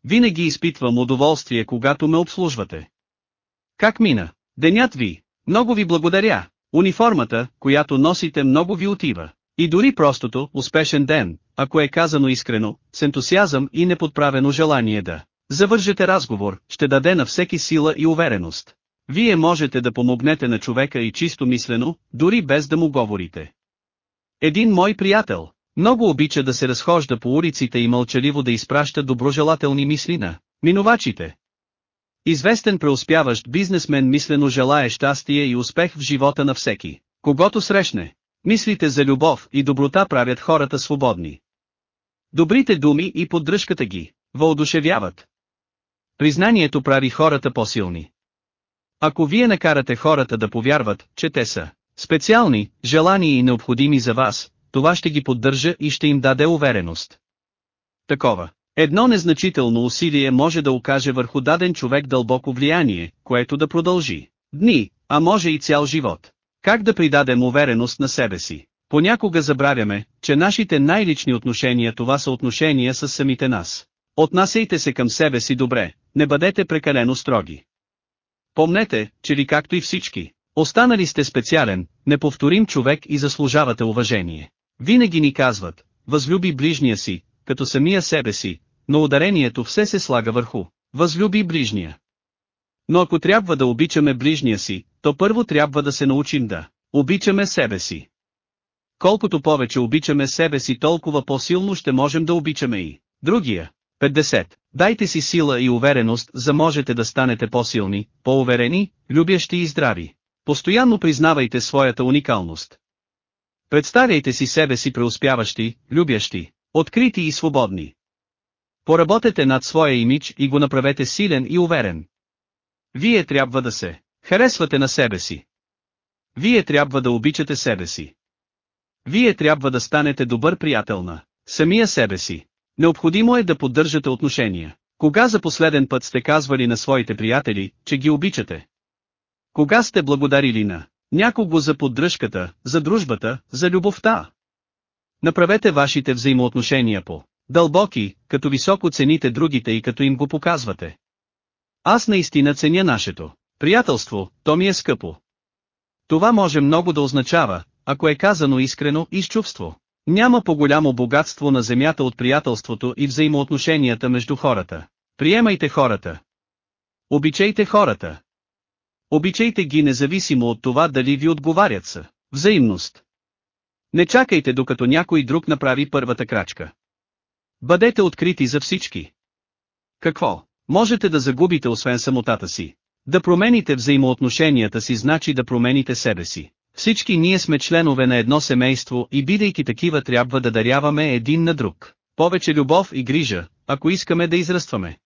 Винаги изпитвам удоволствие когато ме обслужвате. Как мина? Денят ви. Много ви благодаря. Униформата, която носите много ви отива. И дори простото, успешен ден, ако е казано искрено, с ентусиазъм и неподправено желание да завържете разговор, ще даде на всеки сила и увереност. Вие можете да помогнете на човека и чисто мислено, дори без да му говорите. Един мой приятел, много обича да се разхожда по улиците и мълчаливо да изпраща доброжелателни мисли на минувачите. Известен преуспяващ бизнесмен мислено желае щастие и успех в живота на всеки, когато срещне. Мислите за любов и доброта правят хората свободни. Добрите думи и поддръжката ги въодушевяват. Признанието прави хората по-силни. Ако вие накарате хората да повярват, че те са специални, желани и необходими за вас, това ще ги поддържа и ще им даде увереност. Такова. Едно незначително усилие може да окаже върху даден човек дълбоко влияние, което да продължи дни, а може и цял живот. Как да придадем увереност на себе си? Понякога забравяме, че нашите най-лични отношения това са отношения с самите нас. Отнасяйте се към себе си добре, не бъдете прекалено строги. Помнете, че ли както и всички, останали сте специален, неповторим човек и заслужавате уважение. Винаги ни казват, възлюби ближния си, като самия себе си, но ударението все се слага върху възлюби ближния. Но ако трябва да обичаме ближния си, то първо трябва да се научим да обичаме себе си. Колкото повече обичаме себе си толкова по-силно ще можем да обичаме и другия. 50. Дайте си сила и увереност, за можете да станете по-силни, по-уверени, любящи и здрави. Постоянно признавайте своята уникалност. Представяйте си себе си преуспяващи, любящи, открити и свободни. Поработете над своя имидж и го направете силен и уверен. Вие трябва да се харесвате на себе си. Вие трябва да обичате себе си. Вие трябва да станете добър приятел на самия себе си. Необходимо е да поддържате отношения. Кога за последен път сте казвали на своите приятели, че ги обичате? Кога сте благодарили на някого за поддръжката, за дружбата, за любовта? Направете вашите взаимоотношения по дълбоки, като високо цените другите и като им го показвате. Аз наистина ценя нашето приятелство, то ми е скъпо. Това може много да означава, ако е казано искрено и с чувство. Няма по-голямо богатство на земята от приятелството и взаимоотношенията между хората. Приемайте хората. Обичайте хората. Обичайте ги независимо от това дали ви отговарят са. Взаимност. Не чакайте докато някой друг направи първата крачка. Бъдете открити за всички. Какво? Можете да загубите освен самотата си. Да промените взаимоотношенията си значи да промените себе си. Всички ние сме членове на едно семейство и бидейки такива трябва да даряваме един на друг. Повече любов и грижа, ако искаме да израстваме.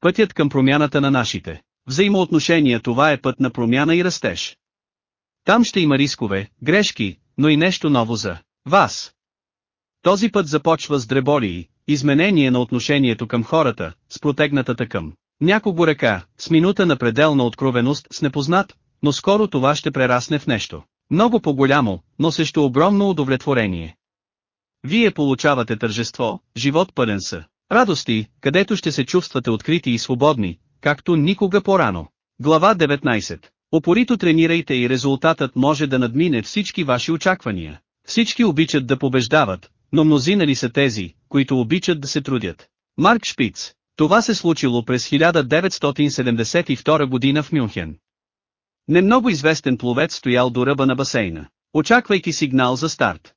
Пътят към промяната на нашите взаимоотношения това е път на промяна и растеж. Там ще има рискове, грешки, но и нещо ново за вас. Този път започва с дреболии, изменение на отношението към хората, с протегнатата към някого ръка, с минута на пределна откровеност с непознат, но скоро това ще прерасне в нещо. Много по-голямо, но също огромно удовлетворение. Вие получавате тържество, живот пълен са. Радости, където ще се чувствате открити и свободни, както никога по-рано. Глава 19. Опорито тренирайте и резултатът може да надмине всички ваши очаквания. Всички обичат да побеждават, но мнозина ли са тези, които обичат да се трудят? Марк Шпиц. Това се случило през 1972 година в Мюнхен. Немного известен пловец стоял до ръба на басейна, очаквайки сигнал за старт.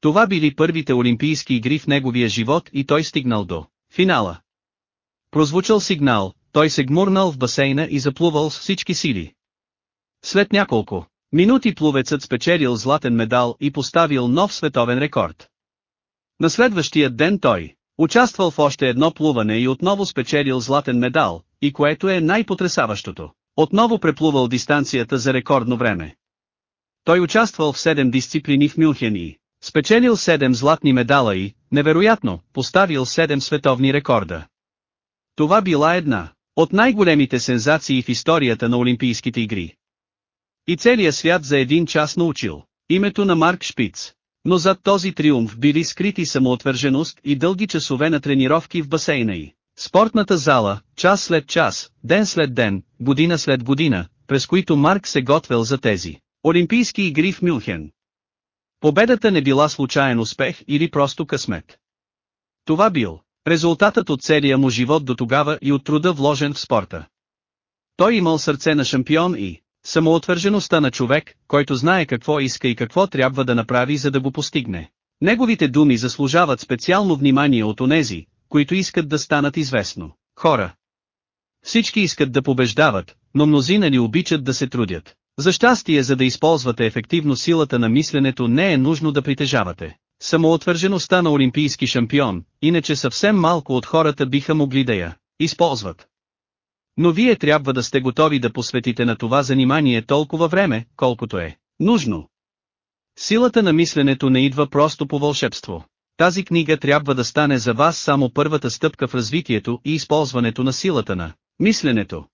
Това били първите олимпийски игри в неговия живот и той стигнал до финала. Прозвучал сигнал, той се гмурнал в басейна и заплувал с всички сили. След няколко минути пловецът спечелил златен медал и поставил нов световен рекорд. На следващия ден той участвал в още едно плуване и отново спечелил златен медал, и което е най-потресаващото. Отново преплувал дистанцията за рекордно време. Той участвал в 7 дисциплини в Мюнхен и спечелил 7 златни медала и, невероятно, поставил 7 световни рекорда. Това била една от най-големите сензации в историята на Олимпийските игри. И целият свят за един час научил името на Марк Шпиц. Но зад този триумф били скрити самоотвърженост и дълги часове на тренировки в басейна й. Спортната зала, час след час, ден след ден, година след година, през които Марк се готвел за тези Олимпийски игри в Мюнхен. Победата не била случайен успех или просто късмет. Това бил резултатът от целия му живот до тогава и от труда вложен в спорта. Той имал сърце на шампион и самоотвържеността на човек, който знае какво иска и какво трябва да направи за да го постигне. Неговите думи заслужават специално внимание от онези, които искат да станат известно. Хора. Всички искат да побеждават, но мнозина ни обичат да се трудят. За щастие за да използвате ефективно силата на мисленето не е нужно да притежавате. Самоотвържеността на олимпийски шампион, иначе съвсем малко от хората биха могли да я използват. Но вие трябва да сте готови да посветите на това занимание толкова време, колкото е нужно. Силата на мисленето не идва просто по вълшебство. Тази книга трябва да стане за вас само първата стъпка в развитието и използването на силата на мисленето.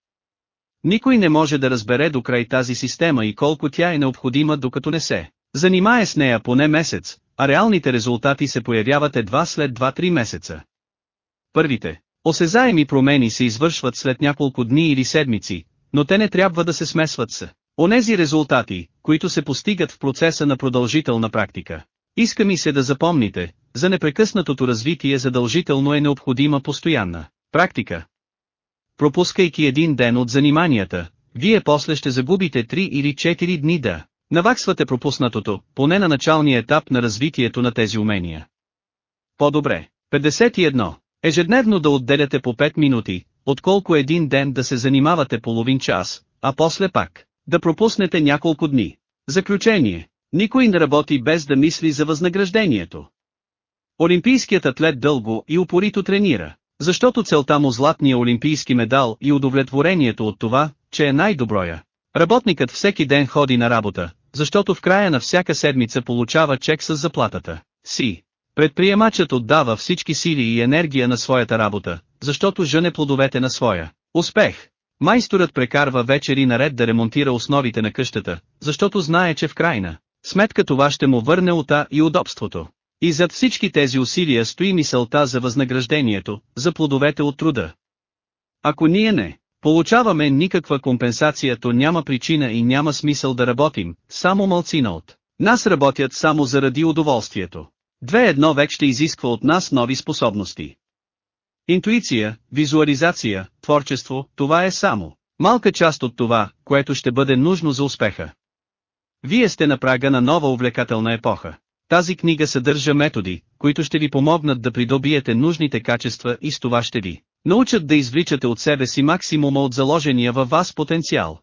Никой не може да разбере до край тази система и колко тя е необходима докато не се занимае с нея поне месец, а реалните резултати се появяват едва след 2-3 месеца. Първите, осезаеми промени се извършват след няколко дни или седмици, но те не трябва да се смесват с онези резултати, които се постигат в процеса на продължителна практика. Иска ми се да запомните, за непрекъснатото развитие задължително е необходима постоянна практика. Пропускайки един ден от заниманията, вие после ще загубите 3 или 4 дни да наваксвате пропуснатото, поне на началния етап на развитието на тези умения. По-добре. 51. Ежедневно да отделяте по 5 минути, отколко един ден да се занимавате половин час, а после пак, да пропуснете няколко дни. Заключение. Никой не работи без да мисли за възнаграждението. Олимпийският атлет дълго и упорито тренира, защото целта му златния олимпийски медал и удовлетворението от това, че е най-доброя. Работникът всеки ден ходи на работа, защото в края на всяка седмица получава чек с заплатата си. Предприемачът отдава всички сили и енергия на своята работа, защото жъне плодовете на своя успех. Майсторът прекарва вечери наред да ремонтира основите на къщата, защото знае, че в крайна сметка това ще му върне ута и удобството. И зад всички тези усилия стои мисълта за възнаграждението, за плодовете от труда. Ако ние не получаваме никаква компенсация, то няма причина и няма смисъл да работим, само мълцина от нас работят само заради удоволствието. Две едно век ще изисква от нас нови способности. Интуиция, визуализация, творчество, това е само малка част от това, което ще бъде нужно за успеха. Вие сте на прага на нова увлекателна епоха. Тази книга съдържа методи, които ще ви помогнат да придобиете нужните качества и с това ще ви научат да извличате от себе си максимума от заложения във вас потенциал.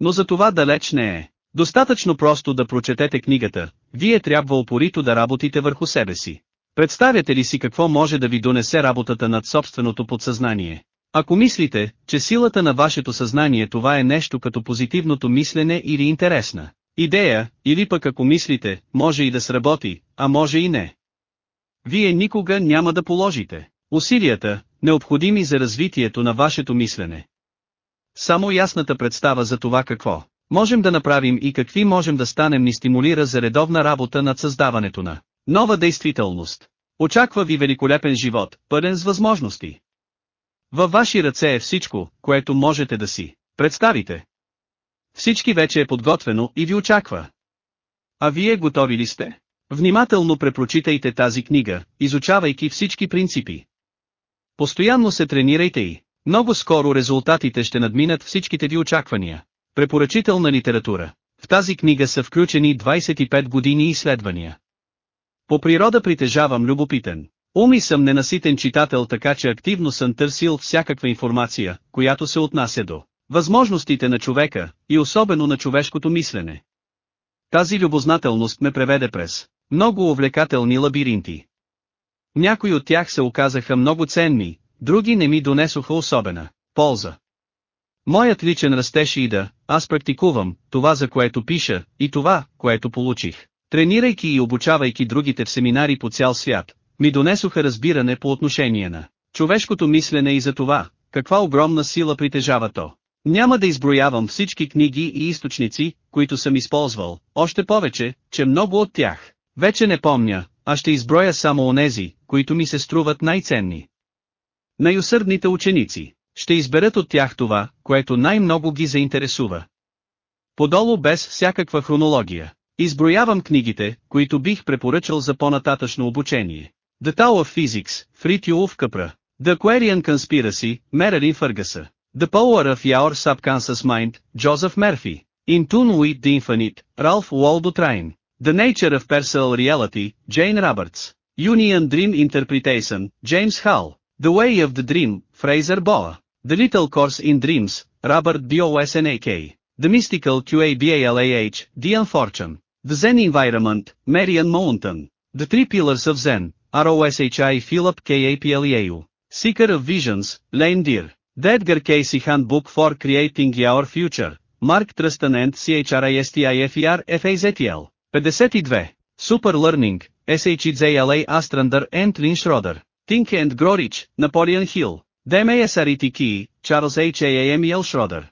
Но за това далеч не е. Достатъчно просто да прочетете книгата, вие трябва упорито да работите върху себе си. Представяте ли си какво може да ви донесе работата над собственото подсъзнание? Ако мислите, че силата на вашето съзнание това е нещо като позитивното мислене или интересна идея, или пък ако мислите, може и да сработи, а може и не. Вие никога няма да положите усилията, необходими за развитието на вашето мислене. Само ясната представа за това какво можем да направим и какви можем да станем ни стимулира за редовна работа над създаването на нова действителност. Очаква ви великолепен живот, пълен с възможности. Във ваши ръце е всичко, което можете да си представите. Всички вече е подготвено и ви очаква. А вие готови ли сте? Внимателно препрочитайте тази книга, изучавайки всички принципи. Постоянно се тренирайте и, много скоро резултатите ще надминат всичките ви очаквания. Препоръчителна литература. В тази книга са включени 25 години изследвания. По природа притежавам любопитен. Ум и съм ненаситен читател така че активно съм търсил всякаква информация, която се отнася до възможностите на човека, и особено на човешкото мислене. Тази любознателност ме преведе през много увлекателни лабиринти. Някои от тях се оказаха много ценни, други не ми донесоха особена полза. Моят личен растеж и да, аз практикувам, това за което пиша, и това, което получих. Тренирайки и обучавайки другите в семинари по цял свят, ми донесоха разбиране по отношение на човешкото мислене и за това, каква огромна сила притежава то. Няма да изброявам всички книги и източници, които съм използвал, още повече, че много от тях вече не помня, а ще изброя само онези, които ми се струват най-ценни. Най-усърдните ученици ще изберат от тях това, което най-много ги заинтересува. Подолу без всякаква хронология. Изброявам книгите, които бих препоръчал за по-нататъчно обучение. The Tao of Physics, Фритюлов Къпра. The Aquarian Conspiracy, Мералин Фъргаса. The Power of Your Subconscious Mind, Joseph Murphy. In Tune with the Infinite, Ralph Waldo Trine. The Nature of Personal Reality, Jane Roberts. Union Dream Interpretation, James Hall. The Way of the Dream, Fraser Boa. The Little Course in Dreams, Robert Bosnak. The Mystical QABALAH, Dian Fortune. The Zen Environment, Marian Mountain. The Three Pillars of Zen, ROSHI Philip KAPLEAU. Seeker of Visions, Lane Deer. The Edgar Casey Handbook for Creating Your Future, Mark Trustan and CHRISTIFER FAZL. 52. Super Learning, SHZLA Astrander and Lynn Schroeder. Think and Grow Rich, Napoleon Hill. DMASRET Key, Charles H. A. M. L. Schroeder.